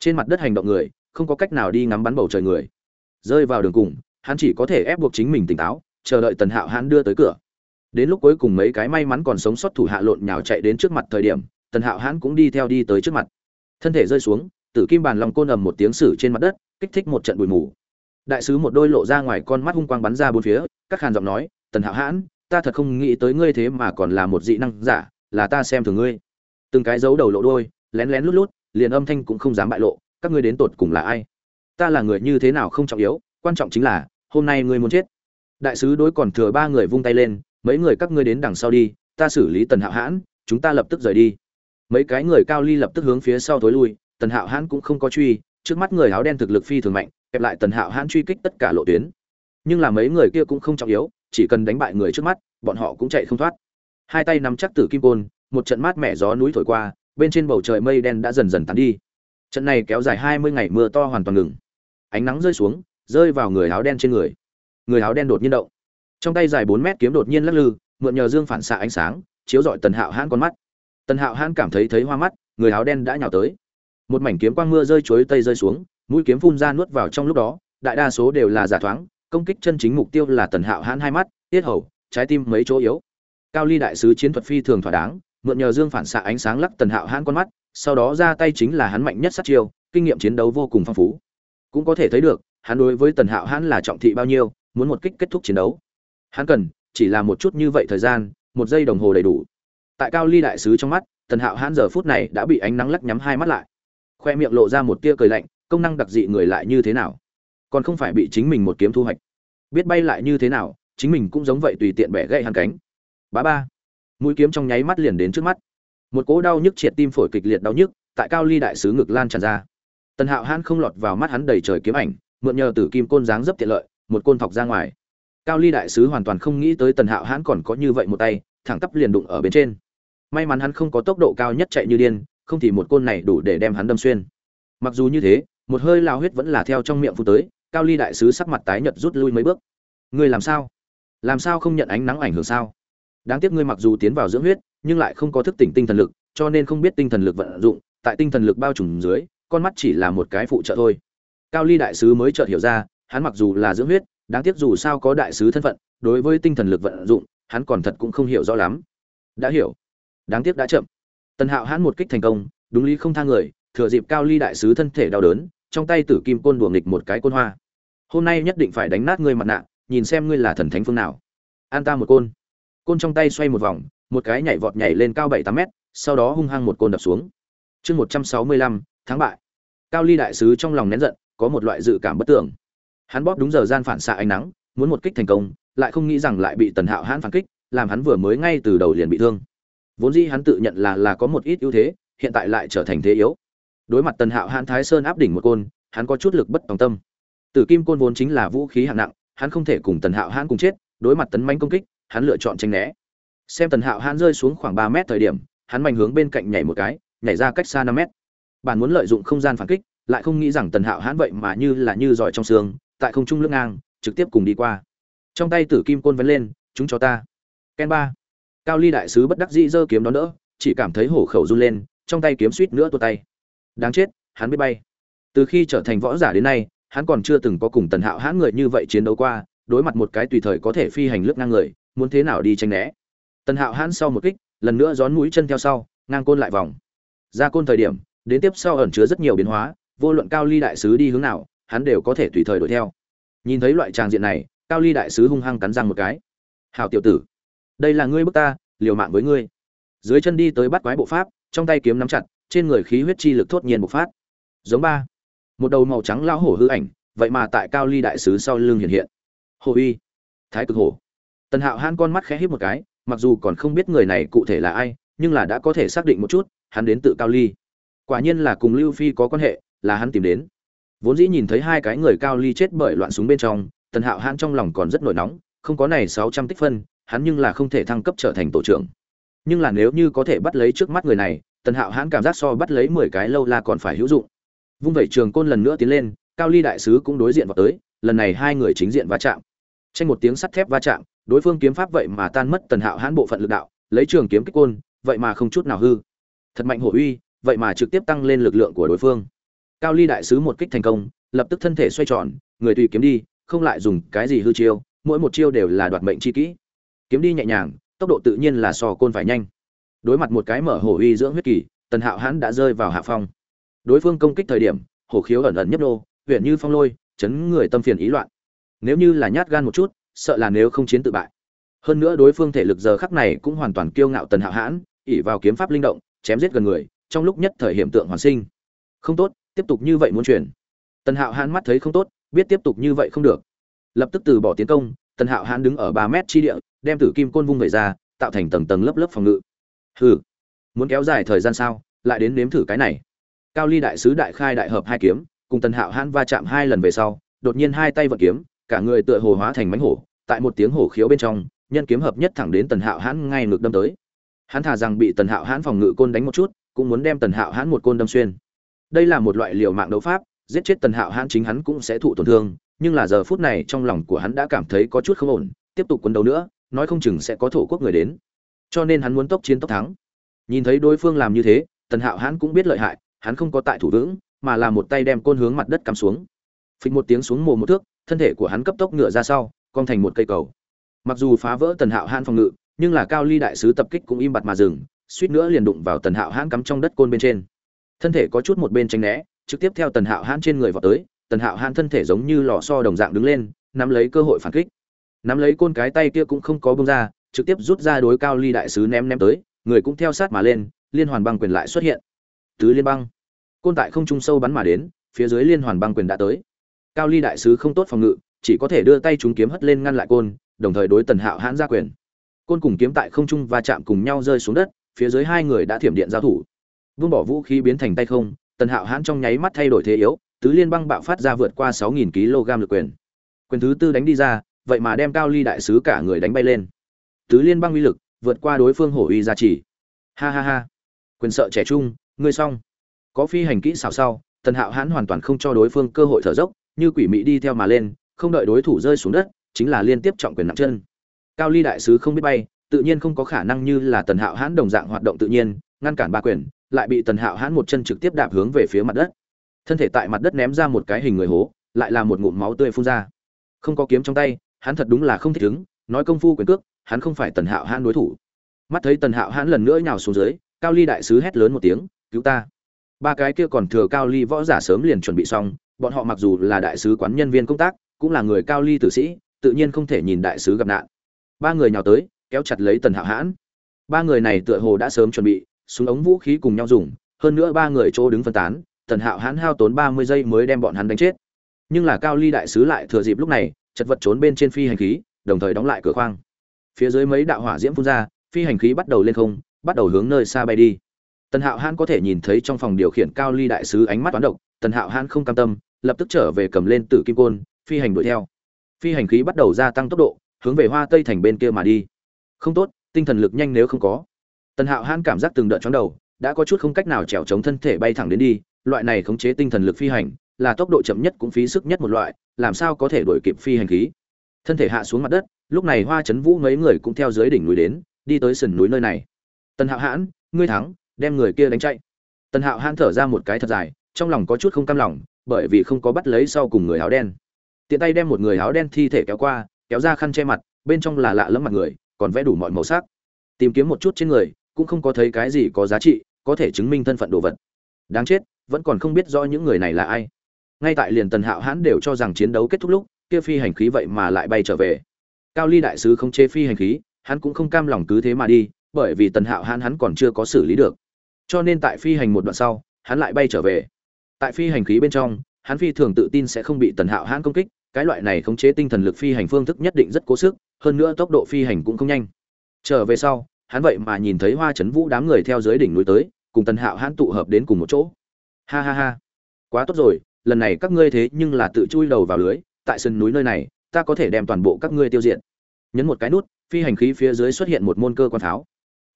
Trên mặt đất hành động người, không có cách nào đi ngắm bắn bầu trời người. Rơi vào đường cùng, hắn chỉ có thể ép buộc chính mình tỉnh táo, chờ đợi tần hạo hãn đưa tới cửa đến lúc cuối cùng mấy cái may mắn còn sống sót thủ hạ lộn nhào chạy đến trước mặt thời điểm, tần hạo hãn cũng đi theo đi tới trước mặt. Thân thể rơi xuống, tử kim bàn lòng côn ầm một tiếng sử trên mặt đất, kích thích một trận bụi mù. Đại sứ một đôi lộ ra ngoài con mắt hung quang bắn ra bốn phía, các khàn giọng nói, tần hạo hãn, ta thật không nghĩ tới ngươi thế mà còn là một dị năng giả, là ta xem thường ngươi. Từng cái dấu đầu lộ đôi, lén lén lút lút, liền âm thanh cũng không dám bại lộ, các ngươi đến tột cùng là ai? Ta là người như thế nào không trọng yếu, quan trọng chính là, hôm nay ngươi muốn chết. Đại sứ đối còn thừa ba người vung tay lên mấy người các ngươi đến đằng sau đi, ta xử lý tần hạo hãn, chúng ta lập tức rời đi. Mấy cái người cao ly lập tức hướng phía sau thối lui, tần hạo hãn cũng không có truy, trước mắt người áo đen thực lực phi thường mạnh, kẹp lại tần hạo hãn truy kích tất cả lộ tuyến. Nhưng là mấy người kia cũng không trọng yếu, chỉ cần đánh bại người trước mắt, bọn họ cũng chạy không thoát. Hai tay nắm chắc tử kim côn, một trận mát mẻ gió núi thổi qua, bên trên bầu trời mây đen đã dần dần tán đi. Trận này kéo dài hai mươi ngày mưa to hoàn toàn ngừng. Ánh nắng rơi xuống, rơi vào người áo đen trên người. Người áo đen đột nhiên động trong tay dài bốn mét kiếm đột nhiên lắc lư, mượn nhờ dương phản xạ ánh sáng, chiếu rọi tần hạo hãn con mắt. Tần hạo hãn cảm thấy thấy hoa mắt, người áo đen đã nhào tới. Một mảnh kiếm quang mưa rơi chuối tây rơi xuống, mũi kiếm phun ra nuốt vào trong lúc đó, đại đa số đều là giả thoáng, công kích chân chính mục tiêu là tần hạo hãn hai mắt, tiết hầu, trái tim mấy chỗ yếu. Cao ly đại sứ chiến thuật phi thường thỏa đáng, mượn nhờ dương phản xạ ánh sáng lắc tần hạo hãn con mắt, sau đó ra tay chính là hắn mạnh nhất sát chiêu, kinh nghiệm chiến đấu vô cùng phong phú. Cũng có thể thấy được, hắn đối với tần hạo hãn là trọng thị bao nhiêu, muốn một kích kết thúc chiến đấu hắn cần, chỉ là một chút như vậy thời gian, một giây đồng hồ đầy đủ. Tại cao ly đại sứ trong mắt, tần hạo hãn giờ phút này đã bị ánh nắng lắc nhắm hai mắt lại. Khoe miệng lộ ra một tia cười lạnh, công năng đặc dị người lại như thế nào? Còn không phải bị chính mình một kiếm thu hoạch. Biết bay lại như thế nào, chính mình cũng giống vậy tùy tiện bẻ gãy hàn cánh. Bá ba. Mũi kiếm trong nháy mắt liền đến trước mắt. Một cỗ đau nhức triệt tim phổi kịch liệt đau nhức, tại cao ly đại sứ ngực lan tràn ra. Tần hạo hãn không lọt vào mắt hắn đầy trời kiếm ảnh, mượn nhờ tử kim côn dáng dấp tiện lợi, một côn thọc ra ngoài cao ly đại sứ hoàn toàn không nghĩ tới tần hạo hãn còn có như vậy một tay, thẳng tắp liền đụng ở bên trên. May mắn hắn không có tốc độ cao nhất chạy như điên, không thì một côn này đủ để đem hắn đâm xuyên. Mặc dù như thế, một hơi lao huyết vẫn là theo trong miệng phụ tới, cao ly đại sứ sắc mặt tái nhợt rút lui mấy bước. Ngươi làm sao? Làm sao không nhận ánh nắng ảnh hưởng sao? Đáng tiếc ngươi mặc dù tiến vào dưỡng huyết, nhưng lại không có thức tỉnh tinh thần lực, cho nên không biết tinh thần lực vận dụng, tại tinh thần lực bao trùm dưới, con mắt chỉ là một cái phụ trợ thôi. Cao ly đại sứ mới chợt hiểu ra, hắn mặc dù là dưỡng huyết đáng tiếc dù sao có đại sứ thân phận, đối với tinh thần lực vận dụng, hắn còn thật cũng không hiểu rõ lắm. Đã hiểu. Đáng tiếc đã chậm. Tần hạo hắn một kích thành công, đúng lý không tha người, thừa dịp cao ly đại sứ thân thể đau đớn, trong tay tử kim côn đùa nghịch một cái côn hoa. Hôm nay nhất định phải đánh nát ngươi mặt nạ, nhìn xem ngươi là thần thánh phương nào. An ta một côn. Côn trong tay xoay một vòng, một cái nhảy vọt nhảy lên cao bảy tám mét, sau đó hung hăng một côn đập xuống. Chương một trăm sáu mươi lăm tháng bại. Cao ly đại sứ trong lòng nén giận, có một loại dự cảm bất tưởng hắn bóp đúng giờ gian phản xạ ánh nắng, muốn một kích thành công, lại không nghĩ rằng lại bị tần hạo hãn phản kích, làm hắn vừa mới ngay từ đầu liền bị thương. Vốn dĩ hắn tự nhận là là có một ít ưu thế, hiện tại lại trở thành thế yếu. Đối mặt tần hạo hãn thái sơn áp đỉnh một côn, hắn có chút lực bất tòng tâm. Tử kim côn vốn chính là vũ khí hạng nặng, hắn không thể cùng tần hạo hãn cùng chết, đối mặt tấn manh công kích, hắn lựa chọn tranh né. Xem tần hạo hãn rơi xuống khoảng ba mét thời điểm, hắn mạnh hướng bên cạnh nhảy một cái, nhảy ra cách xa năm mét. Bản muốn lợi dụng không gian phản kích, lại không nghĩ rằng tần hạo hãn vậy mà như là như giỏi trong xương tại không trung lưỡng ngang, trực tiếp cùng đi qua. Trong tay tử kim côn vấn lên, chúng cho ta. Ken ba. Cao ly đại sứ bất đắc dĩ giơ kiếm đón đỡ, chỉ cảm thấy hổ khẩu run lên, trong tay kiếm suýt nữa tuột tay. Đáng chết, hắn biết bay. Từ khi trở thành võ giả đến nay, hắn còn chưa từng có cùng tần hạo hãn người như vậy chiến đấu qua, đối mặt một cái tùy thời có thể phi hành lướt ngang người, muốn thế nào đi tranh né. Tần hạo hãn sau một kích, lần nữa gión mũi chân theo sau, ngang côn lại vòng. Ra côn thời điểm, đến tiếp sau ẩn chứa rất nhiều biến hóa, vô luận cao ly đại sứ đi hướng nào hắn đều có thể tùy thời đuổi theo. Nhìn thấy loại tràng diện này, cao ly đại sứ hung hăng cắn răng một cái. Hào tiểu tử, đây là ngươi bức ta, liều mạng với ngươi. Dưới chân đi tới bắt quái bộ pháp, trong tay kiếm nắm chặt, trên người khí huyết chi lực thốt nhiên bộc phát. Giống ba. Một đầu màu trắng lão hổ hư ảnh, vậy mà tại cao ly đại sứ sau lưng hiện hiện. Hồ uy. Thái cực hổ. Tần hạo han con mắt khẽ híp một cái, mặc dù còn không biết người này cụ thể là ai, nhưng là đã có thể xác định một chút, hắn đến tự cao ly. Quả nhiên là cùng lưu phi có quan hệ, là hắn tìm đến vốn dĩ nhìn thấy hai cái người cao ly chết bởi loạn súng bên trong, tần hạo hãn trong lòng còn rất nổi nóng, không có này sáu trăm tích phân, hắn nhưng là không thể thăng cấp trở thành tổ trưởng. Nhưng là nếu như có thể bắt lấy trước mắt người này, tần hạo hãn cảm giác so bắt lấy mười cái lâu la còn phải hữu dụng. Vung vẩy trường côn lần nữa tiến lên, cao ly đại sứ cũng đối diện vào tới, lần này hai người chính diện va chạm. Tranh một tiếng sắt thép va chạm, đối phương kiếm pháp vậy mà tan mất tần hạo hãn bộ phận lực đạo, lấy trường kiếm kích côn, vậy mà không chút nào hư. Thật mạnh hổ uy, vậy mà trực tiếp tăng lên lực lượng của đối phương cao ly đại sứ một kích thành công, lập tức thân thể xoay tròn, người tùy kiếm đi, không lại dùng cái gì hư chiêu, mỗi một chiêu đều là đoạt mệnh chi kỹ. Kiếm đi nhẹ nhàng, tốc độ tự nhiên là so côn phải nhanh. Đối mặt một cái mở hổ uy dưỡng huyết kỳ, tần hạo hãn đã rơi vào hạ phong. Đối phương công kích thời điểm, hổ khiếu ẩn ẩn nhấp nô huyện như phong lôi, chấn người tâm phiền ý loạn. Nếu như là nhát gan một chút, sợ là nếu không chiến tự bại. Hơn nữa đối phương thể lực giờ khắc này cũng hoàn toàn kiêu ngạo tần hạo hãn ỉ vào kiếm pháp linh động, chém giết gần người, trong lúc nhất thời hiểm tượng hoàn sinh. Không tốt tiếp tục như vậy muốn chuyển. Tần hạo hãn mắt thấy không tốt, biết tiếp tục như vậy không được. Lập tức từ bỏ tiến công, tần hạo hãn đứng ở ba mét chi địa, đem tử kim côn vung về ra, tạo thành tầng tầng lớp lớp phòng ngự. Hừ, muốn kéo dài thời gian sao, lại đến nếm thử cái này. Cao ly đại sứ đại khai đại hợp hai kiếm, cùng tần hạo hãn va chạm hai lần về sau, đột nhiên hai tay vận kiếm, cả người tựa hồ hóa thành mánh hổ, tại một tiếng hổ khiếu bên trong, nhân kiếm hợp nhất thẳng đến tần hạo hãn ngay ngược đâm tới. Hắn thà rằng bị tần hạo hãn phòng ngự côn đánh một chút, cũng muốn đem tần hạo hãn một côn đâm xuyên đây là một loại liều mạng đấu pháp, giết chết tần hạo hãn chính hắn cũng sẽ thụ tổn thương, nhưng là giờ phút này trong lòng của hắn đã cảm thấy có chút không ổn, tiếp tục quân đấu nữa, nói không chừng sẽ có thổ quốc người đến. Cho nên hắn muốn tốc chiến tốc thắng. Nhìn thấy đối phương làm như thế, tần hạo hãn cũng biết lợi hại, hắn không có tại thủ vững, mà là một tay đem côn hướng mặt đất cắm xuống. Phịch một tiếng xuống mồ một thước, thân thể của hắn cấp tốc ngựa ra sau, cong thành một cây cầu. Mặc dù phá vỡ tần hạo hãn phòng ngự, nhưng là cao ly đại sứ tập kích cũng im bặt mà dừng, suýt nữa liền đụng vào tần hạo hãn cắm trong đất côn bên trên thân thể có chút một bên tránh né, trực tiếp theo tần hạo hãn trên người vào tới, tần hạo hãn thân thể giống như lò so đồng dạng đứng lên, nắm lấy cơ hội phản kích. Nắm lấy côn cái tay kia cũng không có bông ra, trực tiếp rút ra đối cao ly đại sứ ném ném tới, người cũng theo sát mà lên, liên hoàn băng quyền lại xuất hiện. Tứ liên băng. Côn tại không trung sâu bắn mà đến, phía dưới liên hoàn băng quyền đã tới. Cao ly đại sứ không tốt phòng ngự, chỉ có thể đưa tay chúng kiếm hất lên ngăn lại côn, đồng thời đối tần hạo hãn ra quyền. Côn cùng kiếm tại không trung va chạm cùng nhau rơi xuống đất, phía dưới hai người đã thiểm điện giao thủ vung bỏ vũ khí biến thành tay không, tần hạo hãn trong nháy mắt thay đổi thế yếu, tứ liên băng bạo phát ra vượt qua sáu nghìn kg lực quyền. Quyền thứ tư đánh đi ra, vậy mà đem cao ly đại sứ cả người đánh bay lên. Tứ liên băng uy lực, vượt qua đối phương hổ uy gia trì. Ha ha ha. Quyền sợ trẻ trung, ngươi xong. Có phi hành kỹ xào sau, tần hạo hãn hoàn toàn không cho đối phương cơ hội thở dốc, như quỷ mị đi theo mà lên, không đợi đối thủ rơi xuống đất, chính là liên tiếp trọng quyền nặng chân. Cao ly đại sứ không biết bay, tự nhiên không có khả năng như là tần hạo hãn đồng dạng hoạt động tự nhiên, ngăn cản ba quyền lại bị tần hạo hãn một chân trực tiếp đạp hướng về phía mặt đất. Thân thể tại mặt đất ném ra một cái hình người hố, lại là một ngụm máu tươi phun ra. Không có kiếm trong tay, hắn thật đúng là không thích ứng, nói công phu quyền cước, hắn không phải tần hạo hãn đối thủ. Mắt thấy tần hạo hãn lần nữa nhào xuống dưới, cao ly đại sứ hét lớn một tiếng, cứu ta! Ba cái kia còn thừa cao ly võ giả sớm liền chuẩn bị xong, bọn họ mặc dù là đại sứ quán nhân viên công tác, cũng là người cao ly tử sĩ, tự nhiên không thể nhìn đại sứ gặp nạn. Ba người nhào tới, kéo chặt lấy tần hạo hãn. Ba người này tựa hồ đã sớm chuẩn bị súng ống vũ khí cùng nhau dùng, hơn nữa ba người chỗ đứng phân tán, tần hạo hãn hao tốn ba mươi giây mới đem bọn hắn đánh chết. Nhưng là cao ly đại sứ lại thừa dịp lúc này, chật vật trốn bên trên phi hành khí, đồng thời đóng lại cửa khoang. Phía dưới mấy đạo hỏa diễm phun ra, phi hành khí bắt đầu lên không, bắt đầu hướng nơi xa bay đi. Tần hạo hãn có thể nhìn thấy trong phòng điều khiển cao ly đại sứ ánh mắt toán độc, tần hạo hãn không cam tâm, lập tức trở về cầm lên tử kim côn, phi hành đuổi theo. Phi hành khí bắt đầu gia tăng tốc độ, hướng về hoa tây thành bên kia mà đi. Không tốt, tinh thần lực nhanh nếu không có tần hạo hãn cảm giác từng đợt chóng đầu, đã có chút không cách nào trèo chống thân thể bay thẳng đến đi, loại này khống chế tinh thần lực phi hành, là tốc độ chậm nhất cũng phí sức nhất một loại, làm sao có thể đuổi kịp phi hành khí. Thân thể hạ xuống mặt đất, lúc này hoa chấn vũ mấy người cũng theo dưới đỉnh núi đến, đi tới sườn núi nơi này. Tần hạo hãn, ngươi thắng, đem người kia đánh chạy. Tần hạo hãn thở ra một cái thật dài, trong lòng có chút không cam lòng, bởi vì không có bắt lấy sau cùng người áo đen. Tiện tay đem một người áo đen thi thể kéo qua, kéo ra khăn che mặt, bên trong là lạ lẫm mặt người, còn vẽ đủ mọi màu sắc. Tìm kiếm một chút trên người cũng không có thấy cái gì có giá trị, có thể chứng minh thân phận đồ vật. Đáng chết, vẫn còn không biết rõ những người này là ai. Ngay tại liền tần hạo hãn đều cho rằng chiến đấu kết thúc lúc, kia phi hành khí vậy mà lại bay trở về. Cao ly đại sứ không chế phi hành khí, hắn cũng không cam lòng cứ thế mà đi, bởi vì tần hạo hãn hắn còn chưa có xử lý được. Cho nên tại phi hành một đoạn sau, hắn lại bay trở về. Tại phi hành khí bên trong, hắn phi thường tự tin sẽ không bị tần hạo hãn công kích, cái loại này khống chế tinh thần lực phi hành phương thức nhất định rất cố sức, hơn nữa tốc độ phi hành cũng không nhanh. Trở về sau hắn vậy mà nhìn thấy hoa trấn vũ đám người theo dưới đỉnh núi tới, cùng tần hạo hãn tụ hợp đến cùng một chỗ. Ha ha ha. Quá tốt rồi, lần này các ngươi thế nhưng là tự chui đầu vào lưới, tại sân núi nơi này, ta có thể đem toàn bộ các ngươi tiêu diệt. Nhấn một cái nút, phi hành khí phía dưới xuất hiện một môn cơ quan pháo.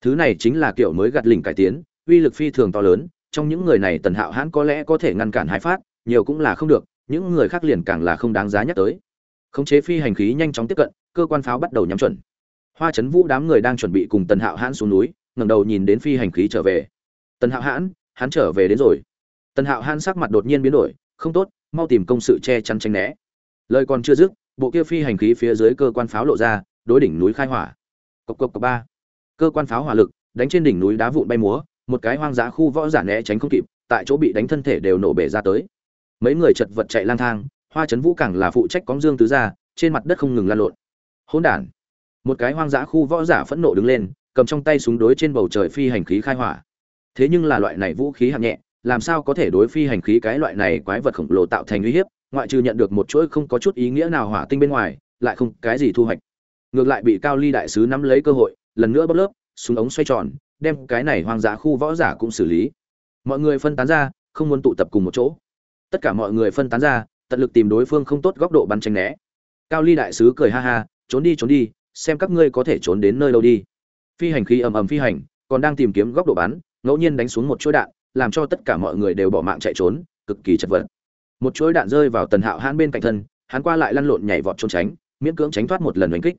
Thứ này chính là kiểu mới gạt lỉnh cải tiến, uy lực phi thường to lớn, trong những người này tần hạo hãn có lẽ có thể ngăn cản hai phát, nhiều cũng là không được, những người khác liền càng là không đáng giá nhắc tới. Khống chế phi hành khí nhanh chóng tiếp cận, cơ quan pháo bắt đầu nhắm chuẩn hoa Trấn vũ đám người đang chuẩn bị cùng tần hạo hãn xuống núi, ngẩng đầu nhìn đến phi hành khí trở về. Tần hạo hãn, hắn trở về đến rồi. Tần hạo hãn sắc mặt đột nhiên biến đổi, không tốt, mau tìm công sự che chắn tranh né. Lời còn chưa dứt, bộ kia phi hành khí phía dưới cơ quan pháo lộ ra, đối đỉnh núi khai hỏa. Cộc cộc cộc ba. Cơ quan pháo hỏa lực, đánh trên đỉnh núi đá vụn bay múa, một cái hoang dã khu võ giả né tránh không kịp, tại chỗ bị đánh thân thể đều nổ bể ra tới. Mấy người chật vật chạy lang thang, hoa trấn vũ càng là phụ trách cóng dương tứ ra trên mặt đất không ngừng lan lộn. Hỗn đản một cái hoang dã khu võ giả phẫn nộ đứng lên, cầm trong tay súng đối trên bầu trời phi hành khí khai hỏa. Thế nhưng là loại này vũ khí hạng nhẹ, làm sao có thể đối phi hành khí cái loại này quái vật khổng lồ tạo thành uy hiếp, ngoại trừ nhận được một chuỗi không có chút ý nghĩa nào hỏa tinh bên ngoài, lại không cái gì thu hoạch. Ngược lại bị cao ly đại sứ nắm lấy cơ hội, lần nữa bóc lớp, súng ống xoay tròn, đem cái này hoang dã khu võ giả cũng xử lý. Mọi người phân tán ra, không muốn tụ tập cùng một chỗ. Tất cả mọi người phân tán ra, tận lực tìm đối phương không tốt góc độ bắn tranh né. Cao ly đại sứ cười ha ha, trốn đi trốn đi xem các ngươi có thể trốn đến nơi đâu đi. Phi hành khí ầm ầm phi hành, còn đang tìm kiếm góc độ bắn, ngẫu nhiên đánh xuống một chuỗi đạn, làm cho tất cả mọi người đều bỏ mạng chạy trốn, cực kỳ chật vật. Một chuỗi đạn rơi vào tần hạo hãn bên cạnh thân, hắn qua lại lăn lộn nhảy vọt trốn tránh, miễn cưỡng tránh thoát một lần đánh kích.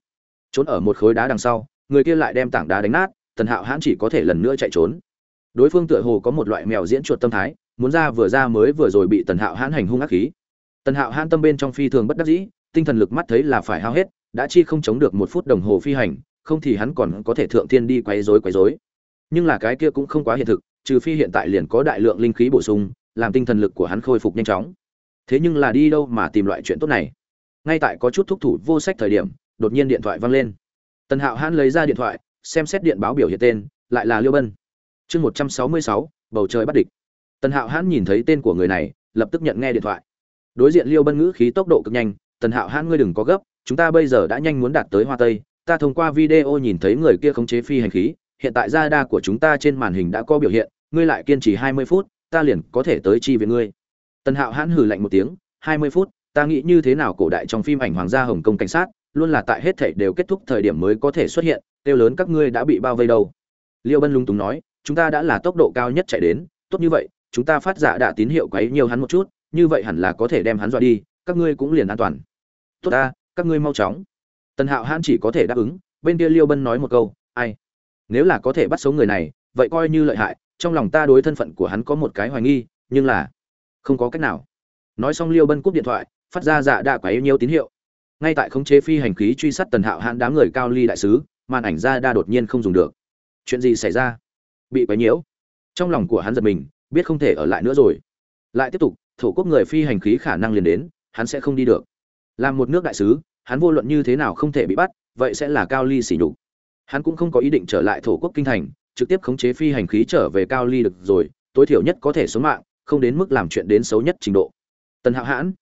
Trốn ở một khối đá đằng sau, người kia lại đem tảng đá đánh nát, tần hạo hãn chỉ có thể lần nữa chạy trốn. Đối phương tựa hồ có một loại mèo diễn chuột tâm thái, muốn ra vừa ra mới vừa rồi bị tần hạo hãn hành hung ác khí. Tần hạo hãn tâm bên trong phi thường bất đắc dĩ, tinh thần lực mắt thấy là phải hao hết đã chi không chống được một phút đồng hồ phi hành, không thì hắn còn có thể thượng thiên đi quấy rối quấy rối. Nhưng là cái kia cũng không quá hiện thực, trừ phi hiện tại liền có đại lượng linh khí bổ sung, làm tinh thần lực của hắn khôi phục nhanh chóng. Thế nhưng là đi đâu mà tìm loại chuyện tốt này? Ngay tại có chút thúc thủ vô sách thời điểm, đột nhiên điện thoại vang lên. Tần hạo hãn lấy ra điện thoại, xem xét điện báo biểu hiện tên, lại là liêu bân. Chương một trăm sáu mươi sáu, bầu trời bắt địch. Tần hạo hãn nhìn thấy tên của người này, lập tức nhận nghe điện thoại. Đối diện liêu bân ngữ khí tốc độ cực nhanh, tần hạo hãn ngươi đừng có gấp chúng ta bây giờ đã nhanh muốn đạt tới hoa tây, ta thông qua video nhìn thấy người kia khống chế phi hành khí, hiện tại radar của chúng ta trên màn hình đã có biểu hiện, ngươi lại kiên trì hai mươi phút, ta liền có thể tới chi viện ngươi. Tần hạo hãn hừ lạnh một tiếng, hai mươi phút, ta nghĩ như thế nào cổ đại trong phim ảnh hoàng gia hồng kông cảnh sát, luôn là tại hết thảy đều kết thúc thời điểm mới có thể xuất hiện tiêu lớn các ngươi đã bị bao vây đâu. Liêu bân lung túng nói, chúng ta đã là tốc độ cao nhất chạy đến, tốt như vậy, chúng ta phát giả đã tín hiệu quấy nhiều hắn một chút, như vậy hẳn là có thể đem hắn dọa đi, các ngươi cũng liền an toàn. Tốt ta các ngươi mau chóng. Tần hạo hãn chỉ có thể đáp ứng, bên kia liêu bân nói một câu, ai? Nếu là có thể bắt sống người này, vậy coi như lợi hại, trong lòng ta đối thân phận của hắn có một cái hoài nghi, nhưng là không có cách nào. Nói xong liêu bân cúp điện thoại, phát ra dạ đạ yêu nhiều tín hiệu. Ngay tại khống chế phi hành khí truy sát tần hạo hãn đám người cao ly đại sứ, màn ảnh ra đa đột nhiên không dùng được. Chuyện gì xảy ra? Bị quấy nhiễu. Trong lòng của hắn giật mình, biết không thể ở lại nữa rồi. Lại tiếp tục, thổ quốc người phi hành khí khả năng liền đến, hắn sẽ không đi được làm một nước đại sứ, hắn vô luận như thế nào không thể bị bắt, vậy sẽ là cao ly xỉ nhục. Hắn cũng không có ý định trở lại thổ quốc kinh thành, trực tiếp khống chế phi hành khí trở về cao ly được rồi, tối thiểu nhất có thể sống mạng, không đến mức làm chuyện đến xấu nhất trình độ. Tần hạo hãn,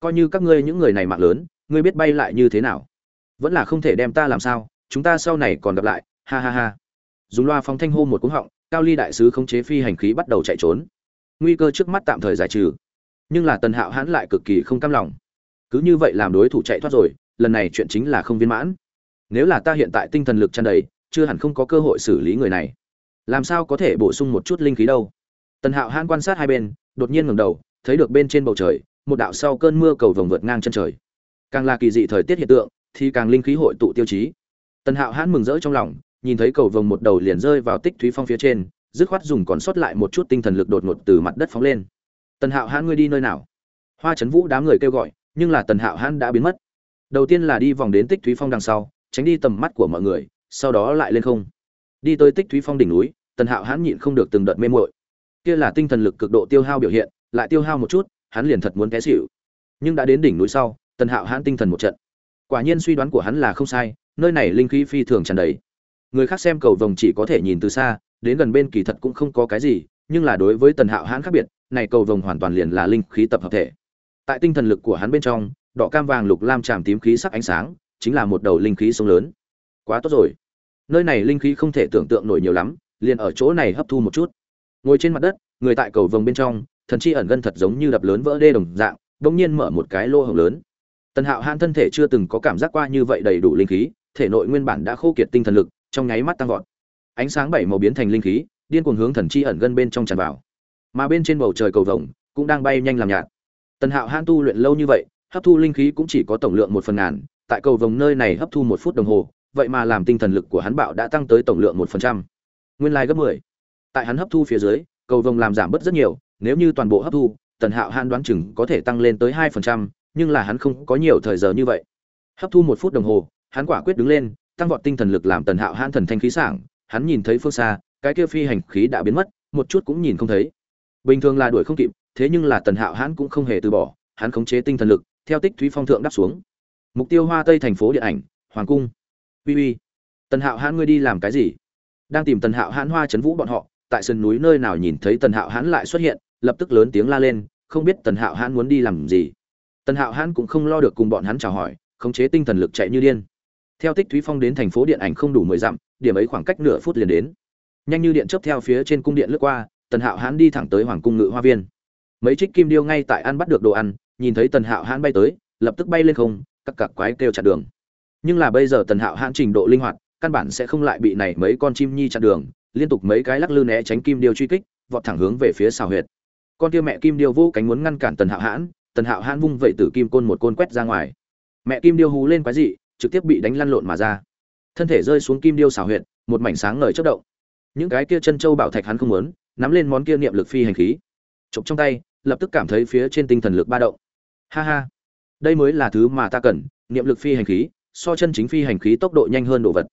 coi như các ngươi những người này mạng lớn, ngươi biết bay lại như thế nào? Vẫn là không thể đem ta làm sao, chúng ta sau này còn gặp lại, ha ha ha. Dùng loa phóng thanh hô một cúng họng, cao ly đại sứ khống chế phi hành khí bắt đầu chạy trốn. Nguy cơ trước mắt tạm thời giải trừ. Nhưng là tần hạo hãn lại cực kỳ không cam lòng cứ như vậy làm đối thủ chạy thoát rồi, lần này chuyện chính là không viên mãn. Nếu là ta hiện tại tinh thần lực tràn đầy, chưa hẳn không có cơ hội xử lý người này. Làm sao có thể bổ sung một chút linh khí đâu? Tần hạo hãn quan sát hai bên, đột nhiên ngẩng đầu, thấy được bên trên bầu trời, một đạo sau cơn mưa cầu vồng vượt ngang chân trời. Càng là kỳ dị thời tiết hiện tượng, thì càng linh khí hội tụ tiêu chí. Tần hạo hãn mừng rỡ trong lòng, nhìn thấy cầu vồng một đầu liền rơi vào tích thúy phong phía trên, dứt khoát dùng còn sót lại một chút tinh thần lực đột ngột từ mặt đất phóng lên. Tần hạo hãn ngươi đi nơi nào? Hoa trấn vũ đám người kêu gọi nhưng là tần hạo hãn đã biến mất. Đầu tiên là đi vòng đến tích thúy phong đằng sau, tránh đi tầm mắt của mọi người, sau đó lại lên không. Đi tới tích thúy phong đỉnh núi, tần hạo hãn nhịn không được từng đợt mê mội kia là tinh thần lực cực độ tiêu hao biểu hiện, lại tiêu hao một chút, hắn liền thật muốn té xịu nhưng đã đến đỉnh núi sau, tần hạo hãn tinh thần một trận. Quả nhiên suy đoán của hắn là không sai, nơi này linh khí phi thường tràn đầy. Người khác xem cầu vồng chỉ có thể nhìn từ xa, đến gần bên kỳ thật cũng không có cái gì, nhưng là đối với tần hạo hãn khác biệt, này cầu vồng hoàn toàn liền là linh khí tập hợp thể tại tinh thần lực của hắn bên trong, đỏ cam vàng lục lam tràm tím khí sắc ánh sáng, chính là một đầu linh khí sông lớn. Quá tốt rồi. Nơi này linh khí không thể tưởng tượng nổi nhiều lắm, liền ở chỗ này hấp thu một chút. Ngồi trên mặt đất, người tại cầu vồng bên trong, thần chi ẩn gân thật giống như đập lớn vỡ đê đồng dạng bỗng nhiên mở một cái lô hồng lớn. Tần hạo hãn thân thể chưa từng có cảm giác qua như vậy đầy đủ linh khí, thể nội nguyên bản đã khô kiệt tinh thần lực, trong nháy mắt tăng vọt. Ánh sáng bảy màu biến thành linh khí, điên cuồng hướng thần chi ẩn gân bên trong tràn vào. Mà bên trên bầu trời cầu vồng cũng đang bay nhanh làm nhạt tần hạo hãn tu luyện lâu như vậy, hấp thu linh khí cũng chỉ có tổng lượng một phần ngàn, tại cầu vồng nơi này hấp thu một phút đồng hồ, vậy mà làm tinh thần lực của hắn bạo đã tăng tới tổng lượng một phần trăm. Nguyên lai gấp mười. Tại hắn hấp thu phía dưới, cầu vồng làm giảm bớt rất nhiều, nếu như toàn bộ hấp thu, tần hạo hãn đoán chừng có thể tăng lên tới hai phần trăm, nhưng là hắn không có nhiều thời giờ như vậy. Hấp thu một phút đồng hồ, hắn quả quyết đứng lên, tăng vọt tinh thần lực làm tần hạo hãn thần thanh khí sảng, hắn nhìn thấy phương xa, cái kia phi hành khí đã biến mất, một chút cũng nhìn không thấy. Bình thường là đuổi không kịp thế nhưng là tần hạo hãn cũng không hề từ bỏ, hắn khống chế tinh thần lực, theo tích thúy phong thượng đáp xuống. Mục tiêu hoa tây thành phố điện ảnh, hoàng cung. Uy uy. Tần hạo hãn ngươi đi làm cái gì? Đang tìm tần hạo hãn hoa trấn vũ bọn họ, tại sườn núi nơi nào nhìn thấy tần hạo hãn lại xuất hiện, lập tức lớn tiếng la lên, không biết tần hạo hãn muốn đi làm gì. Tần hạo hãn cũng không lo được cùng bọn hắn chào hỏi, khống chế tinh thần lực chạy như điên. Theo tích thúy phong đến thành phố điện ảnh không đủ mười dặm, điểm ấy khoảng cách nửa phút liền đến. Nhanh như điện chớp theo phía trên cung điện lướt qua, tần hạo hãn đi thẳng tới hoàng cung ngự hoa viên mấy trích kim điêu ngay tại ăn bắt được đồ ăn, nhìn thấy tần hạo hãn bay tới, lập tức bay lên không, các cặp quái kêu chặn đường. Nhưng là bây giờ tần hạo hãn trình độ linh hoạt, căn bản sẽ không lại bị này mấy con chim nhi chặn đường, liên tục mấy cái lắc lư né tránh kim điêu truy kích, vọt thẳng hướng về phía xào huyệt. Con kia mẹ kim điêu vô cánh muốn ngăn cản tần hạo hãn, tần hạo hãn vung vậy tử kim côn một côn quét ra ngoài. Mẹ kim điêu hú lên quái dị, trực tiếp bị đánh lăn lộn mà ra. Thân thể rơi xuống kim điêu xào huyệt, một mảnh sáng ngời chất động. Những cái kia chân châu bảo thạch hắn không muốn, nắm lên món kia niệm lực phi hành khí. Chụp trong tay lập tức cảm thấy phía trên tinh thần lực ba động. Ha ha, đây mới là thứ mà ta cần, niệm lực phi hành khí, so chân chính phi hành khí tốc độ nhanh hơn đồ vật.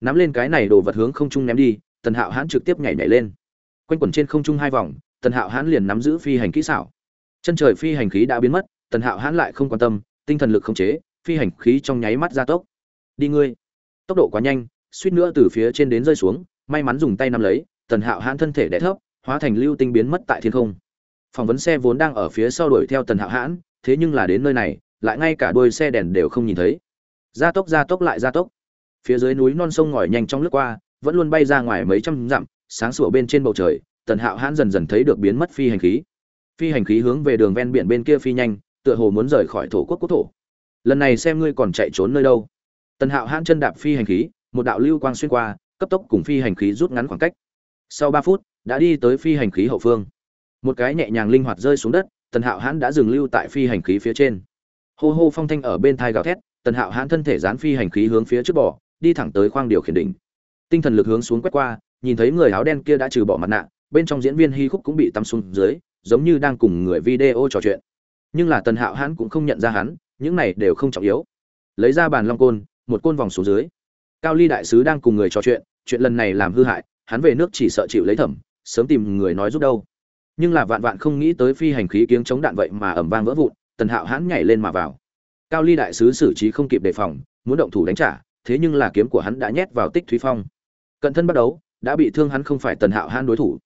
Nắm lên cái này đồ vật hướng không trung ném đi, tần hạo hãn trực tiếp nhảy nhảy lên. Quanh quẩn trên không trung hai vòng, tần hạo hãn liền nắm giữ phi hành kỹ xảo. Chân trời phi hành khí đã biến mất, tần hạo hãn lại không quan tâm, tinh thần lực không chế, phi hành khí trong nháy mắt gia tốc. Đi ngươi. Tốc độ quá nhanh, suýt nữa từ phía trên đến rơi xuống, may mắn dùng tay nắm lấy, tần hạo hãn thân thể đẻ thấp, hóa thành lưu tinh biến mất tại thiên không phỏng vấn xe vốn đang ở phía sau đuổi theo tần hạo hãn, thế nhưng là đến nơi này, lại ngay cả đôi xe đèn đều không nhìn thấy. Gia tốc gia tốc lại gia tốc. Phía dưới núi non sông ngòi nhanh trong lướt qua, vẫn luôn bay ra ngoài mấy trăm dặm, sáng sủa bên trên bầu trời, tần hạo hãn dần dần thấy được biến mất phi hành khí. Phi hành khí hướng về đường ven biển bên kia phi nhanh, tựa hồ muốn rời khỏi thổ quốc quốc thổ. Lần này xem ngươi còn chạy trốn nơi đâu. Tần hạo hãn chân đạp phi hành khí, một đạo lưu quang xuyên qua, cấp tốc cùng phi hành khí rút ngắn khoảng cách. Sau ba phút, đã đi tới phi hành khí hậu phương một cái nhẹ nhàng linh hoạt rơi xuống đất, tần hạo hãn đã dừng lưu tại phi hành khí phía trên. Hô hô phong thanh ở bên thai gào thét, tần hạo hãn thân thể dán phi hành khí hướng phía trước bỏ đi thẳng tới khoang điều khiển đỉnh. Tinh thần lực hướng xuống quét qua, nhìn thấy người áo đen kia đã trừ bỏ mặt nạ, bên trong diễn viên hy khúc cũng bị tắm xuống dưới, giống như đang cùng người video trò chuyện. Nhưng là tần hạo hãn cũng không nhận ra hắn, những này đều không trọng yếu. Lấy ra bàn long côn, một côn vòng xuống dưới. Cao ly đại sứ đang cùng người trò chuyện chuyện lần này làm hư hại, hắn về nước chỉ sợ chịu lấy thẩm, sớm tìm người nói giúp đâu nhưng là vạn vạn không nghĩ tới phi hành khí kiếng chống đạn vậy mà ầm vang vỡ vụn, tần hạo hãn nhảy lên mà vào. Cao ly đại sứ xử trí không kịp đề phòng, muốn động thủ đánh trả, thế nhưng là kiếm của hắn đã nhét vào tích thúy phong. Cận thân bắt đấu đã bị thương hắn không phải tần hạo hãn đối thủ.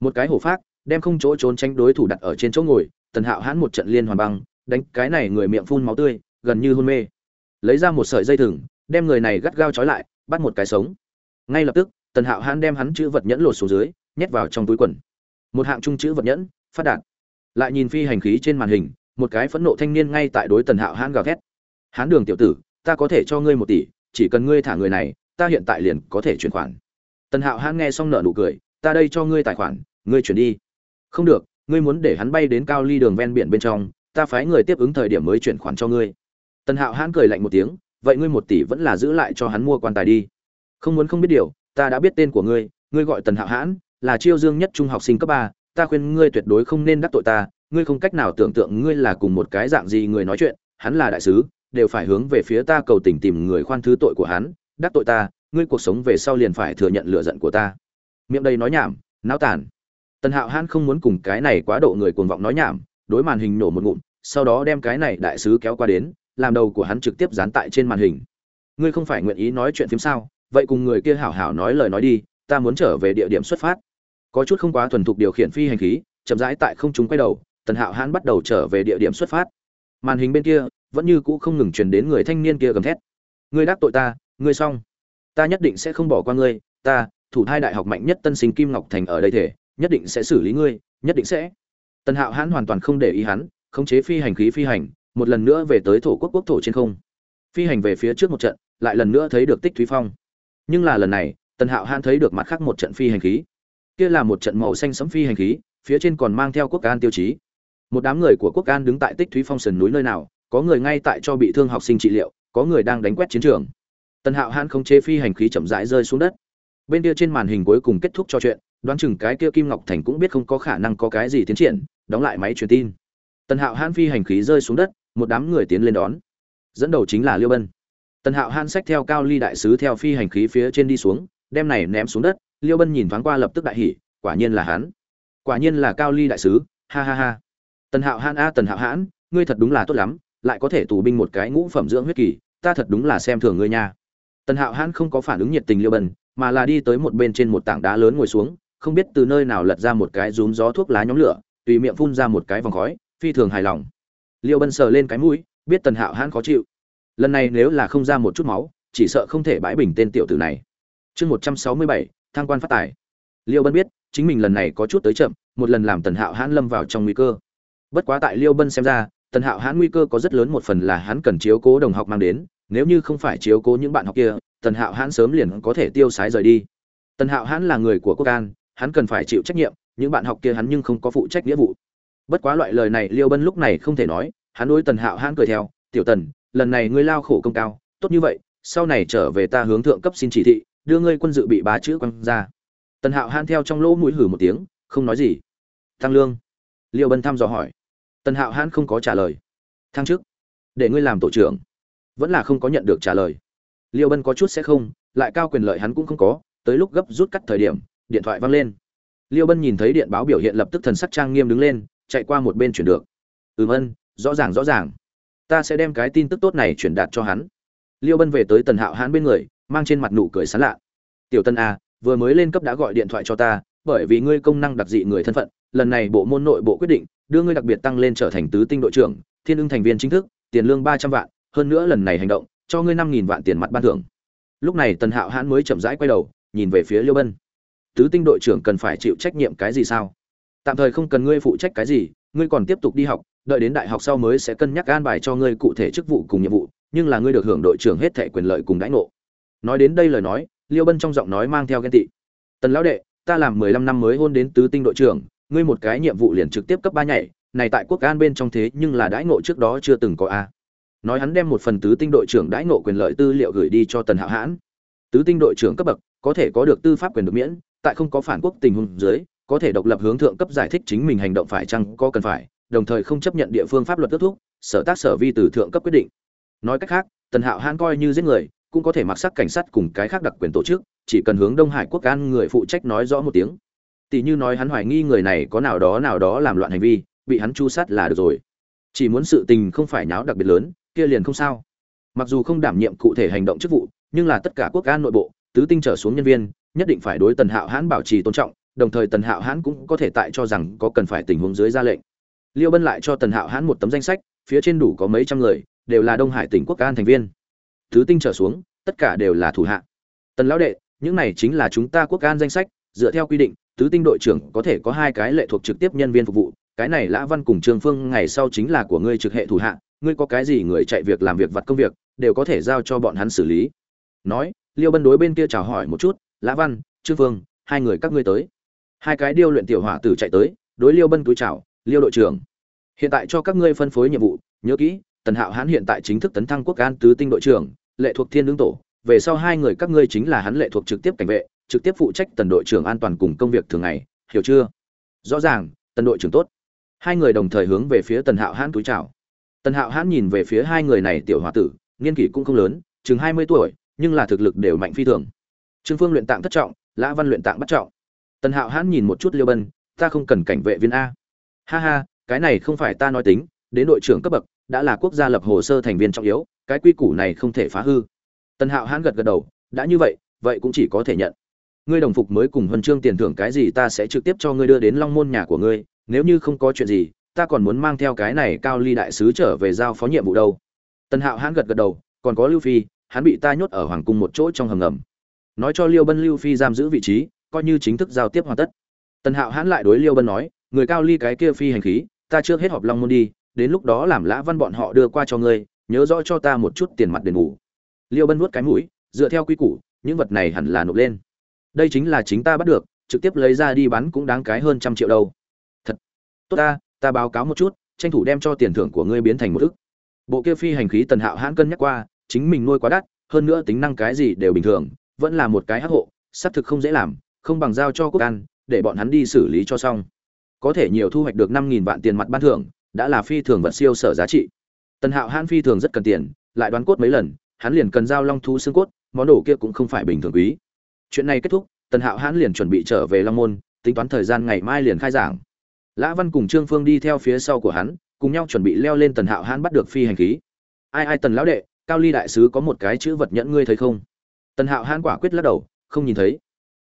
Một cái hổ phát đem không chỗ trốn tránh đối thủ đặt ở trên chỗ ngồi, tần hạo hãn một trận liên hoàn băng, đánh cái này người miệng phun máu tươi, gần như hôn mê. Lấy ra một sợi dây thừng, đem người này gắt gao trói lại, bắt một cái sống. Ngay lập tức, tần hạo hãn đem hắn chữ vật nhẫn lột xuống dưới, nhét vào trong túi quần một hạng trung chữ vật nhẫn, phát đạt. Lại nhìn phi hành khí trên màn hình, một cái phẫn nộ thanh niên ngay tại đối tần hạo hãn gào thét. Hán đường tiểu tử, ta có thể cho ngươi một tỷ, chỉ cần ngươi thả người này, ta hiện tại liền có thể chuyển khoản. Tần hạo hãn nghe xong nợ nụ cười, ta đây cho ngươi tài khoản, ngươi chuyển đi. Không được, ngươi muốn để hắn bay đến cao ly đường ven biển bên trong, ta phái người tiếp ứng thời điểm mới chuyển khoản cho ngươi. Tần hạo hãn cười lạnh một tiếng, vậy ngươi một tỷ vẫn là giữ lại cho hắn mua quan tài đi. Không muốn không biết điều, ta đã biết tên của ngươi ngươi gọi tần hạo hãn là chiêu dương nhất trung học sinh cấp ba, ta khuyên ngươi tuyệt đối không nên đắc tội ta, ngươi không cách nào tưởng tượng ngươi là cùng một cái dạng gì người nói chuyện, hắn là đại sứ, đều phải hướng về phía ta cầu tình tìm người khoan thứ tội của hắn, đắc tội ta, ngươi cuộc sống về sau liền phải thừa nhận lựa giận của ta. Miệng đây nói nhảm náo tàn. Tần hạo hãn không muốn cùng cái này quá độ người cuồng vọng nói nhảm, đối màn hình nổ một ngụm, sau đó đem cái này đại sứ kéo qua đến, làm đầu của hắn trực tiếp dán tại trên màn hình. Ngươi không phải nguyện ý nói chuyện phim sao? Vậy cùng người kia hảo hảo nói lời nói đi, ta muốn trở về địa điểm xuất phát có chút không quá thuần thục điều khiển phi hành khí, chậm rãi tại không trung quay đầu, tần hạo hãn bắt đầu trở về địa điểm xuất phát. Màn hình bên kia, vẫn như cũ không ngừng truyền đến người thanh niên kia gầm thét. Ngươi đắc tội ta, ngươi xong. Ta nhất định sẽ không bỏ qua ngươi, ta, thủ hai đại học mạnh nhất tân sinh kim ngọc thành ở đây thể, nhất định sẽ xử lý ngươi, nhất định sẽ. Tần hạo hãn hoàn toàn không để ý hắn, khống chế phi hành khí phi hành, một lần nữa về tới thổ quốc quốc thổ trên không. Phi hành về phía trước một trận, lại lần nữa thấy được tích thúy phong. Nhưng là lần này, tần hạo hãn thấy được mặt khác một trận phi hành khí kia là một trận màu xanh sẫm phi hành khí, phía trên còn mang theo quốc an tiêu chí. Một đám người của quốc an đứng tại tích thúy phong sườn núi nơi nào, có người ngay tại cho bị thương học sinh trị liệu, có người đang đánh quét chiến trường. Tần hạo hãn không chế phi hành khí chậm rãi rơi xuống đất. Bên kia trên màn hình cuối cùng kết thúc cho chuyện, đoán chừng cái kia kim ngọc thành cũng biết không có khả năng có cái gì tiến triển, đóng lại máy truyền tin. Tần hạo hãn phi hành khí rơi xuống đất, một đám người tiến lên đón. Dẫn đầu chính là liêu bân. Tần hạo hãn xách theo cao ly đại sứ theo phi hành khí phía trên đi xuống, đem này ném xuống đất liêu bân nhìn thoáng qua lập tức đại hỉ, quả nhiên là hắn. Quả nhiên là cao ly đại sứ, ha ha ha. Tần hạo hãn a, tần hạo hãn, ngươi thật đúng là tốt lắm, lại có thể tù binh một cái ngũ phẩm dưỡng huyết kỳ, ta thật đúng là xem thường ngươi nha. Tần hạo hãn không có phản ứng nhiệt tình liêu bân, mà là đi tới một bên trên một tảng đá lớn ngồi xuống, không biết từ nơi nào lật ra một cái rúm gió thuốc lá nhóm lửa, tùy miệng phun ra một cái vòng khói, phi thường hài lòng. Liêu bân sờ lên cái mũi, biết tần hạo hãn khó chịu. Lần này nếu là không ra một chút máu, chỉ sợ không thể bãi bình tên tiểu tử này. Chương một trăm sáu mươi bảy thang quan phát tài. Liêu bân biết, chính mình lần này có chút tới chậm, một lần làm tần hạo hãn lâm vào trong nguy cơ. Bất quá tại liêu bân xem ra, tần hạo hãn nguy cơ có rất lớn, một phần là hắn cần chiếu cố đồng học mang đến, nếu như không phải chiếu cố những bạn học kia, tần hạo hãn sớm liền có thể tiêu sái rời đi. Tần hạo hãn là người của quốc an hắn cần phải chịu trách nhiệm, những bạn học kia hắn nhưng không có phụ trách nghĩa vụ. Bất quá loại lời này liêu bân lúc này không thể nói, hắn đối tần hạo hãn cười theo, tiểu tần, lần này ngươi lao khổ công cao, tốt như vậy, sau này trở về ta hướng thượng cấp xin chỉ thị đưa ngươi quân dự bị ba chữ quăng ra. Tần hạo han theo trong lỗ mũi hử một tiếng, không nói gì. Tăng lương. Liêu bân thăm dò hỏi. Tần hạo hãn không có trả lời. Thăng chức. Để ngươi làm tổ trưởng. Vẫn là không có nhận được trả lời. Liêu bân có chút sẽ không, lại cao quyền lợi hắn cũng không có, tới lúc gấp rút cắt thời điểm, điện thoại văng lên. Liêu bân nhìn thấy điện báo biểu hiện lập tức thần sắc trang nghiêm đứng lên, chạy qua một bên chuyển được. Ừm ân, rõ ràng rõ ràng. Ta sẽ đem cái tin tức tốt này chuyển đạt cho hắn. Liêu bân về tới tần hạo hãn bên người mang trên mặt nụ cười sán lạ. Tiểu tân a vừa mới lên cấp đã gọi điện thoại cho ta, bởi vì ngươi công năng đặc dị người thân phận, lần này bộ môn nội bộ quyết định đưa ngươi đặc biệt tăng lên trở thành tứ tinh đội trưởng, thiên ưng thành viên chính thức, tiền lương ba trăm vạn, hơn nữa lần này hành động, cho ngươi năm nghìn vạn tiền mặt ban thưởng. Lúc này tần hạo hãn mới chậm rãi quay đầu, nhìn về phía liêu bân. Tứ tinh đội trưởng cần phải chịu trách nhiệm cái gì sao? Tạm thời không cần ngươi phụ trách cái gì, ngươi còn tiếp tục đi học, đợi đến đại học sau mới sẽ cân nhắc an bài cho ngươi cụ thể chức vụ cùng nhiệm vụ, nhưng là ngươi được hưởng đội trưởng hết thẻ quyền lợi cùng đãi ngộ nói đến đây lời nói, liêu bân trong giọng nói mang theo ghen tị. Tần lão đệ, ta làm mười lăm năm mới hôn đến tứ tinh đội trưởng, ngươi một cái nhiệm vụ liền trực tiếp cấp ba nhảy, này tại quốc an bên trong thế nhưng là đãi ngộ trước đó chưa từng có a. Nói hắn đem một phần tứ tinh đội trưởng đãi ngộ quyền lợi tư liệu gửi đi cho tần hạo hãn. Tứ tinh đội trưởng cấp bậc, có thể có được tư pháp quyền được miễn, tại không có phản quốc tình huống dưới, có thể độc lập hướng thượng cấp giải thích chính mình hành động phải chăng có cần phải, đồng thời không chấp nhận địa phương pháp luật kết thúc, sở tác sở vi từ thượng cấp quyết định. Nói cách khác, tần hạo hãn coi như giết người cũng có thể mặc sắc cảnh sát cùng cái khác đặc quyền tổ chức, chỉ cần hướng đông hải quốc an người phụ trách nói rõ một tiếng. Tỷ như nói hắn hoài nghi người này có nào đó nào đó làm loạn hành vi, bị hắn chu sát là được rồi. Chỉ muốn sự tình không phải nháo đặc biệt lớn, kia liền không sao. Mặc dù không đảm nhiệm cụ thể hành động chức vụ, nhưng là tất cả quốc an nội bộ, tứ tinh trở xuống nhân viên, nhất định phải đối tần hạo hãn bảo trì tôn trọng, đồng thời tần hạo hãn cũng có thể tại cho rằng có cần phải tình huống dưới ra lệnh. Liêu bân lại cho tần hạo hãn một tấm danh sách, phía trên đủ có mấy trăm người, đều là đông hải tỉnh quốc an thành viên. Thứ tinh trở xuống, tất cả đều là thủ hạ. Tần lão đệ, những này chính là chúng ta quốc an danh sách, dựa theo quy định, tứ tinh đội trưởng có thể có hai cái lệ thuộc trực tiếp nhân viên phục vụ, cái này lã văn cùng trương phương ngày sau chính là của ngươi trực hệ thủ hạ, ngươi có cái gì người chạy việc làm việc vặt công việc, đều có thể giao cho bọn hắn xử lý. Nói, liêu bân đối bên kia chào hỏi một chút, lã văn, trương phương, hai người các ngươi tới. Hai cái điêu luyện tiểu hỏa tử chạy tới, đối liêu bân túi chào, liêu đội trưởng, hiện tại cho các ngươi phân phối nhiệm vụ, nhớ kỹ tần hạo hãn hiện tại chính thức tấn thăng quốc an tứ tinh đội trưởng, lệ thuộc thiên lương tổ. Về sau hai người các ngươi chính là hắn lệ thuộc trực tiếp cảnh vệ, trực tiếp phụ trách tần đội trưởng an toàn cùng công việc thường ngày, hiểu chưa? Rõ ràng, tần đội trưởng tốt. Hai người đồng thời hướng về phía tần hạo hãn túi chào. Tần hạo hãn nhìn về phía hai người này tiểu h o a tử, niên kỷ cũng không lớn, chừng hai mươi tuổi, nhưng là thực lực đều mạnh phi thường. Trương phương luyện tạng thất trọng, lã văn luyện tạng bắt trọng. Tần hạo hãn nhìn một chút liêu bân, ta không cần cảnh vệ viên a. Ha ha, cái này không phải ta nói tính, đến đội trưởng cấp bậc đã là quốc gia lập hồ sơ thành viên trọng yếu, cái quy củ này không thể phá hư. Tần hạo hãn gật gật đầu, đã như vậy vậy cũng chỉ có thể nhận. Ngươi đồng phục mới cùng huân chương tiền thưởng cái gì ta sẽ trực tiếp cho ngươi đưa đến long môn nhà của ngươi, nếu như không có chuyện gì, ta còn muốn mang theo cái này cao ly đại sứ trở về giao phó nhiệm vụ đâu. Tần hạo hãn gật gật đầu, còn có lưu phi, hắn bị ta nhốt ở hoàng cung một chỗ trong hầm ngầm. Nói cho liêu bân lưu phi giam giữ vị trí, coi như chính thức giao tiếp hoàn tất. Tần hạo hãn lại đối liêu bân nói, người cao ly cái kia phi hành khí, ta trước hết họp long môn đi đến lúc đó làm lã văn bọn họ đưa qua cho ngươi, nhớ rõ cho ta một chút tiền mặt đền bù. Liêu bân nuốt cái mũi, dựa theo quy củ, những vật này hẳn là nộp lên. Đây chính là chính ta bắt được, trực tiếp lấy ra đi bán cũng đáng cái hơn trăm triệu đâu. Thật. Tốt ta ta báo cáo một chút, tranh thủ đem cho tiền thưởng của ngươi biến thành một ức. Bộ kia phi hành khí tần hạo hãn cân nhắc qua, chính mình nuôi quá đắt, hơn nữa tính năng cái gì đều bình thường, vẫn là một cái hắc hộ, xác thực không dễ làm, không bằng giao cho quốc an, để bọn hắn đi xử lý cho xong. Có thể nhiều thu hoạch được năm nghìn vạn tiền mặt ban thưởng đã là phi thường vật siêu sở giá trị. Tần hạo hãn phi thường rất cần tiền, lại đoán cốt mấy lần, hắn liền cần giao long thú xương cốt, món đồ kia cũng không phải bình thường quý. Chuyện này kết thúc, tần hạo hãn liền chuẩn bị trở về long môn, tính toán thời gian ngày mai liền khai giảng. Lã văn cùng trương phương đi theo phía sau của hắn, cùng nhau chuẩn bị leo lên tần hạo hãn bắt được phi hành khí. Ai ai tần lão đệ, cao ly đại sứ có một cái chữ vật nhẫn ngươi thấy không? Tần hạo hãn quả quyết lắc đầu, không nhìn thấy.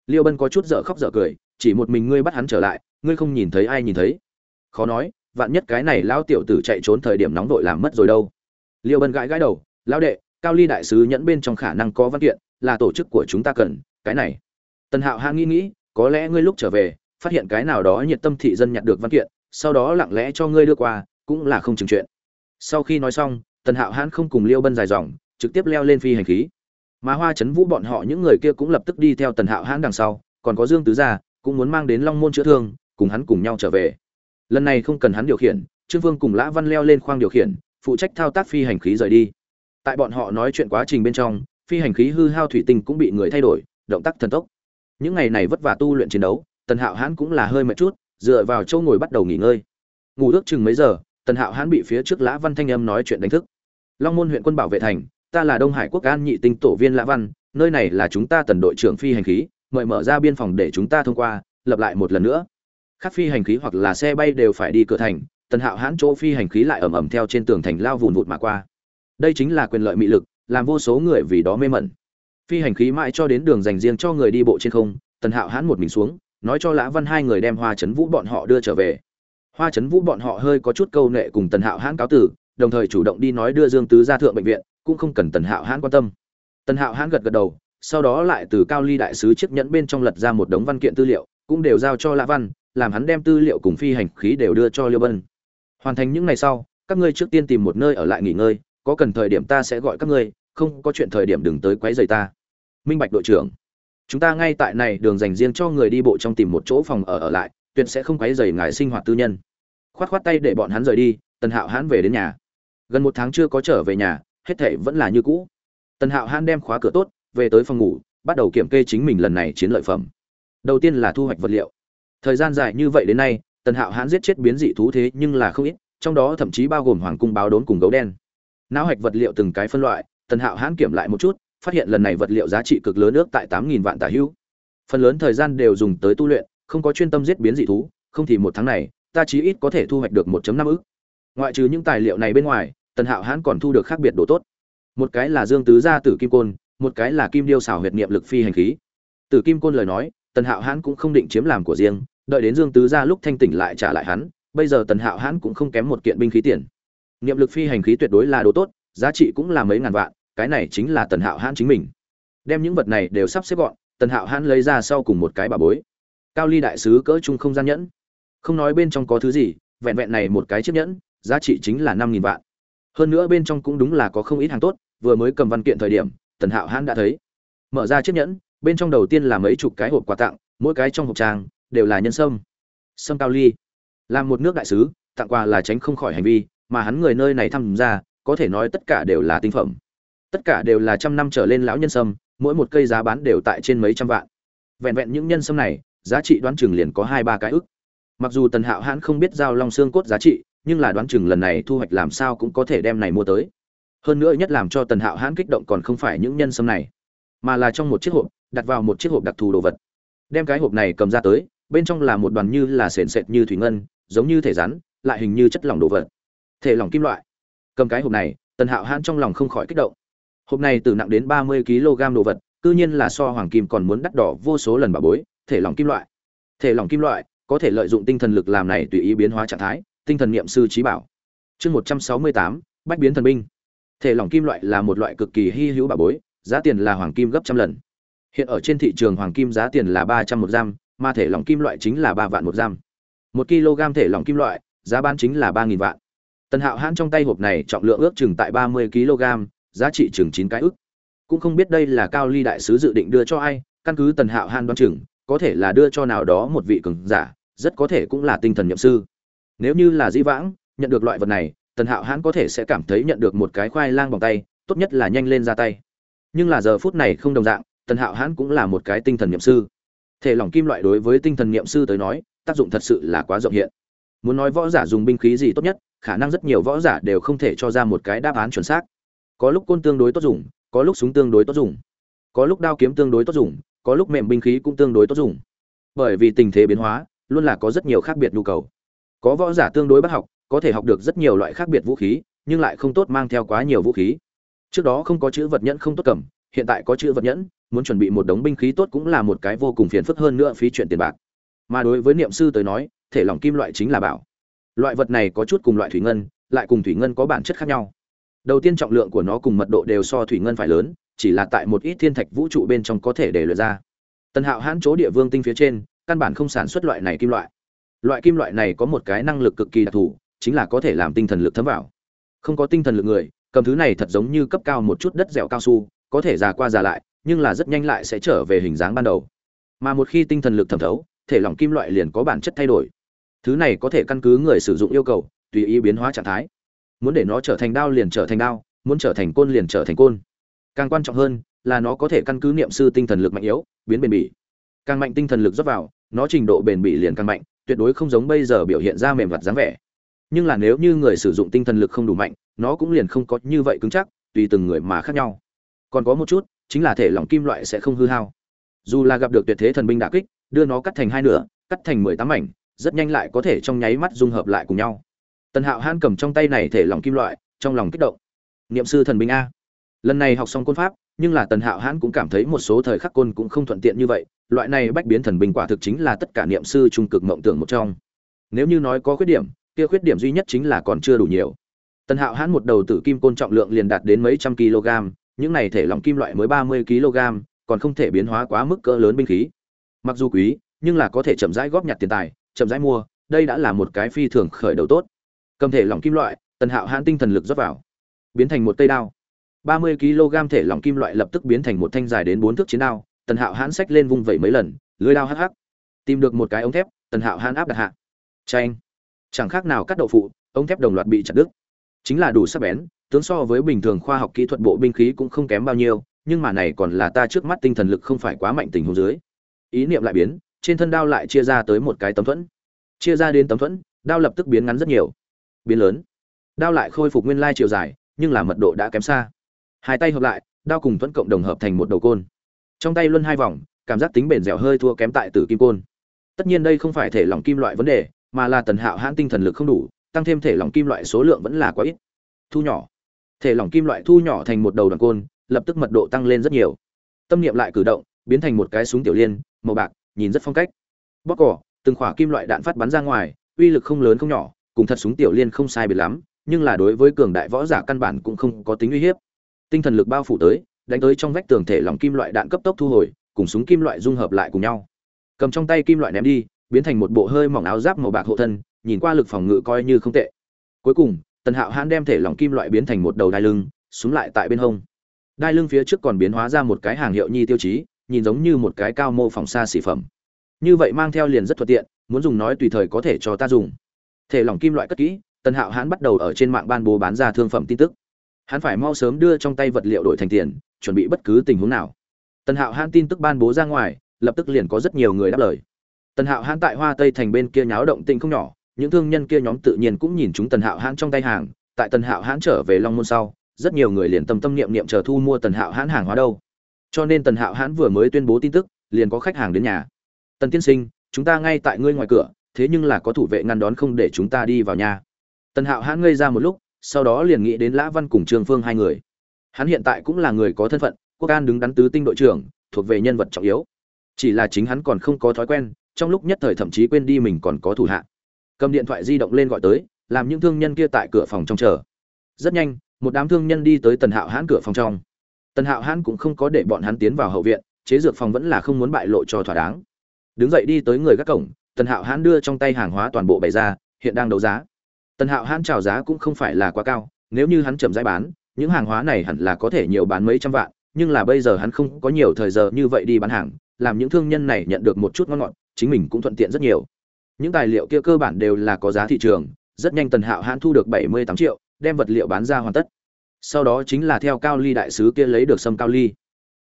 Liêu bân có chút dở khóc dở cười, chỉ một mình ngươi bắt hắn trở lại, ngươi không nhìn thấy ai nhìn thấy. Khó nói vạn nhất cái này lao tiểu tử chạy trốn thời điểm nóng vội làm mất rồi đâu. Liêu bân gãi gãi đầu, lão đệ, cao ly đại sứ nhẫn bên trong khả năng có văn kiện, là tổ chức của chúng ta cần, cái này. Tần hạo hạ nghĩ nghĩ, có lẽ ngươi lúc trở về, phát hiện cái nào đó nhiệt tâm thị dân nhặt được văn kiện, sau đó lặng lẽ cho ngươi đưa qua, cũng là không chừng chuyện. Sau khi nói xong, tần hạo hãn không cùng liêu bân dài dòng, trực tiếp leo lên phi hành khí. Mà hoa chấn vũ bọn họ những người kia cũng lập tức đi theo tần hạo hãn đằng sau, còn có dương tứ gia, cũng muốn mang đến long môn chữa thương, cùng hắn cùng nhau trở về lần này không cần hắn điều khiển, trương vương cùng lã văn leo lên khoang điều khiển, phụ trách thao tác phi hành khí rời đi. Tại bọn họ nói chuyện quá trình bên trong, phi hành khí hư hao thủy tinh cũng bị người thay đổi, động tác thần tốc. Những ngày này vất vả tu luyện chiến đấu, tần hạo hãn cũng là hơi mệt chút, dựa vào châu ngồi bắt đầu nghỉ ngơi. Ngủ ước chừng mấy giờ, tần hạo hãn bị phía trước lã văn thanh âm nói chuyện đánh thức. Long môn huyện quân bảo vệ thành, ta là đông hải quốc an nhị tinh tổ viên lã văn, nơi này là chúng ta tần đội trưởng phi hành khí, mời mở ra biên phòng để chúng ta thông qua, lập lại một lần nữa khác phi hành khí hoặc là xe bay đều phải đi cửa thành, tần hạo hãn chỗ phi hành khí lại ẩm ẩm theo trên tường thành lao vùn vụt mà qua. Đây chính là quyền lợi mị lực, làm vô số người vì đó mê mẩn. Phi hành khí mãi cho đến đường dành riêng cho người đi bộ trên không, tần hạo hãn một mình xuống, nói cho lã văn hai người đem hoa chấn vũ bọn họ đưa trở về. Hoa chấn vũ bọn họ hơi có chút câu nệ cùng tần hạo hãn cáo tử đồng thời chủ động đi nói đưa dương tứ ra thượng bệnh viện, cũng không cần tần hạo hãn quan tâm. Tần hạo hãn gật gật đầu, sau đó lại từ cao ly đại sứ chiếc nhẫn bên trong lật ra một đống văn kiện tư liệu, cũng đều giao cho lã văn làm hắn đem tư liệu cùng phi hành khí đều đưa cho liêu bân. Hoàn thành những ngày sau, các ngươi trước tiên tìm một nơi ở lại nghỉ ngơi, có cần thời điểm ta sẽ gọi các ngươi, không có chuyện thời điểm đừng tới quấy rầy ta. Minh bạch đội trưởng, chúng ta ngay tại này đường dành riêng cho người đi bộ trong tìm một chỗ phòng ở ở lại, tuyệt sẽ không quấy rầy ngài sinh hoạt tư nhân. Khoát khoát tay để bọn hắn rời đi, tần hạo hãn về đến nhà. Gần một tháng chưa có trở về nhà, hết thảy vẫn là như cũ. Tần hạo hãn đem khóa cửa tốt, về tới phòng ngủ, bắt đầu kiểm kê chính mình lần này chiến lợi phẩm. Đầu tiên là thu hoạch vật liệu thời gian dài như vậy đến nay, tần hạo hãn giết chết biến dị thú thế nhưng là không ít, trong đó thậm chí bao gồm hoàng cung báo đốn cùng gấu đen. Não hạch vật liệu từng cái phân loại, tần hạo hãn kiểm lại một chút, phát hiện lần này vật liệu giá trị cực lớn ước tại tám nghìn vạn tả hữu phần lớn thời gian đều dùng tới tu luyện, không có chuyên tâm giết biến dị thú, không thì một tháng này, ta chí ít có thể thu hoạch được 1 năm ức. Ngoại trừ những tài liệu này bên ngoài, tần hạo hãn còn thu được khác biệt đồ tốt. Một cái là dương tứ gia tử kim côn, một cái là kim điêu xảo huyệt niệm lực phi hành khí. Tử kim côn lời nói, tần hạo hãn cũng không định chiếm làm của riêng đợi đến dương tứ gia lúc thanh tỉnh lại trả lại hắn, bây giờ tần hạo hãn cũng không kém một kiện binh khí tiền. Niệm lực phi hành khí tuyệt đối là đồ tốt, giá trị cũng là mấy ngàn vạn, cái này chính là tần hạo hãn chính mình. Đem những vật này đều sắp xếp gọn, tần hạo hãn lấy ra sau cùng một cái bà bối. Cao ly đại sứ cỡ trung không gian nhẫn. Không nói bên trong có thứ gì, vẹn vẹn này một cái chiếc nhẫn, giá trị chính là năm nghìn vạn. Hơn nữa bên trong cũng đúng là có không ít hàng tốt, vừa mới cầm văn kiện thời điểm, tần hạo hãn đã thấy. Mở ra chiếc nhẫn, bên trong đầu tiên là mấy chục cái hộp quà tặng, mỗi cái trong hộp trang đều là nhân sâm. Sâm cao ly. Làm một nước đại sứ, tặng quà là tránh không khỏi hành vi, mà hắn người nơi này tham gia có thể nói tất cả đều là tinh phẩm. Tất cả đều là trăm năm trở lên lão nhân sâm, mỗi một cây giá bán đều tại trên mấy trăm vạn. Vẹn vẹn những nhân sâm này, giá trị đoán chừng liền có hai ba cái ức. Mặc dù tần hạo hãn không biết giao long xương cốt giá trị, nhưng là đoán chừng lần này thu hoạch làm sao cũng có thể đem này mua tới. Hơn nữa nhất làm cho tần hạo hãn kích động còn không phải những nhân sâm này, mà là trong một chiếc hộp, đặt vào một chiếc hộp đặc thù đồ vật. Đem cái hộp này cầm ra tới bên trong là một đoàn như là sền sệt như thủy ngân, giống như thể rắn, lại hình như chất lỏng đồ vật. Thể lỏng kim loại. Cầm cái hộp này, tần hạo hãn trong lòng không khỏi kích động. Hộp này từ nặng đến ba mươi kg đồ vật, cư nhiên là so hoàng kim còn muốn đắt đỏ vô số lần bà bối, thể lỏng kim loại. Thể lỏng kim loại, có thể lợi dụng tinh thần lực làm này tùy ý biến hóa trạng thái, tinh thần niệm sư trí bảo. Chương một trăm sáu mươi tám, bách biến thần binh. Thể lỏng kim loại là một loại cực kỳ hy hữu bà bối, giá tiền là hoàng kim gấp trăm lần. Hiện ở trên thị trường hoàng kim giá tiền là ba trăm một giam mà thể lỏng kim loại chính là ba vạn một giam. Một kg thể lỏng kim loại, giá bán chính là ba nghìn vạn. Tần hạo hãn trong tay hộp này trọng lượng ước chừng tại ba mươi kg, giá trị chừng chín cái ức. Cũng không biết đây là cao ly đại sứ dự định đưa cho ai, căn cứ tần hạo hãn đoán chừng, có thể là đưa cho nào đó một vị cường giả, rất có thể cũng là tinh thần nhậm sư. Nếu như là dĩ vãng, nhận được loại vật này, tần hạo hãn có thể sẽ cảm thấy nhận được một cái khoai lang bằng tay, tốt nhất là nhanh lên ra tay. Nhưng là giờ phút này không đồng dạng, tần hạo hãn cũng là một cái tinh thần nhậm sư thể lỏng kim loại đối với tinh thần niệm sư tới nói, tác dụng thật sự là quá rộng hiện. Muốn nói võ giả dùng binh khí gì tốt nhất, khả năng rất nhiều võ giả đều không thể cho ra một cái đáp án chuẩn xác. Có lúc côn tương đối tốt dùng, có lúc súng tương đối tốt dùng. Có lúc đao kiếm tương đối tốt dùng, có lúc mềm binh khí cũng tương đối tốt dùng. Bởi vì tình thế biến hóa, luôn là có rất nhiều khác biệt nhu cầu. Có võ giả tương đối bắt học, có thể học được rất nhiều loại khác biệt vũ khí, nhưng lại không tốt mang theo quá nhiều vũ khí. Trước đó không có chữ vật nhẫn không tốt cầm hiện tại có chữ vật nhẫn, muốn chuẩn bị một đống binh khí tốt cũng là một cái vô cùng phiền phức hơn nữa phí chuyện tiền bạc. Mà đối với niệm sư tới nói, thể lỏng kim loại chính là bảo. Loại vật này có chút cùng loại thủy ngân, lại cùng thủy ngân có bản chất khác nhau. Đầu tiên trọng lượng của nó cùng mật độ đều so thủy ngân phải lớn, chỉ là tại một ít thiên thạch vũ trụ bên trong có thể để lượt ra. Tần hạo hãn chỗ địa vương tinh phía trên, căn bản không sản xuất loại này kim loại. Loại kim loại này có một cái năng lực cực kỳ đặc thù, chính là có thể làm tinh thần lực thấm vào. Không có tinh thần lực người, cầm thứ này thật giống như cấp cao một chút đất dẻo cao su có thể già qua già lại, nhưng là rất nhanh lại sẽ trở về hình dáng ban đầu. Mà một khi tinh thần lực thẩm thấu, thể lỏng kim loại liền có bản chất thay đổi. Thứ này có thể căn cứ người sử dụng yêu cầu, tùy ý biến hóa trạng thái. Muốn để nó trở thành đao liền trở thành đao, muốn trở thành côn liền trở thành côn. Càng quan trọng hơn là nó có thể căn cứ niệm sư tinh thần lực mạnh yếu, biến bền bỉ. Càng mạnh tinh thần lực dốc vào, nó trình độ bền bỉ liền càng mạnh, tuyệt đối không giống bây giờ biểu hiện ra mềm vặt dáng vẻ. Nhưng là nếu như người sử dụng tinh thần lực không đủ mạnh, nó cũng liền không có như vậy cứng chắc, tùy từng người mà khác nhau còn có một chút, chính là thể lỏng kim loại sẽ không hư hao. Dù là gặp được tuyệt thế thần binh đả kích, đưa nó cắt thành hai nửa, cắt thành mười tám mảnh, rất nhanh lại có thể trong nháy mắt dung hợp lại cùng nhau. Tần hạo hãn cầm trong tay này thể lỏng kim loại, trong lòng kích động. Niệm sư thần binh a. Lần này học xong côn pháp, nhưng là tần hạo hãn cũng cảm thấy một số thời khắc côn cũng không thuận tiện như vậy, loại này bách biến thần binh quả thực chính là tất cả niệm sư trung cực mộng tưởng một trong. Nếu như nói có khuyết điểm, kia khuyết điểm duy nhất chính là còn chưa đủ nhiều. Tần hạo hãn một đầu tử kim côn trọng lượng liền đạt đến mấy trăm kg những này thể lỏng kim loại mới ba mươi kg, còn không thể biến hóa quá mức cỡ lớn binh khí. Mặc dù quý, nhưng là có thể chậm rãi góp nhặt tiền tài, chậm rãi mua, đây đã là một cái phi thường khởi đầu tốt. Cầm thể lỏng kim loại, tần hạo hãn tinh thần lực rót vào, biến thành một cây đao. ba mươi kg thể lỏng kim loại lập tức biến thành một thanh dài đến bốn thước chiến đao, tần hạo hãn xách lên vung vẩy mấy lần, lưới đao hắc hắc. Tìm được một cái ống thép, tần hạo hãn áp đặt hạ. Tranh chẳng khác nào cắt đậu phụ, ống thép đồng loạt bị chặt đứt. Chính là đủ sắc bén tướng so với bình thường khoa học kỹ thuật bộ binh khí cũng không kém bao nhiêu, nhưng mà này còn là ta trước mắt tinh thần lực không phải quá mạnh tình huống dưới. Ý niệm lại biến, trên thân đao lại chia ra tới một cái tấm thuẫn. Chia ra đến tấm thuẫn, đao lập tức biến ngắn rất nhiều. Biến lớn. Đao lại khôi phục nguyên lai chiều dài, nhưng là mật độ đã kém xa. Hai tay hợp lại, đao cùng thuẫn cộng đồng hợp thành một đầu côn. Trong tay luân hai vòng, cảm giác tính bền dẻo hơi thua kém tại tử kim côn. Tất nhiên đây không phải thể lỏng kim loại vấn đề, mà là tần hạo hãn tinh thần lực không đủ, tăng thêm thể lỏng kim loại số lượng vẫn là quá ít. Thu nhỏ thể lỏng kim loại thu nhỏ thành một đầu đoàn côn, lập tức mật độ tăng lên rất nhiều. Tâm niệm lại cử động, biến thành một cái súng tiểu liên, màu bạc, nhìn rất phong cách. Bóc cỏ, từng khỏa kim loại đạn phát bắn ra ngoài, uy lực không lớn không nhỏ, cùng thật súng tiểu liên không sai biệt lắm, nhưng là đối với cường đại võ giả căn bản cũng không có tính uy hiếp. Tinh thần lực bao phủ tới, đánh tới trong vách tường thể lỏng kim loại đạn cấp tốc thu hồi, cùng súng kim loại dung hợp lại cùng nhau. Cầm trong tay kim loại ném đi, biến thành một bộ hơi mỏng áo giáp màu bạc hộ thân, nhìn qua lực phòng ngự coi như không tệ. Cuối cùng tần hạo hãn đem thể lỏng kim loại biến thành một đầu đai lưng, súng lại tại bên hông. Đai lưng phía trước còn biến hóa ra một cái hàng hiệu nhi tiêu chí, nhìn giống như một cái cao mô phỏng xa xỉ phẩm. Như vậy mang theo liền rất thuận tiện, muốn dùng nói tùy thời có thể cho ta dùng. Thể lỏng kim loại cất kỹ, tần hạo hãn bắt đầu ở trên mạng ban bố bán ra thương phẩm tin tức. Hắn phải mau sớm đưa trong tay vật liệu đổi thành tiền, chuẩn bị bất cứ tình huống nào. Tần hạo hãn tin tức ban bố ra ngoài, lập tức liền có rất nhiều người đáp lời. Tần hạo hãn tại hoa tây thành bên kia nháo động tinh không nhỏ những thương nhân kia nhóm tự nhiên cũng nhìn chúng tần hạo hãn trong tay hàng, tại tần hạo hãn trở về long môn sau, rất nhiều người liền tâm tâm niệm niệm chờ thu mua tần hạo hãn hàng hóa đâu. Cho nên tần hạo hãn vừa mới tuyên bố tin tức, liền có khách hàng đến nhà. Tần tiên sinh, chúng ta ngay tại ngươi ngoài cửa, thế nhưng là có thủ vệ ngăn đón không để chúng ta đi vào nhà. Tần hạo hãn ngây ra một lúc, sau đó liền nghĩ đến lã văn cùng trương phương hai người. Hắn hiện tại cũng là người có thân phận, quốc an đứng đắn tứ tinh đội trưởng, thuộc về nhân vật trọng yếu. Chỉ là chính hắn còn không có thói quen, trong lúc nhất thời thậm chí quên đi mình còn có thủ hạ cầm điện thoại di động lên gọi tới, làm những thương nhân kia tại cửa phòng trong chờ. Rất nhanh, một đám thương nhân đi tới tần hạo hãn cửa phòng trong. Tần hạo hãn cũng không có để bọn hắn tiến vào hậu viện, chế dược phòng vẫn là không muốn bại lộ cho thỏa đáng. Đứng dậy đi tới người gác cổng, tần hạo hãn đưa trong tay hàng hóa toàn bộ bày ra, hiện đang đấu giá. Tần hạo hãn trào giá cũng không phải là quá cao, nếu như hắn chậm rãi bán, những hàng hóa này hẳn là có thể nhiều bán mấy trăm vạn, nhưng là bây giờ hắn không có nhiều thời giờ như vậy đi bán hàng, làm những thương nhân này nhận được một chút ngon ngọt, chính mình cũng thuận tiện rất nhiều những tài liệu kia cơ bản đều là có giá thị trường, rất nhanh tần hạo hãn thu được bảy mươi tám triệu, đem vật liệu bán ra hoàn tất. Sau đó chính là theo cao ly đại sứ kia lấy được sâm cao ly.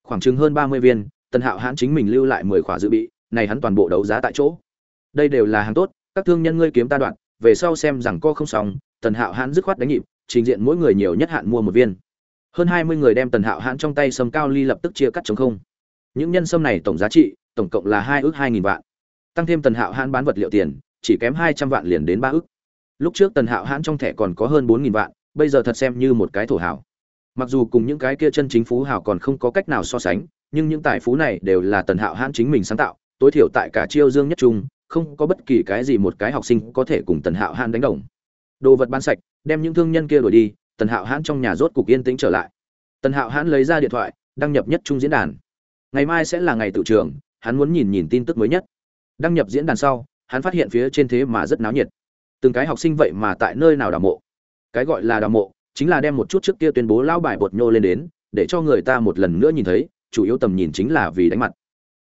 Khoảng chừng hơn ba mươi viên, tần hạo hãn chính mình lưu lại mười khỏa dự bị, này hắn toàn bộ đấu giá tại chỗ. Đây đều là hàng tốt, các thương nhân ngươi kiếm ta đoạn, về sau xem rằng co không xong, tần hạo hãn dứt khoát đánh nhịp, trình diện mỗi người nhiều nhất hạn mua một viên. Hơn hai mươi người đem tần hạo hãn trong tay sâm cao ly lập tức chia cắt chống không. Những nhân sâm này tổng giá trị, tổng cộng là hai ước hai nghìn vạn tăng thêm tần hạo hãn bán vật liệu tiền, chỉ kém hai trăm vạn liền đến ba ức. Lúc trước tần hạo hãn trong thẻ còn có hơn bốn nghìn vạn, bây giờ thật xem như một cái thổ hảo mặc dù cùng những cái kia chân chính phú hảo còn không có cách nào so sánh, nhưng những tài phú này đều là tần hạo hãn chính mình sáng tạo, tối thiểu tại cả chiêu dương nhất trung, không có bất kỳ cái gì một cái học sinh có thể cùng tần hạo hãn đánh đồng. Đồ vật bán sạch, đem những thương nhân kia đuổi đi, tần hạo hãn trong nhà rốt cục yên tĩnh trở lại. Tần hạo hãn lấy ra điện thoại, đăng nhập nhất trung diễn đàn. Ngày mai sẽ là ngày tự trường, hắn muốn nhìn nhìn tin tức mới nhất đăng nhập diễn đàn sau, hắn phát hiện phía trên thế mà rất náo nhiệt. Từng cái học sinh vậy mà tại nơi nào đào mộ? Cái gọi là đào mộ, chính là đem một chút trước kia tuyên bố lao bài bột nhô lên đến, để cho người ta một lần nữa nhìn thấy, chủ yếu tầm nhìn chính là vì đánh mặt.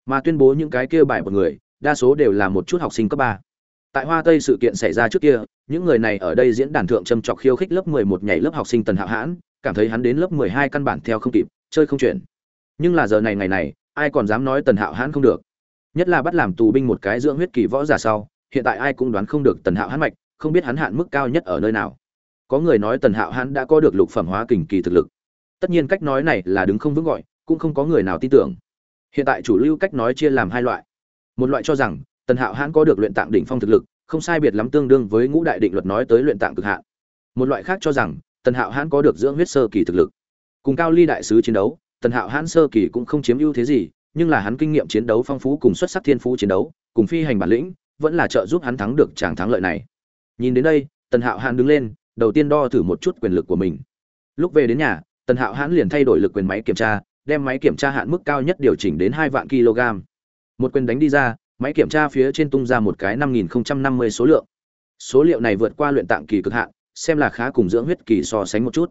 Mà tuyên bố những cái kia bài một người, đa số đều là một chút học sinh cấp ba. Tại hoa tây sự kiện xảy ra trước kia, những người này ở đây diễn đàn thượng châm chọc khiêu khích lớp mười một nhảy lớp học sinh tần hạo hãn, cảm thấy hắn đến lớp mười hai căn bản theo không kịp, chơi không chuyển. Nhưng là giờ này ngày này, ai còn dám nói tần hạo hãn không được? Nhất là bắt làm tù binh một cái dưỡng huyết kỳ võ giả sau, hiện tại ai cũng đoán không được tần hạo hãn mạch, không biết hắn hạn mức cao nhất ở nơi nào. Có người nói tần hạo hãn đã có được lục phẩm hóa kình kỳ thực lực. Tất nhiên cách nói này là đứng không vững gọi, cũng không có người nào tin tưởng. Hiện tại chủ lưu cách nói chia làm hai loại. Một loại cho rằng, tần hạo hãn có được luyện tạng đỉnh phong thực lực, không sai biệt lắm tương đương với ngũ đại định luật nói tới luyện tạng cực hạn. Một loại khác cho rằng, tần hạo hãn có được dưỡng huyết sơ kỳ thực lực. Cùng cao ly đại sứ chiến đấu, tần hạo hãn sơ kỳ cũng không chiếm ưu thế gì nhưng là hắn kinh nghiệm chiến đấu phong phú cùng xuất sắc thiên phú chiến đấu, cùng phi hành bản lĩnh, vẫn là trợ giúp hắn thắng được tràng thắng lợi này. Nhìn đến đây, tần hạo hãn đứng lên, đầu tiên đo thử một chút quyền lực của mình. Lúc về đến nhà, tần hạo hãn liền thay đổi lực quyền máy kiểm tra, đem máy kiểm tra hạn mức cao nhất điều chỉnh đến hai vạn kg. Một quyền đánh đi ra, máy kiểm tra phía trên tung ra một cái năm nghìn năm mươi số lượng. Số liệu này vượt qua luyện tạng kỳ cực hạn, xem là khá cùng dưỡng huyết kỳ so sánh một chút.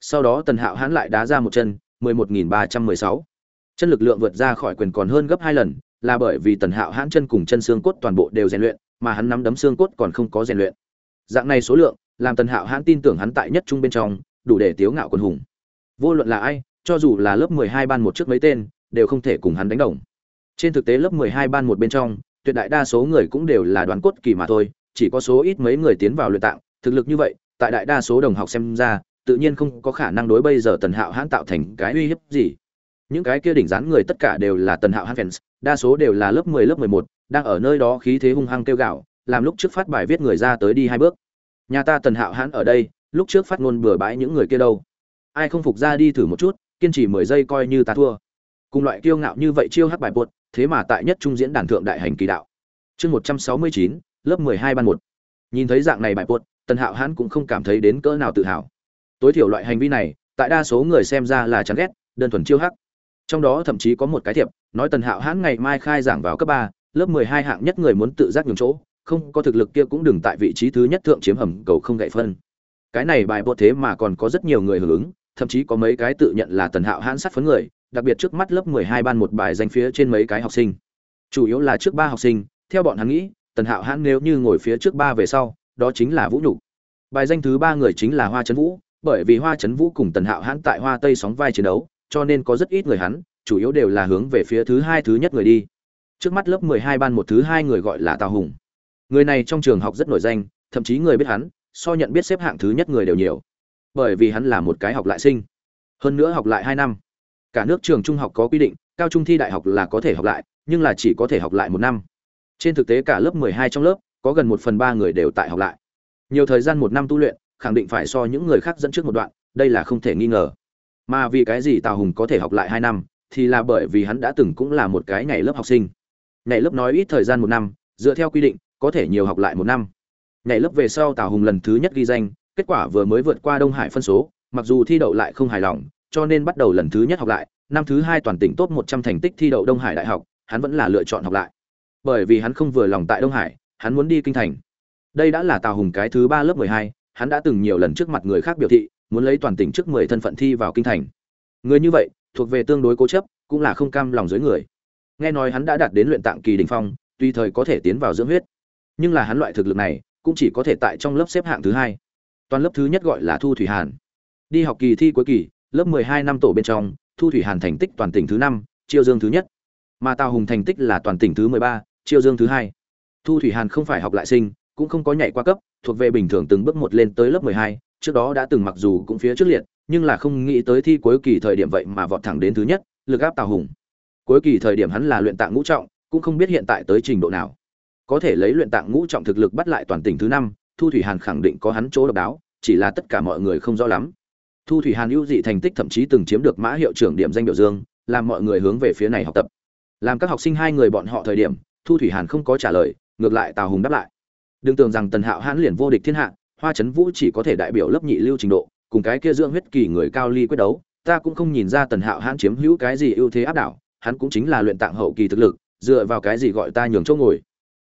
Sau đó tần hạo hãn lại đá ra một chân, mười một nghìn ba trăm mười sáu chân lực lượng vượt ra khỏi quyền còn hơn gấp hai lần, là bởi vì tần hạo hãn chân cùng chân xương cốt toàn bộ đều rèn luyện, mà hắn nắm đấm xương cốt còn không có rèn luyện. Dạng này số lượng, làm tần hạo hãn tin tưởng hắn tại nhất trung bên trong, đủ để tiếu ngạo quân hùng. Vô luận là ai, cho dù là lớp mười hai ban một trước mấy tên, đều không thể cùng hắn đánh đồng. Trên thực tế lớp mười hai ban một bên trong, tuyệt đại đa số người cũng đều là đoàn cốt kỳ mà thôi, chỉ có số ít mấy người tiến vào luyện tạng, thực lực như vậy, tại đại đa số đồng học xem ra, tự nhiên không có khả năng đối bây giờ tần hạo hãn tạo thành cái uy hiếp gì những cái kia đỉnh dán người tất cả đều là tần hạo hắn, fans đa số đều là lớp mười lớp mười một đang ở nơi đó khí thế hung hăng kêu gạo làm lúc trước phát bài viết người ra tới đi hai bước. Nhà ta tần hạo hãn ở đây lúc trước phát ngôn bừa bãi những người kia đâu. Ai không phục ra đi thử một chút kiên trì mười giây coi như ta thua. Cùng loại kiêu ngạo như vậy chiêu hắc bài buột thế mà tại nhất trung diễn đàn thượng đại hành kỳ đạo. Chương một trăm sáu mươi chín lớp mười hai ban một. Nhìn thấy dạng này bài buột tần hạo hãn cũng không cảm thấy đến cỡ nào tự hào. Tối thiểu loại hành vi này tại đa số người xem ra là chán ghét đơn thuần chiêu hắc trong đó thậm chí có một cái thiệp, nói tần hạo hãn ngày mai khai giảng vào cấp ba, lớp mười hai hạng nhất người muốn tự giác nhường chỗ, không có thực lực kia cũng đừng tại vị trí thứ nhất thượng chiếm hầm cầu không gậy phân. Cái này bài bột thế mà còn có rất nhiều người hưởng ứng, thậm chí có mấy cái tự nhận là tần hạo hãn sát phấn người, đặc biệt trước mắt lớp mười hai ban một bài danh phía trên mấy cái học sinh. Chủ yếu là trước ba học sinh, theo bọn hắn nghĩ, tần hạo hãn nếu như ngồi phía trước ba về sau, đó chính là vũ nhục. Bài danh thứ ba người chính là hoa trấn vũ, bởi vì hoa trấn vũ cùng tần hạo hãn tại hoa tây sóng vai chiến đấu cho nên có rất ít người hắn, chủ yếu đều là hướng về phía thứ hai, thứ nhất người đi. Trước mắt lớp mười hai ban một, thứ hai người gọi là tào hùng. Người này trong trường học rất nổi danh, thậm chí người biết hắn, so nhận biết xếp hạng thứ nhất người đều nhiều. Bởi vì hắn là một cái học lại sinh. Hơn nữa học lại hai năm. Cả nước trường trung học có quy định, cao trung thi đại học là có thể học lại, nhưng là chỉ có thể học lại một năm. Trên thực tế cả lớp mười hai trong lớp, có gần một phần ba người đều tại học lại. Nhiều thời gian một năm tu luyện, khẳng định phải so những người khác dẫn trước một đoạn, đây là không thể nghi ngờ mà vì cái gì tào hùng có thể học lại hai năm, thì là bởi vì hắn đã từng cũng là một cái ngày lớp học sinh. Ngày lớp nói ít thời gian một năm, dựa theo quy định, có thể nhiều học lại một năm. Ngày lớp về sau tào hùng lần thứ nhất ghi danh, kết quả vừa mới vượt qua đông hải phân số, mặc dù thi đậu lại không hài lòng, cho nên bắt đầu lần thứ nhất học lại. Năm thứ hai toàn tỉnh top một trăm thành tích thi đậu đông hải đại học, hắn vẫn là lựa chọn học lại. Bởi vì hắn không vừa lòng tại đông hải, hắn muốn đi kinh thành. Đây đã là tào hùng cái thứ ba lớp mười hai, hắn đã từng nhiều lần trước mặt người khác biểu thị muốn lấy toàn tỉnh trước mười thân phận thi vào kinh thành. Người như vậy, thuộc về tương đối cố chấp, cũng là không cam lòng dưới người. Nghe nói hắn đã đạt đến luyện tạng kỳ đình phong tùy thời có thể tiến vào dưỡng huyết, nhưng là hắn loại thực lực này, cũng chỉ có thể tại trong lớp xếp hạng thứ hai. Toàn lớp thứ nhất gọi là thu thủy hàn. Đi học kỳ thi cuối kỳ, lớp mười hai năm tổ bên trong, thu thủy hàn thành tích toàn tỉnh thứ năm chiêu dương thứ nhất. Mà tào hùng thành tích là toàn tỉnh thứ mười ba chiêu dương thứ hai. Thu thủy hàn không phải học lại sinh, cũng không có nhảy qua cấp, thuộc về bình thường từng bước một lên tới lớp mười hai trước đó đã từng mặc dù cũng phía trước liệt, nhưng là không nghĩ tới thi cuối kỳ thời điểm vậy mà vọt thẳng đến thứ nhất, lực áp tào hùng. Cuối kỳ thời điểm hắn là luyện tạng ngũ trọng, cũng không biết hiện tại tới trình độ nào. Có thể lấy luyện tạng ngũ trọng thực lực bắt lại toàn tỉnh thứ năm, thu thủy hàn khẳng định có hắn chỗ độc đáo, chỉ là tất cả mọi người không rõ lắm. Thu thủy hàn ưu dị thành tích thậm chí từng chiếm được mã hiệu trưởng điểm danh biểu dương, làm mọi người hướng về phía này học tập. Làm các học sinh hai người bọn họ thời điểm, thu thủy hàn không có trả lời, ngược lại tào hùng đáp lại. Đừng tưởng rằng tần hạo hãn liền vô địch thiên hạ hoa trấn vũ chỉ có thể đại biểu lớp nhị lưu trình độ, cùng cái kia dưỡng huyết kỳ người cao ly quyết đấu, ta cũng không nhìn ra tần hạo hãn chiếm hữu cái gì ưu thế áp đảo, hắn cũng chính là luyện tạng hậu kỳ thực lực, dựa vào cái gì gọi ta nhường chỗ ngồi.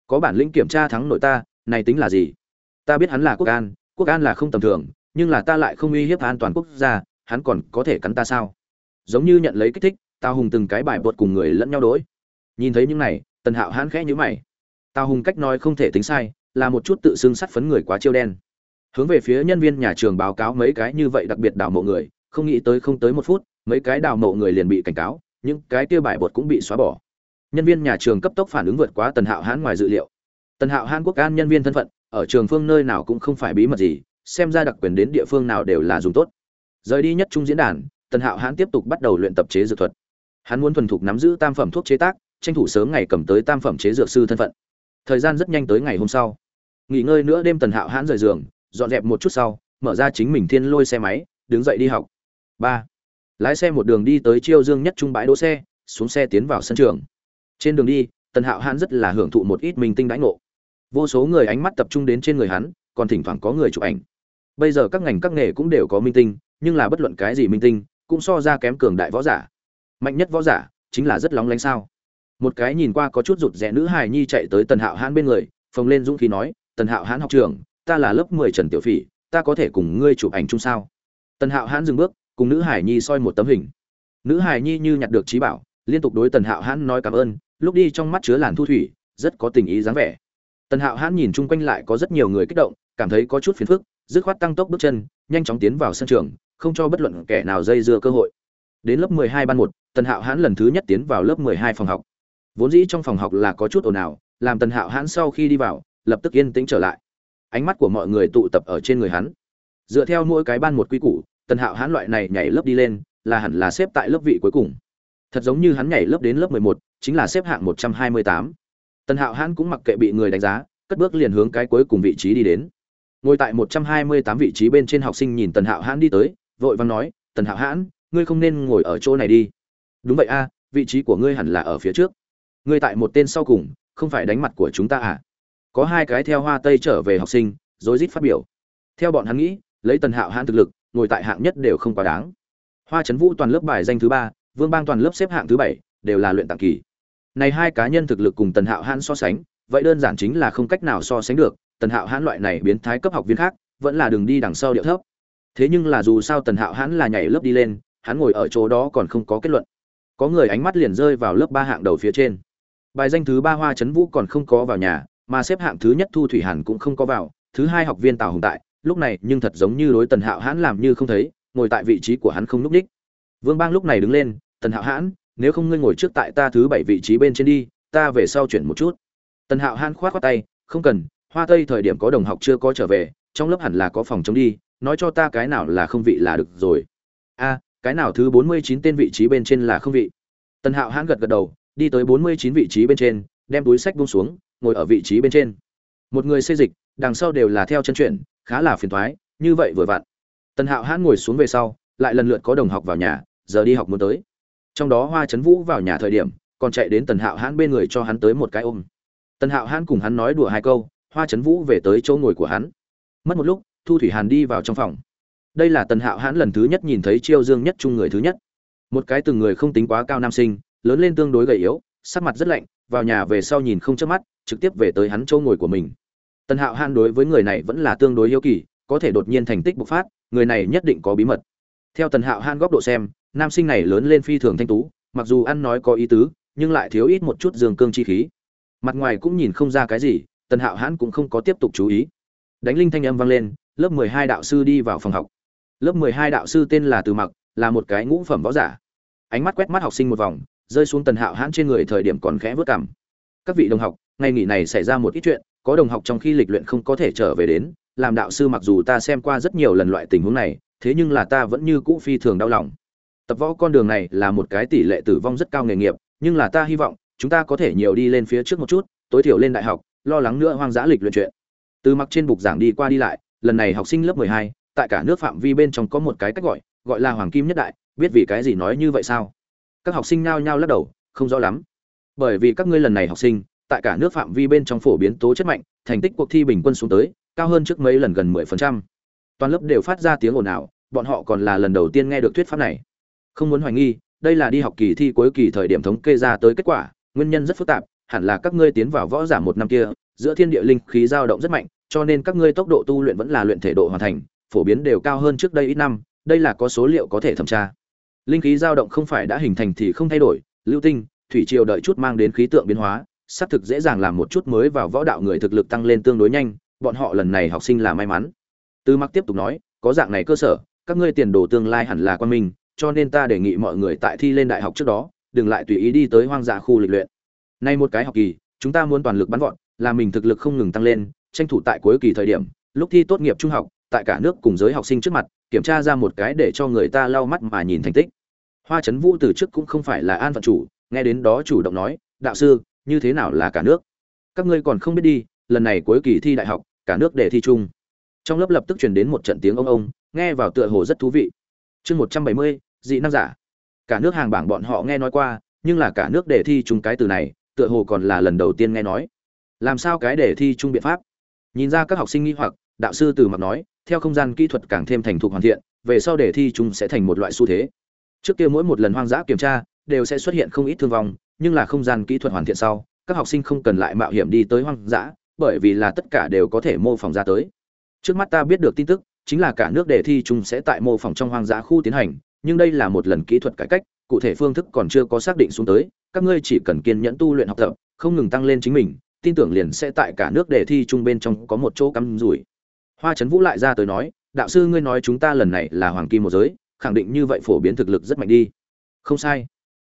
Có bản lĩnh kiểm tra thắng nội ta, này tính là gì? Ta biết hắn là quốc an quốc an là không tầm thường, nhưng là ta lại không uy hiếp an toàn quốc gia, hắn còn có thể cắn ta sao? Giống như nhận lấy kích thích tao hùng từng cái bài bột cùng người lẫn nhau đối. Nhìn thấy những này, tần hạo hãn khẽ nhữ mày. Tao hùng cách nói không thể tính sai, là một chút tự xưng sắt phấn người quá chiêu đen hướng về phía nhân viên nhà trường báo cáo mấy cái như vậy đặc biệt đào mộ người, không nghĩ tới không tới một phút, mấy cái đào mộ người liền bị cảnh cáo, những cái kia bài bột cũng bị xóa bỏ. Nhân viên nhà trường cấp tốc phản ứng vượt quá tần hạo hãn ngoài dự liệu. Tần hạo hãn quốc an nhân viên thân phận, ở trường phương nơi nào cũng không phải bí mật gì, xem ra đặc quyền đến địa phương nào đều là dùng tốt. Rời đi nhất trung diễn đàn, tần hạo hãn tiếp tục bắt đầu luyện tập chế dược thuật. Hắn muốn thuần thục nắm giữ tam phẩm thuốc chế tác, tranh thủ sớm ngày cầm tới tam phẩm chế dược sư thân phận. Thời gian rất nhanh tới ngày hôm sau. Nghỉ ngơi nữa đêm tần hạo hãn rời giường dọn dẹp một chút sau, mở ra chính mình thiên lôi xe máy, đứng dậy đi học. Ba, lái xe một đường đi tới chiêu dương nhất trung bãi đỗ xe, xuống xe tiến vào sân trường. Trên đường đi, tần hạo hãn rất là hưởng thụ một ít minh tinh đãi ngộ. Vô số người ánh mắt tập trung đến trên người hắn, còn thỉnh thoảng có người chụp ảnh. Bây giờ các ngành các nghề cũng đều có minh tinh, nhưng là bất luận cái gì minh tinh, cũng so ra kém cường đại võ giả. Mạnh nhất võ giả chính là rất lóng lánh sao. Một cái nhìn qua có chút rụt rẽ nữ hài nhi chạy tới tần hạo hãn bên người, phồng lên dũng khí nói, tần hạo hãn học trường ta là lớp mười trần tiểu phỉ, ta có thể cùng ngươi chụp ảnh chung sao? Tần hạo hãn dừng bước, cùng nữ hải nhi soi một tấm hình. Nữ hải nhi như nhặt được trí bảo, liên tục đối tần hạo hãn nói cảm ơn, lúc đi trong mắt chứa làn thu thủy, rất có tình ý dáng vẻ. Tần hạo hãn nhìn chung quanh lại có rất nhiều người kích động, cảm thấy có chút phiền phức, dứt khoát tăng tốc bước chân, nhanh chóng tiến vào sân trường, không cho bất luận kẻ nào dây dưa cơ hội. Đến lớp mười hai ban một, tần hạo hãn lần thứ nhất tiến vào lớp mười hai phòng học. Vốn dĩ trong phòng học là có chút ồn ào, làm tần hạo hãn sau khi đi vào, lập tức yên tĩnh trở lại ánh mắt của mọi người tụ tập ở trên người hắn. Dựa theo mỗi cái ban một quy củ, tần hạo hãn loại này nhảy lớp đi lên, là hẳn là xếp tại lớp vị cuối cùng. Thật giống như hắn nhảy lớp đến lớp mười một, chính là xếp hạng một trăm hai mươi tám. Tần hạo hãn cũng mặc kệ bị người đánh giá, cất bước liền hướng cái cuối cùng vị trí đi đến. Ngồi tại một trăm hai mươi tám vị trí bên trên học sinh nhìn tần hạo hãn đi tới, vội vàng nói, tần hạo hãn, ngươi không nên ngồi ở chỗ này đi. Đúng vậy a, vị trí của ngươi hẳn là ở phía trước. Ngươi tại một tên sau cùng, không phải đánh mặt của chúng ta à? Có hai cái theo hoa tây trở về học sinh, rối rít phát biểu. Theo bọn hắn nghĩ, lấy tần hạo hãn thực lực, ngồi tại hạng nhất đều không quá đáng. Hoa trấn vũ toàn lớp bài danh thứ ba, vương bang toàn lớp xếp hạng thứ bảy, đều là luyện tặng kỳ. Này hai cá nhân thực lực cùng tần hạo hãn so sánh, vậy đơn giản chính là không cách nào so sánh được, tần hạo hãn loại này biến thái cấp học viên khác, vẫn là đường đi đằng sau điệu thấp. Thế nhưng là dù sao tần hạo hãn là nhảy lớp đi lên, hắn ngồi ở chỗ đó còn không có kết luận. Có người ánh mắt liền rơi vào lớp ba hạng đầu phía trên. Bài danh thứ ba hoa trấn vũ còn không có vào nhà mà xếp hạng thứ nhất thu thủy hàn cũng không có vào, thứ hai học viên tào hồng tại, lúc này nhưng thật giống như đối tần hạo hãn làm như không thấy, ngồi tại vị trí của hắn không n ú c ních vương bang lúc này đứng lên, tần hạo hãn, nếu không ngươi ngồi trước tại ta thứ bảy vị trí bên trên đi, ta về sau chuyển một chút. Tần hạo hãn k h o á t khoác tay, không cần, hoa tây thời điểm có đồng học chưa có trở về, trong lớp hẳn là có phòng chống đi, nói cho ta cái nào là không vị là được rồi. A, cái nào thứ bốn mươi chín tên vị trí bên trên là không vị? Tần hạo hãn gật gật đầu, đi tới bốn mươi chín vị trí bên trên, đem túi sách bung xuống ngồi ở vị trí bên trên. Một người xây dịch, đằng sau đều là theo chân chuyển, khá là phiền thoái như vậy vừa vặn. Tần hạo hãn ngồi xuống về sau, lại lần lượt có đồng học vào nhà, giờ đi học muốn tới. Trong đó hoa trấn vũ vào nhà thời điểm, còn chạy đến tần hạo hãn bên người cho hắn tới một cái ôm. Tần hạo hãn cùng hắn nói đùa hai câu, hoa trấn vũ về tới chỗ ngồi của hắn. Mất một lúc, thu thủy hàn đi vào trong phòng. Đây là tần hạo hãn lần thứ nhất nhìn thấy chiêu dương nhất chung người thứ nhất. Một cái từng người không tính quá cao nam sinh, lớn lên tương đối gầy yếu, sắc mặt rất lạnh, vào nhà về sau nhìn không chớp mắt trực tiếp về tới hắn chỗ ngồi của mình. Tần hạo hãn đối với người này vẫn là tương đối hiếu kỳ, có thể đột nhiên thành tích bộc phát, người này nhất định có bí mật. Theo tần hạo hãn góc độ xem, nam sinh này lớn lên phi thường thanh tú, mặc dù ăn nói có ý tứ, nhưng lại thiếu ít một chút dương cương chi khí. Mặt ngoài cũng nhìn không ra cái gì, tần hạo hãn cũng không có tiếp tục chú ý. Đánh linh thanh âm vang lên, lớp mười hai đạo sư đi vào phòng học. Lớp mười hai đạo sư tên là từ mặc, là một cái ngũ phẩm võ giả. Ánh mắt quét mắt học sinh một vòng, rơi xuống tần hạo hãn trên người thời điểm còn khẽ vớt cảm các vị đồng học ngày nghỉ này xảy ra một ít chuyện, có đồng học trong khi lịch luyện không có thể trở về đến, làm đạo sư mặc dù ta xem qua rất nhiều lần loại tình huống này, thế nhưng là ta vẫn như cũ phi thường đau lòng. Tập võ con đường này là một cái tỷ lệ tử vong rất cao nghề nghiệp, nhưng là ta hy vọng, chúng ta có thể nhiều đi lên phía trước một chút, tối thiểu lên đại học, lo lắng nữa hoang dã lịch luyện chuyện. Từ mặc trên bục giảng đi qua đi lại, lần này học sinh lớp mười hai, tại cả nước phạm vi bên trong có một cái cách gọi gọi là hoàng kim nhất đại, biết vì cái gì nói như vậy sao? Các học sinh nhao nhao lắc đầu, không rõ lắm. Bởi vì các ngươi lần này học sinh tại cả nước phạm vi bên trong phổ biến tố chất mạnh thành tích cuộc thi bình quân xuống tới cao hơn trước mấy lần gần 10%. Toàn lớp đều phát ra tiếng ồn ào, bọn họ còn là lần đầu tiên nghe được thuyết pháp này. Không muốn hoài nghi, đây là đi học kỳ thi cuối kỳ thời điểm thống kê ra tới kết quả, nguyên nhân rất phức tạp, hẳn là các ngươi tiến vào võ giả một năm kia, giữa thiên địa linh khí dao động rất mạnh, cho nên các ngươi tốc độ tu luyện vẫn là luyện thể độ hoàn thành, phổ biến đều cao hơn trước đây ít năm, đây là có số liệu có thể thẩm tra. Linh khí dao động không phải đã hình thành thì không thay đổi, lưu tinh, thủy triều đợi chút mang đến khí tượng biến hóa, xác thực dễ dàng làm một chút mới vào võ đạo người thực lực tăng lên tương đối nhanh, bọn họ lần này học sinh là may mắn. Tư mặc tiếp tục nói có dạng này cơ sở các ngươi tiền đồ tương lai hẳn là quan minh cho nên ta đề nghị mọi người tại thi lên đại học trước đó đừng lại tùy ý đi tới hoang dã khu lịch luyện. Nay một cái học kỳ chúng ta muốn toàn lực bắn vọt là mình thực lực không ngừng tăng lên tranh thủ tại cuối kỳ thời điểm lúc thi tốt nghiệp trung học tại cả nước cùng giới học sinh trước mặt kiểm tra ra một cái để cho người ta lau mắt mà nhìn thành tích. Hoa trấn vũ từ trước cũng không phải là an phận chủ nghe đến đó chủ động nói đạo sư như thế nào là cả nước? Các ngươi còn không biết đi, lần này cuối kỳ thi đại học, cả nước để thi chung. Trong lớp lập tức truyền đến một trận tiếng ông ông, nghe vào tựa hồ rất thú vị. Chương một trăm bảy mươi, dị năng giả. Cả nước hàng bảng bọn họ nghe nói qua, nhưng là cả nước để thi chung cái từ này, tựa hồ còn là lần đầu tiên nghe nói. Làm sao cái để thi chung biện pháp? Nhìn ra các học sinh nghi hoặc, đạo sư từ mặt nói, theo không gian kỹ thuật càng thêm thành thục hoàn thiện, về sau đề thi chung sẽ thành một loại xu thế. Trước kia mỗi một lần hoang dã kiểm tra, đều sẽ xuất hiện không ít thương vong nhưng là không gian kỹ thuật hoàn thiện sau, các học sinh không cần lại mạo hiểm đi tới hoang dã, bởi vì là tất cả đều có thể mô phỏng ra tới. Trước mắt ta biết được tin tức, chính là cả nước đề thi chung sẽ tại mô phỏng trong hoang dã khu tiến hành, nhưng đây là một lần kỹ thuật cải cách, cụ thể phương thức còn chưa có xác định xuống tới, các ngươi chỉ cần kiên nhẫn tu luyện học tập, không ngừng tăng lên chính mình, tin tưởng liền sẽ tại cả nước đề thi chung bên trong có một chỗ cắm rủi. Hoa trấn vũ lại ra tới nói, đạo sư ngươi nói chúng ta lần này là hoàng kim một giới, khẳng định như vậy phổ biến thực lực rất mạnh đi. Không sai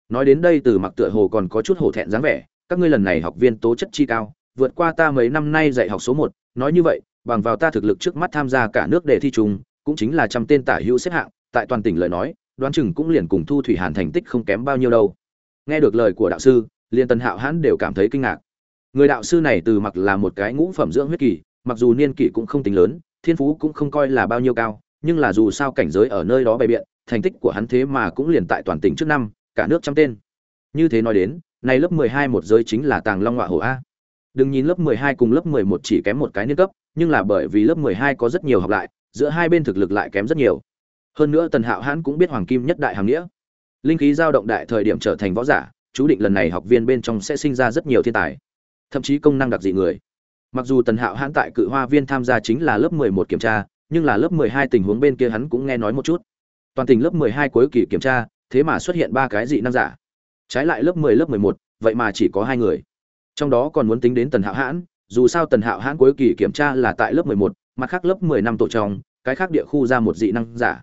nói đến đây từ mặc tựa hồ còn có chút hổ thẹn dáng vẻ, các ngươi lần này học viên tố chất chi cao, vượt qua ta mấy năm nay dạy học số một, nói như vậy, bằng vào ta thực lực trước mắt tham gia cả nước đề thi chung, cũng chính là trăm tên tả hữu xếp hạng, tại toàn tỉnh lời nói, đoán chừng cũng liền cùng thu thủy hàn thành tích không kém bao nhiêu đâu. Nghe được lời của đạo sư liên tân hạo hãn đều cảm thấy kinh ngạc. Người đạo sư này từ mặc là một cái ngũ phẩm dưỡng huyết kỳ, mặc dù niên kỷ cũng không tính lớn, thiên phú cũng không coi là bao nhiêu cao, nhưng là dù sao cảnh giới ở nơi đó bày biện, thành tích của hắn thế mà cũng liền tại toàn tỉnh trước năm cả nước trăm tên. Như thế nói đến nay lớp mười hai một giới chính là tàng long ngọa hổ a. Đừng nhìn lớp mười hai cùng lớp mười một chỉ kém một cái niên cấp, nhưng là bởi vì lớp mười hai có rất nhiều học lại, giữa hai bên thực lực lại kém rất nhiều. Hơn nữa tần hạo hãn cũng biết hoàng kim nhất đại hàm nghĩa. Linh khí giao động đại thời điểm trở thành võ giả, chú định lần này học viên bên trong sẽ sinh ra rất nhiều thiên tài, thậm chí công năng đặc dị người. Mặc dù tần hạo hãn tại cự hoa viên tham gia chính là lớp mười một kiểm tra, nhưng là lớp mười hai tình huống bên kia hắn cũng nghe nói một chút. Toàn tình lớp mười hai cuối kỳ kiểm tra thế mà xuất hiện ba cái dị năng giả. Trái lại lớp mười lớp mười một, vậy mà chỉ có hai người. Trong đó còn muốn tính đến tần hạo hãn, dù sao tần hạo hãn cuối kỳ kiểm tra là tại lớp mười một, mặt khác lớp mười năm tổ trong, cái khác địa khu ra một dị năng giả.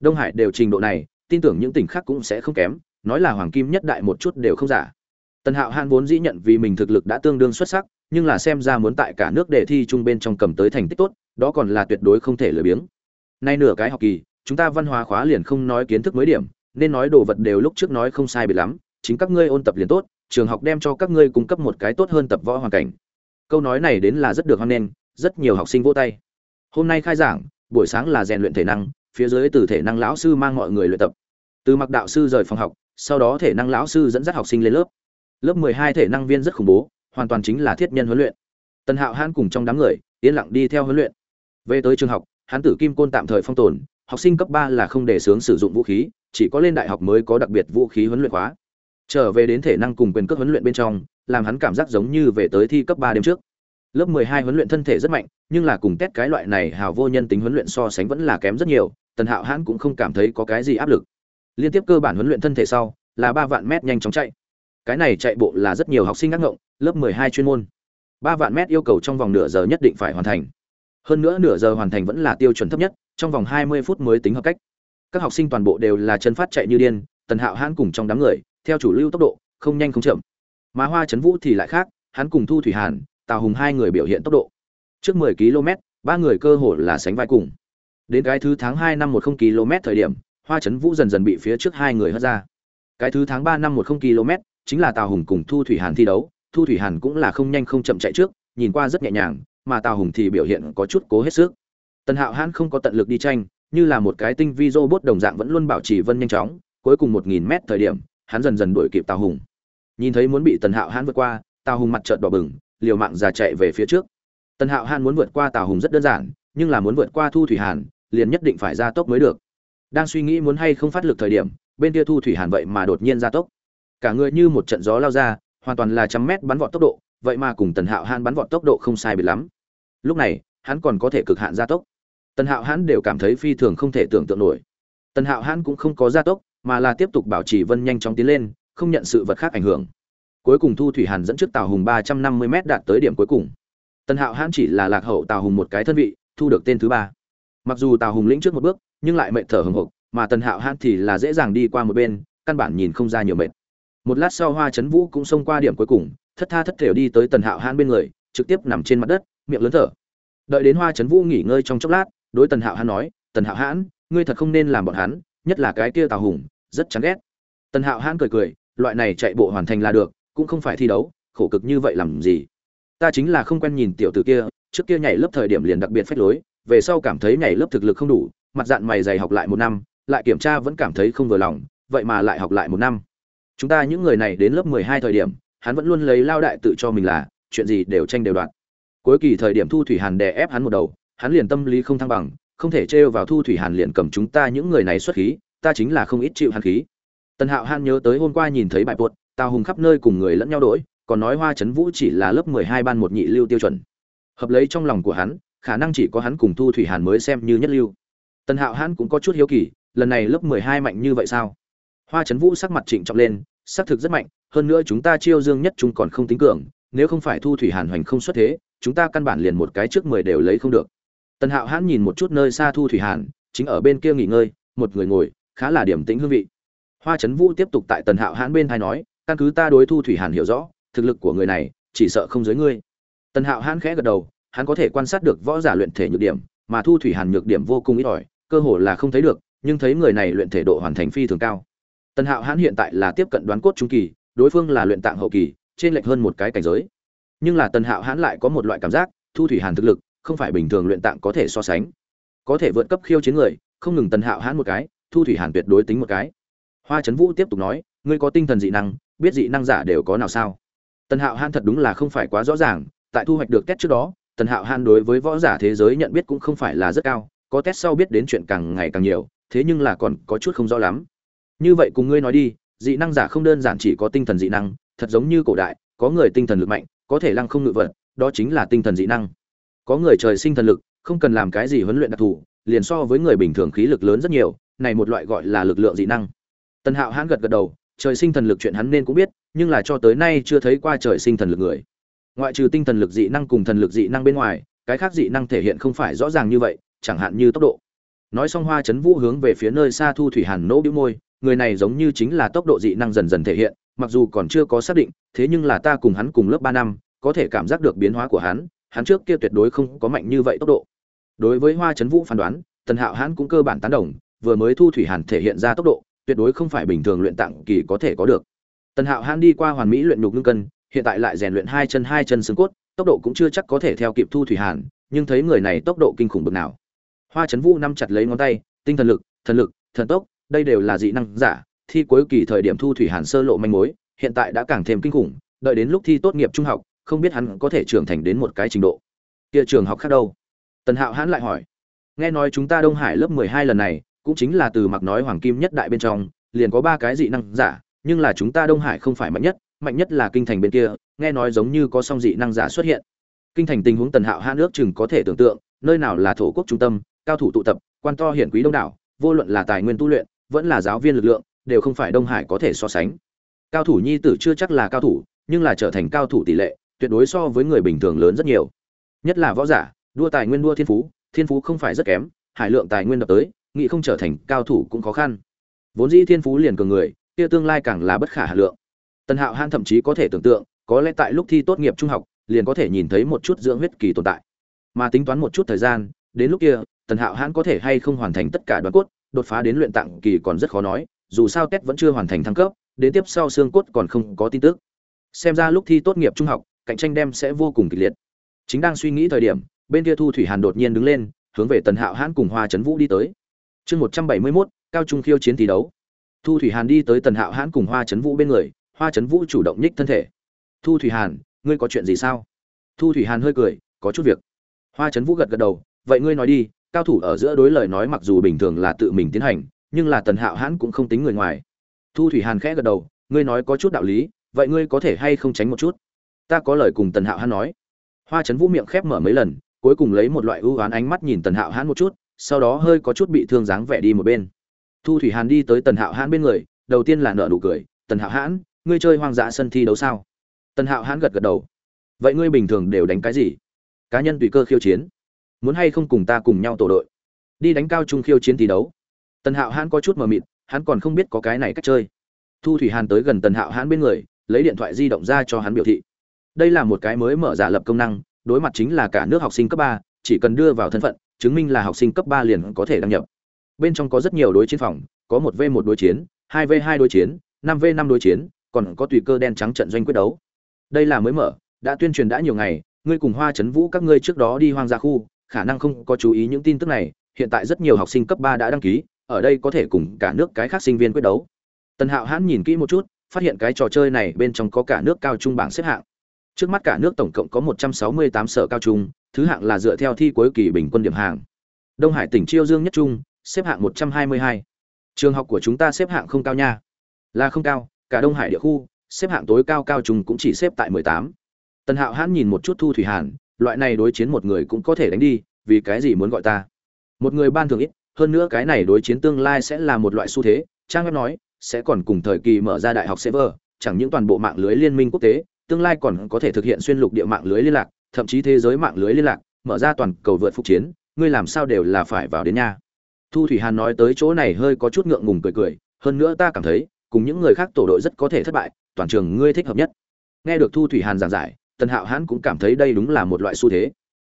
Đông hải đều trình độ này, tin tưởng những tỉnh khác cũng sẽ không kém, nói là hoàng kim nhất đại một chút đều không giả. Tần hạo hãn vốn dĩ nhận vì mình thực lực đã tương đương xuất sắc, nhưng là xem ra muốn tại cả nước đề thi chung bên trong cầm tới thành tích tốt, đó còn là tuyệt đối không thể lười biếng. Nay nửa cái học kỳ, chúng ta văn hóa khóa liền không nói kiến thức mới điểm nên nói đồ vật đều lúc trước nói không sai biệt lắm, chính các ngươi ôn tập liền tốt, trường học đem cho các ngươi cung cấp một cái tốt hơn tập võ hoàn cảnh. Câu nói này đến là rất được hoan nghênh, rất nhiều học sinh vỗ tay. Hôm nay khai giảng, buổi sáng là rèn luyện thể năng, phía dưới từ thể năng lão sư mang mọi người luyện tập. Từ mặc đạo sư rời phòng học, sau đó thể năng lão sư dẫn dắt học sinh lên lớp. Lớp mười hai thể năng viên rất khủng bố, hoàn toàn chính là thiết nhân huấn luyện. Tần hạo hãn cùng trong đám người, yên lặng đi theo huấn luyện. Về tới trường học hán tử kim côn tạm thời phong tồn, học sinh cấp ba là không để sướng sử dụng vũ khí chỉ có lên đại học mới có đặc biệt vũ khí huấn luyện khóa. Trở về đến thể năng cùng quyền cước huấn luyện bên trong, làm hắn cảm giác giống như về tới thi cấp ba đêm trước. Lớp mười hai huấn luyện thân thể rất mạnh, nhưng là cùng test cái loại này hào vô nhân tính huấn luyện so sánh vẫn là kém rất nhiều, tần hạo hãn cũng không cảm thấy có cái gì áp lực. Liên tiếp cơ bản huấn luyện thân thể sau, là ba vạn mét nhanh chóng chạy. Cái này chạy bộ là rất nhiều học sinh ngắc ngộng, lớp mười hai chuyên môn. Ba vạn mét yêu cầu trong vòng nửa giờ nhất định phải hoàn thành. Hơn nữa nửa giờ hoàn thành vẫn là tiêu chuẩn thấp nhất, trong vòng hai mươi phút mới tính hợp cách các học sinh toàn bộ đều là chân phát chạy như điên, tần hạo hãn cùng trong đám người, theo chủ lưu tốc độ, không nhanh không chậm. Mà hoa trấn vũ thì lại khác, hắn cùng thu thủy hàn, tào hùng hai người biểu hiện tốc độ. Trước 10 km, ba người cơ hồ là sánh vai cùng. Đến cái thứ tháng hai năm một không km thời điểm, hoa trấn vũ dần dần bị phía trước hai người hất ra. Cái thứ tháng ba năm một không km, chính là tào hùng cùng thu thủy hàn thi đấu, thu thủy hàn cũng là không nhanh không chậm chạy trước, nhìn qua rất nhẹ nhàng, mà tào hùng thì biểu hiện có chút cố hết sức. Tần hạo hãn không có tận lực đi tranh như là một cái tinh vi robot đồng dạng vẫn luôn bảo trì vân nhanh chóng, cuối cùng một nghìn mét thời điểm, hắn dần dần đuổi kịp tào hùng. Nhìn thấy muốn bị tần hạo hãn vượt qua, tào hùng mặt trợn đỏ bừng, liều mạng già chạy về phía trước. Tần hạo hãn muốn vượt qua tào hùng rất đơn giản, nhưng là muốn vượt qua thu thủy hàn, liền nhất định phải ra tốc mới được. Đang suy nghĩ muốn hay không phát lực thời điểm, bên kia thu thủy hàn vậy mà đột nhiên ra tốc. Cả người như một trận gió lao ra, hoàn toàn là trăm mét bắn vọt tốc độ, vậy mà cùng tần hạo hãn bắn vọt tốc độ không sai biệt lắm. Lúc này, hắn còn có thể cực hạn gia tốc tần hạo hãn đều cảm thấy phi thường không thể tưởng tượng nổi. Tần hạo hãn cũng không có gia tốc, mà là tiếp tục bảo trì vân nhanh chóng tiến lên, không nhận sự vật khác ảnh hưởng. Cuối cùng thu thủy hàn dẫn trước tàu hùng ba trăm năm mươi m đạt tới điểm cuối cùng. Tần hạo hãn chỉ là lạc hậu tàu hùng một cái thân vị, thu được tên thứ ba. Mặc dù tàu hùng lĩnh trước một bước, nhưng lại mệt thở hừng hực mà tần hạo hãn thì là dễ dàng đi qua một bên, căn bản nhìn không ra nhiều mệt. Một lát sau hoa trấn vũ cũng xông qua điểm cuối cùng, thất tha thất thểu đi tới tần hạo hãn bên người, trực tiếp nằm trên mặt đất, miệng lớn thở. Đợi đến hoa trấn vũ nghỉ ngơi trong chốc lát đối tần hạo hãn nói, tần hạo hãn, ngươi thật không nên làm bọn hắn, nhất là cái kia tào hùng, rất chán ghét. Tần hạo hãn cười cười, loại này chạy bộ hoàn thành là được, cũng không phải thi đấu, khổ cực như vậy làm gì? Ta chính là không quen nhìn tiểu tử kia, trước kia nhảy lớp thời điểm liền đặc biệt phách lối, về sau cảm thấy nhảy lớp thực lực không đủ, mặt dạng mày dày học lại một năm, lại kiểm tra vẫn cảm thấy không vừa lòng, vậy mà lại học lại một năm. Chúng ta những người này đến lớp mười hai thời điểm, hắn vẫn luôn lấy lao đại tự cho mình là, chuyện gì đều tranh đều đoạt. Cuối kỳ thời điểm thu thủy hàn đè ép hắn một đầu hắn liền tâm lý không thăng bằng không thể trêu vào thu thủy hàn liền cầm chúng ta những người này xuất khí ta chính là không ít chịu hàn khí. Tần hạo han nhớ tới hôm qua nhìn thấy bài bột, tào hùng khắp nơi cùng người lẫn nhau đổi còn nói hoa trấn vũ chỉ là lớp mười hai ban một nhị lưu tiêu chuẩn. Hợp lấy trong lòng của hắn khả năng chỉ có hắn cùng thu thủy hàn mới xem như nhất lưu. Tần hạo hãn cũng có chút hiếu kỳ lần này lớp mười hai mạnh như vậy sao? Hoa trấn vũ sắc mặt trịnh trọng lên xác thực rất mạnh hơn nữa chúng ta chiêu dương nhất chúng còn không tính cường nếu không phải thu thủy hàn hoành không xuất thế chúng ta căn bản liền một cái trước mười đều lấy không được tần hạo hãn nhìn một chút nơi xa thu thủy hàn, chính ở bên kia nghỉ ngơi, một người ngồi, khá là điểm tĩnh hương vị. Hoa trấn vũ tiếp tục tại tần hạo hãn bên hai nói, căn cứ ta đối thu thủy hàn hiểu rõ, thực lực của người này, chỉ sợ không dưới ngươi. Tần hạo hãn khẽ gật đầu, hắn có thể quan sát được võ giả luyện thể nhược điểm, mà thu thủy hàn nhược điểm vô cùng ít ỏi, cơ hồ là không thấy được, nhưng thấy người này luyện thể độ hoàn thành phi thường cao. Tần hạo hãn hiện tại là tiếp cận đoán cốt trung kỳ, đối phương là luyện tạng hậu kỳ, trên lệch hơn một cái cảnh giới. Nhưng là tần hạo hãn lại có một loại cảm giác, thu thủy hàn thực lực không phải bình thường luyện tạng có thể so sánh. Có thể vượt cấp khiêu chiến người, không ngừng tần hạo hãn một cái, thu thủy hàn tuyệt đối tính một cái. Hoa trấn vũ tiếp tục nói, ngươi có tinh thần dị năng, biết dị năng giả đều có nào sao? Tần hạo hãn thật đúng là không phải quá rõ ràng, tại thu hoạch được test trước đó, tần hạo hãn đối với võ giả thế giới nhận biết cũng không phải là rất cao, có test sau biết đến chuyện càng ngày càng nhiều, thế nhưng là còn có chút không rõ lắm. Như vậy cùng ngươi nói đi, dị năng giả không đơn giản chỉ có tinh thần dị năng, thật giống như cổ đại, có người tinh thần lực mạnh, có thể lăng không ngự vật, đó chính là tinh thần dị năng có người trời sinh thần lực, không cần làm cái gì huấn luyện đặc thù, liền so với người bình thường khí lực lớn rất nhiều, này một loại gọi là lực lượng dị năng. Tần hạo hãn gật gật đầu, trời sinh thần lực chuyện hắn nên cũng biết, nhưng là cho tới nay chưa thấy qua trời sinh thần lực người. Ngoại trừ tinh thần lực dị năng cùng thần lực dị năng bên ngoài, cái khác dị năng thể hiện không phải rõ ràng như vậy, chẳng hạn như tốc độ. Nói xong hoa chấn vũ hướng về phía nơi xa thu thủy hàn nỗ bĩu môi, người này giống như chính là tốc độ dị năng dần dần thể hiện, mặc dù còn chưa có xác định, thế nhưng là ta cùng hắn cùng lớp ba năm, có thể cảm giác được biến hóa của hắn hắn trước kia tuyệt đối không có mạnh như vậy tốc độ. Đối với hoa chấn vũ phán đoán, tần hạo hãn cũng cơ bản tán đồng, vừa mới thu thủy hàn thể hiện ra tốc độ, tuyệt đối không phải bình thường luyện tạng kỳ có thể có được. Tần hạo hãn đi qua hoàn mỹ luyện nhục ngưng cân, hiện tại lại rèn luyện hai chân hai chân xương cốt, tốc độ cũng chưa chắc có thể theo kịp thu thủy hàn, nhưng thấy người này tốc độ kinh khủng bực nào. Hoa chấn vũ nắm chặt lấy ngón tay, tinh thần lực thần lực, thần tốc, đây đều là dị năng giả, thi cuối kỳ thời điểm thu thủy hàn sơ lộ manh mối, hiện tại đã càng thêm kinh khủng, đợi đến lúc thi tốt nghiệp trung học không biết hắn có thể trưởng thành đến một cái trình độ. Kia trường học khác đâu? Tần hạo hãn lại hỏi. Nghe nói chúng ta đông hải lớp mười hai lần này, cũng chính là từ mặc nói hoàng kim nhất đại bên trong, liền có ba cái dị năng giả, nhưng là chúng ta đông hải không phải mạnh nhất mạnh nhất là kinh thành bên kia, nghe nói giống như có song dị năng giả xuất hiện. Kinh thành tình huống tần hạo hãn ước chừng có thể tưởng tượng, nơi nào là thổ quốc trung tâm, cao thủ tụ tập, quan to hiển quý đông đảo, vô luận là tài nguyên tu luyện, vẫn là giáo viên lực lượng, đều không phải đông hải có thể so sánh. Cao thủ nhi tử chưa chắc là cao thủ, nhưng là trở thành cao thủ tỷ lệ tuyệt đối so với người bình thường lớn rất nhiều. Nhất là võ giả, đua tài nguyên đua thiên phú thiên phú không phải rất kém, hải lượng tài nguyên đập tới, nghị không trở thành cao thủ cũng khó khăn. Vốn dĩ thiên phú liền cường người, kia tương lai càng là bất khả hà lượng. Tần hạo han thậm chí có thể tưởng tượng, có lẽ tại lúc thi tốt nghiệp trung học, liền có thể nhìn thấy một chút dưỡng huyết kỳ tồn tại. Mà tính toán một chút thời gian, đến lúc kia, tần hạo hãn có thể hay không hoàn thành tất cả đoàn cốt, đột phá đến luyện tạng kỳ còn rất khó nói, dù sao tết vẫn chưa hoàn thành thăng cấp, đến tiếp sau xương cốt còn không có tin tức. Xem ra lúc thi tốt nghiệp trung học cạnh tranh đem sẽ vô cùng kịch liệt. Chính đang suy nghĩ thời điểm, bên kia thu thủy hàn đột nhiên đứng lên, hướng về tần hạo hãn cùng hoa trấn vũ đi tới. Chương một trăm bảy mươi mốt, cao trung khiêu chiến thi đấu. Thu thủy hàn đi tới tần hạo hãn cùng hoa trấn vũ bên người, hoa trấn vũ chủ động nhích thân thể. Thu thủy hàn, ngươi có chuyện gì sao? Thu thủy hàn hơi cười, có chút việc. Hoa trấn vũ gật gật đầu, vậy ngươi nói đi, cao thủ ở giữa đối lời nói mặc dù bình thường là tự mình tiến hành, nhưng là tần hạo hãn cũng không tính người ngoài. Thu thủy hàn khẽ gật đầu, ngươi nói có chút đạo lý, vậy ngươi có thể hay không tránh một chút? Ta có lời cùng tần hạo hãn nói. Hoa trấn vũ miệng khép mở mấy lần, cuối cùng lấy một loại ưu oán ánh mắt nhìn tần hạo hãn một chút, sau đó hơi có chút bị thương dáng vẻ đi một bên. Thu thủy hàn đi tới tần hạo hãn bên người, đầu tiên là nợ nụ cười, tần hạo hãn, ngươi chơi hoang dã sân thi đấu sao? Tần hạo hãn gật gật đầu. Vậy ngươi bình thường đều đánh cái gì? Cá nhân tùy cơ khiêu chiến. Muốn hay không cùng ta cùng nhau tổ đội? Đi đánh cao trung khiêu chiến thi đấu. Tần hạo hãn có chút mờ mịt, hắn còn không biết có cái này cách chơi. Thu thủy hàn tới gần tần hạo hãn bên người, lấy điện thoại di động ra cho hắn biểu thị đây là một cái mới mở giả lập công năng, đối mặt chính là cả nước học sinh cấp ba, chỉ cần đưa vào thân phận, chứng minh là học sinh cấp ba liền có thể đăng nhập. Bên trong có rất nhiều đối chiến phòng, có một v một đối chiến, hai v hai đối chiến, năm v năm đối chiến, còn có tùy cơ đen trắng trận doanh quyết đấu. Đây là mới mở, đã tuyên truyền đã nhiều ngày, ngươi cùng hoa trấn vũ các ngươi trước đó đi hoang gia khu, khả năng không có chú ý những tin tức này, hiện tại rất nhiều học sinh cấp ba đã đăng ký, ở đây có thể cùng cả nước cái khác sinh viên quyết đấu. Tần hạo hãn nhìn kỹ một chút, phát hiện cái trò chơi này bên trong có cả nước cao trung bảng xếp hạng trước mắt cả nước tổng cộng có 168 sở cao trung, thứ hạng là dựa theo thi cuối kỳ bình quân điểm hạng đông hải tỉnh chiêu dương nhất trung, xếp hạng 122. trường học của chúng ta xếp hạng không cao nha là không cao, cả đông hải địa khu, xếp hạng tối cao cao trung cũng chỉ xếp tại 18. tần hạo hãn nhìn một chút thu thủy hàn, loại này đối chiến một người cũng có thể đánh đi, vì cái gì muốn gọi ta một người ban thường ít, hơn nữa cái này đối chiến tương lai sẽ là một loại xu thế, trang web nói, sẽ còn cùng thời kỳ mở ra đại học server, chẳng những toàn bộ mạng lưới liên minh quốc tế tương lai còn có thể thực hiện xuyên lục địa mạng lưới liên lạc, thậm chí thế giới mạng lưới liên lạc, mở ra toàn cầu vượt phục chiến, ngươi làm sao đều là phải vào đến nha thu thủy hàn nói tới chỗ này hơi có chút ngượng ngùng cười cười, hơn nữa ta cảm thấy, cùng những người khác tổ đội rất có thể thất bại, toàn trường ngươi thích hợp nhất. Nghe được thu thủy hàn giảng giải, tần hạo hãn cũng cảm thấy đây đúng là một loại xu thế.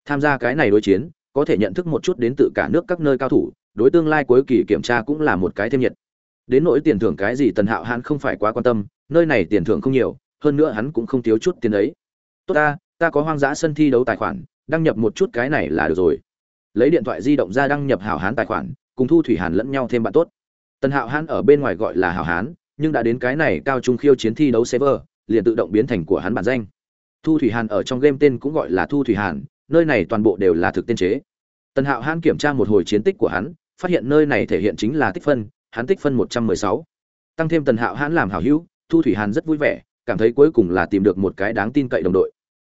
Tham gia cái này đối chiến, có thể nhận thức một chút đến từ cả nước các nơi cao thủ, đối tương lai cuối kỳ kiểm tra cũng là một cái thêm nhiệt. Đến nỗi tiền thưởng cái gì tần hạo hãn không phải quá quan tâm, nơi này tiền thưởng không nhiều hơn nữa hắn cũng không thiếu chút tiền ấy. Tốt ta ta có hoang dã sân thi đấu tài khoản, đăng nhập một chút cái này là được rồi. Lấy điện thoại di động ra đăng nhập hảo hán tài khoản, cùng thu thủy hàn lẫn nhau thêm bạn tốt. Tần hạo hán ở bên ngoài gọi là hảo hán, nhưng đã đến cái này cao trung khiêu chiến thi đấu server, liền tự động biến thành của hắn bản danh. Thu thủy hàn ở trong game tên cũng gọi là thu thủy hàn, nơi này toàn bộ đều là thực tên chế. Tần hạo hán kiểm tra một hồi chiến tích của hắn, phát hiện nơi này thể hiện chính là tích phân, hắn tích phân một trăm mười sáu. Tăng thêm tần hạo hán làm hảo hữu, thu thủy hàn rất vui vẻ cảm thấy cuối cùng là tìm được một cái đáng tin cậy đồng đội.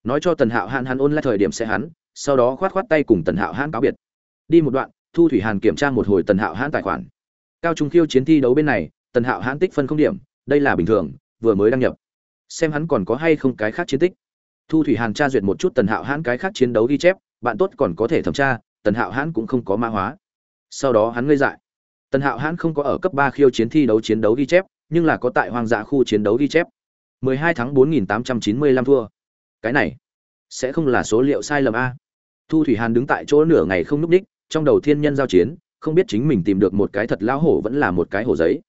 Nói cho tần hạo hán hắn ôn lại thời điểm sẽ hắn, sau đó khoát khoát tay cùng tần hạo hán cáo biệt. Đi một đoạn, thu thủy hàn kiểm tra một hồi tần hạo hán tài khoản. Cao trung khiêu chiến thi đấu bên này, tần hạo hán tích phân không điểm, đây là bình thường, vừa mới đăng nhập. Xem hắn còn có hay không cái khác chiến tích. Thu thủy hàn tra duyệt một chút tần hạo hãn cái khác chiến đấu ghi chép, bạn tốt còn có thể thẩm tra, tần hạo hãn cũng không có mã hóa. Sau đó hắn ngây dại. Tần hạo hãn không có ở cấp ba khiêu chiến thi đấu chiến đấu ghi chép, nhưng là có tại hoang dã khu chiến đấu ghi chép. 12 tháng 4895 thua. Cái này sẽ không là số liệu sai lầm a. Thu thủy hàn đứng tại chỗ nửa ngày không núp đích trong đầu thiên nhân giao chiến, không biết chính mình tìm được một cái thật lão hổ vẫn là một cái hổ giấy.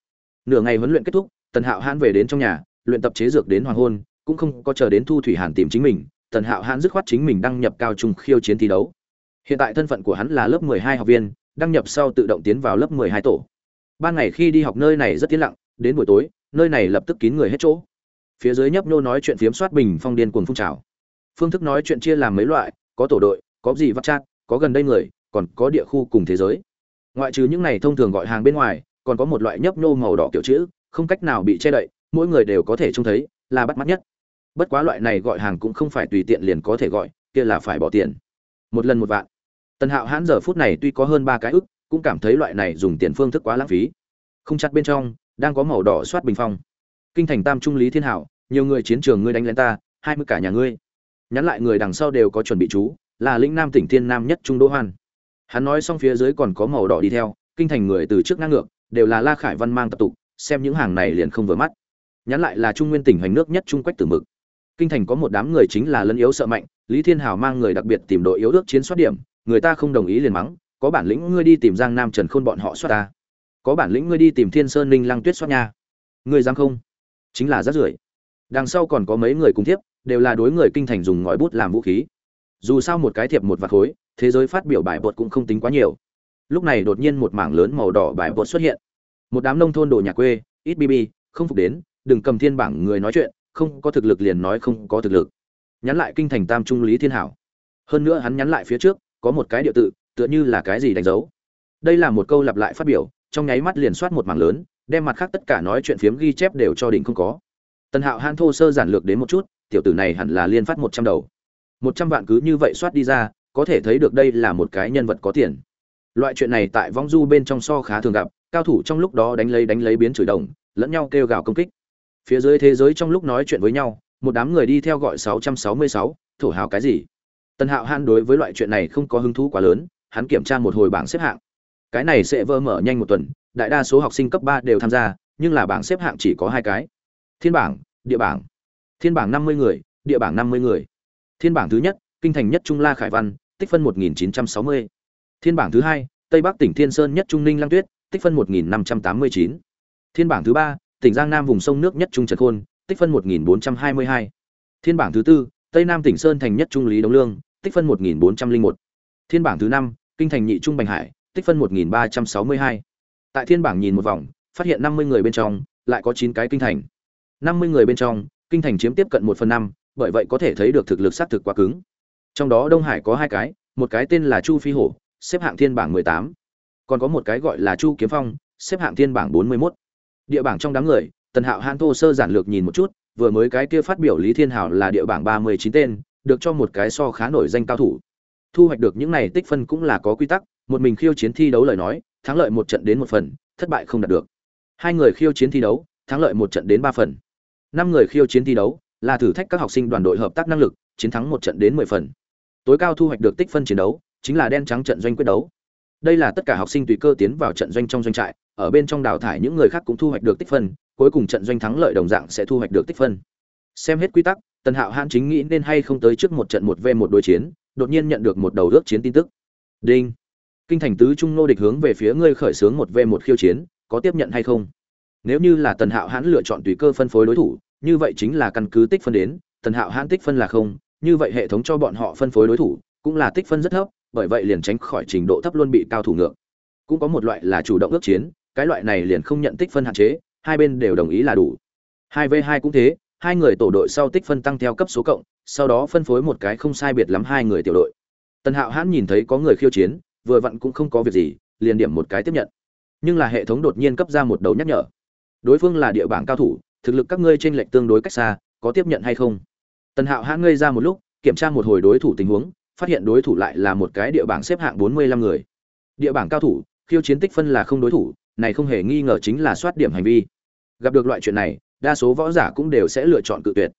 Nửa ngày huấn luyện kết thúc, tần hạo hãn về đến trong nhà, luyện tập chế dược đến hoàng hôn, cũng không có chờ đến thu thủy hàn tìm chính mình, tần hạo hãn dứt khoát chính mình đăng nhập cao trung khiêu chiến thi đấu. Hiện tại thân phận của hắn là lớp 12 học viên, đăng nhập sau tự động tiến vào lớp 12 tổ. Ban ngày khi đi học nơi này rất tiến lặng, đến buổi tối, nơi này lập tức kín người hết chỗ phía dưới nhấp nhô nói chuyện phiếm soát bình phong điên cuồng phun trào. Phương thức nói chuyện chia làm mấy loại, có tổ đội, có gì vắt chat, có gần đây người, còn có địa khu cùng thế giới. Ngoại trừ những này thông thường gọi hàng bên ngoài, còn có một loại nhấp nhô màu đỏ kiểu chữ, không cách nào bị che đậy, mỗi người đều có thể trông thấy, là bắt mắt nhất. Bất quá loại này gọi hàng cũng không phải tùy tiện liền có thể gọi, kia là phải bỏ tiền. Một lần một vạn. Tần hạo hãn giờ phút này tuy có hơn ba cái ức, cũng cảm thấy loại này dùng tiền phương thức quá lãng phí. Không chặt bên trong, đang có màu đỏ soát bình phong. Kinh thành tam trung lý thiên hảo nhiều người chiến trường ngươi đánh lên ta, hai mươi cả nhà ngươi. Nhắn lại người đằng sau đều có chuẩn bị chú, là lĩnh nam tỉnh thiên nam nhất trung đỗ hoan. Hắn nói xong phía dưới còn có màu đỏ đi theo, kinh thành người từ trước ngang ngược, đều là la khải văn mang tập tục, xem những hàng này liền không vừa mắt. Nhắn lại là trung nguyên tỉnh hoành nước nhất trung quách tử mực. Kinh thành có một đám người chính là lân yếu sợ mạnh, lý thiên hào mang người đặc biệt tìm đội yếu ước chiến soát điểm, người ta không đồng ý liền mắng, có bản lĩnh ngươi đi tìm giang nam trần khôn bọn họ soát ta. Có bản lĩnh ngươi đi tìm thiên sơn ninh lăng tuyết soát nha. Ngươi dám không? Chính là rát rưởi đằng sau còn có mấy người cùng thiếp, đều là đối người kinh thành dùng ngòi bút làm vũ khí. Dù sao một cái thiệp một vạt khối, thế giới phát biểu bài bột cũng không tính quá nhiều. Lúc này đột nhiên một mảng lớn màu đỏ bài bột xuất hiện. Một đám nông thôn đồ nhà quê, ít bb không phục đến, đừng cầm thiên bảng người nói chuyện, không có thực lực liền nói không có thực lực. Nhắn lại kinh thành tam trung lý thiên hảo. Hơn nữa hắn nhắn lại phía trước, có một cái địa tự, tựa như là cái gì đánh dấu. Đây là một câu lặp lại phát biểu, trong nháy mắt liền soát một mảng lớn, đem mặt khác tất cả nói chuyện phiếm ghi chép đều cho đỉnh không có tần hạo han thô sơ giản lược đến một chút tiểu tử này hẳn là liên phát một trăm đầu. Một trăm vạn cứ như vậy soát đi ra có thể thấy được đây là một cái nhân vật có tiền. Loại chuyện này tại vong du bên trong so khá thường gặp cao thủ trong lúc đó đánh lấy đánh lấy biến chửi đồng lẫn nhau kêu gào công kích. Phía dưới thế giới trong lúc nói chuyện với nhau một đám người đi theo gọi 666, thổ hào cái gì? Tần hạo han đối với loại chuyện này không có hứng thú quá lớn hắn kiểm tra một hồi bảng xếp hạng. Cái này sẽ vơ mở nhanh một tuần đại đa số học sinh cấp ba đều tham gia nhưng là bảng xếp hạng chỉ có hai cái thiên bảng, địa bảng. Thiên bảng năm mươi người, địa bảng năm mươi người. Thiên bảng thứ nhất, kinh thành nhất trung la khải văn, tích phân một nghìn chín trăm sáu mươi. Thiên bảng thứ hai, tây bắc tỉnh thiên sơn nhất trung ninh lang tuyết, tích phân một nghìn năm trăm tám mươi chín. Thiên bảng thứ ba, tỉnh giang nam vùng sông nước nhất trung trần khôn, tích phân một nghìn bốn trăm hai mươi hai. Thiên bảng thứ tư, tây nam tỉnh sơn thành nhất trung lý đống lương, tích phân một nghìn bốn trăm linh một. Thiên bảng thứ năm, kinh thành nhị trung bành hải, tích phân một nghìn ba trăm sáu mươi hai. Tại thiên bảng nhìn một vòng, phát hiện năm mươi người bên trong, lại có chín cái kinh thành năm mươi người bên trong, kinh thành chiếm tiếp cận một phần năm, bởi vậy có thể thấy được thực lực xác thực quá cứng. Trong đó đông hải có hai cái, một cái tên là chu phi hổ, xếp hạng thiên bảng mười tám. Còn có một cái gọi là chu kiếm phong, xếp hạng thiên bảng bốn mươi 41. địa bảng trong đám người, tần hạo Han thô sơ giản lược nhìn một chút, vừa mới cái kia phát biểu lý thiên hảo là địa bảng ba mươi chín tên, được cho một cái so khá nổi danh cao thủ. Thu hoạch được những này tích phân cũng là có quy tắc, một mình khiêu chiến thi đấu lời nói, thắng lợi một trận đến một phần, thất bại không đạt được. Hai người khiêu chiến thi đấu, thắng lợi một trận đến ba phần năm người khiêu chiến thi đấu, là thử thách các học sinh đoàn đội hợp tác năng lực, chiến thắng một trận đến mười phần. Tối cao thu hoạch được tích phân chiến đấu, chính là đen trắng trận doanh quyết đấu. Đây là tất cả học sinh tùy cơ tiến vào trận doanh trong doanh trại, ở bên trong đào thải những người khác cũng thu hoạch được tích phân, cuối cùng trận doanh thắng lợi đồng dạng sẽ thu hoạch được tích phân. Xem hết quy tắc, tần hạo hãn chính nghĩ nên hay không tới trước một trận một v một đối chiến, đột nhiên nhận được một đầu ước chiến tin tức. Đinh. Kinh thành tứ trung nô địch hướng về phía ngươi khởi xướng một v một khiêu chiến, có tiếp nhận hay không? Nếu như là tần hạo hãn lựa chọn tùy cơ phân phối đối thủ, như vậy chính là căn cứ tích phân đến, tần hạo hãn tích phân là không, như vậy hệ thống cho bọn họ phân phối đối thủ cũng là tích phân rất thấp, bởi vậy liền tránh khỏi trình độ thấp luôn bị cao thủ ngược. Cũng có một loại là chủ động ước chiến, cái loại này liền không nhận tích phân hạn chế, hai bên đều đồng ý là đủ. Hai v hai cũng thế, hai người tổ đội sau tích phân tăng theo cấp số cộng, sau đó phân phối một cái không sai biệt lắm hai người tiểu đội. Tần hạo hãn nhìn thấy có người khiêu chiến, vừa vặn cũng không có việc gì, liền điểm một cái tiếp nhận. Nhưng là hệ thống đột nhiên cấp ra một đầu nhắc nhở đối phương là địa bảng cao thủ, thực lực các ngươi t r ê n lệch tương đối cách xa, có tiếp nhận hay không? Tần hạo hãn ngây ra một lúc, kiểm tra một hồi đối thủ tình huống, phát hiện đối thủ lại là một cái địa bảng xếp hạng bốn mươi lăm người. Địa bảng cao thủ, khiêu chiến tích phân là không đối thủ, này không hề nghi ngờ chính là soát điểm hành vi. Gặp được loại chuyện này, đa số võ giả cũng đều sẽ lựa chọn cự tuyệt.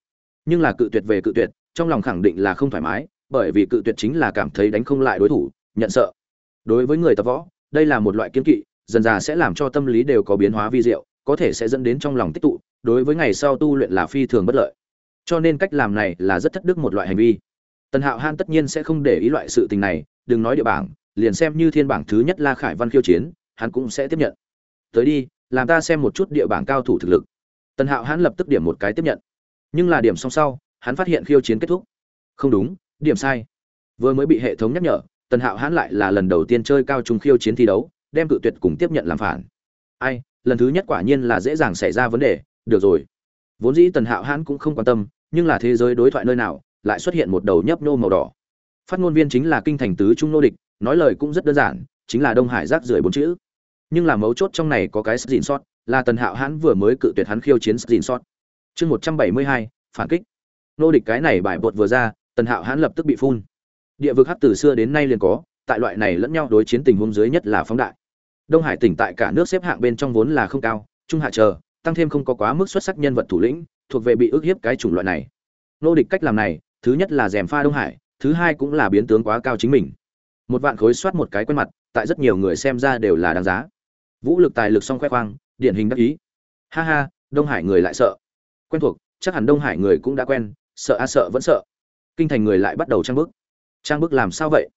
Nhưng là cự tuyệt về cự tuyệt, trong lòng khẳng định là không thoải mái, bởi vì cự tuyệt chính là cảm thấy đánh không lại đối thủ, nhận sợ. Đối với người tập võ, đây là một loại kiếm kỵ, dần dà sẽ làm cho tâm lý đều có biến hóa vi diệu có thể sẽ dẫn đến trong lòng tích tụ, đối với ngày sau tu luyện là phi thường bất lợi. Cho nên cách làm này là rất thất đức một loại hành vi. Tần hạo han tất nhiên sẽ không để ý loại sự tình này, đừng nói địa bảng, liền xem như thiên bảng thứ nhất la khải văn khiêu chiến, hắn cũng sẽ tiếp nhận. Tới đi, làm ta xem một chút địa bảng cao thủ thực lực. Tần hạo hắn lập tức điểm một cái tiếp nhận. Nhưng là điểm song sau, hắn phát hiện khiêu chiến kết thúc. Không đúng, điểm sai. Vừa mới bị hệ thống nhắc nhở, tần hạo hắn lại là lần đầu tiên chơi cao trung khiêu chiến thi đấu, đem cự tuyệt cùng tiếp nhận làm phản. Ai lần thứ nhất quả nhiên là dễ dàng xảy ra vấn đề, được rồi. Vốn dĩ tần hạo hãn cũng không quan tâm, nhưng là thế giới đối thoại nơi nào, lại xuất hiện một đầu nhấp nhô màu đỏ. Phát ngôn viên chính là kinh thành tứ trung nô địch, nói lời cũng rất đơn giản, chính là đông hải rác rưởi bốn chữ. Nhưng là mấu chốt trong này có cái xin sót là tần hạo hãn vừa mới cự tuyệt hắn khiêu chiến xin sót chương một trăm bảy mươi hai, phản kích. Nô địch cái này bài bột vừa ra, tần hạo hãn lập tức bị phun. Địa vực hắc từ xưa đến nay liền có, tại loại này lẫn nhau đối chiến tình huống dưới nhất là phóng đại đông hải tỉnh tại cả nước xếp hạng bên trong vốn là không cao, trung hạ chờ, tăng thêm không có quá mức xuất sắc nhân vật thủ lĩnh, thuộc về bị ức hiếp cái chủng loại này. Nô địch cách làm này, thứ nhất là dèm pha đông hải, thứ hai cũng là biến tướng quá cao chính mình. Một vạn khối soát một cái quen mặt, tại rất nhiều người xem ra đều là đáng giá. Vũ lực tài lực song khoe khoang, điển hình đắc ý. Ha ha, đông hải người lại sợ. Quen thuộc, chắc hẳn đông hải người cũng đã quen, sợ a sợ vẫn sợ. Kinh thành người lại bắt đầu trang bước. trang bước làm sao vậy?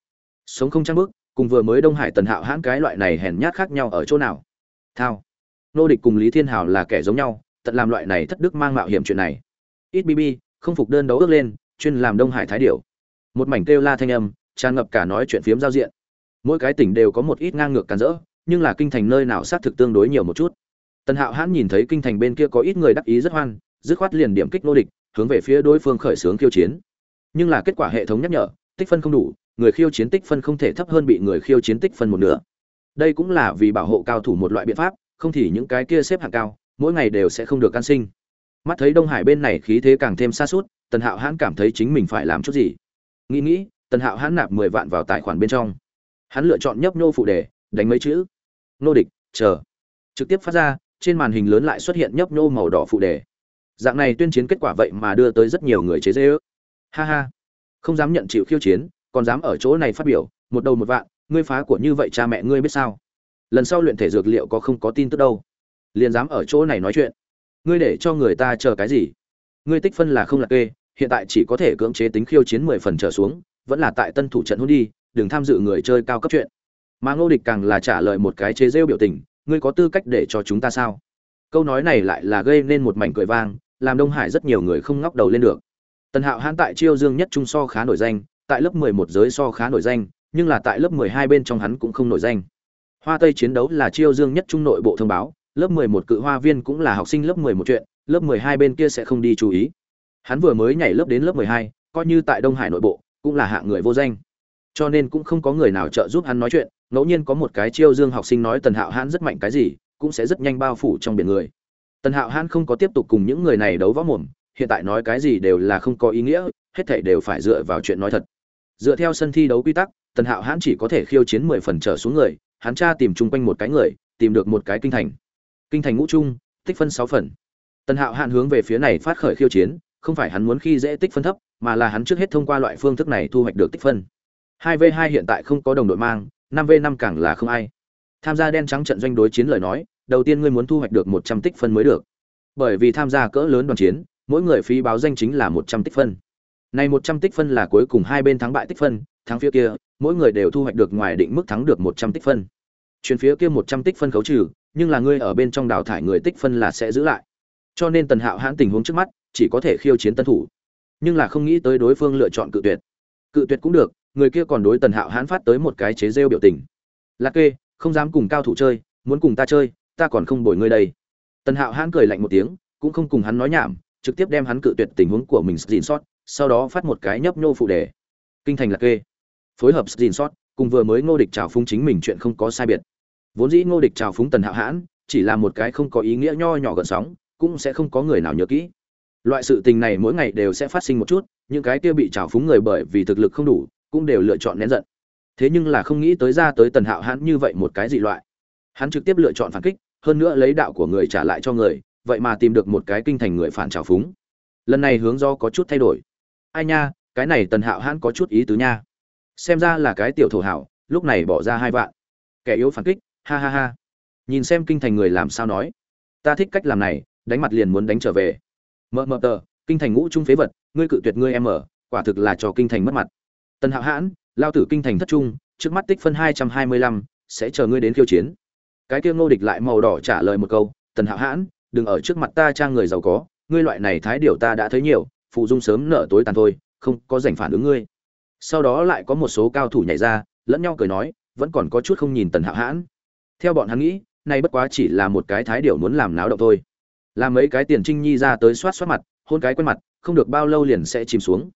Sống không trang bước cùng vừa mới đông hải tần hạo hãn cái loại này hèn nhát khác nhau ở chỗ nào? Thao. Nô địch cùng lý thiên hào là kẻ giống nhau, tận làm loại này thất đức mang mạo hiểm chuyện này. Ít bb không phục đơn đấu ước lên, chuyên làm đông hải thái điểu. Một mảnh kêu la thanh âm, tràn ngập cả nói chuyện phiếm giao diện. Mỗi cái tỉnh đều có một ít ngang ngược càn rỡ, nhưng là kinh thành nơi nào xác thực tương đối nhiều một chút. Tần hạo hãn nhìn thấy kinh thành bên kia có ít người đắc ý rất hoan, dứt khoát liền điểm kích nô địch, hướng về phía đối phương khởi xướng khiêu chiến. Nhưng là kết quả hệ thống nhắc nhở, tích phân không đủ người khiêu chiến tích phân không thể thấp hơn bị người khiêu chiến tích phân một nửa. Đây cũng là vì bảo hộ cao thủ một loại biện pháp không thì những cái kia xếp hạng cao mỗi ngày đều sẽ không được can sinh. Mắt thấy đông hải bên này khí thế càng thêm xa sút, tần hạo hãn cảm thấy chính mình phải làm chút gì. Nghĩ nghĩ tần hạo hãn nạp mười vạn vào tài khoản bên trong. Hắn lựa chọn nhấp nhô phụ đề đánh mấy chữ. Nô địch chờ. Trực tiếp phát ra trên màn hình lớn lại xuất hiện nhấp nhô màu đỏ phụ đề. Dạng này tuyên chiến kết quả vậy mà đưa tới rất nhiều người chế giễu. ha ha. Không dám nhận chịu khiêu chiến còn dám ở chỗ này phát biểu, một đầu một vạn, ngươi phá của như vậy cha mẹ ngươi biết sao? Lần sau luyện thể dược liệu có không có tin tức đâu? Liền dám ở chỗ này nói chuyện. Ngươi để cho người ta chờ cái gì? Ngươi tích phân là không là kê, hiện tại chỉ có thể cưỡng chế tính khiêu chiến mười phần trở xuống, vẫn là tại tân thủ trận hôn đi, đừng tham dự người chơi cao cấp chuyện. Mà ngô địch càng là trả lời một cái chế rêu biểu tình, ngươi có tư cách để cho chúng ta sao? Câu nói này lại là gây nên một mảnh cười vang, làm đông hải rất nhiều người không ngóc đầu lên được. Tần hạo hãn tại chiêu dương nhất trung so khá nổi danh tại lớp 11 giới so khá nổi danh, nhưng là tại lớp 12 bên trong hắn cũng không nổi danh. Hoa Tây chiến đấu là chiêu dương nhất trung nội bộ thông báo, lớp 11 cự hoa viên cũng là học sinh lớp 11 chuyện, lớp 12 bên kia sẽ không đi chú ý. Hắn vừa mới nhảy lớp đến lớp 12, coi như tại Đông Hải nội bộ, cũng là hạng người vô danh. Cho nên cũng không có người nào trợ giúp hắn nói chuyện, ngẫu nhiên có một cái chiêu dương học sinh nói Tần Hạo Hãn rất mạnh cái gì, cũng sẽ rất nhanh bao phủ trong biển người. Tần Hạo Hãn không có tiếp tục cùng những người này đấu võ mồm, hiện tại nói cái gì đều là không có ý nghĩa, hết thảy đều phải dựa vào chuyện nói thật. Dựa theo sân thi đấu quy tắc, Tần Hạo Hãn chỉ có thể khiêu chiến 10 phần trở xuống người, hắn tra tìm chung quanh một cái người, tìm được một cái kinh thành. Kinh thành ngũ trung, tích phân sáu phần. Tần Hạo Hãn hướng về phía này phát khởi khiêu chiến, không phải hắn muốn khi dễ tích phân thấp, mà là hắn trước hết thông qua loại phương thức này thu hoạch được tích phân. Hai v hai hiện tại không có đồng đội mang, năm v năm càng là không ai. Tham gia đen trắng trận doanh đối chiến lời nói, đầu tiên ngươi muốn thu hoạch được 100 tích phân mới được. Bởi vì tham gia cỡ lớn đoàn chiến, mỗi người phí báo danh chính là 100 tích phân. Này 100 tích phân là cuối cùng hai bên thắng bại tích phân, thắng phía kia, mỗi người đều thu hoạch được ngoài định mức thắng được 100 tích phân. Chuyển phía kia 100 tích phân khấu trừ, nhưng là ngươi ở bên trong đào thải người tích phân là sẽ giữ lại. Cho nên Tần Hạo hãn tình huống trước mắt, chỉ có thể khiêu chiến tân thủ. Nhưng là không nghĩ tới đối phương lựa chọn cự tuyệt. Cự tuyệt cũng được, người kia còn đối Tần Hạo hãn phát tới một cái chế giễu biểu tình. Lạc kê, không dám cùng cao thủ chơi, muốn cùng ta chơi, ta còn không bồi ngươi đây. Tần Hạo hãn cười lạnh một tiếng, cũng không cùng hắn nói nhảm, trực tiếp đem hắn cự tuyệt tình huống của mình gìn sót, sau đó phát một cái nhấp nhô phụ đề. Kinh thành Lạc kê. Phối hợp gìn sót, cùng vừa mới Ngô Địch chào phúng chính mình chuyện không có sai biệt. Vốn dĩ Ngô Địch chào phúng Tần Hạo hãn, chỉ là một cái không có ý nghĩa nho nhỏ gần sóng, cũng sẽ không có người nào nhớ kỹ loại sự tình này mỗi ngày đều sẽ phát sinh một chút những cái kia bị trào phúng người bởi vì thực lực không đủ cũng đều lựa chọn nén giận thế nhưng là không nghĩ tới ra tới tần hạo hãn như vậy một cái dị loại hắn trực tiếp lựa chọn phản kích hơn nữa lấy đạo của người trả lại cho người vậy mà tìm được một cái kinh thành người phản trào phúng lần này hướng do có chút thay đổi ai nha, cái này tần hạo Hãn có chút ý tứ nha. Xem ra là cái tiểu thổ hảo, lúc này bỏ ra hai vạn. Kẻ yếu phản kích, ha ha ha. Nhìn xem kinh thành người làm sao nói. Ta thích cách làm này, đánh mặt liền muốn đánh trở về. Mờ mờ tờ, kinh thành ngũ trung phế vật, ngươi cự tuyệt ngươi em ở, quả thực là cho kinh thành mất mặt. Tần hạo hãn, lao tử kinh thành thất trung, trước mắt tích phân hai trăm hai mươi lăm, sẽ chờ ngươi đến khiêu chiến. Cái kia ngô địch lại màu đỏ trả lời một câu, tần hạo hãn, đừng ở trước mặt ta trang người giàu có, ngươi loại này thái điều ta đã thấy nhiều phụ dung sớm nợ tối tàn thôi, không có giành phản ứng ngươi. Sau đó lại có một số cao thủ nhảy ra, lẫn nhau cười nói, vẫn còn có chút không nhìn tần hạo hãn. Theo bọn hắn nghĩ, nay bất quá chỉ là một cái thái điều muốn làm náo động thôi. Làm mấy cái tiền trinh nhi ra tới soát soát mặt, hôn cái quen mặt, không được bao lâu liền sẽ chìm xuống.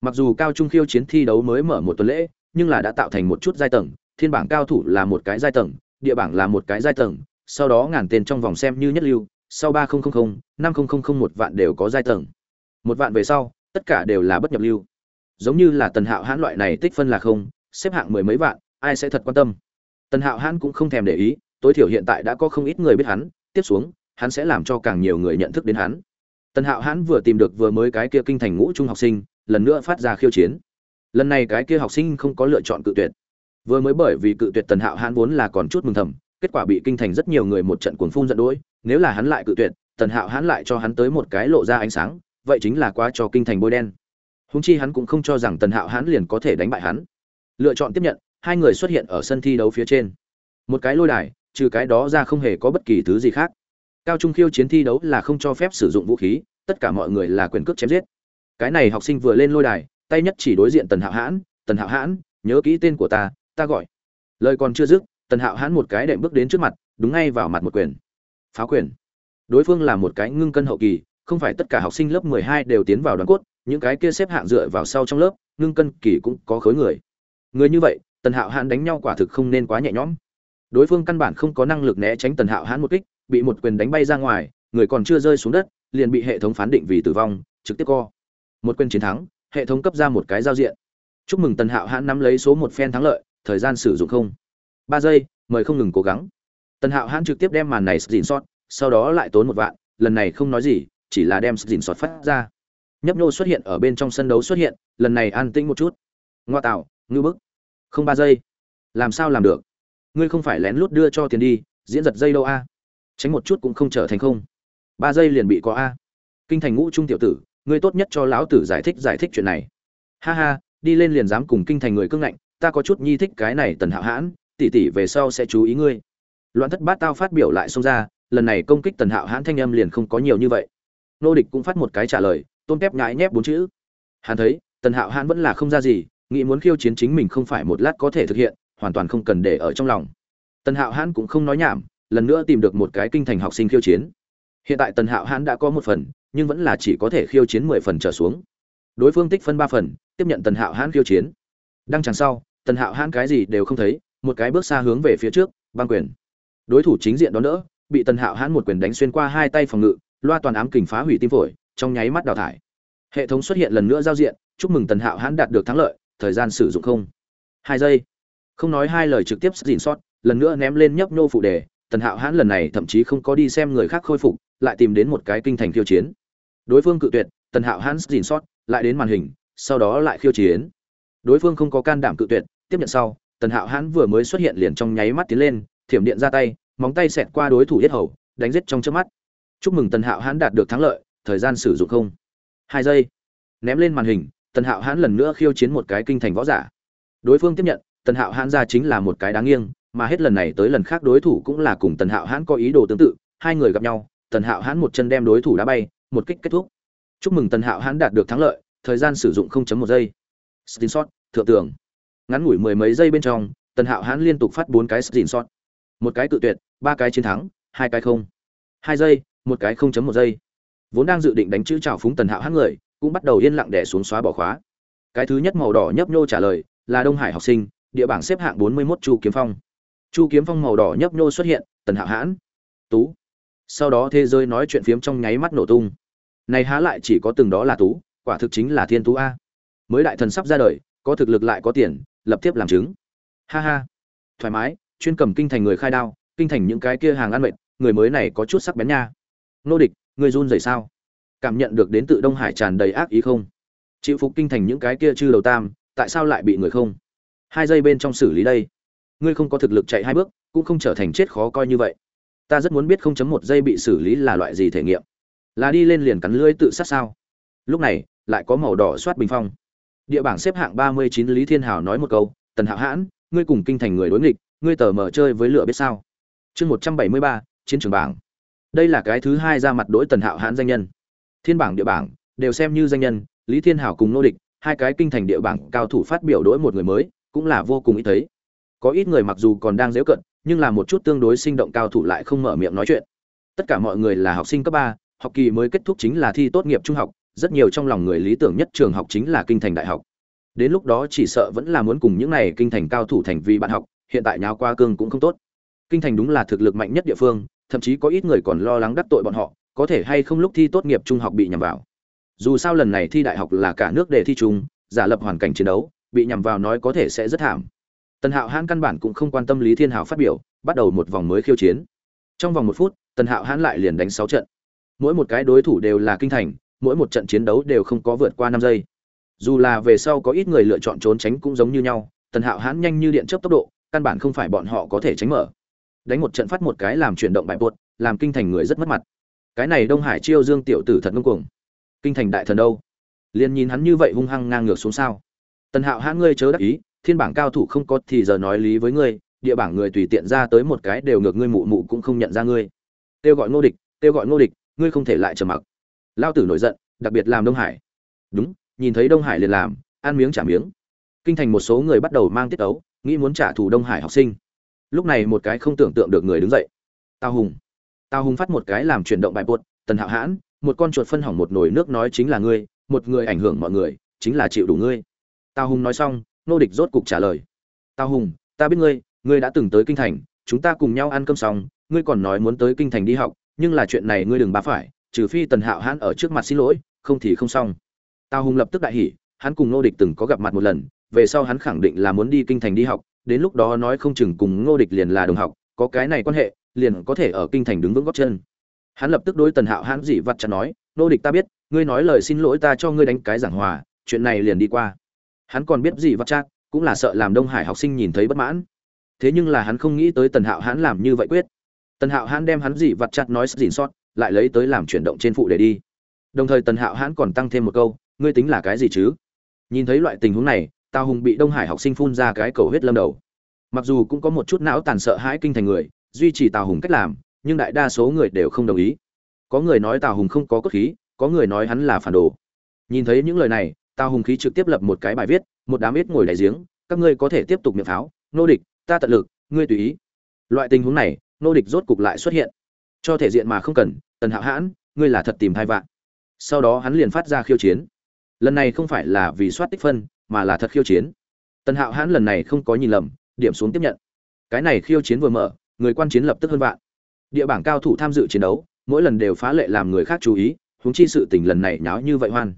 Mặc dù cao trung khiêu chiến thi đấu mới mở một tuần lễ, nhưng là đã tạo thành một chút giai tầng, thiên bảng cao thủ là một cái giai tầng, địa bảng là một cái giai tầng, sau đó ngàn tên trong vòng xem như nhất lưu, sau ba nghìn năm nghìn một vạn đều có giai tầng một vạn về sau, tất cả đều là bất nhập lưu. Giống như là tần hạo hãn loại này tích phân là không, xếp hạng mười mấy vạn, ai sẽ thật quan tâm? Tần hạo hãn cũng không thèm để ý, tối thiểu hiện tại đã có không ít người biết hắn, tiếp xuống, hắn sẽ làm cho càng nhiều người nhận thức đến hắn. Tần hạo hãn vừa tìm được vừa mới cái kia kinh thành ngũ trung học sinh, lần nữa phát ra khiêu chiến. Lần này cái kia học sinh không có lựa chọn cự tuyệt. Vừa mới bởi vì cự tuyệt tần hạo hãn vốn là còn chút mừng thầm, kết quả bị kinh thành rất nhiều người một trận cuồng phun giận đuổi nếu là hắn lại cự tuyệt, tần hạo hãn lại cho hắn tới một cái lộ ra ánh sáng vậy chính là quá cho kinh thành bôi đen. Húng chi hắn cũng không cho rằng tần hạo hán liền có thể đánh bại hắn. Lựa chọn tiếp nhận, hai người xuất hiện ở sân thi đấu phía trên. Một cái lôi đài, trừ cái đó ra không hề có bất kỳ thứ gì khác. Cao trung khiêu chiến thi đấu là không cho phép sử dụng vũ khí, tất cả mọi người là quyền cước chém giết. Cái này học sinh vừa lên lôi đài, tay nhất chỉ đối diện tần hạo hãn tần hạo hãn nhớ kỹ tên của ta ta gọi. Lời còn chưa dứt, tần hạo hãn một cái đệm bước đến trước mặt, đúng ngay vào mặt một quyền. Phá quyền. Đối phương là một cái ngưng cân hậu kỳ không phải tất cả học sinh lớp mười hai đều tiến vào đoàn cốt những cái kia xếp hạng dựa vào sau trong lớp ngưng cân kỳ cũng có khối người người như vậy tần hạo hãn đánh nhau quả thực không nên quá nhẹ nhõm đối phương căn bản không có năng lực né tránh tần hạo hãn một kích bị một quyền đánh bay ra ngoài, người còn chưa rơi xuống đất, liền bị hệ thống phán định vì tử vong, trực tiếp co. Một quyền chiến thắng, hệ thống cấp ra một cái giao diện. Chúc mừng Tần Hạo Hãn nắm lấy số một phen thắng lợi, thời gian sử dụng không. ba giây, mời không ngừng cố gắng. Tần Hạo Hãn trực tiếp đem màn này dịn sót, sau đó lại tốn một vạn, lần này không nói gì, chỉ là đem dình sọt phát ra. Nhấp nhô xuất hiện ở bên trong sân đấu xuất hiện, lần này an tĩnh một chút. Ngoa tạo, ngư bức. Không ba giây. Làm sao làm được? Ngươi không phải lén lút đưa cho tiền đi, diễn giật dây đâu a? tránh một chút cũng không trở thành không ba giây liền bị có a kinh thành ngũ trung tiểu tử ngươi tốt nhất cho lão tử giải thích giải thích chuyện này ha ha đi lên liền dám cùng kinh thành người cưng ngạnh ta có chút nhi thích cái này tần hạo hãn tỷ tỷ về sau sẽ chú ý ngươi loạn thất bát tao phát biểu lại xông ra lần này công kích tần hạo hãn thanh âm liền không có nhiều như vậy nô địch cũng phát một cái trả lời tôn kép nhái nhép bốn chữ. Hắn thấy, tần hạo hãn vẫn là không ra gì, nghĩ muốn khiêu chiến chính mình không phải một lát có thể thực hiện, hoàn toàn không cần để ở trong lòng. Tần hạo hãn cũng không nói nhảm, lần nữa tìm được một cái kinh thành học sinh khiêu chiến. Hiện tại tần hạo hãn đã có một phần, nhưng vẫn là chỉ có thể khiêu chiến mười phần trở xuống. Đối phương tích phân ba phần, tiếp nhận tần hạo hãn khiêu chiến. Đăng chẳng sau, tần hạo hãn cái gì đều không thấy, một cái bước xa hướng về phía trước, băng quyền. Đối thủ chính diện đó nữa bị tần hạo hãn một quyền đánh xuyên qua hai tay phòng ngự loa toàn ám kình phá hủy tim phổi, trong nháy mắt đào thải. Hệ thống xuất hiện lần nữa giao diện, chúc mừng tần hạo hãn đạt được thắng lợi, thời gian sử dụng không? Hai giây. Không nói hai lời trực tiếp dìn sót, lần nữa ném lên nhấp nô phụ đề, tần hạo hãn lần này thậm chí không có đi xem người khác khôi phục, lại tìm đến một cái kinh thành khiêu chiến. Đối phương cự tuyệt, tần hạo hãn dìn sót, lại đến màn hình, sau đó lại khiêu chiến. Đối phương không có can đảm cự tuyệt, tiếp nhận sau, tần hạo hãn vừa mới xuất hiện liền trong nháy mắt tiến lên, thiểm điện ra tay, móng tay xẹt qua đối thủ yết hầu, đánh giết trong trước mắt chúc mừng tần hạo hãn đạt được thắng lợi, thời gian sử dụng không? Hai giây. Ném lên màn hình, tần hạo hãn lần nữa khiêu chiến một cái kinh thành võ giả. Đối phương tiếp nhận, tần hạo hãn ra chính là một cái đáng nghiêng, mà hết lần này tới lần khác đối thủ cũng là cùng tần hạo hãn có ý đồ tương tự, hai người gặp nhau, tần hạo hãn một chân đem đối thủ đá bay, một kích kết thúc. Chúc mừng tần hạo hãn đạt được thắng lợi, thời gian sử dụng 0.1 giây. Screenshot, thượng tưởng ngắn ngủi mười mấy giây bên trong, tần hạo hãn liên tục phát bốn cái screenshot. Một cái tự tuyệt, ba cái chiến thắng, hai cái không. Hai giây một cái 0.1 giây. Vốn đang dự định đánh chữ chào phúng tần hạo hát người, cũng bắt đầu yên lặng đẻ xuống xóa bỏ khóa. Cái thứ nhất màu đỏ nhấp nhô trả lời, là đông hải học sinh, địa bảng xếp hạng 41 chu kiếm phong. Chu kiếm phong màu đỏ nhấp nhô xuất hiện, tần hạo hãn. Tú. Sau đó thế giới nói chuyện phiếm trong nháy mắt nổ tung. Này há lại chỉ có từng đó là tú, quả thực chính là thiên tú a. Mới đại thần sắp ra đời, có thực lực lại có tiền, lập tiếp làm chứng. Ha ha. Thoải mái, chuyên cầm kinh thành người khai đao, kinh thành những cái kia hàng ăn mệt, người mới này có chút sắc bén nha nô địch người run rẩy sao? Cảm nhận được đến tự đông hải tràn đầy ác ý không? Chịu phục kinh thành những cái kia chư đầu tam, tại sao lại bị người không? Hai giây bên trong xử lý đây. Ngươi không có thực lực chạy hai bước, cũng không trở thành chết khó coi như vậy. Ta rất muốn biết không chấm một giây bị xử lý là loại gì thể nghiệm. Là đi lên liền cắn lưỡi tự sát sao? Lúc này, lại có màu đỏ soát bình phong. Địa bảng xếp hạng ba mươi chín, lý thiên hào nói một câu, tần hạo hãn, ngươi cùng kinh thành người đối nghịch, ngươi tờ mở chơi với lửa biết sao? Chương một trăm bảy mươi ba, chiến trường bảng đây là cái thứ hai ra mặt đối tần hạo hãn danh nhân. Thiên bảng địa bảng đều xem như danh nhân, lý thiên hảo cùng nô địch, hai cái kinh thành địa bảng cao thủ phát biểu đối một người mới, cũng là vô cùng ít thấy. Có ít người mặc dù còn đang dễu cận, nhưng là một chút tương đối sinh động cao thủ lại không mở miệng nói chuyện. Tất cả mọi người là học sinh cấp ba, học kỳ mới kết thúc chính là thi tốt nghiệp trung học, rất nhiều trong lòng người lý tưởng nhất trường học chính là kinh thành đại học. Đến lúc đó chỉ sợ vẫn là muốn cùng những này kinh thành cao thủ thành vì bạn học, hiện tại nháo qua cương cũng không tốt. Kinh thành đúng là thực lực mạnh nhất địa phương thậm chí có ít người còn lo lắng đắc tội bọn họ, có thể hay không lúc thi tốt nghiệp trung học bị nhằm vào. Dù sao lần này thi đại học là cả nước đề thi chung, giả lập hoàn cảnh chiến đấu, bị nhằm vào nói có thể sẽ rất thảm. Tần hạo hãn căn bản cũng không quan tâm lý thiên hảo phát biểu, bắt đầu một vòng mới khiêu chiến. Trong vòng một phút, tần hạo hãn lại liền đánh sáu trận. Mỗi một cái đối thủ đều là kinh thành, mỗi một trận chiến đấu đều không có vượt qua năm giây. Dù là về sau có ít người lựa chọn trốn tránh cũng giống như nhau, tần hạo hãn nhanh như điện chớp tốc độ, căn bản không phải bọn họ có thể tránh mở đánh một trận phát một cái làm chuyển động bài bột làm kinh thành người rất mất mặt. Cái này đông hải chiêu dương tiểu tử thật ngông cuồng. Kinh thành đại thần đâu? Liền nhìn hắn như vậy hung hăng ngang ngược xuống sao? Tần hạo hãn ngươi chớ đắc ý, thiên bảng cao thủ không có thì giờ nói lý với ngươi, địa bảng người tùy tiện ra tới một cái đều ngược ngươi mụ mụ cũng không nhận ra ngươi. Kêu gọi ngô địch, kêu gọi ngô địch, ngươi không thể lại trầm mặc. Lao tử nổi giận, đặc biệt làm đông hải. Đúng, nhìn thấy đông hải liền làm, ăn miếng trả miếng. Kinh thành một số người bắt đầu mang tiết ấu, nghĩ muốn trả thù đông hải học sinh lúc này một cái không tưởng tượng được người đứng dậy. Tào hùng. Tào hùng phát một cái làm chuyển động bài bột, tần hạo hãn, một con chuột phân hỏng một nồi nước nói chính là ngươi, một người ảnh hưởng mọi người, chính là chịu đủ ngươi. Tào hùng nói xong, nô địch rốt cục trả lời. Tào hùng, ta biết ngươi ngươi đã từng tới kinh thành, chúng ta cùng nhau ăn cơm xong, ngươi còn nói muốn tới kinh thành đi học, nhưng là chuyện này ngươi đừng bá phải, trừ phi tần hạo hãn ở trước mặt xin lỗi, không thì không xong. Tào hùng lập tức đại hỉ, hắn cùng nô địch từng có gặp mặt một lần, về sau hắn khẳng định là muốn đi kinh thành đi học đến lúc đó nói không chừng cùng ngô địch liền là đồng học, có cái này quan hệ, liền có thể ở kinh thành đứng vững gót chân. Hắn lập tức đối tần hạo hãn dị vặt chặt nói, Ngô địch ta biết, ngươi nói lời xin lỗi ta cho ngươi đánh cái giảng hòa, chuyện này liền đi qua. Hắn còn biết gì vặt chặt cũng là sợ làm đông hải học sinh nhìn thấy bất mãn. Thế nhưng là hắn không nghĩ tới tần hạo hãn làm như vậy quyết. Tần hạo hãn đem hắn dị vặt chặt nói dỉn sót lại lấy tới làm chuyển động trên phụ để đi. Đồng thời tần hạo hãn còn tăng thêm một câu, ngươi tính là cái gì chứ? Nhìn thấy loại tình huống này tào hùng bị đông hải học sinh phun ra cái cầu huyết lâm đầu. Mặc dù cũng có một chút não tàn sợ hãi kinh thành người, duy trì tào hùng cách làm, nhưng đại đa số người đều không đồng ý. Có người nói tào hùng không có cốt khí, có người nói hắn là phản đồ. Nhìn thấy những lời này, tào hùng khí trực tiếp lập một cái bài viết, một đám ít ngồi đại giếng, các ngươi có thể tiếp tục miệng pháo, nô địch, ta tận lực, ngươi tùy ý. Loại tình huống này, nô địch rốt cục lại xuất hiện. Cho thể diện mà không cần, tần hạo hãn, ngươi là thật tìm hai vạn. Sau đó hắn liền phát ra khiêu chiến. Lần này không phải là vì soát tích phân mà là thật khiêu chiến. Tần hạo hãn lần này không có nhìn lầm, điểm xuống tiếp nhận. Cái này khiêu chiến vừa mở, người quan chiến lập tức hơn vạn. Địa bảng cao thủ tham dự chiến đấu, mỗi lần đều phá lệ làm người khác chú ý, huống chi sự tình lần này nháo như vậy hoan.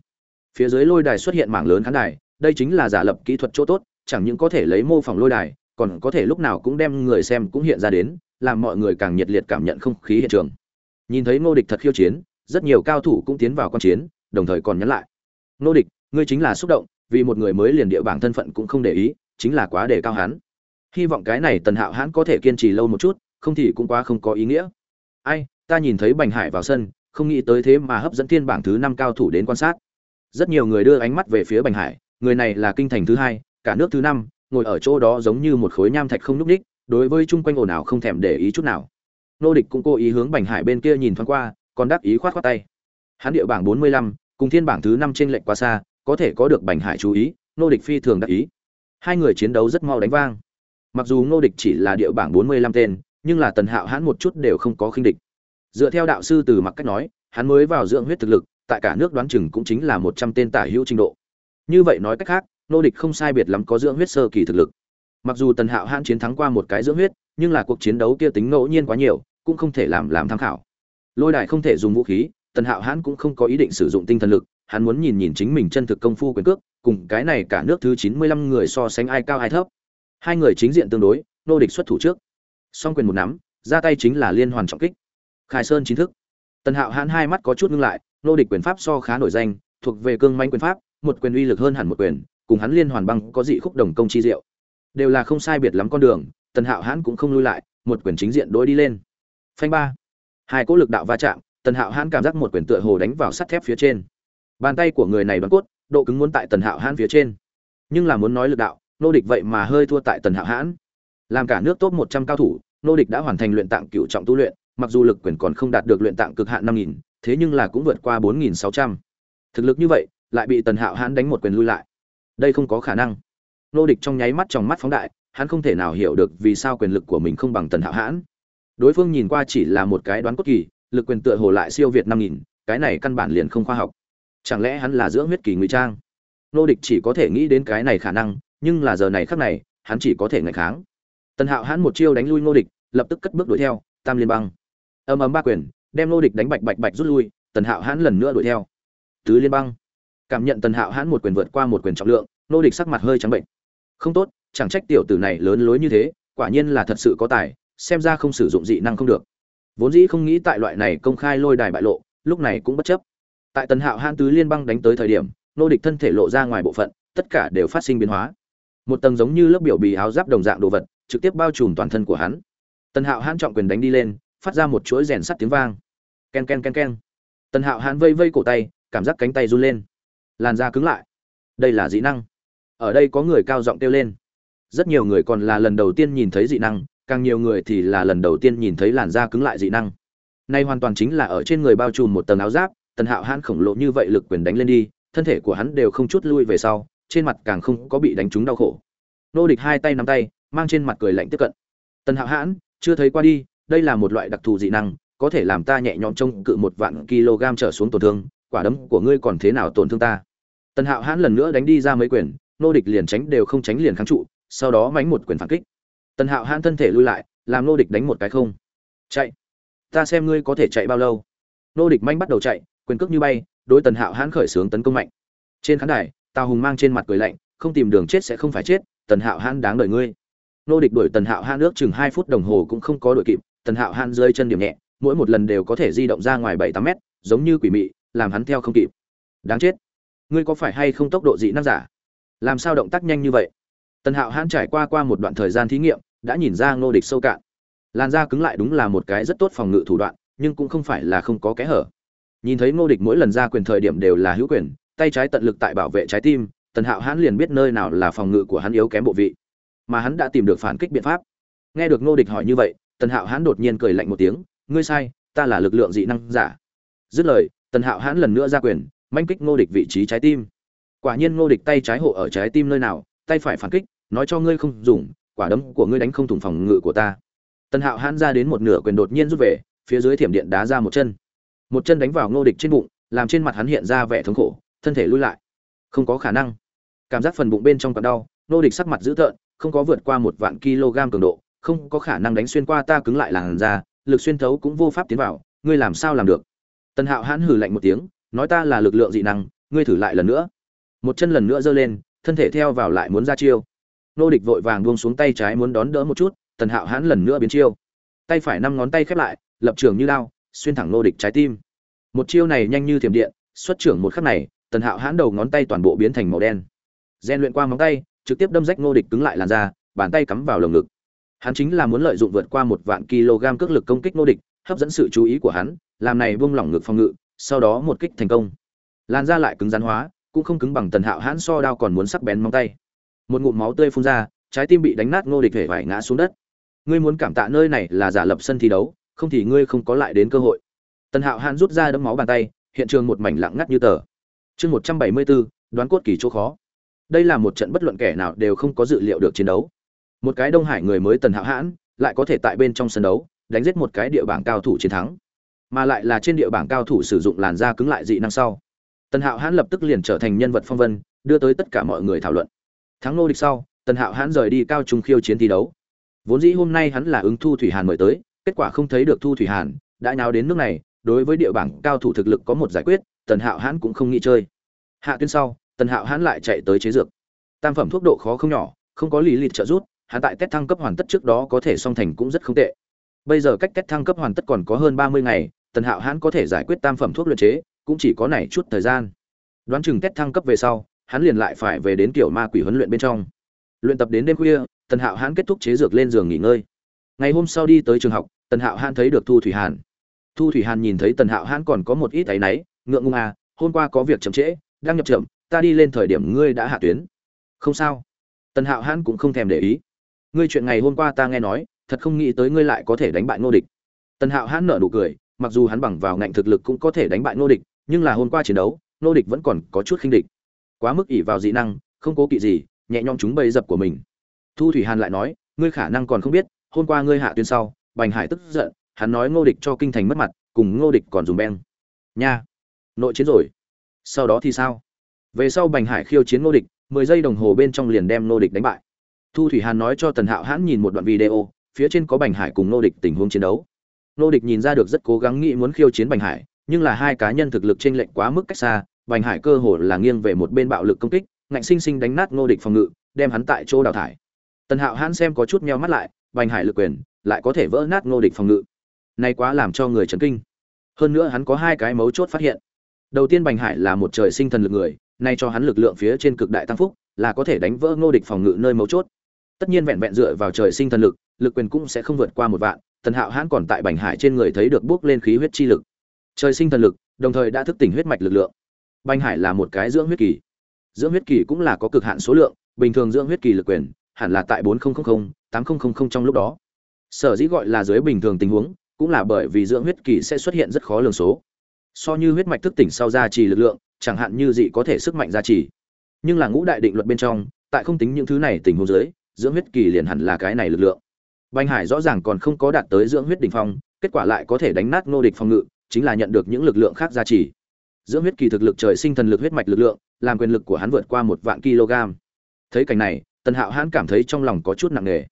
Phía dưới lôi đài xuất hiện mảng lớn khán đài, đây chính là giả lập kỹ thuật chỗ tốt, chẳng những có thể lấy mô phỏng lôi đài, còn có thể lúc nào cũng đem người xem cũng hiện ra đến, làm mọi người càng nhiệt liệt cảm nhận không khí hiện trường. Nhìn thấy ngô địch thật khiêu chiến, rất nhiều cao thủ cũng tiến vào quan chiến, đồng thời còn nhắn lại. Ngô địch, ngươi chính là xúc động vì một người mới liền địa bảng thân phận cũng không để ý, chính là quá đề cao hắn. Hy vọng cái này tần hạo hãn có thể kiên trì lâu một chút, không thì cũng quá không có ý nghĩa. Ai, ta nhìn thấy bành hải vào sân, không nghĩ tới thế mà hấp dẫn thiên bảng thứ năm cao thủ đến quan sát. Rất nhiều người đưa ánh mắt về phía bành hải, người này là kinh thành thứ hai, cả nước thứ năm, ngồi ở chỗ đó giống như một khối nham thạch không nhúc ních, đối với chung quanh ồn ào không thèm để ý chút nào. Nô địch cũng cố ý hướng bành hải bên kia nhìn thoáng qua, còn đáp ý khoát khoát tay. Hắn địa bảng bốn mươi lăm, cùng thiên bảng thứ năm trên lệnh quá xa có thể có được bành hải chú ý nô địch phi thường đắc ý. Hai người chiến đấu rất mau đánh vang. Mặc dù nô địch chỉ là địa bảng bốn mươi lăm tên, nhưng là tần hạo hãn một chút đều không có khinh địch. Dựa theo đạo sư từ mặc cách nói, hắn mới vào dưỡng huyết thực lực, tại cả nước đoán chừng cũng chính là một trăm tên tả hữu trình độ. Như vậy nói cách khác nô địch không sai biệt lắm có dưỡng huyết sơ kỳ thực lực. Mặc dù tần hạo hãn chiến thắng qua một cái dưỡng huyết, nhưng là cuộc chiến đấu kia tính ngẫu nhiên quá nhiều, cũng không thể làm làm tham khảo. Lôi đài không thể dùng vũ khí, tần hạo hãn cũng không có ý định sử dụng tinh thần lực hắn muốn nhìn nhìn chính mình chân thực công phu quyền cước, cùng cái này cả nước thứ chín mươi lăm người so sánh ai cao ai thấp. Hai người chính diện tương đối, nô địch xuất thủ trước. Song quyền một nắm, ra tay chính là liên hoàn trọng kích. Khai sơn chính thức. Tần hạo hãn hai mắt có chút ngưng lại, nô địch quyền pháp so khá nổi danh, thuộc về cương manh quyền pháp, một quyền uy lực hơn hẳn một quyền, cùng hắn liên hoàn băng có dị khúc đồng công chi diệu. Đều là không sai biệt lắm con đường, tần hạo hãn cũng không lui lại, một quyền chính diện đối đi lên. Phanh ba. Hai cỗ lực đạo va chạm, tần hạo hãn cảm giác một quyền tựa hồ đánh vào sắt thép phía trên bàn tay của người này đoán cốt, độ cứng muốn tại tần hạo hãn phía trên. Nhưng là muốn nói lực đạo, nô địch vậy mà hơi thua tại tần hạo hãn. Làm cả nước top một trăm cao thủ, nô địch đã hoàn thành luyện tạng cựu trọng tu luyện, mặc dù lực quyền còn không đạt được luyện tạng cực hạn năm nghìn, thế nhưng là cũng vượt qua bốn nghìn sáu trăm. Thực lực như vậy, lại bị tần hạo hãn đánh một quyền lui lại. Đây không có khả năng. Nô địch trong nháy mắt trong mắt phóng đại, hắn không thể nào hiểu được vì sao quyền lực của mình không bằng tần hạo hãn. Đối phương nhìn qua chỉ là một cái đoán cốt kỳ, lực quyền tựa hồ lại siêu việt năm nghìn, cái này căn bản liền không khoa học chẳng lẽ hắn là dưỡng huyết kỳ ngụy trang? Nô địch chỉ có thể nghĩ đến cái này khả năng, nhưng là giờ này khác này, hắn chỉ có thể ngày kháng. Tần hạo hắn một chiêu đánh lui nô địch, lập tức cất bước đuổi theo, tam liên băng. Âm ấm ba quyền, đem nô địch đánh bạch bạch bạch rút lui, tần hạo hắn lần nữa đuổi theo. Tứ liên băng. Cảm nhận tần hạo hắn một quyền vượt qua một quyền trọng lượng, nô địch sắc mặt hơi trắng bệnh. Không tốt, chẳng trách tiểu tử này lớn lối như thế, quả nhiên là thật sự có tài, xem ra không sử dụng dị năng không được. Vốn dĩ không nghĩ tại loại này công khai lôi đài bại lộ, lúc này cũng bất chấp tại tần hạo hãn tứ liên băng đánh tới thời điểm, nô địch thân thể lộ ra ngoài bộ phận, tất cả đều phát sinh biến hóa. Một tầng giống như lớp biểu bì áo giáp đồng dạng đồ vật, trực tiếp bao trùm toàn thân của hắn. Tần hạo hãn trọng quyền đánh đi lên, phát ra một chuỗi rèn sắt tiếng vang. Ken ken ken ken tần hạo hãn vây vây cổ tay, cảm giác cánh tay run lên. Làn da cứng lại. Đây là dị năng. Ở đây có người cao giọng kêu lên. Rất nhiều người còn là lần đầu tiên nhìn thấy dị năng, càng nhiều người thì là lần đầu tiên nhìn thấy làn da cứng lại dị năng. Nay hoàn toàn chính là ở trên người bao trùm một tầng áo giáp tần hạo hãn khổng lồ như vậy lực quyền đánh lên đi, thân thể của hắn đều không chút lui về sau, trên mặt càng không có bị đánh trúng đau khổ. Nô địch hai tay nắm tay, mang trên mặt cười lạnh tiếp cận. Tần hạo hãn, chưa thấy qua đi, đây là một loại đặc thù dị năng, có thể làm ta nhẹ nhõm trông cự một vạn kg trở xuống tổn thương, quả đấm của ngươi còn thế nào tổn thương ta? Tần hạo hãn lần nữa đánh đi ra mấy quyền, nô địch liền tránh đều không tránh liền kháng trụ, sau đó mánh một quyền phản kích. Tần hạo hãn thân thể lui lại, làm nô địch đánh một cái không. Chạy. Ta xem ngươi có thể chạy bao lâu. Nô địch manh bắt đầu chạy quyền cước như bay, đối tần hạo hãn khởi xướng tấn công mạnh. Trên khán đài, tào hùng mang trên mặt cười lạnh, không tìm đường chết sẽ không phải chết, tần hạo hãn đáng đợi ngươi. Nô địch đuổi tần hạo hãn ước chừng hai phút đồng hồ cũng không có đội kịp, tần hạo hãn rơi chân điểm nhẹ, mỗi một lần đều có thể di động ra ngoài bảy tám mét, giống như quỷ mị, làm hắn theo không kịp. Đáng chết. Ngươi có phải hay không tốc độ dị năng giả? Làm sao động tác nhanh như vậy? Tần hạo hãn trải qua qua một đoạn thời gian thí nghiệm, đã nhìn ra ngô địch sâu cạn. Làn da cứng lại đúng là một cái rất tốt phòng ngự thủ đoạn, nhưng cũng không phải là không có kẽ hở nhìn thấy ngô địch mỗi lần ra quyền thời điểm đều là hữu quyền, tay trái tận lực tại bảo vệ trái tim, tần hạo hãn liền biết nơi nào là phòng ngự của hắn yếu kém bộ vị. Mà hắn đã tìm được phản kích biện pháp. Nghe được ngô địch hỏi như vậy, tần hạo hãn đột nhiên cười lạnh một tiếng, ngươi sai, ta là lực lượng dị năng giả. Dứt lời, tần hạo hãn lần nữa ra quyền, manh kích ngô địch vị trí trái tim. Quả nhiên ngô địch tay trái hộ ở trái tim nơi nào, tay phải phản kích, nói cho ngươi không dùng, quả đấm của ngươi đánh không thủng phòng ngự của ta. Tần hạo hãn ra đến một nửa quyền đột nhiên rút về, phía dưới thiểm điện đá ra một chân một chân đánh vào ngô địch trên bụng, làm trên mặt hắn hiện ra vẻ thống khổ, thân thể lui lại. Không có khả năng. Cảm giác phần bụng bên trong còn đau, ngô địch sắc mặt dữ tợn, không có vượt qua một vạn kg cường độ, không có khả năng đánh xuyên qua ta cứng lại làn da, lực xuyên thấu cũng vô pháp tiến vào, ngươi làm sao làm được? Tần hạo hãn hừ lạnh một tiếng, nói ta là lực lượng dị năng, ngươi thử lại lần nữa. Một chân lần nữa giơ lên, thân thể theo vào lại muốn ra chiêu. Nô địch vội vàng buông xuống tay trái muốn đón đỡ một chút, tần hạo hãn lần nữa biến chiêu. Tay phải năm ngón tay khép lại, lập trường như lao xuyên thẳng nô địch trái tim một chiêu này nhanh như thiểm điện, xuất trưởng một khắc này, tần hạo hãn đầu ngón tay toàn bộ biến thành màu đen. Gian luyện qua móng tay, trực tiếp đâm rách Ngô địch cứng lại làn da, bàn tay cắm vào lồng ngực. Hắn chính là muốn lợi dụng vượt qua một vạn kg cước lực công kích Ngô địch, hấp dẫn sự chú ý của hắn, làm này buông lỏng ngực phòng ngự, sau đó một kích thành công. Làn da lại cứng rắn hóa, cũng không cứng bằng tần hạo hãn so đao còn muốn sắc bén móng tay. Một ngụm máu tươi phun ra, trái tim bị đánh nát ngô địch hể vải ngã xuống đất. Ngươi muốn cảm tạ nơi này là giả lập sân thi đấu, không thì ngươi không có lại đến cơ hội tần hạo hãn rút ra đấm máu bàn tay, hiện trường một mảnh lặng ngắt như tờ. Chương một trăm bảy mươi bốn, đoán cốt kỳ chỗ khó. Đây là một trận bất luận kẻ nào đều không có dự liệu được chiến đấu. Một cái đông hải người mới tần hạo hãn, lại có thể tại bên trong sân đấu, đánh giết một cái địa bảng cao thủ chiến thắng. Mà lại là trên địa bảng cao thủ sử dụng làn da cứng lại dị năng sau. Tần hạo hãn lập tức liền trở thành nhân vật phong vân, đưa tới tất cả mọi người thảo luận. Thắng nô địch sau, tần hạo hãn rời đi cao trung khiêu chiến thi đấu. Vốn dĩ hôm nay hắn là ứng thu thủy hàn mời tới, kết quả không thấy được thu thủy hàn, đã nhào đến nước này đối với địa bảng cao thủ thực lực có một giải quyết, tần hạo hãn cũng không nghĩ chơi. Hạ tuyến sau, tần hạo hãn lại chạy tới chế dược. Tam phẩm thuốc độ khó không nhỏ, không có lý lịch trợ rút hạ tại test thăng cấp hoàn tất trước đó có thể song thành cũng rất không tệ. Bây giờ cách test thăng cấp hoàn tất còn có hơn ba mươi ngày, tần hạo hãn có thể giải quyết tam phẩm thuốc luyện chế, cũng chỉ có này chút thời gian. Đoán chừng test thăng cấp về sau, hắn liền lại phải về đến kiểu ma quỷ huấn luyện bên trong. Luyện tập đến đêm khuya, tần hạo hãn kết thúc chế dược lên giường nghỉ ngơi. Ngày hôm sau đi tới trường học, tần hạo hãn thấy được thu thủy hàn thu thủy hàn nhìn thấy tần hạo hãn còn có một ít áy náy, ngượng ngung à hôm qua có việc chậm trễ, đang nhập chậm ta đi lên thời điểm ngươi đã hạ tuyến. Không sao. Tần hạo hãn cũng không thèm để ý. Ngươi chuyện ngày hôm qua ta nghe nói, thật không nghĩ tới ngươi lại có thể đánh bại ngô địch. Tần hạo hãn nở nụ cười, mặc dù hắn bằng vào ngạnh thực lực cũng có thể đánh bại ngô địch, nhưng là hôm qua chiến đấu, ngô địch vẫn còn có chút khinh địch. Quá mức ỷ vào dị năng, không cố kỵ gì, nhẹ nhõm chúng bầy dập của mình. Thu thủy hàn lại nói, ngươi khả năng còn không biết, hôm qua ngươi hạ tuyến sau, bành hải tức giận hắn nói ngô địch cho kinh thành mất mặt, cùng ngô địch còn dùng beng. Nha, nội chiến rồi. Sau đó thì sao? Về sau bành hải khiêu chiến ngô địch, mười giây đồng hồ bên trong liền đem ngô địch đánh bại. Thu thủy hàn nói cho tần hạo hãn nhìn một đoạn video, phía trên có bành hải cùng ngô địch tình huống chiến đấu. Ngô địch nhìn ra được rất cố gắng nghĩ muốn khiêu chiến bành hải, nhưng là hai cá nhân thực lực t r ê n lệch quá mức cách xa, bành hải cơ hồ là nghiêng về một bên bạo lực công kích, ngạnh sinh sinh đánh nát ngô địch phòng ngự, đem hắn tại chỗ đào thải. Tần hạo hãn xem có chút meo mắt lại, bành hải lực quyền lại có thể vỡ nát ngô địch phòng ngự nay quá làm cho người chấn kinh. Hơn nữa hắn có hai cái mấu chốt phát hiện. Đầu tiên bành hải là một trời sinh thần lực người, nay cho hắn lực lượng phía trên cực đại tăng phúc, là có thể đánh vỡ ngô địch phòng ngự nơi mấu chốt. Tất nhiên vẹn vẹn dựa vào trời sinh thần lực lực quyền cũng sẽ không vượt qua một vạn thần hạo hãn còn tại bành hải trên người thấy được bước lên khí huyết chi lực. Trời sinh thần lực, đồng thời đã thức tỉnh huyết mạch lực lượng. Bành hải là một cái dưỡng huyết kỳ. Dưỡng huyết kỳ cũng là có cực hạn số lượng, bình thường dưỡng huyết kỳ lực quyền, hẳn là tại bốn nghìn tám nghìn trong lúc đó. Sở dĩ gọi là dưới bình thường tình huống cũng là bởi vì dưỡng huyết kỳ sẽ xuất hiện rất khó lường số. So như huyết mạch thức tỉnh sau gia trì lực lượng, chẳng hạn như dị có thể sức mạnh gia trì. Nhưng là ngũ đại định luật bên trong, tại không tính những thứ này tình huống dưới, dưỡng huyết kỳ liền hẳn là cái này lực lượng. Bành hải rõ ràng còn không có đạt tới dưỡng huyết đỉnh phong, kết quả lại có thể đánh nát nô địch phòng ngự, chính là nhận được những lực lượng khác gia trì. Dưỡng huyết kỳ thực lực trời sinh thần lực huyết mạch lực lượng, làm quyền lực của hắn vượt qua một vạn kg. Thấy cảnh này, tần hạo hãn cảm thấy trong lòng có chút nặng nề.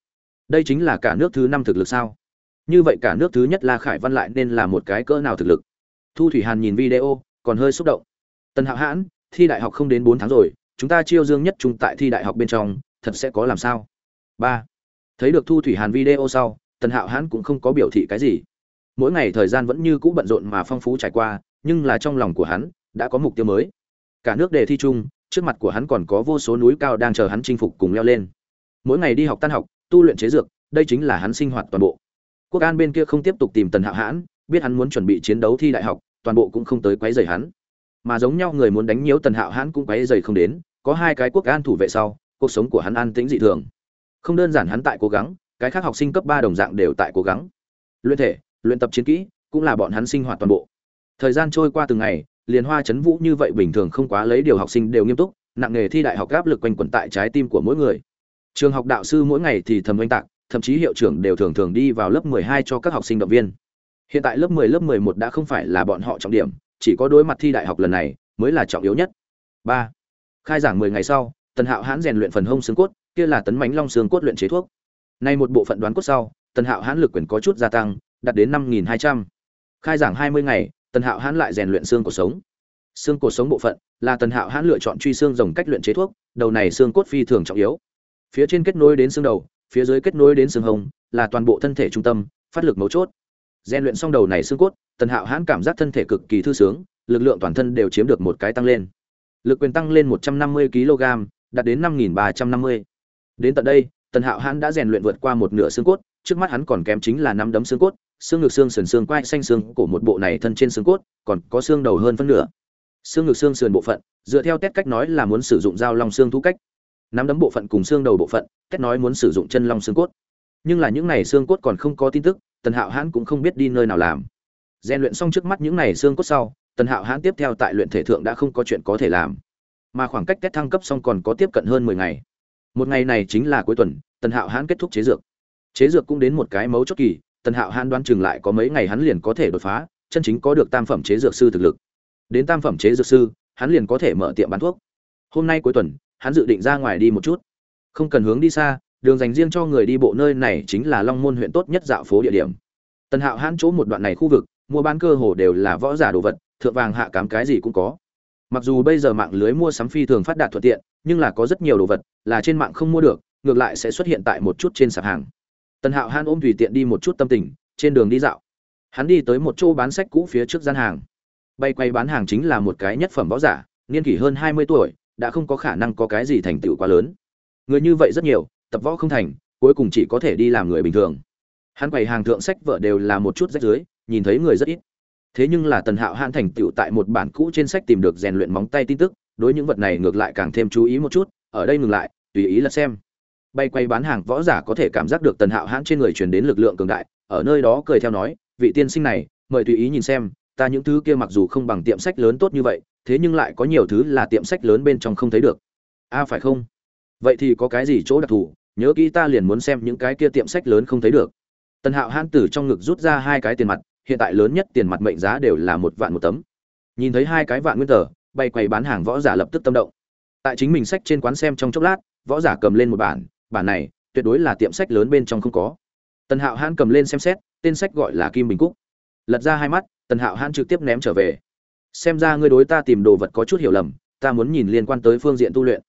Đây chính là cả nước thứ năm thực lực sao? Như vậy cả nước thứ nhất la khải văn lại nên là một cái cỡ nào thực lực? Thu thủy hàn nhìn video, còn hơi xúc động. Tần hạo hãn, thi đại học không đến bốn tháng rồi, chúng ta chiêu dương nhất trung tại thi đại học bên trong, thật sẽ có làm sao? Ba. Thấy được thu thủy hàn video sau, tần hạo hãn cũng không có biểu thị cái gì. Mỗi ngày thời gian vẫn như cũ bận rộn mà phong phú trải qua, nhưng là trong lòng của hắn đã có mục tiêu mới. Cả nước đề thi chung, trước mặt của hắn còn có vô số núi cao đang chờ hắn chinh phục cùng leo lên. Mỗi ngày đi học tan học, tu luyện chế dược, đây chính là hắn sinh hoạt toàn bộ quốc an bên kia không tiếp tục tìm tần hạo hãn, biết hắn muốn chuẩn bị chiến đấu thi đại học, toàn bộ cũng không tới quấy rầy hắn. Mà giống nhau người muốn đánh nhiễu tần hạo hãn cũng quấy rầy không đến, có hai cái quốc an thủ vệ sau, cuộc sống của hắn an tĩnh dị thường. Không đơn giản hắn tại cố gắng, cái khác học sinh cấp ba đồng dạng đều tại cố gắng. Luyện thể, luyện tập chiến kỹ, cũng là bọn hắn sinh hoạt toàn bộ. Thời gian trôi qua từng ngày, liền hoa chấn vũ như vậy bình thường không quá lấy điều học sinh đều nghiêm túc, nặng nghề thi đại học áp lực quanh quẩn tại trái tim của mỗi người. Trường học đạo sư mỗi ngày thì thầm oanh tạc thậm chí hiệu trưởng đều thường thường đi vào lớp 12 cho các học sinh động viên. Hiện tại lớp 10 lớp 11 đã không phải là bọn họ trọng điểm, chỉ có đối mặt thi đại học lần này mới là trọng yếu nhất. Ba, khai giảng 10 ngày sau, tần hạo hãn rèn luyện phần hông xương cốt, kia là tấn mãnh long xương cốt luyện chế thuốc. Nay một bộ phận đoán cốt sau, tần hạo hãn lực quyền có chút gia tăng, đạt đến 5.200. khai giảng 20 ngày, tần hạo hãn lại rèn luyện xương cổ sống. Xương cổ sống bộ phận là tần hạo hãn lựa chọn truy xương rồng cách luyện chế thuốc, đầu này xương cốt phi thường trọng yếu. Phía trên kết nối đến xương đầu phía dưới kết nối đến xương hồng là toàn bộ thân thể trung tâm, phát lực mấu chốt. Rèn luyện xong đầu này xương cốt, tần hạo hãn cảm giác thân thể cực kỳ thư sướng, lực lượng toàn thân đều chiếm được một cái tăng lên. Lực quyền tăng lên 150 kg, đạt đến 5.350. đến tận đây, tần hạo hãn đã rèn luyện vượt qua một nửa xương cốt, trước mắt hắn còn kém chính là năm đấm xương cốt, xương ngực, xương sườn, xương quai, xanh xương cổ một bộ này thân trên xương cốt, còn có xương đầu hơn phân nửa. Xương ngực, xương sườn bộ phận, dựa theo test cách nói là muốn sử dụng dao long xương thu cách nắm đấm bộ phận cùng xương đầu bộ phận cách nói muốn sử dụng chân long xương cốt. Nhưng là những này xương cốt còn không có tin tức, tần hạo hãn cũng không biết đi nơi nào làm. Rèn luyện xong trước mắt những này xương cốt sau, tần hạo hãn tiếp theo tại luyện thể thượng đã không có chuyện có thể làm. Mà khoảng cách test thăng cấp xong còn có tiếp cận hơn mười ngày. Một ngày này chính là cuối tuần, tần hạo hãn kết thúc chế dược. Chế dược cũng đến một cái mấu chốt kỳ, tần hạo hãn đoán chừng lại có mấy ngày hắn liền có thể đột phá, chân chính có được tam phẩm chế dược sư thực lực. Đến tam phẩm chế dược sư, hắn liền có thể mở tiệm bán thuốc. Hôm nay cuối tuần hắn dự định ra ngoài đi một chút. Không cần hướng đi xa, đường dành riêng cho người đi bộ nơi này chính là long môn huyện tốt nhất dạo phố địa điểm. Tần hạo hãn chỗ một đoạn này khu vực, mua bán cơ hồ đều là võ giả đồ vật, thượng vàng hạ cám cái gì cũng có. Mặc dù bây giờ mạng lưới mua sắm phi thường phát đạt thuận tiện, nhưng là có rất nhiều đồ vật là trên mạng không mua được, ngược lại sẽ xuất hiện tại một chút trên sạp hàng. Tần hạo hãn ôm tùy tiện đi một chút tâm tình, trên đường đi dạo. Hắn đi tới một chỗ bán sách cũ phía trước gian hàng. Bay quay bán hàng chính là một cái nhất phẩm võ giả, niên kỷ hơn hai mươi tuổi đã không có khả năng có cái gì thành tựu quá lớn. Người như vậy rất nhiều, tập võ không thành, cuối cùng chỉ có thể đi làm người bình thường. Hắn quầy hàng thượng sách vợ đều là một chút rách dưới, nhìn thấy người rất ít. Thế nhưng là tần hạo hãn thành tựu tại một bản cũ trên sách tìm được rèn luyện móng tay tin tức, đối những vật này ngược lại càng thêm chú ý một chút, ở đây ngừng lại, tùy ý là xem. Bay quay bán hàng võ giả có thể cảm giác được tần hạo hãn trên người truyền đến lực lượng cường đại, ở nơi đó cười theo nói, vị tiên sinh này, mời tùy ý nhìn xem ta những thứ kia mặc dù không bằng tiệm sách lớn tốt như vậy thế nhưng lại có nhiều thứ là tiệm sách lớn bên trong không thấy được. A à, phải không? Vậy thì có cái gì chỗ đặc thù? Nhớ kỹ ta liền muốn xem những cái kia tiệm sách lớn không thấy được. Tần hạo hãn từ trong ngực rút ra hai cái tiền mặt hiện tại lớn nhất tiền mặt mệnh giá đều là một vạn một tấm. Nhìn thấy hai cái vạn nguyên tờ bay quầy bán hàng võ giả lập tức tâm động. Tại chính mình sách trên quán xem trong chốc lát võ giả cầm lên một bản bản này tuyệt đối là tiệm sách lớn bên trong không có. Tần hạo hãn cầm lên xem xét tên sách gọi là kim bình cúc. Lật ra hai mắt tần hạo hãn trực tiếp ném trở về. Xem ra ngươi đối ta tìm đồ vật có chút hiểu lầm, ta muốn nhìn liên quan tới phương diện tu luyện.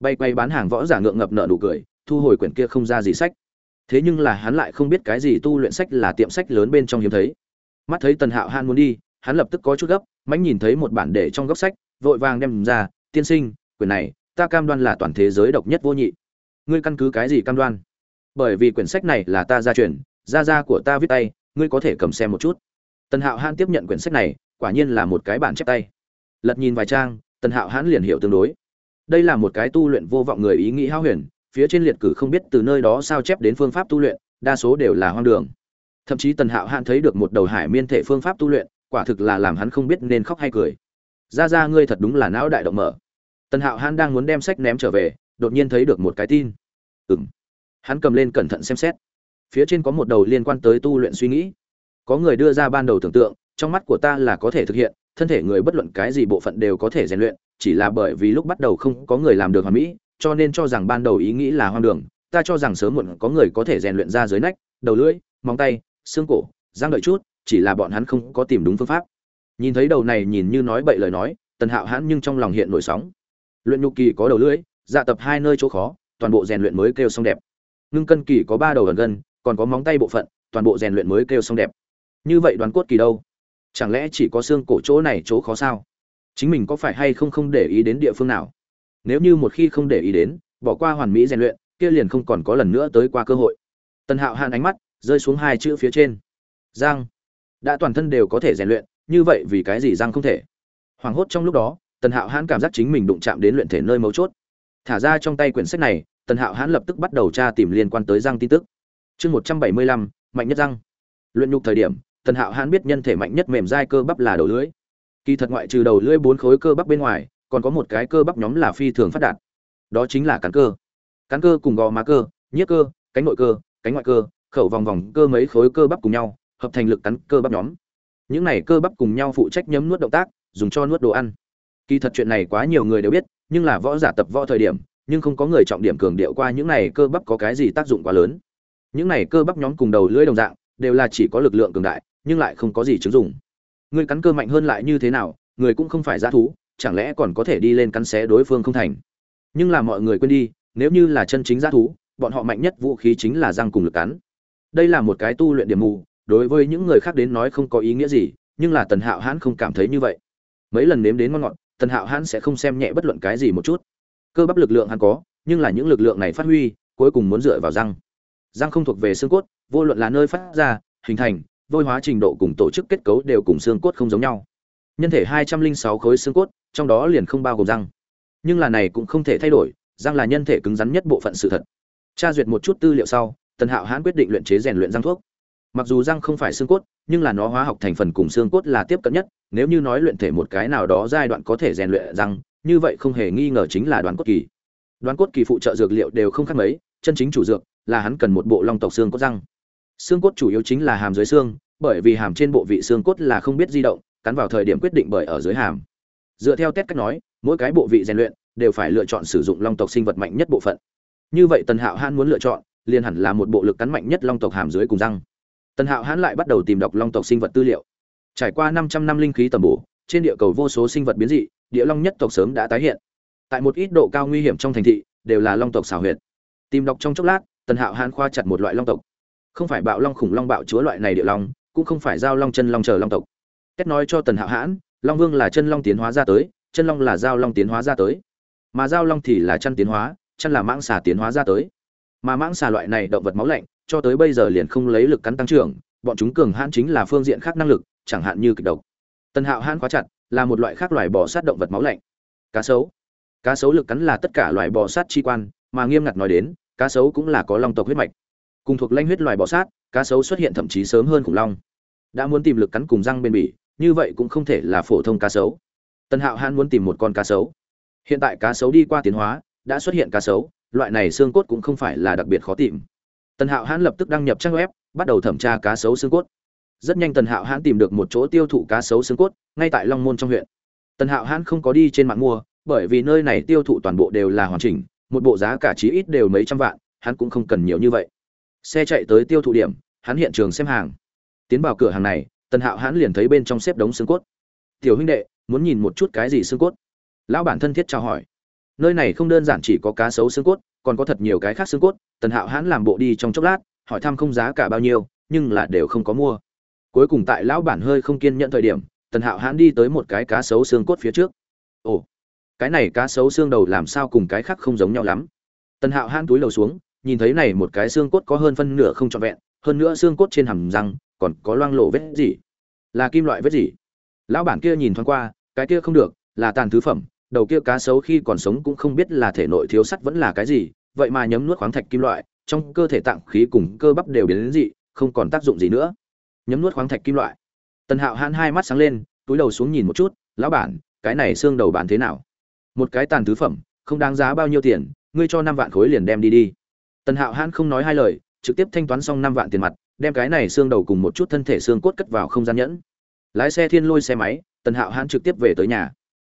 Bay quay bán hàng võ giả ngượng ngập nợ nụ cười, thu hồi quyển kia không ra gì sách. Thế nhưng là hắn lại không biết cái gì tu luyện sách là tiệm sách lớn bên trong hiếm thấy. Mắt thấy tần hạo hãn muốn đi, hắn lập tức có chút gấp, mãnh nhìn thấy một bản để trong góc sách, vội vàng đem ra, tiên sinh, quyển này, ta cam đoan là toàn thế giới độc nhất vô nhị. Ngươi căn cứ cái gì cam đoan? Bởi vì quyển sách này là ta gia truyền, gia gia của ta viết tay, ngươi có thể cầm xem một chút tần hạo hãn tiếp nhận quyển sách này, quả nhiên là một cái bản chép tay. Lật nhìn vài trang, tần hạo hãn liền hiểu tương đối. Đây là một cái tu luyện vô vọng người ý nghĩ hao huyền, phía trên liệt cử không biết từ nơi đó sao chép đến phương pháp tu luyện, đa số đều là hoang đường. Thậm chí tần hạo hãn thấy được một đầu hải miên thể phương pháp tu luyện, quả thực là làm hắn không biết nên khóc hay cười. Ra ra, ngươi thật đúng là não đại động mở. Tần hạo hãn đang muốn đem sách ném trở về, đột nhiên thấy được một cái tin. Ừng hắn cầm lên cẩn thận xem xét. Phía trên có một đầu liên quan tới tu luyện suy nghĩ có người đưa ra ban đầu tưởng tượng, trong mắt của ta là có thể thực hiện, thân thể người bất luận cái gì bộ phận đều có thể rèn luyện, chỉ là bởi vì lúc bắt đầu không có người làm được hoàn mỹ, cho nên cho rằng ban đầu ý nghĩ là hoang đường, ta cho rằng sớm muộn có người có thể rèn luyện ra dưới nách, đầu lưỡi, móng tay, xương cổ giang đợi chút, chỉ là bọn hắn không có tìm đúng phương pháp. Nhìn thấy đầu này nhìn như nói bậy lời nói, tần hạo hãn nhưng trong lòng hiện nổi sóng. Luyện nhục kỳ có đầu lưỡi dạ tập hai nơi chỗ khó, toàn bộ rèn luyện mới kêu xong đẹp. Ngưng cân kỳ có ba đầu gần gân còn có móng tay bộ phận, toàn bộ rèn luyện mới kêu xong đẹp như vậy đoán cốt kỳ đâu? Chẳng lẽ chỉ có xương cổ chỗ này chỗ khó sao? Chính mình có phải hay không không để ý đến địa phương nào? Nếu như một khi không để ý đến, bỏ qua hoàn mỹ rèn luyện, kia liền không còn có lần nữa tới qua cơ hội. Tần hạo hạn ánh mắt rơi xuống hai chữ phía trên. Giang. Đã toàn thân đều có thể rèn luyện, như vậy vì cái gì giang không thể? Hoảng hốt trong lúc đó, tần hạo hãn cảm giác chính mình đụng chạm đến luyện thể nơi mấu chốt. Thả ra trong tay quyển sách này, tần hạo hãn lập tức bắt đầu tra tìm liên quan tới giang tin tức. Chương một trăm bảy mươi lăm, mạnh nhất giang. Luyện nhục thời điểm tần hạo hãn biết nhân thể mạnh nhất mềm dai cơ bắp là đầu lưỡi. Kỳ thật ngoại trừ đầu lưỡi bốn khối cơ bắp bên ngoài, còn có một cái cơ bắp nhóm là phi thường phát đạt. Đó chính là cắn cơ. Cắn cơ cùng gò má cơ nhiếp cơ, cánh nội cơ, cánh ngoại cơ, khẩu vòng vòng cơ mấy khối cơ bắp cùng nhau, hợp thành lực cắn cơ bắp nhóm. Những này cơ bắp cùng nhau phụ trách nhấm nuốt động tác, dùng cho nuốt đồ ăn. Kỳ thật chuyện này quá nhiều người đều biết, nhưng là võ giả tập võ thời điểm, nhưng không có người trọng điểm cường điệu qua những này cơ bắp có cái gì tác dụng quá lớn. Những này cơ bắp nhóm cùng đầu lưỡi đồng dạng, đều là chỉ có lực lượng cường đại nhưng lại không có gì chứng dụng. Người cắn cơ mạnh hơn lại như thế nào, người cũng không phải dã thú, chẳng lẽ còn có thể đi lên cắn xé đối phương không thành? Nhưng là mọi người quên đi, nếu như là chân chính dã thú, bọn họ mạnh nhất vũ khí chính là răng cùng lực cắn. Đây là một cái tu luyện điểm mù, đối với những người khác đến nói không có ý nghĩa gì, nhưng là tần hạo hãn không cảm thấy như vậy. Mấy lần nếm đến ngon ngọt, tần hạo hãn sẽ không xem nhẹ bất luận cái gì một chút. Cơ bắp lực lượng hắn có, nhưng là những lực lượng này phát huy, cuối cùng muốn dựa vào răng. Răng không thuộc về xương cốt, vô luận là nơi phát ra, hình thành vôi hóa trình độ cùng tổ chức kết cấu đều cùng xương cốt không giống nhau. Nhân thể hai trăm linh sáu khối xương cốt, trong đó liền không bao gồm răng. Nhưng là này cũng không thể thay đổi, răng là nhân thể cứng rắn nhất bộ phận sự thật. Tra duyệt một chút tư liệu sau, tần hạo hãn quyết định luyện chế rèn luyện răng thuốc. Mặc dù răng không phải xương cốt, nhưng là nó hóa học thành phần cùng xương cốt là tiếp cận nhất, nếu như nói luyện thể một cái nào đó giai đoạn có thể rèn luyện răng, như vậy không hề nghi ngờ chính là đoán cốt kỳ. Đoán cốt kỳ phụ trợ dược liệu đều không khác mấy, chân chính chủ dược là hắn cần một bộ long tộc xương cốt răng xương cốt chủ yếu chính là hàm dưới xương, bởi vì hàm trên bộ vị xương cốt là không biết di động, cắn vào thời điểm quyết định bởi ở dưới hàm. Dựa theo test cách nói, mỗi cái bộ vị rèn luyện đều phải lựa chọn sử dụng long tộc sinh vật mạnh nhất bộ phận. Như vậy tần hạo hãn muốn lựa chọn, liền hẳn là một bộ lực cắn mạnh nhất long tộc hàm dưới cùng răng. Tần hạo hãn lại bắt đầu tìm đọc long tộc sinh vật tư liệu. Trải qua 500 năm linh khí tầm bổ, trên địa cầu vô số sinh vật biến dị, địa long nhất tộc sớm đã tái hiện. Tại một ít độ cao nguy hiểm trong thành thị, đều là long tộc xảo huyệt. Tìm đọc trong chốc lát, tần hạo hãn khoa chặt một loại long tộc không phải bạo long khủng long bạo chúa loại này địa long, cũng không phải giao long chân long chờ long tộc. Cách nói cho tần hạo hãn, long vương là chân long tiến hóa ra tới, chân long là giao long tiến hóa ra tới. Mà giao long thì là chân tiến hóa chân là mãng xà tiến hóa ra tới. Mà mãng xà loại này động vật máu lạnh, cho tới bây giờ liền không lấy lực cắn tăng trưởng, bọn chúng cường hãn chính là phương diện khác năng lực, chẳng hạn như kịch độc. Tần hạo hãn khóa chặt, là một loại khác loài bò sát động vật máu lạnh. Cá sấu. Cá sấu lực cắn là tất cả loài bò sát chi quan, mà nghiêm ngặt nói đến, cá sấu cũng là có long tộc huyết mạch cùng thuộc lanh huyết loài bò sát, cá sấu xuất hiện thậm chí sớm hơn khủng long. Đã muốn tìm lực cắn cùng răng bên bỉ, như vậy cũng không thể là phổ thông cá sấu. Tần hạo hãn muốn tìm một con cá sấu. Hiện tại cá sấu đi qua tiến hóa, đã xuất hiện cá sấu, loại này xương cốt cũng không phải là đặc biệt khó tìm. Tần hạo hãn lập tức đăng nhập trang web, bắt đầu thẩm tra cá sấu xương cốt. Rất nhanh tần hạo hãn tìm được một chỗ tiêu thụ cá sấu xương cốt, ngay tại long môn trong huyện. Tần hạo hãn không có đi trên mạng mua, bởi vì nơi này tiêu thụ toàn bộ đều là hoàn chỉnh, một bộ giá cả chí ít đều mấy trăm vạn, hắn cũng không cần nhiều như vậy xe chạy tới tiêu thụ điểm, hắn hiện trường xem hàng. Tiến vào cửa hàng này, tần hạo hãn liền thấy bên trong xếp đống xương cốt. Tiểu huynh đệ, muốn nhìn một chút cái gì xương cốt? Lão bản thân thiết chào hỏi. Nơi này không đơn giản chỉ có cá sấu xương cốt, còn có thật nhiều cái khác xương cốt, tần hạo hãn làm bộ đi trong chốc lát, hỏi thăm không giá cả bao nhiêu, nhưng là đều không có mua. Cuối cùng tại lão bản hơi không kiên nhẫn thời điểm, tần hạo hãn đi tới một cái cá sấu xương cốt phía trước. Ồ, cái này cá sấu xương đầu làm sao cùng cái khác không giống nhau lắm? Tần hạo hãn túi lầu xuống nhìn thấy này một cái xương cốt có hơn phân nửa không trọn vẹn, hơn nữa xương cốt trên hầm răng còn có loang lộ vết gì? Là kim loại vết gì? Lão bản kia nhìn thoáng qua, cái kia không được, là tàn thứ phẩm, đầu kia cá sấu khi còn sống cũng không biết là thể nội thiếu sắt vẫn là cái gì, vậy mà nhấm nuốt khoáng thạch kim loại, trong cơ thể tạng khí cùng cơ bắp đều biến đến dị, không còn tác dụng gì nữa. Nhấm nuốt khoáng thạch kim loại. Tần hạo hãn hai mắt sáng lên, túi đầu xuống nhìn một chút, lão bản, cái này xương đầu bản thế nào? Một cái tàn thứ phẩm, không đáng giá bao nhiêu tiền, ngươi cho năm vạn khối liền đem đi đi tần hạo hãn không nói hai lời, trực tiếp thanh toán xong năm vạn tiền mặt, đem cái này xương đầu cùng một chút thân thể xương cốt cất vào không gian nhẫn. Lái xe thiên lôi xe máy, tần hạo hãn trực tiếp về tới nhà.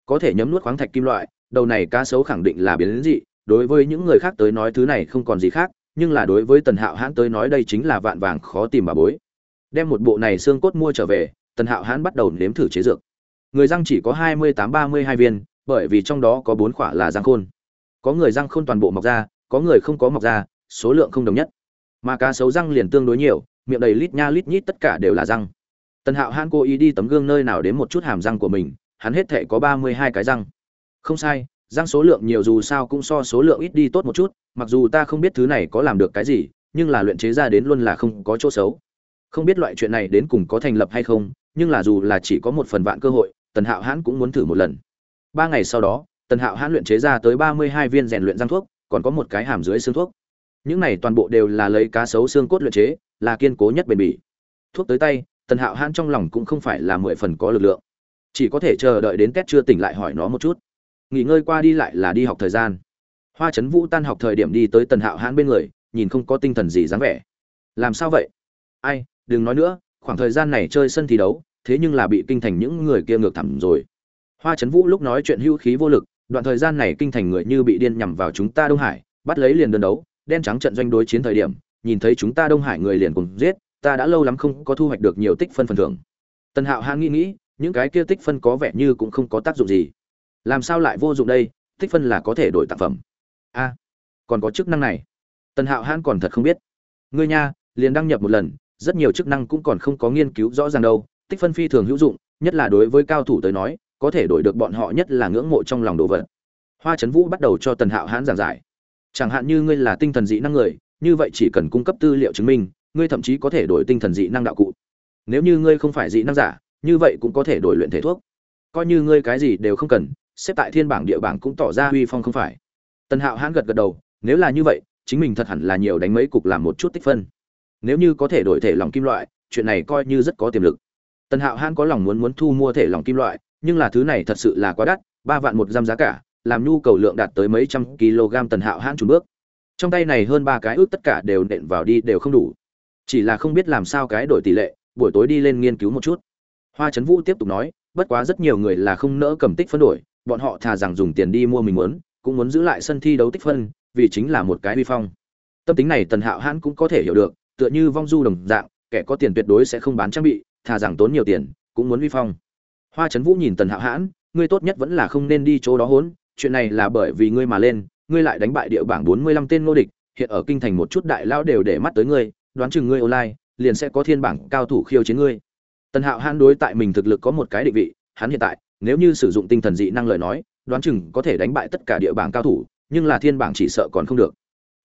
Có thể nhấm nuốt khoáng thạch kim loại, đầu này cá sấu khẳng định là biến dị, đối với những người khác tới nói thứ này không còn gì khác, nhưng là đối với tần hạo hãn tới nói đây chính là vạn vàng khó tìm bà bối. Đem một bộ này xương cốt mua trở về, tần hạo hãn bắt đầu nếm thử chế dược. Người răng chỉ có hai mươi tám ba mươi hai viên, bởi vì trong đó có bốn khỏa là răng khôn. Có người răng khôn toàn bộ mọc ra có người không có mọc ra, số lượng không đồng nhất. Mà cá sấu răng liền tương đối nhiều, miệng đầy lít nha lít nhít tất cả đều là răng. Tần hạo hãn cố ý đi tấm gương nơi nào đến một chút hàm răng của mình, hắn hết thể có ba mươi hai cái răng. Không sai, răng số lượng nhiều dù sao cũng so số lượng ít đi tốt một chút, mặc dù ta không biết thứ này có làm được cái gì, nhưng là luyện chế ra đến luôn là không có chỗ xấu. Không biết loại chuyện này đến cùng có thành lập hay không, nhưng là dù là chỉ có một phần vạn cơ hội, tần hạo hãn cũng muốn thử một lần. Ba ngày sau đó, tần hạo hãn luyện chế ra tới ba mươi hai viên rèn luyện răng thuốc còn có một cái hàm dưới xương thuốc. Những này toàn bộ đều là lấy cá sấu xương cốt luyện chế, là kiên cố nhất bền bỉ. Thuốc tới tay, tần hạo hãn trong lòng cũng không phải là mười phần có lực lượng. Chỉ có thể chờ đợi đến tết chưa tỉnh lại hỏi nó một chút. Nghỉ ngơi qua đi lại là đi học thời gian. Hoa trấn vũ tan học thời điểm đi tới tần hạo hãn bên người, nhìn không có tinh thần gì dáng vẻ. Làm sao vậy? Ai, đừng nói nữa, khoảng thời gian này chơi sân thi đấu, thế nhưng là bị kinh thành những người kia ngược thẳm rồi. Hoa trấn vũ lúc nói chuyện hữu khí vô lực đoạn thời gian này kinh thành người như bị điên nhằm vào chúng ta đông hải, bắt lấy liền đơn đấu, đen trắng trận doanh đối chiến thời điểm, nhìn thấy chúng ta đông hải người liền cùng giết, ta đã lâu lắm không có thu hoạch được nhiều tích phân phần thưởng. Tần hạo hãn nghĩ nghĩ, những cái kia tích phân có vẻ như cũng không có tác dụng gì. Làm sao lại vô dụng đây, tích phân là có thể đổi tặng phẩm. A, còn có chức năng này. Tần hạo hãn còn thật không biết. Ngươi nha, liền đăng nhập một lần, rất nhiều chức năng cũng còn không có nghiên cứu rõ ràng đâu, tích phân phi thường hữu dụng, nhất là đối với cao thủ tới nói có thể đổi được bọn họ nhất là ngưỡng mộ trong lòng đồ vật. Hoa trấn vũ bắt đầu cho tần hạo hãn giảng giải. Chẳng hạn như ngươi là tinh thần dị năng người, như vậy chỉ cần cung cấp tư liệu chứng minh, ngươi thậm chí có thể đổi tinh thần dị năng đạo cụ. Nếu như ngươi không phải dị năng giả, như vậy cũng có thể đổi luyện thể thuốc. Coi như ngươi cái gì đều không cần, xếp tại thiên bảng địa bảng cũng tỏ ra uy phong không phải. Tần hạo hãn gật gật đầu, nếu là như vậy, chính mình thật hẳn là nhiều đánh mấy cục làm một chút tích phân. Nếu như có thể đổi thể lòng kim loại, chuyện này coi như rất có tiềm lực. Tần hạo hãn có lòng muốn muốn thu mua thể lòng kim loại nhưng là thứ này thật sự là quá đắt, ba vạn một giam giá cả, làm nhu cầu lượng đạt tới mấy trăm kg tần hạo hãn trùn bước. Trong tay này hơn ba cái ước tất cả đều nện vào đi đều không đủ. Chỉ là không biết làm sao cái đổi tỷ lệ, buổi tối đi lên nghiên cứu một chút. Hoa trấn vũ tiếp tục nói, bất quá rất nhiều người là không nỡ cầm tích phân đổi, bọn họ thà rằng dùng tiền đi mua mình muốn, cũng muốn giữ lại sân thi đấu tích phân, vì chính là một cái uy phong. Tâm tính này tần hạo hãn cũng có thể hiểu được, tựa như vong du đồng dạng, kẻ có tiền tuyệt đối sẽ không bán trang bị, thà rằng tốn nhiều tiền, cũng muốn uy phong hoa trấn vũ nhìn tần hạo hãn, ngươi tốt nhất vẫn là không nên đi chỗ đó hốn, chuyện này là bởi vì ngươi mà lên, ngươi lại đánh bại địa bảng bốn mươi lăm tên ngô địch, hiện ở kinh thành một chút đại lao đều để mắt tới ngươi, đoán chừng ngươi online, liền sẽ có thiên bảng cao thủ khiêu chiến ngươi. Tần hạo hãn đối tại mình thực lực có một cái định vị, hắn hiện tại, nếu như sử dụng tinh thần dị năng lời nói, đoán chừng có thể đánh bại tất cả địa bảng cao thủ, nhưng là thiên bảng chỉ sợ còn không được.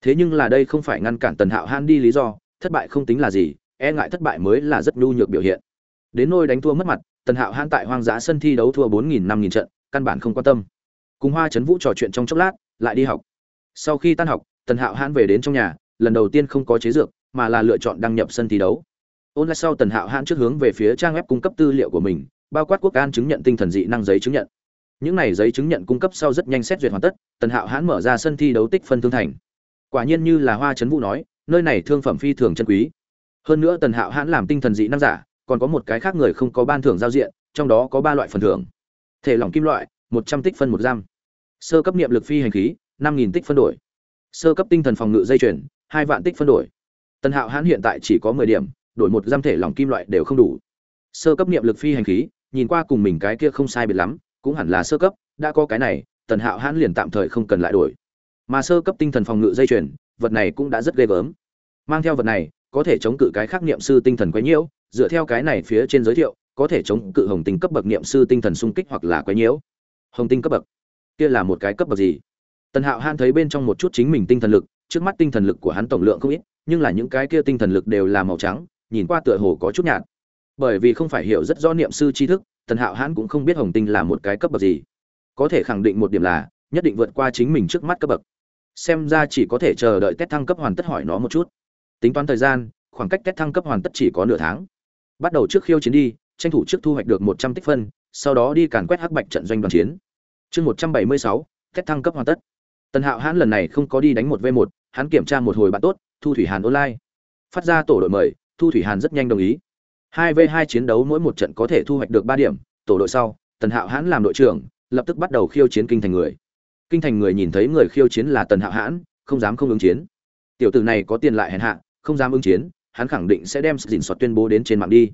Thế nhưng là đây không phải ngăn cản tần hạo hãn đi lý do, thất bại không tính là gì e ngại thất bại mới là rất nhu nhược biểu hiện. Đến nôi đánh thua mất mặt tần hạo hãn tại hoang dã sân thi đấu thua bốn nghìn năm nghìn trận, căn bản không quan tâm. Cùng hoa trấn vũ trò chuyện trong chốc lát, lại đi học. Sau khi tan học, tần hạo hãn về đến trong nhà, lần đầu tiên không có chế dược, mà là lựa chọn đăng nhập sân thi đấu. Ôn lại sau tần hạo hãn trước hướng về phía trang web cung cấp tư liệu của mình, bao quát quốc an chứng nhận tinh thần dị năng giấy chứng nhận. Những này giấy chứng nhận cung cấp sau rất nhanh xét duyệt hoàn tất, tần hạo hãn mở ra sân thi đấu tích phân thương thành. Quả nhiên như là hoa trấn vũ nói, nơi này thương phẩm phi thường chân quý. Hơn nữa tần hạo hãn làm tinh thần dị năng giả còn có một cái khác người không có ban thưởng giao diện, trong đó có ba loại phần thưởng. Thể lỏng kim loại, một trăm tích phân một giam. Sơ cấp niệm lực phi hành khí, năm nghìn tích phân đổi. Sơ cấp tinh thần phòng ngự dây chuyển hai vạn tích phân đổi. Tần hạo hãn hiện tại chỉ có mười điểm, đổi một giam thể lỏng kim loại đều không đủ. Sơ cấp niệm lực phi hành khí, nhìn qua cùng mình cái kia không sai biệt lắm, cũng hẳn là sơ cấp, đã có cái này, tần hạo hãn liền tạm thời không cần lại đổi. Mà sơ cấp tinh thần phòng ngự dây chuyền, vật này cũng đã rất ghê gớm. Mang theo vật này có thể chống cự cái khác niệm sư tinh thần quấy nhiễu, dựa theo cái này phía trên giới thiệu, có thể chống cự hồng tinh cấp bậc niệm sư tinh thần xung kích hoặc là quấy nhiễu. Hồng tinh cấp bậc? Kia là một cái cấp bậc gì? Tần hạo hãn thấy bên trong một chút chính mình tinh thần lực, trước mắt tinh thần lực của hắn tổng lượng không ít, nhưng là những cái kia tinh thần lực đều là màu trắng, nhìn qua tựa hồ có chút nhạt. Bởi vì không phải hiểu rất rõ niệm sư tri thức, tần hạo hãn cũng không biết hồng tinh là một cái cấp bậc gì. Có thể khẳng định một điểm là, nhất định vượt qua chính mình trước mắt cấp bậc. Xem ra chỉ có thể chờ đợi test thăng cấp hoàn tất hỏi nó một chút tính toán thời gian, khoảng cách test thăng cấp hoàn tất chỉ có nửa tháng. Bắt đầu trước khiêu chiến đi, tranh thủ trước thu hoạch được một trăm tích phân, sau đó đi càn quét hắc bạch trận doanh đoàn chiến. Chương một trăm bảy mươi sáu, test thăng cấp hoàn tất. Tần hạo hãn lần này không có đi đánh một v một, hắn kiểm tra một hồi bạn tốt, thu thủy hàn online. Phát ra tổ đội mời, thu thủy hàn rất nhanh đồng ý. Hai v hai chiến đấu mỗi một trận có thể thu hoạch được ba điểm, tổ đội sau, tần hạo hãn làm đội trưởng, lập tức bắt đầu khiêu chiến kinh thành người. Kinh thành người nhìn thấy người khiêu chiến là tần hạo hãn, không dám không ứng chiến. Tiểu tử này có tiền lại hèn hạ không dám ứng chiến, hắn khẳng định sẽ đem sự dình soạt tuyên bố đến trên mạng đi.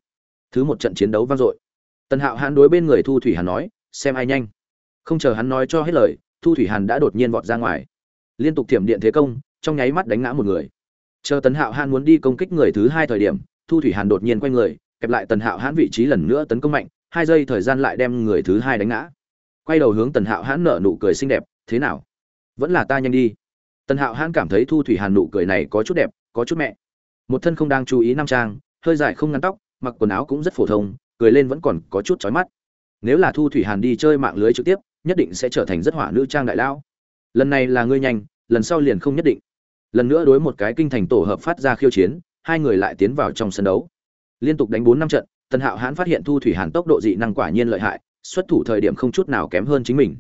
Thứ một trận chiến đấu vang dội. Tần hạo hãn đối bên người thu thủy hàn nói, xem ai nhanh. Không chờ hắn nói cho hết lời, thu thủy hàn đã đột nhiên vọt ra ngoài. Liên tục thiểm điện thế công, trong nháy mắt đánh ngã một người. Chờ tần hạo hãn muốn đi công kích người thứ hai thời điểm, thu thủy hàn đột nhiên quay người, kẹp lại tần hạo hãn vị trí lần nữa tấn công mạnh, hai giây thời gian lại đem người thứ hai đánh ngã. Quay đầu hướng tần hạo hãn nở nụ cười xinh đẹp, thế nào? Vẫn là ta nhanh đi. Tần hạo hãn cảm thấy thu thủy hàn nụ cười này có chút đẹp có chút mẹ. Một thân không đang chú ý nam trang, hơi dài không ngắn tóc, mặc quần áo cũng rất phổ thông, cười lên vẫn còn có chút chói mắt. Nếu là thu thủy hàn đi chơi mạng lưới trực tiếp, nhất định sẽ trở thành rất hỏa nữ trang đại lão. Lần này là ngươi nhanh, lần sau liền không nhất định. Lần nữa đối một cái kinh thành tổ hợp phát ra khiêu chiến, hai người lại tiến vào trong sân đấu. Liên tục đánh bốn năm trận, tần hạo hãn phát hiện thu thủy hàn tốc độ dị năng quả nhiên lợi hại, xuất thủ thời điểm không chút nào kém hơn chính mình.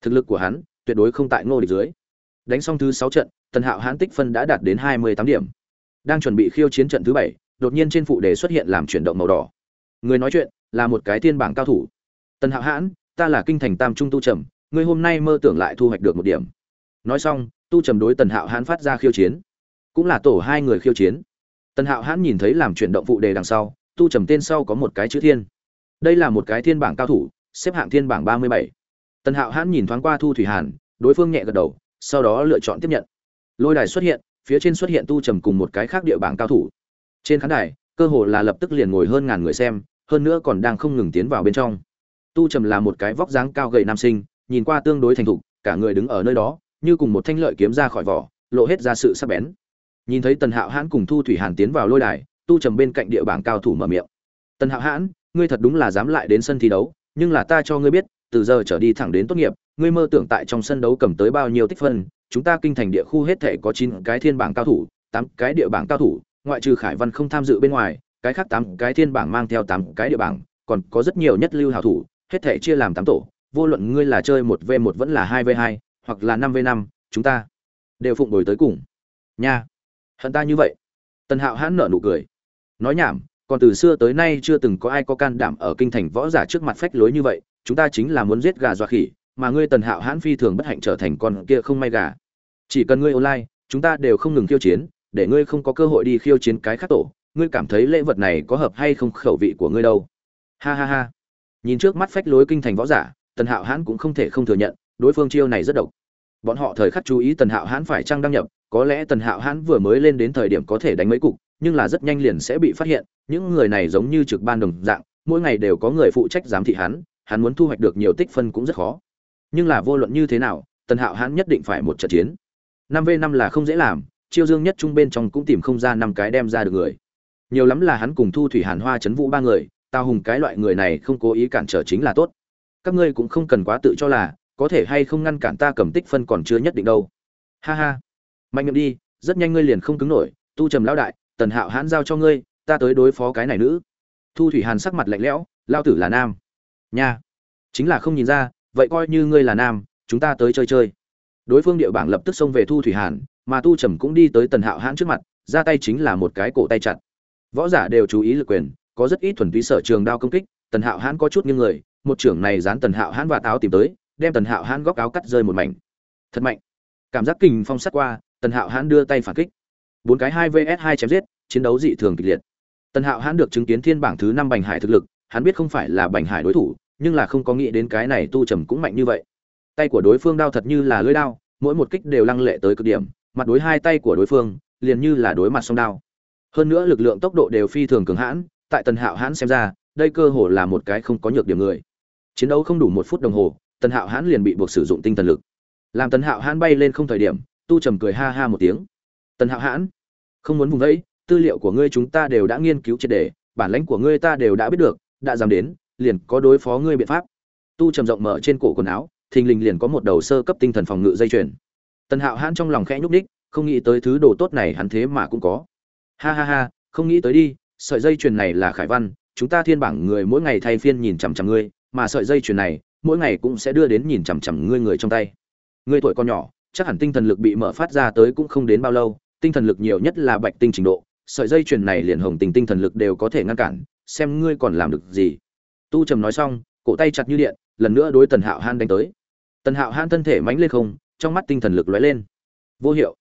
Thực lực của hắn tuyệt đối không tại ngô địch dưới đánh xong thứ sáu trận, tần hạo hãn tích phân đã đạt đến hai mươi tám điểm. Đang chuẩn bị khiêu chiến trận thứ bảy, đột nhiên trên phụ đề xuất hiện làm chuyển động màu đỏ. Người nói chuyện là một cái thiên bảng cao thủ. Tần hạo hãn, ta là kinh thành tam trung tu trầm, ngươi hôm nay mơ tưởng lại thu hoạch được một điểm. Nói xong, tu trầm đối tần hạo hãn phát ra khiêu chiến. Cũng là tổ hai người khiêu chiến. Tần hạo hãn nhìn thấy làm chuyển động phụ đề đằng sau, tu trầm tên sau có một cái chữ thiên. Đây là một cái thiên bảng cao thủ, xếp hạng thiên bảng ba mươi bảy. Tần hạo hãn nhìn thoáng qua thu thủy hàn, đối phương nhẹ gật đầu sau đó lựa chọn tiếp nhận. Lôi đài xuất hiện, phía trên xuất hiện tu trầm cùng một cái khác địa bảng cao thủ. Trên khán đài, cơ hồ là lập tức liền ngồi hơn ngàn người xem, hơn nữa còn đang không ngừng tiến vào bên trong. Tu trầm là một cái vóc dáng cao gầy nam sinh, nhìn qua tương đối thành thục, cả người đứng ở nơi đó, như cùng một thanh lợi kiếm ra khỏi vỏ, lộ hết ra sự sắc bén. Nhìn thấy tần hạo hãn cùng thu thủy hàn tiến vào lôi đài, tu trầm bên cạnh địa bảng cao thủ mở miệng. Tần hạo hãn, ngươi thật đúng là dám lại đến sân thi đấu, nhưng là ta cho ngươi biết từ giờ trở đi thẳng đến tốt nghiệp, ngươi mơ tưởng tại trong sân đấu cầm tới bao nhiêu tích phân, chúng ta kinh thành địa khu hết thể có chín cái thiên bảng cao thủ, tám cái địa bảng cao thủ, ngoại trừ khải văn không tham dự bên ngoài, cái khác tám cái thiên bảng mang theo tám cái địa bảng, còn có rất nhiều nhất lưu hảo thủ, hết thể chia làm tám tổ, vô luận ngươi là chơi một v một vẫn là hai v hai, hoặc là năm v năm, chúng ta đều phụng bồi tới cùng. Nha, hận ta như vậy. Tần hạo hãn nở nụ cười. Nói nhảm, còn từ xưa tới nay chưa từng có ai có can đảm ở kinh thành võ giả trước mặt phách lối như vậy chúng ta chính là muốn giết gà dọa khỉ, mà ngươi tần hạo hãn phi thường bất hạnh trở thành con kia không may gà. Chỉ cần ngươi online, chúng ta đều không ngừng khiêu chiến, để ngươi không có cơ hội đi khiêu chiến cái khác tổ, ngươi cảm thấy lễ vật này có hợp hay không khẩu vị của ngươi đâu? Ha ha ha. Nhìn trước mắt phách lối kinh thành võ giả, tần hạo hãn cũng không thể không thừa nhận, đối phương chiêu này rất độc. Bọn họ thời khắc chú ý tần hạo hãn phải trăng đăng nhập, có lẽ tần hạo hãn vừa mới lên đến thời điểm có thể đánh mấy cục, nhưng là rất nhanh liền sẽ bị phát hiện, những người này giống như trực ban đồng dạng, mỗi ngày đều có người phụ trách giám thị hắn hắn muốn thu hoạch được nhiều tích phân cũng rất khó. Nhưng là vô luận như thế nào, tần hạo hắn nhất định phải một trận chiến. Năm v năm là không dễ làm, chiêu dương nhất trung bên trong cũng tìm không ra năm cái đem ra được người. Nhiều lắm là hắn cùng thu thủy hàn hoa chấn vũ ba người tao hùng cái loại người này không cố ý cản trở chính là tốt. Các ngươi cũng không cần quá tự cho là, có thể hay không ngăn cản ta cầm tích phân còn chưa nhất định đâu. Ha ha. Mạnh miệng đi, rất nhanh ngươi liền không cứng nổi, tu trầm lão đại, tần hạo hắn giao cho ngươi, ta tới đối phó cái này nữ. Thu thủy hàn sắc mặt lạnh lẽo lao tử là nam nha. Chính là không nhìn ra, vậy coi như ngươi là nam, chúng ta tới chơi chơi. Đối phương địa bảng lập tức xông về thu thủy hàn, mà tu trầm cũng đi tới tần hạo hãn trước mặt, ra tay chính là một cái cổ tay chặt. Võ giả đều chú ý lực quyền, có rất ít thuần túy sở trường đao công kích, tần hạo hãn có chút như người, một trưởng này dán tần hạo hãn và táo tìm tới, đem tần hạo hãn góc áo cắt rơi một mảnh. Thật mạnh. Cảm giác kình phong sắt qua, tần hạo hãn đưa tay phản kích. Bốn cái hai vs hai chém giết, chiến đấu dị thường kịch liệt. Tần hạo hãn được chứng kiến thiên bảng thứ năm bành hải thực lực hắn biết không phải là bành hải đối thủ nhưng là không có nghĩ đến cái này tu trầm cũng mạnh như vậy. Tay của đối phương đao thật như là lưỡi đao mỗi một kích đều lăng lệ tới cực điểm mặt đối hai tay của đối phương liền như là đối mặt song đao. Hơn nữa lực lượng tốc độ đều phi thường cường hãn tại tần hạo hãn xem ra đây cơ hồ là một cái không có nhược điểm người. Chiến đấu không đủ một phút đồng hồ tần hạo hãn liền bị buộc sử dụng tinh thần lực. Làm tần hạo hãn bay lên không thời điểm tu trầm cười ha ha một tiếng. Tần hạo hãn không muốn vùng vẫy, tư liệu của ngươi chúng ta đều đã nghiên cứu triệt đề bản lãnh của ngươi ta đều đã biết được đã dám đến, liền có đối phó ngươi biện pháp. Tu trầm rộng mở trên cổ quần áo, thình lình liền có một đầu sơ cấp tinh thần phòng ngự dây chuyền. Tần hạo hãn trong lòng khẽ nhúc ních không nghĩ tới thứ đồ tốt này hắn thế mà cũng có. Ha ha ha, không nghĩ tới đi, sợi dây chuyền này là khải văn, chúng ta thiên bảng người mỗi ngày thay phiên nhìn chằm chằm ngươi, mà sợi dây chuyền này, mỗi ngày cũng sẽ đưa đến nhìn chằm chằm ngươi người trong tay. Ngươi tuổi còn nhỏ, chắc hẳn tinh thần lực bị mở phát ra tới cũng không đến bao lâu, tinh thần lực nhiều nhất là bạch tinh trình độ, sợi dây chuyền này liền hồng tình tinh thần lực đều có thể ngăn cản xem ngươi còn làm được gì. Tu trầm nói xong, cổ tay chặt như điện, lần nữa đối tần hạo han đánh tới. Tần hạo han thân thể mánh lên không, trong mắt tinh thần lực lóe lên. Vô hiệu.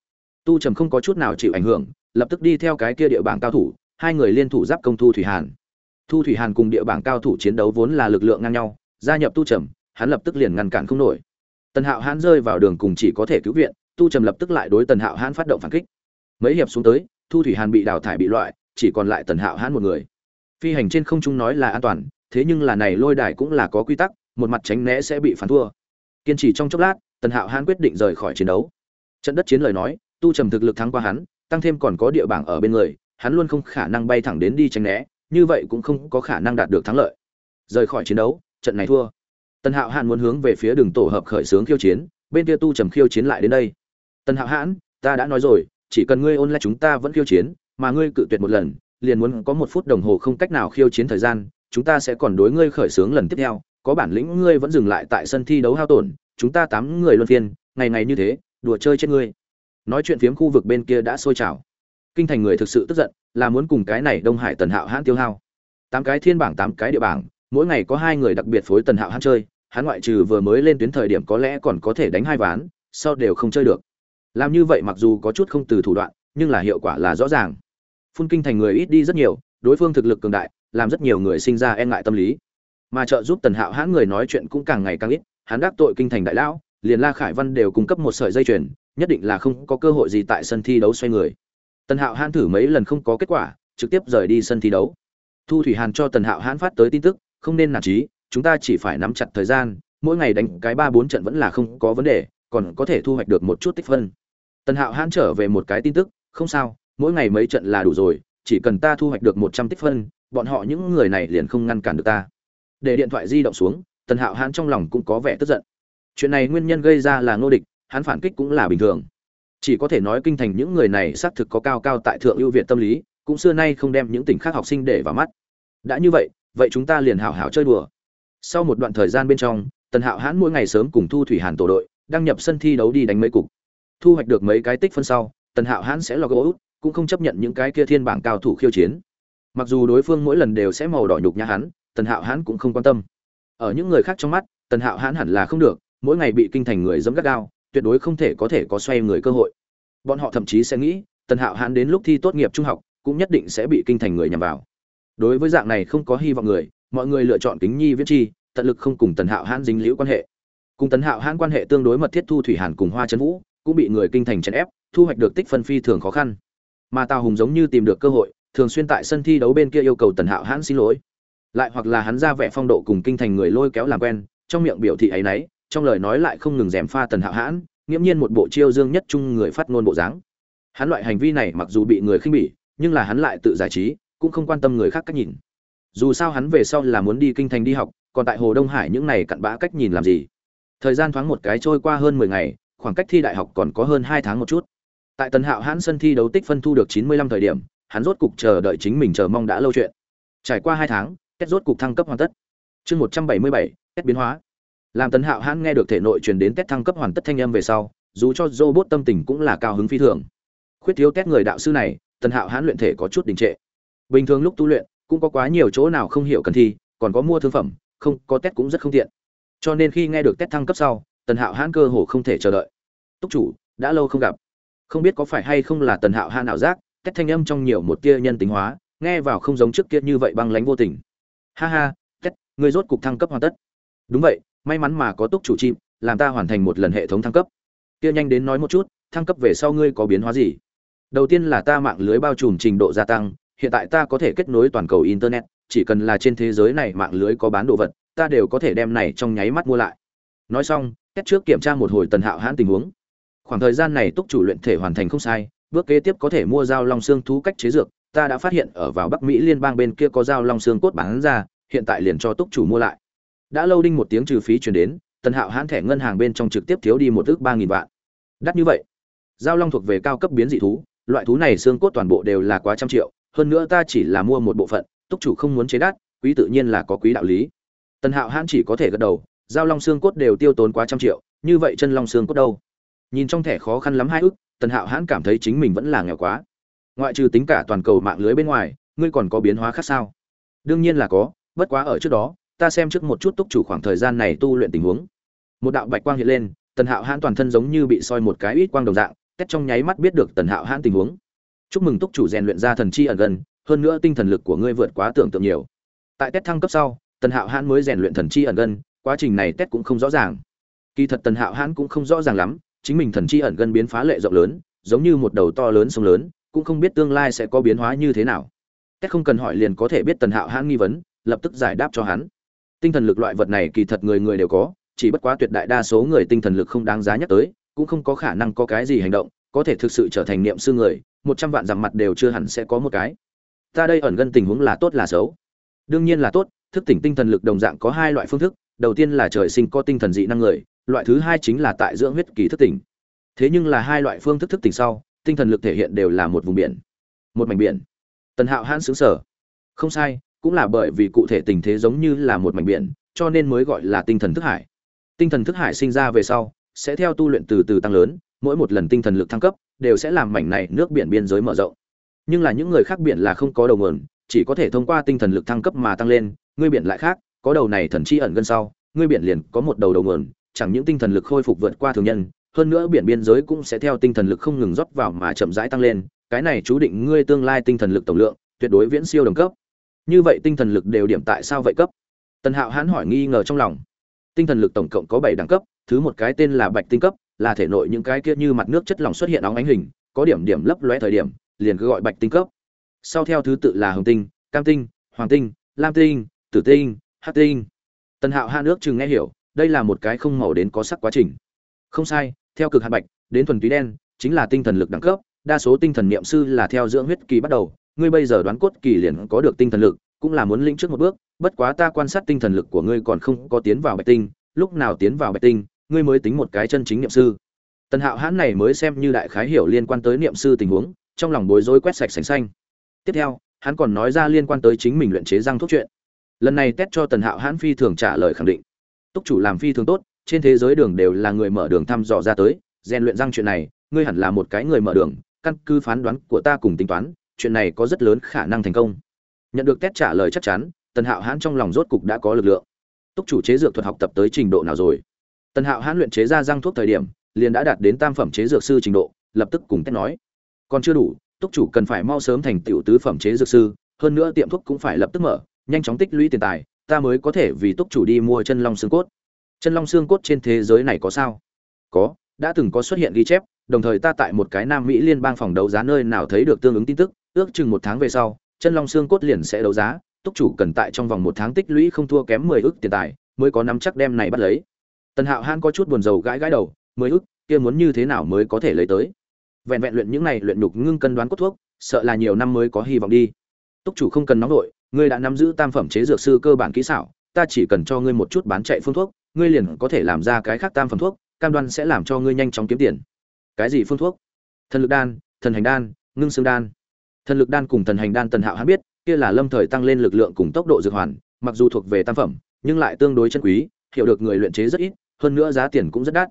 Tu trầm không có chút nào chịu ảnh hưởng, lập tức đi theo cái kia địa bảng cao thủ, hai người liên thủ giáp công thu thủy hàn. Thu thủy hàn cùng địa bảng cao thủ chiến đấu vốn là lực lượng ngang nhau, gia nhập tu trầm, hắn lập tức liền ngăn cản không nổi. Tần hạo hãn rơi vào đường cùng chỉ có thể cứu viện, tu trầm lập tức lại đối tần hạo hãn phát động phản kích. Mấy hiệp xuống tới, thu thủy hàn bị đào thải bị loại, chỉ còn lại tần hạo hãn một người phi hành trên không trung nói là an toàn, thế nhưng là này lôi đài cũng là có quy tắc, một mặt tránh né sẽ bị phản thua. Kiên trì trong chốc lát, tần hạo hãn quyết định rời khỏi chiến đấu. Trận đất chiến lời nói, tu trầm thực lực thắng qua hắn, tăng thêm còn có địa bảng ở bên người, hắn luôn không khả năng bay thẳng đến đi tránh né, như vậy cũng không có khả năng đạt được thắng lợi. Rời khỏi chiến đấu, trận này thua. Tần hạo hãn muốn hướng về phía đường tổ hợp khởi xướng khiêu chiến, bên kia tu trầm khiêu chiến lại đến đây. Tần hạo hãn, ta đã nói rồi, chỉ cần ngươi ôn lại chúng ta vẫn khiêu chiến, mà ngươi cự tuyệt một lần liền muốn có một phút đồng hồ không cách nào khiêu chiến thời gian, chúng ta sẽ còn đối ngươi khởi xướng lần tiếp theo, có bản lĩnh ngươi vẫn dừng lại tại sân thi đấu hao tổn, chúng ta tám người luân phiên, ngày ngày như thế, đùa chơi chết ngươi. Nói chuyện phiếm khu vực bên kia đã sôi trào. Kinh thành người thực sự tức giận, là muốn cùng cái này đông hải tần hạo hãn tiêu hao. Tám cái thiên bảng, tám cái địa bảng, mỗi ngày có hai người đặc biệt phối tần hạo hãn chơi, hắn ngoại trừ vừa mới lên tuyến thời điểm có lẽ còn có thể đánh hai ván, sau đều không chơi được. Làm như vậy mặc dù có chút không từ thủ đoạn, nhưng là hiệu quả là rõ ràng phun kinh thành người ít đi rất nhiều, đối phương thực lực cường đại, làm rất nhiều người sinh ra e ngại tâm lý. Mà trợ giúp tần hạo hãn người nói chuyện cũng càng ngày càng ít, hắn đắc tội kinh thành đại lão, liền la khải văn đều cung cấp một sợi dây chuyền, nhất định là không có cơ hội gì tại sân thi đấu xoay người. Tần hạo hãn thử mấy lần không có kết quả, trực tiếp rời đi sân thi đấu. Thu thủy hàn cho tần hạo hãn phát tới tin tức, không nên nản trí, chúng ta chỉ phải nắm chặt thời gian, mỗi ngày đánh cái ba bốn trận vẫn là không có vấn đề, còn có thể thu hoạch được một chút tích phân. Tần hạo hãn trở về một cái tin tức, không sao mỗi ngày mấy trận là đủ rồi, chỉ cần ta thu hoạch được một trăm tích phân, bọn họ những người này liền không ngăn cản được ta. Để điện thoại di động xuống, tần hạo hãn trong lòng cũng có vẻ tức giận. Chuyện này nguyên nhân gây ra là ngô địch, hắn phản kích cũng là bình thường. Chỉ có thể nói kinh thành những người này xác thực có cao cao tại thượng ưu việt tâm lý, cũng xưa nay không đem những tỉnh khác học sinh để vào mắt. Đã như vậy vậy chúng ta liền hảo hảo chơi đùa. Sau một đoạn thời gian bên trong, tần hạo hãn mỗi ngày sớm cùng thu thủy hàn tổ đội, đăng nhập sân thi đấu đi đánh mấy cục. Thu hoạch được mấy cái tích phân sau, tần hạo hãn sẽ log út cũng không chấp nhận những cái kia thiên bảng cao thủ khiêu chiến. Mặc dù đối phương mỗi lần đều sẽ màu đỏ nhục nhã hắn, tần hạo hãn cũng không quan tâm. Ở những người khác trong mắt, tần hạo hãn hẳn là không được, mỗi ngày bị kinh thành người dẫm gắt gao, tuyệt đối không thể có thể có xoay người cơ hội. Bọn họ thậm chí sẽ nghĩ, tần hạo hãn đến lúc thi tốt nghiệp trung học, cũng nhất định sẽ bị kinh thành người nhằm vào. Đối với dạng này không có hy vọng người, mọi người lựa chọn kính nhi viết chi, tận lực không cùng tần hạo hãn dính liễu quan hệ. Cùng tần hạo hãn quan hệ tương đối mật thiết thu thủy hàn cùng hoa trấn vũ, cũng bị người kinh thành chèn ép, thu hoạch được tích phân phi thường khó khăn mà tào hùng giống như tìm được cơ hội, thường xuyên tại sân thi đấu bên kia yêu cầu tần hạo hãn xin lỗi. Lại hoặc là hắn ra vẻ phong độ cùng kinh thành người lôi kéo làm quen, trong miệng biểu thị ấy nấy, trong lời nói lại không ngừng dèm pha tần hạo hãn, nghiễm nhiên một bộ chiêu dương nhất trung người phát ngôn bộ dáng. Hắn loại hành vi này mặc dù bị người khinh bỉ, nhưng là hắn lại tự giải trí, cũng không quan tâm người khác cách nhìn. Dù sao hắn về sau là muốn đi kinh thành đi học, còn tại hồ đông hải những này cặn bã cách nhìn làm gì? Thời gian thoáng một cái trôi qua hơn mười ngày, khoảng cách thi đại học còn có hơn hai tháng một chút tại tần hạo hãn sân thi đấu tích phân thu được chín mươi lăm thời điểm, hắn rốt cục chờ đợi chính mình chờ mong đã lâu chuyện. Trải qua hai tháng, kết rốt cục thăng cấp hoàn tất. Chương một trăm bảy mươi bảy, kết biến hóa. Làm tần hạo hãn nghe được thể nội truyền đến kết thăng cấp hoàn tất thanh âm về sau, dù cho robot tâm tình cũng là cao hứng phi thường. Khuyết thiếu kết người đạo sư này, tần hạo hãn luyện thể có chút đình trệ. Bình thường lúc tu luyện, cũng có quá nhiều chỗ nào không hiểu cần thi, còn có mua thương phẩm, không, có test cũng rất không tiện. Cho nên khi nghe được test thăng cấp sau, tần hạo hãn cơ hồ không thể chờ đợi. Túc chủ, đã lâu không gặp không biết có phải hay không là tần hạo hãn ảo giác cách thanh âm trong nhiều một tia nhân tính hóa nghe vào không giống trước kia như vậy băng lánh vô tình. Ha ha cách, người rốt cục thăng cấp hoàn tất. Đúng vậy may mắn mà có túc chủ chim làm ta hoàn thành một lần hệ thống thăng cấp. Kia nhanh đến nói một chút thăng cấp về sau ngươi có biến hóa gì? Đầu tiên là ta mạng lưới bao trùm trình độ gia tăng hiện tại ta có thể kết nối toàn cầu internet chỉ cần là trên thế giới này mạng lưới có bán đồ vật ta đều có thể đem này trong nháy mắt mua lại. Nói xong cách trước kiểm tra một hồi tần hạo hãn tình huống khoảng thời gian này túc chủ luyện thể hoàn thành không sai, bước kế tiếp có thể mua dao long xương thú cách chế dược, ta đã phát hiện ở vào bắc mỹ liên bang bên kia có dao long xương cốt bán ra, hiện tại liền cho túc chủ mua lại. Đã lâu đinh một tiếng trừ phí chuyển đến, tần hạo hãn thẻ ngân hàng bên trong trực tiếp thiếu đi một ước ba nghìn vạn. Đắt như vậy giao long thuộc về cao cấp biến dị thú, loại thú này xương cốt toàn bộ đều là quá trăm triệu, hơn nữa ta chỉ là mua một bộ phận, túc chủ không muốn chế đắt, quý tự nhiên là có quý đạo lý. Tần hạo hãn chỉ có thể gật đầu giao long xương cốt đều tiêu tốn quá trăm triệu, như vậy chân long xương cốt đâu? Nhìn trong thẻ khó khăn lắm hai ức, tần hạo hãn cảm thấy chính mình vẫn là nghèo quá. Ngoại trừ tính cả toàn cầu mạng lưới bên ngoài ngươi còn có biến hóa khác sao? Đương nhiên là có bất quá ở trước đó ta xem trước một chút túc chủ khoảng thời gian này tu luyện tình huống. Một đạo bạch quang hiện lên tần hạo hãn toàn thân giống như bị soi một cái ít quang đồng dạng tét trong nháy mắt biết được tần hạo hãn tình huống. Chúc mừng túc chủ rèn luyện ra thần chi ẩn gần hơn nữa tinh thần lực của ngươi vượt quá tưởng tượng nhiều. Tại tét thăng cấp sau tần hạo hãn mới rèn luyện thần chi ẩn gần quá trình này tét cũng không rõ ràng. Kỳ thật tần hạo hãn cũng không rõ ràng lắm chính mình thần chi ẩn gần biến phá lệ rộng lớn, giống như một đầu to lớn sông lớn, cũng không biết tương lai sẽ có biến hóa như thế nào. Tết không cần hỏi liền có thể biết tần hạo hãn nghi vấn, lập tức giải đáp cho hắn. Tinh thần lực loại vật này kỳ thật người người đều có, chỉ bất quá tuyệt đại đa số người tinh thần lực không đáng giá nhắc tới, cũng không có khả năng có cái gì hành động, có thể thực sự trở thành niệm sư người, một trăm vạn dặm mặt đều chưa hẳn sẽ có một cái. Ta đây ẩn gần tình huống là tốt là xấu? Đương nhiên là tốt, thức tỉnh tinh thần lực đồng dạng có hai loại phương thức, đầu tiên là trời sinh có tinh thần dị năng người loại thứ hai chính là tại dưỡng huyết kỳ thức tỉnh. Thế nhưng là hai loại phương thức thức tỉnh sau, tinh thần lực thể hiện đều là một vùng biển, một mảnh biển. Tần hạo hãn xứng sở không sai, cũng là bởi vì cụ thể tình thế giống như là một mảnh biển, cho nên mới gọi là tinh thần thức hải. Tinh thần thức hải sinh ra về sau, sẽ theo tu luyện từ từ tăng lớn, mỗi một lần tinh thần lực thăng cấp, đều sẽ làm mảnh này nước biển biên giới mở rộng. Nhưng là những người khác biển là không có đầu nguồn, chỉ có thể thông qua tinh thần lực thăng cấp mà tăng lên, ngươi biển lại khác, có đầu này thần chi ẩn gần sau, ngươi biển liền có một đầu đầu nguồn chẳng những tinh thần lực khôi phục vượt qua thường nhân, hơn nữa biển biên giới cũng sẽ theo tinh thần lực không ngừng rót vào mà chậm rãi tăng lên, cái này chú định ngươi tương lai tinh thần lực tổng lượng, tuyệt đối viễn siêu đồng cấp. Như vậy tinh thần lực đều điểm tại sao vậy cấp? Tần hạo hãn hỏi nghi ngờ trong lòng. Tinh thần lực tổng cộng có bảy đẳng cấp, thứ một cái tên là bạch tinh cấp, là thể nội những cái kia như mặt nước chất lỏng xuất hiện óng ánh hình, có điểm điểm lấp lóe thời điểm, liền cứ gọi bạch tinh cấp. Sau theo thứ tự là hồng tinh, cam tinh, hoàng tinh, lam tinh, tử tinh, hắc tinh. Tần hạo hạ nước chừng nghe hiểu đây là một cái không màu đến có sắc quá trình. Không sai, theo cực hạt bạch, đến thuần túy đen, chính là tinh thần lực đẳng cấp, đa số tinh thần niệm sư là theo dưỡng huyết kỳ bắt đầu, ngươi bây giờ đoán cốt kỳ liền có được tinh thần lực, cũng là muốn lĩnh trước một bước, bất quá ta quan sát tinh thần lực của ngươi còn không có tiến vào bạch tinh, lúc nào tiến vào bạch tinh, ngươi mới tính một cái chân chính niệm sư. Tần hạo hãn này mới xem như đại khái hiểu liên quan tới niệm sư tình huống, trong lòng bối rối quét sạch sành xanh. Tiếp theo, hắn còn nói ra liên quan tới chính mình luyện chế răng thuốc chuyện. Lần này tét cho tần hạo hãn phi thường trả lời khẳng định túc chủ làm phi thường tốt, trên thế giới đường đều là người mở đường thăm dò ra tới, rèn luyện răng chuyện này, ngươi hẳn là một cái người mở đường, căn cứ phán đoán của ta cùng tính toán, chuyện này có rất lớn khả năng thành công. Nhận được tét trả lời chắc chắn, tần hạo hãn trong lòng rốt cục đã có lực lượng. Túc chủ chế dược thuật học tập tới trình độ nào rồi? Tần hạo hãn luyện chế ra răng thuốc thời điểm, liền đã đạt đến tam phẩm chế dược sư trình độ, lập tức cùng tét nói. Còn chưa đủ, túc chủ cần phải mau sớm thành tiểu tứ phẩm chế dược sư, hơn nữa tiệm thuốc cũng phải lập tức mở, nhanh chóng tích lũy tiền tài ta mới có thể vì túc chủ đi mua chân long xương cốt. Chân long xương cốt trên thế giới này có sao? Có, đã từng có xuất hiện ghi chép, đồng thời ta tại một cái nam mỹ liên bang phòng đấu giá nơi nào thấy được tương ứng tin tức, ước chừng một tháng về sau, chân long xương cốt liền sẽ đấu giá, túc chủ cần tại trong vòng một tháng tích lũy không thua kém mười ước tiền tài, mới có nắm chắc đem này bắt lấy. Tần hạo han có chút buồn rầu gãi gãi đầu, mười ước kia muốn như thế nào mới có thể lấy tới? Vẹn vẹn luyện những này luyện nhục ngưng cân đoán cốt thuốc, sợ là nhiều năm mới có hy vọng đi. Túc chủ không cần nóng vội ngươi đã nắm giữ tam phẩm chế dược sư cơ bản kỹ xảo, ta chỉ cần cho ngươi một chút bán chạy phương thuốc, ngươi liền có thể làm ra cái khác tam phẩm thuốc, cam đoan sẽ làm cho ngươi nhanh chóng kiếm tiền. Cái gì phương thuốc? Thần lực đan, thần hành đan, ngưng xương đan. Thần lực đan cùng thần hành đan tần hạo hắn biết, kia là lâm thời tăng lên lực lượng cùng tốc độ dược hoàn, mặc dù thuộc về tam phẩm, nhưng lại tương đối chân quý, hiểu được người luyện chế rất ít, hơn nữa giá tiền cũng rất đắt.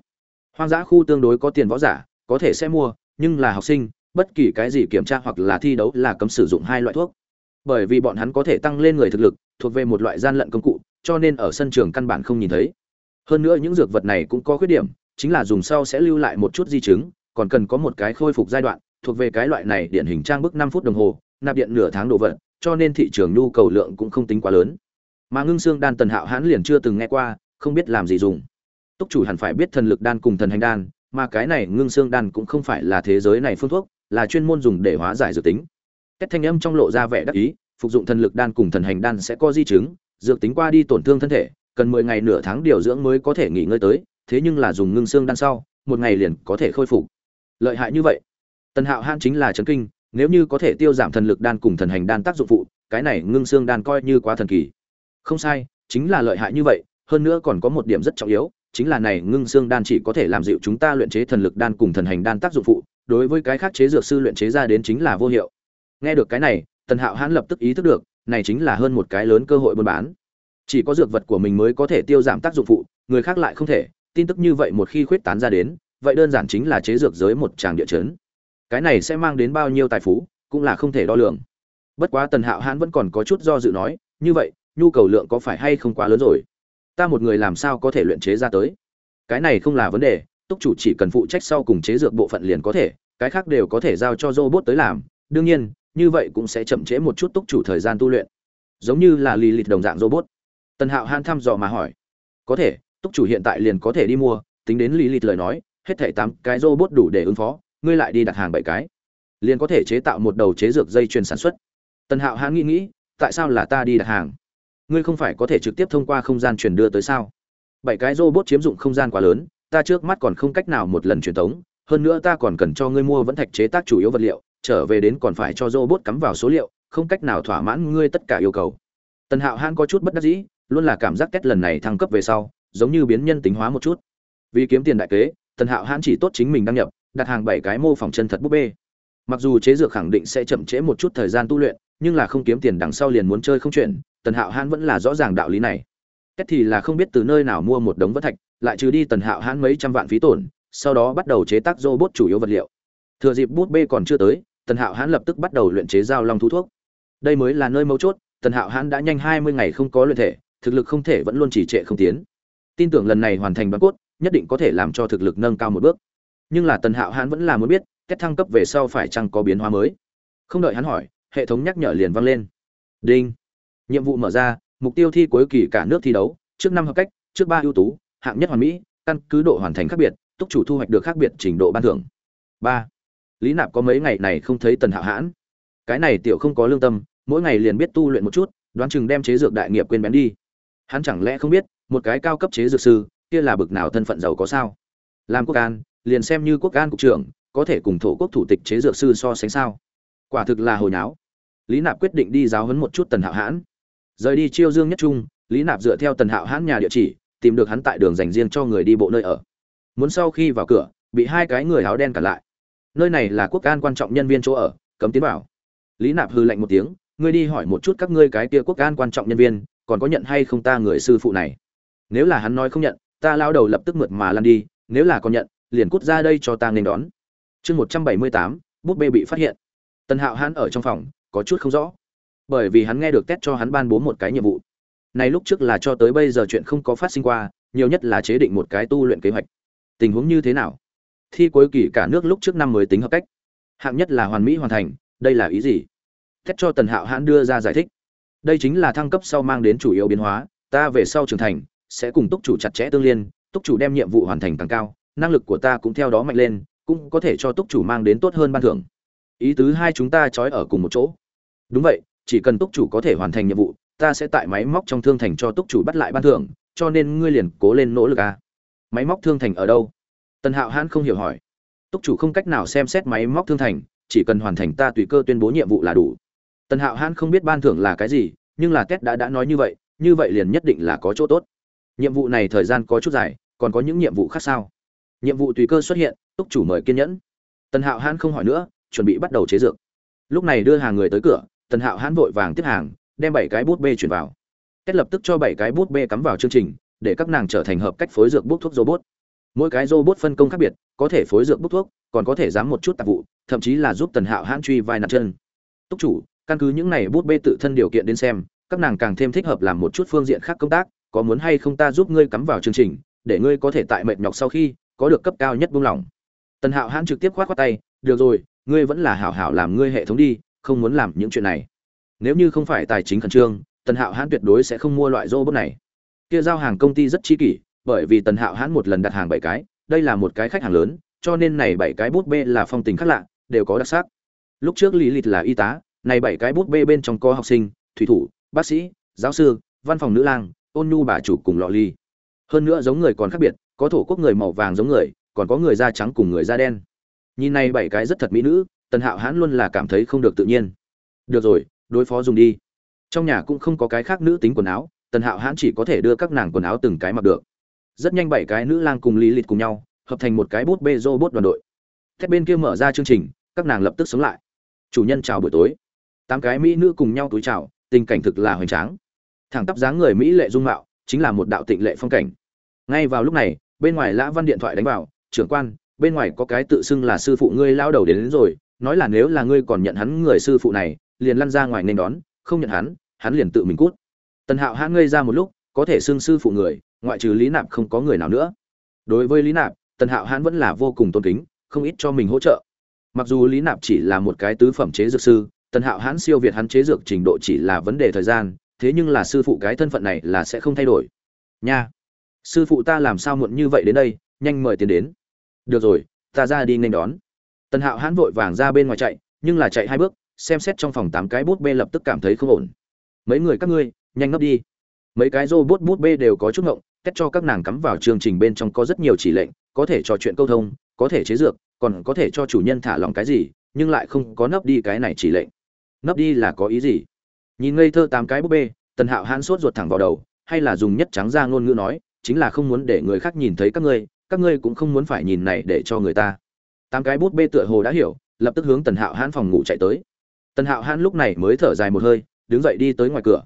Hoang dã khu tương đối có tiền võ giả, có thể sẽ mua, nhưng là học sinh, bất kỳ cái gì kiểm tra hoặc là thi đấu là cấm sử dụng hai loại thuốc bởi vì bọn hắn có thể tăng lên người thực lực, thuộc về một loại gian lận công cụ, cho nên ở sân trường căn bản không nhìn thấy. Hơn nữa những dược vật này cũng có khuyết điểm, chính là dùng sau sẽ lưu lại một chút di chứng, còn cần có một cái khôi phục giai đoạn, thuộc về cái loại này điện hình trang bức năm phút đồng hồ, nạp điện nửa tháng đồ vật, cho nên thị trường nhu cầu lượng cũng không tính quá lớn. Mà ngưng xương đan tần hạo hãn liền chưa từng nghe qua, không biết làm gì dùng. Túc chủ hẳn phải biết thần lực đan cùng thần hành đan, mà cái này ngưng xương đan cũng không phải là thế giới này phương thuốc, là chuyên môn dùng để hóa giải dược tính. Kết thanh âm trong lộ ra vẻ đắc ý, phục dụng thần lực đan cùng thần hành đan sẽ có di chứng, dược tính qua đi tổn thương thân thể, cần 10 ngày nửa tháng điều dưỡng mới có thể nghỉ ngơi tới, thế nhưng là dùng ngưng xương đan sau, một ngày liền có thể khôi phục. Lợi hại như vậy. Tần Hạo Han chính là chấn kinh, nếu như có thể tiêu giảm thần lực đan cùng thần hành đan tác dụng phụ, cái này ngưng xương đan coi như quá thần kỳ. Không sai, chính là lợi hại như vậy, hơn nữa còn có một điểm rất trọng yếu, chính là này ngưng xương đan chỉ có thể làm dịu chúng ta luyện chế thần lực đan cùng thần hành đan tác dụng phụ, đối với cái khác chế dược sư luyện chế ra đến chính là vô hiệu nghe được cái này, tần hạo hãn lập tức ý thức được, này chính là hơn một cái lớn cơ hội buôn bán. Chỉ có dược vật của mình mới có thể tiêu giảm tác dụng phụ, người khác lại không thể. Tin tức như vậy một khi khuyết tán ra đến, vậy đơn giản chính là chế dược giới một tràng địa chấn. Cái này sẽ mang đến bao nhiêu tài phú, cũng là không thể đo lường. Bất quá tần hạo hãn vẫn còn có chút do dự nói, như vậy, nhu cầu lượng có phải hay không quá lớn rồi? Ta một người làm sao có thể luyện chế ra tới? Cái này không là vấn đề, túc chủ chỉ cần phụ trách sau cùng chế dược bộ phận liền có thể, cái khác đều có thể giao cho robot tới làm. Đương nhiên như vậy cũng sẽ chậm trễ một chút túc chủ thời gian tu luyện. Giống như là lì lịt đồng dạng robot. Tần hạo han thăm dò mà hỏi. Có thể, túc chủ hiện tại liền có thể đi mua, tính đến lì lịt lời nói, hết thảy tám cái robot đủ để ứng phó, ngươi lại đi đặt hàng bảy cái. Liền có thể chế tạo một đầu chế dược dây chuyền sản xuất. Tần hạo han nghĩ nghĩ, tại sao là ta đi đặt hàng? Ngươi không phải có thể trực tiếp thông qua không gian truyền đưa tới sao? Bảy cái robot chiếm dụng không gian quá lớn, ta trước mắt còn không cách nào một lần truyền tống, hơn nữa ta còn cần cho ngươi mua vẫn thạch chế tác chủ yếu vật liệu trở về đến còn phải cho robot cắm vào số liệu, không cách nào thỏa mãn ngươi tất cả yêu cầu. Tần Hạo Hãn có chút bất đắc dĩ, luôn là cảm giác kết lần này thăng cấp về sau, giống như biến nhân tính hóa một chút. Vì kiếm tiền đại kế, Tần Hạo Hãn chỉ tốt chính mình đăng nhập, đặt hàng bảy cái mô phỏng chân thật búp bê. Mặc dù chế dược khẳng định sẽ chậm trễ một chút thời gian tu luyện, nhưng là không kiếm tiền đằng sau liền muốn chơi không chuyện, Tần Hạo Hãn vẫn là rõ ràng đạo lý này. Kết thì là không biết từ nơi nào mua một đống vỡ thạch, lại trừ đi Tần Hạo Hãn mấy trăm vạn phí tổn, sau đó bắt đầu chế tác robot chủ yếu vật liệu. Thừa dịp bút bê còn chưa tới, tần hạo hãn lập tức bắt đầu luyện chế giao long thú thuốc. Đây mới là nơi mấu chốt tần hạo hãn đã nhanh hai mươi ngày không có luyện thể thực lực không thể vẫn luôn chỉ trệ không tiến. Tin tưởng lần này hoàn thành bán cốt nhất định có thể làm cho thực lực nâng cao một bước. Nhưng là tần hạo hãn vẫn là muốn biết kết thăng cấp về sau phải chăng có biến hóa mới. Không đợi hắn hỏi hệ thống nhắc nhở liền vang lên. Đinh. Nhiệm vụ mở ra mục tiêu thi cuối kỳ cả nước thi đấu trước năm hợp cách trước ba ưu tú hạng nhất hoàn mỹ căn cứ độ hoàn thành khác biệt túc chủ thu hoạch được khác biệt trình độ ban thưởng. Ba lý nạp có mấy ngày này không thấy tần hạo hãn. Cái này tiểu không có lương tâm, mỗi ngày liền biết tu luyện một chút, đoán chừng đem chế dược đại nghiệp quên bén đi. Hắn chẳng lẽ không biết, một cái cao cấp chế dược sư, kia là bực nào thân phận giàu có sao? Làm quốc an, liền xem như quốc an cục trưởng, có thể cùng thổ quốc thủ tịch chế dược sư so sánh sao? Quả thực là hồi nháo. Lý nạp quyết định đi giáo huấn một chút tần hạo hãn. Rời đi chiêu dương nhất trung, lý nạp dựa theo tần hạo hãn nhà địa chỉ, tìm được hắn tại đường dành riêng cho người đi bộ nơi ở. Muốn sau khi vào cửa, bị hai cái người áo đen cản lại nơi này là quốc an quan trọng nhân viên chỗ ở, cấm tiến vào. Lý nạp hư lạnh một tiếng, ngươi đi hỏi một chút các ngươi cái kia quốc an quan trọng nhân viên, còn có nhận hay không ta người sư phụ này? Nếu là hắn nói không nhận, ta lao đầu lập tức mượt mà lăn đi, nếu là có nhận, liền cút ra đây cho ta nên đón. Chương một trăm bảy mươi tám bút bê bị phát hiện. Tần hạo hắn ở trong phòng, có chút không rõ. Bởi vì hắn nghe được tét cho hắn ban bố một cái nhiệm vụ. Này lúc trước là cho tới bây giờ chuyện không có phát sinh qua, nhiều nhất là chế định một cái tu luyện kế hoạch. Tình huống như thế nào? Thi cuối kỳ cả nước lúc trước năm mới tính hợp cách. Hạng nhất là hoàn mỹ hoàn thành, đây là ý gì? Thét cho tần hạo hãn đưa ra giải thích. Đây chính là thăng cấp sau mang đến chủ yếu biến hóa, ta về sau trưởng thành, sẽ cùng túc chủ chặt chẽ tương liên, túc chủ đem nhiệm vụ hoàn thành càng cao, năng lực của ta cũng theo đó mạnh lên, cũng có thể cho túc chủ mang đến tốt hơn ban thưởng. Ý tứ hai chúng ta trói ở cùng một chỗ. Đúng vậy, chỉ cần túc chủ có thể hoàn thành nhiệm vụ, ta sẽ tại máy móc trong thương thành cho túc chủ bắt lại ban thưởng, cho nên ngươi liền cố lên nỗ lực à. máy móc thương thành ở đâu? Tần hạo hãn không hiểu hỏi. Túc chủ không cách nào xem xét máy móc thương thành, chỉ cần hoàn thành ta tùy cơ tuyên bố nhiệm vụ là đủ. Tần hạo hãn không biết ban thưởng là cái gì, nhưng là tết đã đã nói như vậy như vậy liền nhất định là có chỗ tốt. Nhiệm vụ này thời gian có chút dài, còn có những nhiệm vụ khác sao? Nhiệm vụ tùy cơ xuất hiện, túc chủ mời kiên nhẫn. Tần hạo hãn không hỏi nữa, chuẩn bị bắt đầu chế dược. Lúc này đưa hàng người tới cửa, tần hạo hãn vội vàng tiếp hàng, đem bảy cái bút bê chuyển vào. Kết lập tức cho bảy cái bút bê cắm vào chương trình, để các nàng trở thành hợp cách phối dược bút thuốc robot mỗi cái robot phân công khác biệt, có thể phối dược bút thuốc, còn có thể dám một chút tạp vụ, thậm chí là giúp tần hạo hãn truy vai nạt chân. Túc chủ, căn cứ những này bút bê tự thân điều kiện đến xem, các nàng càng thêm thích hợp làm một chút phương diện khác công tác, có muốn hay không ta giúp ngươi cắm vào chương trình, để ngươi có thể tại mệt nhọc sau khi, có được cấp cao nhất buông lỏng. Tần hạo hãn trực tiếp khoát khoát tay, được rồi, ngươi vẫn là hảo hảo làm ngươi hệ thống đi, không muốn làm những chuyện này. Nếu như không phải tài chính khẩn trương, tần hạo hãn tuyệt đối sẽ không mua loại robot này. Kia giao hàng công ty rất chi kỷ bởi vì tần hạo hãn một lần đặt hàng bảy cái, đây là một cái khách hàng lớn, cho nên này bảy cái bút bê là phong tình khác lạ, đều có đặc sắc. Lúc trước lý lịch là y tá, này bảy cái bút bê bên trong có học sinh, thủy thủ, bác sĩ, giáo sư, văn phòng nữ lang, ôn nhu bà chủ cùng lọ ly. Hơn nữa giống người còn khác biệt, có thổ quốc người màu vàng giống người, còn có người da trắng cùng người da đen. Nhìn này bảy cái rất thật mỹ nữ, tần hạo hãn luôn là cảm thấy không được tự nhiên. Được rồi, đối phó dùng đi. Trong nhà cũng không có cái khác nữ tính quần áo, tần hạo hãn chỉ có thể đưa các nàng quần áo từng cái mặc được rất nhanh bảy cái nữ lang cùng lý lịch cùng nhau hợp thành một cái bút bê robot đoàn đội. Thép bên kia mở ra chương trình các nàng lập tức sống lại. Chủ nhân chào buổi tối. Tám cái mỹ nữ cùng nhau túi chào tình cảnh thực là hoành tráng. Thẳng tắp dáng người mỹ lệ dung mạo chính là một đạo tịnh lệ phong cảnh. Ngay vào lúc này bên ngoài lã văn điện thoại đánh vào trưởng quan bên ngoài có cái tự xưng là sư phụ ngươi lao đầu đến, đến rồi nói là nếu là ngươi còn nhận hắn người sư phụ này liền lăn ra ngoài nên đón không nhận hắn hắn liền tự mình cút. Tần hạo hãn ngây ra một lúc có thể xưng sư phụ người ngoại trừ lý nạp không có người nào nữa. Đối với lý nạp, tần hạo hãn vẫn là vô cùng tôn kính, không ít cho mình hỗ trợ. Mặc dù lý nạp chỉ là một cái tứ phẩm chế dược sư, tần hạo hãn siêu việt hắn chế dược trình độ chỉ là vấn đề thời gian, thế nhưng là sư phụ cái thân phận này là sẽ không thay đổi. Nha! Sư phụ ta làm sao muộn như vậy đến đây, nhanh mời tiền đến. Được rồi, ta ra đi nên đón. Tần hạo hãn vội vàng ra bên ngoài chạy, nhưng là chạy hai bước, xem xét trong phòng tám cái bút bê lập tức cảm thấy không ổn. Mấy người các ngươi, nhanh ngấp đi. Mấy cái rô bút bút bê đều có chút ngộng cách cho các nàng cắm vào chương trình bên trong có rất nhiều chỉ lệnh, có thể trò chuyện câu thông, có thể chế dược, còn có thể cho chủ nhân thả lòng cái gì, nhưng lại không có nấp đi cái này chỉ lệnh. Nấp đi là có ý gì? Nhìn ngây thơ tám cái búp bê, tần hạo hãn sốt ruột thẳng vào đầu, hay là dùng nhất trắng ra ngôn ngữ nói, chính là không muốn để người khác nhìn thấy các ngươi các ngươi cũng không muốn phải nhìn này để cho người ta. Tám cái bút bê tựa hồ đã hiểu, lập tức hướng tần hạo hãn phòng ngủ chạy tới. Tần hạo hãn lúc này mới thở dài một hơi, đứng dậy đi tới ngoài cửa.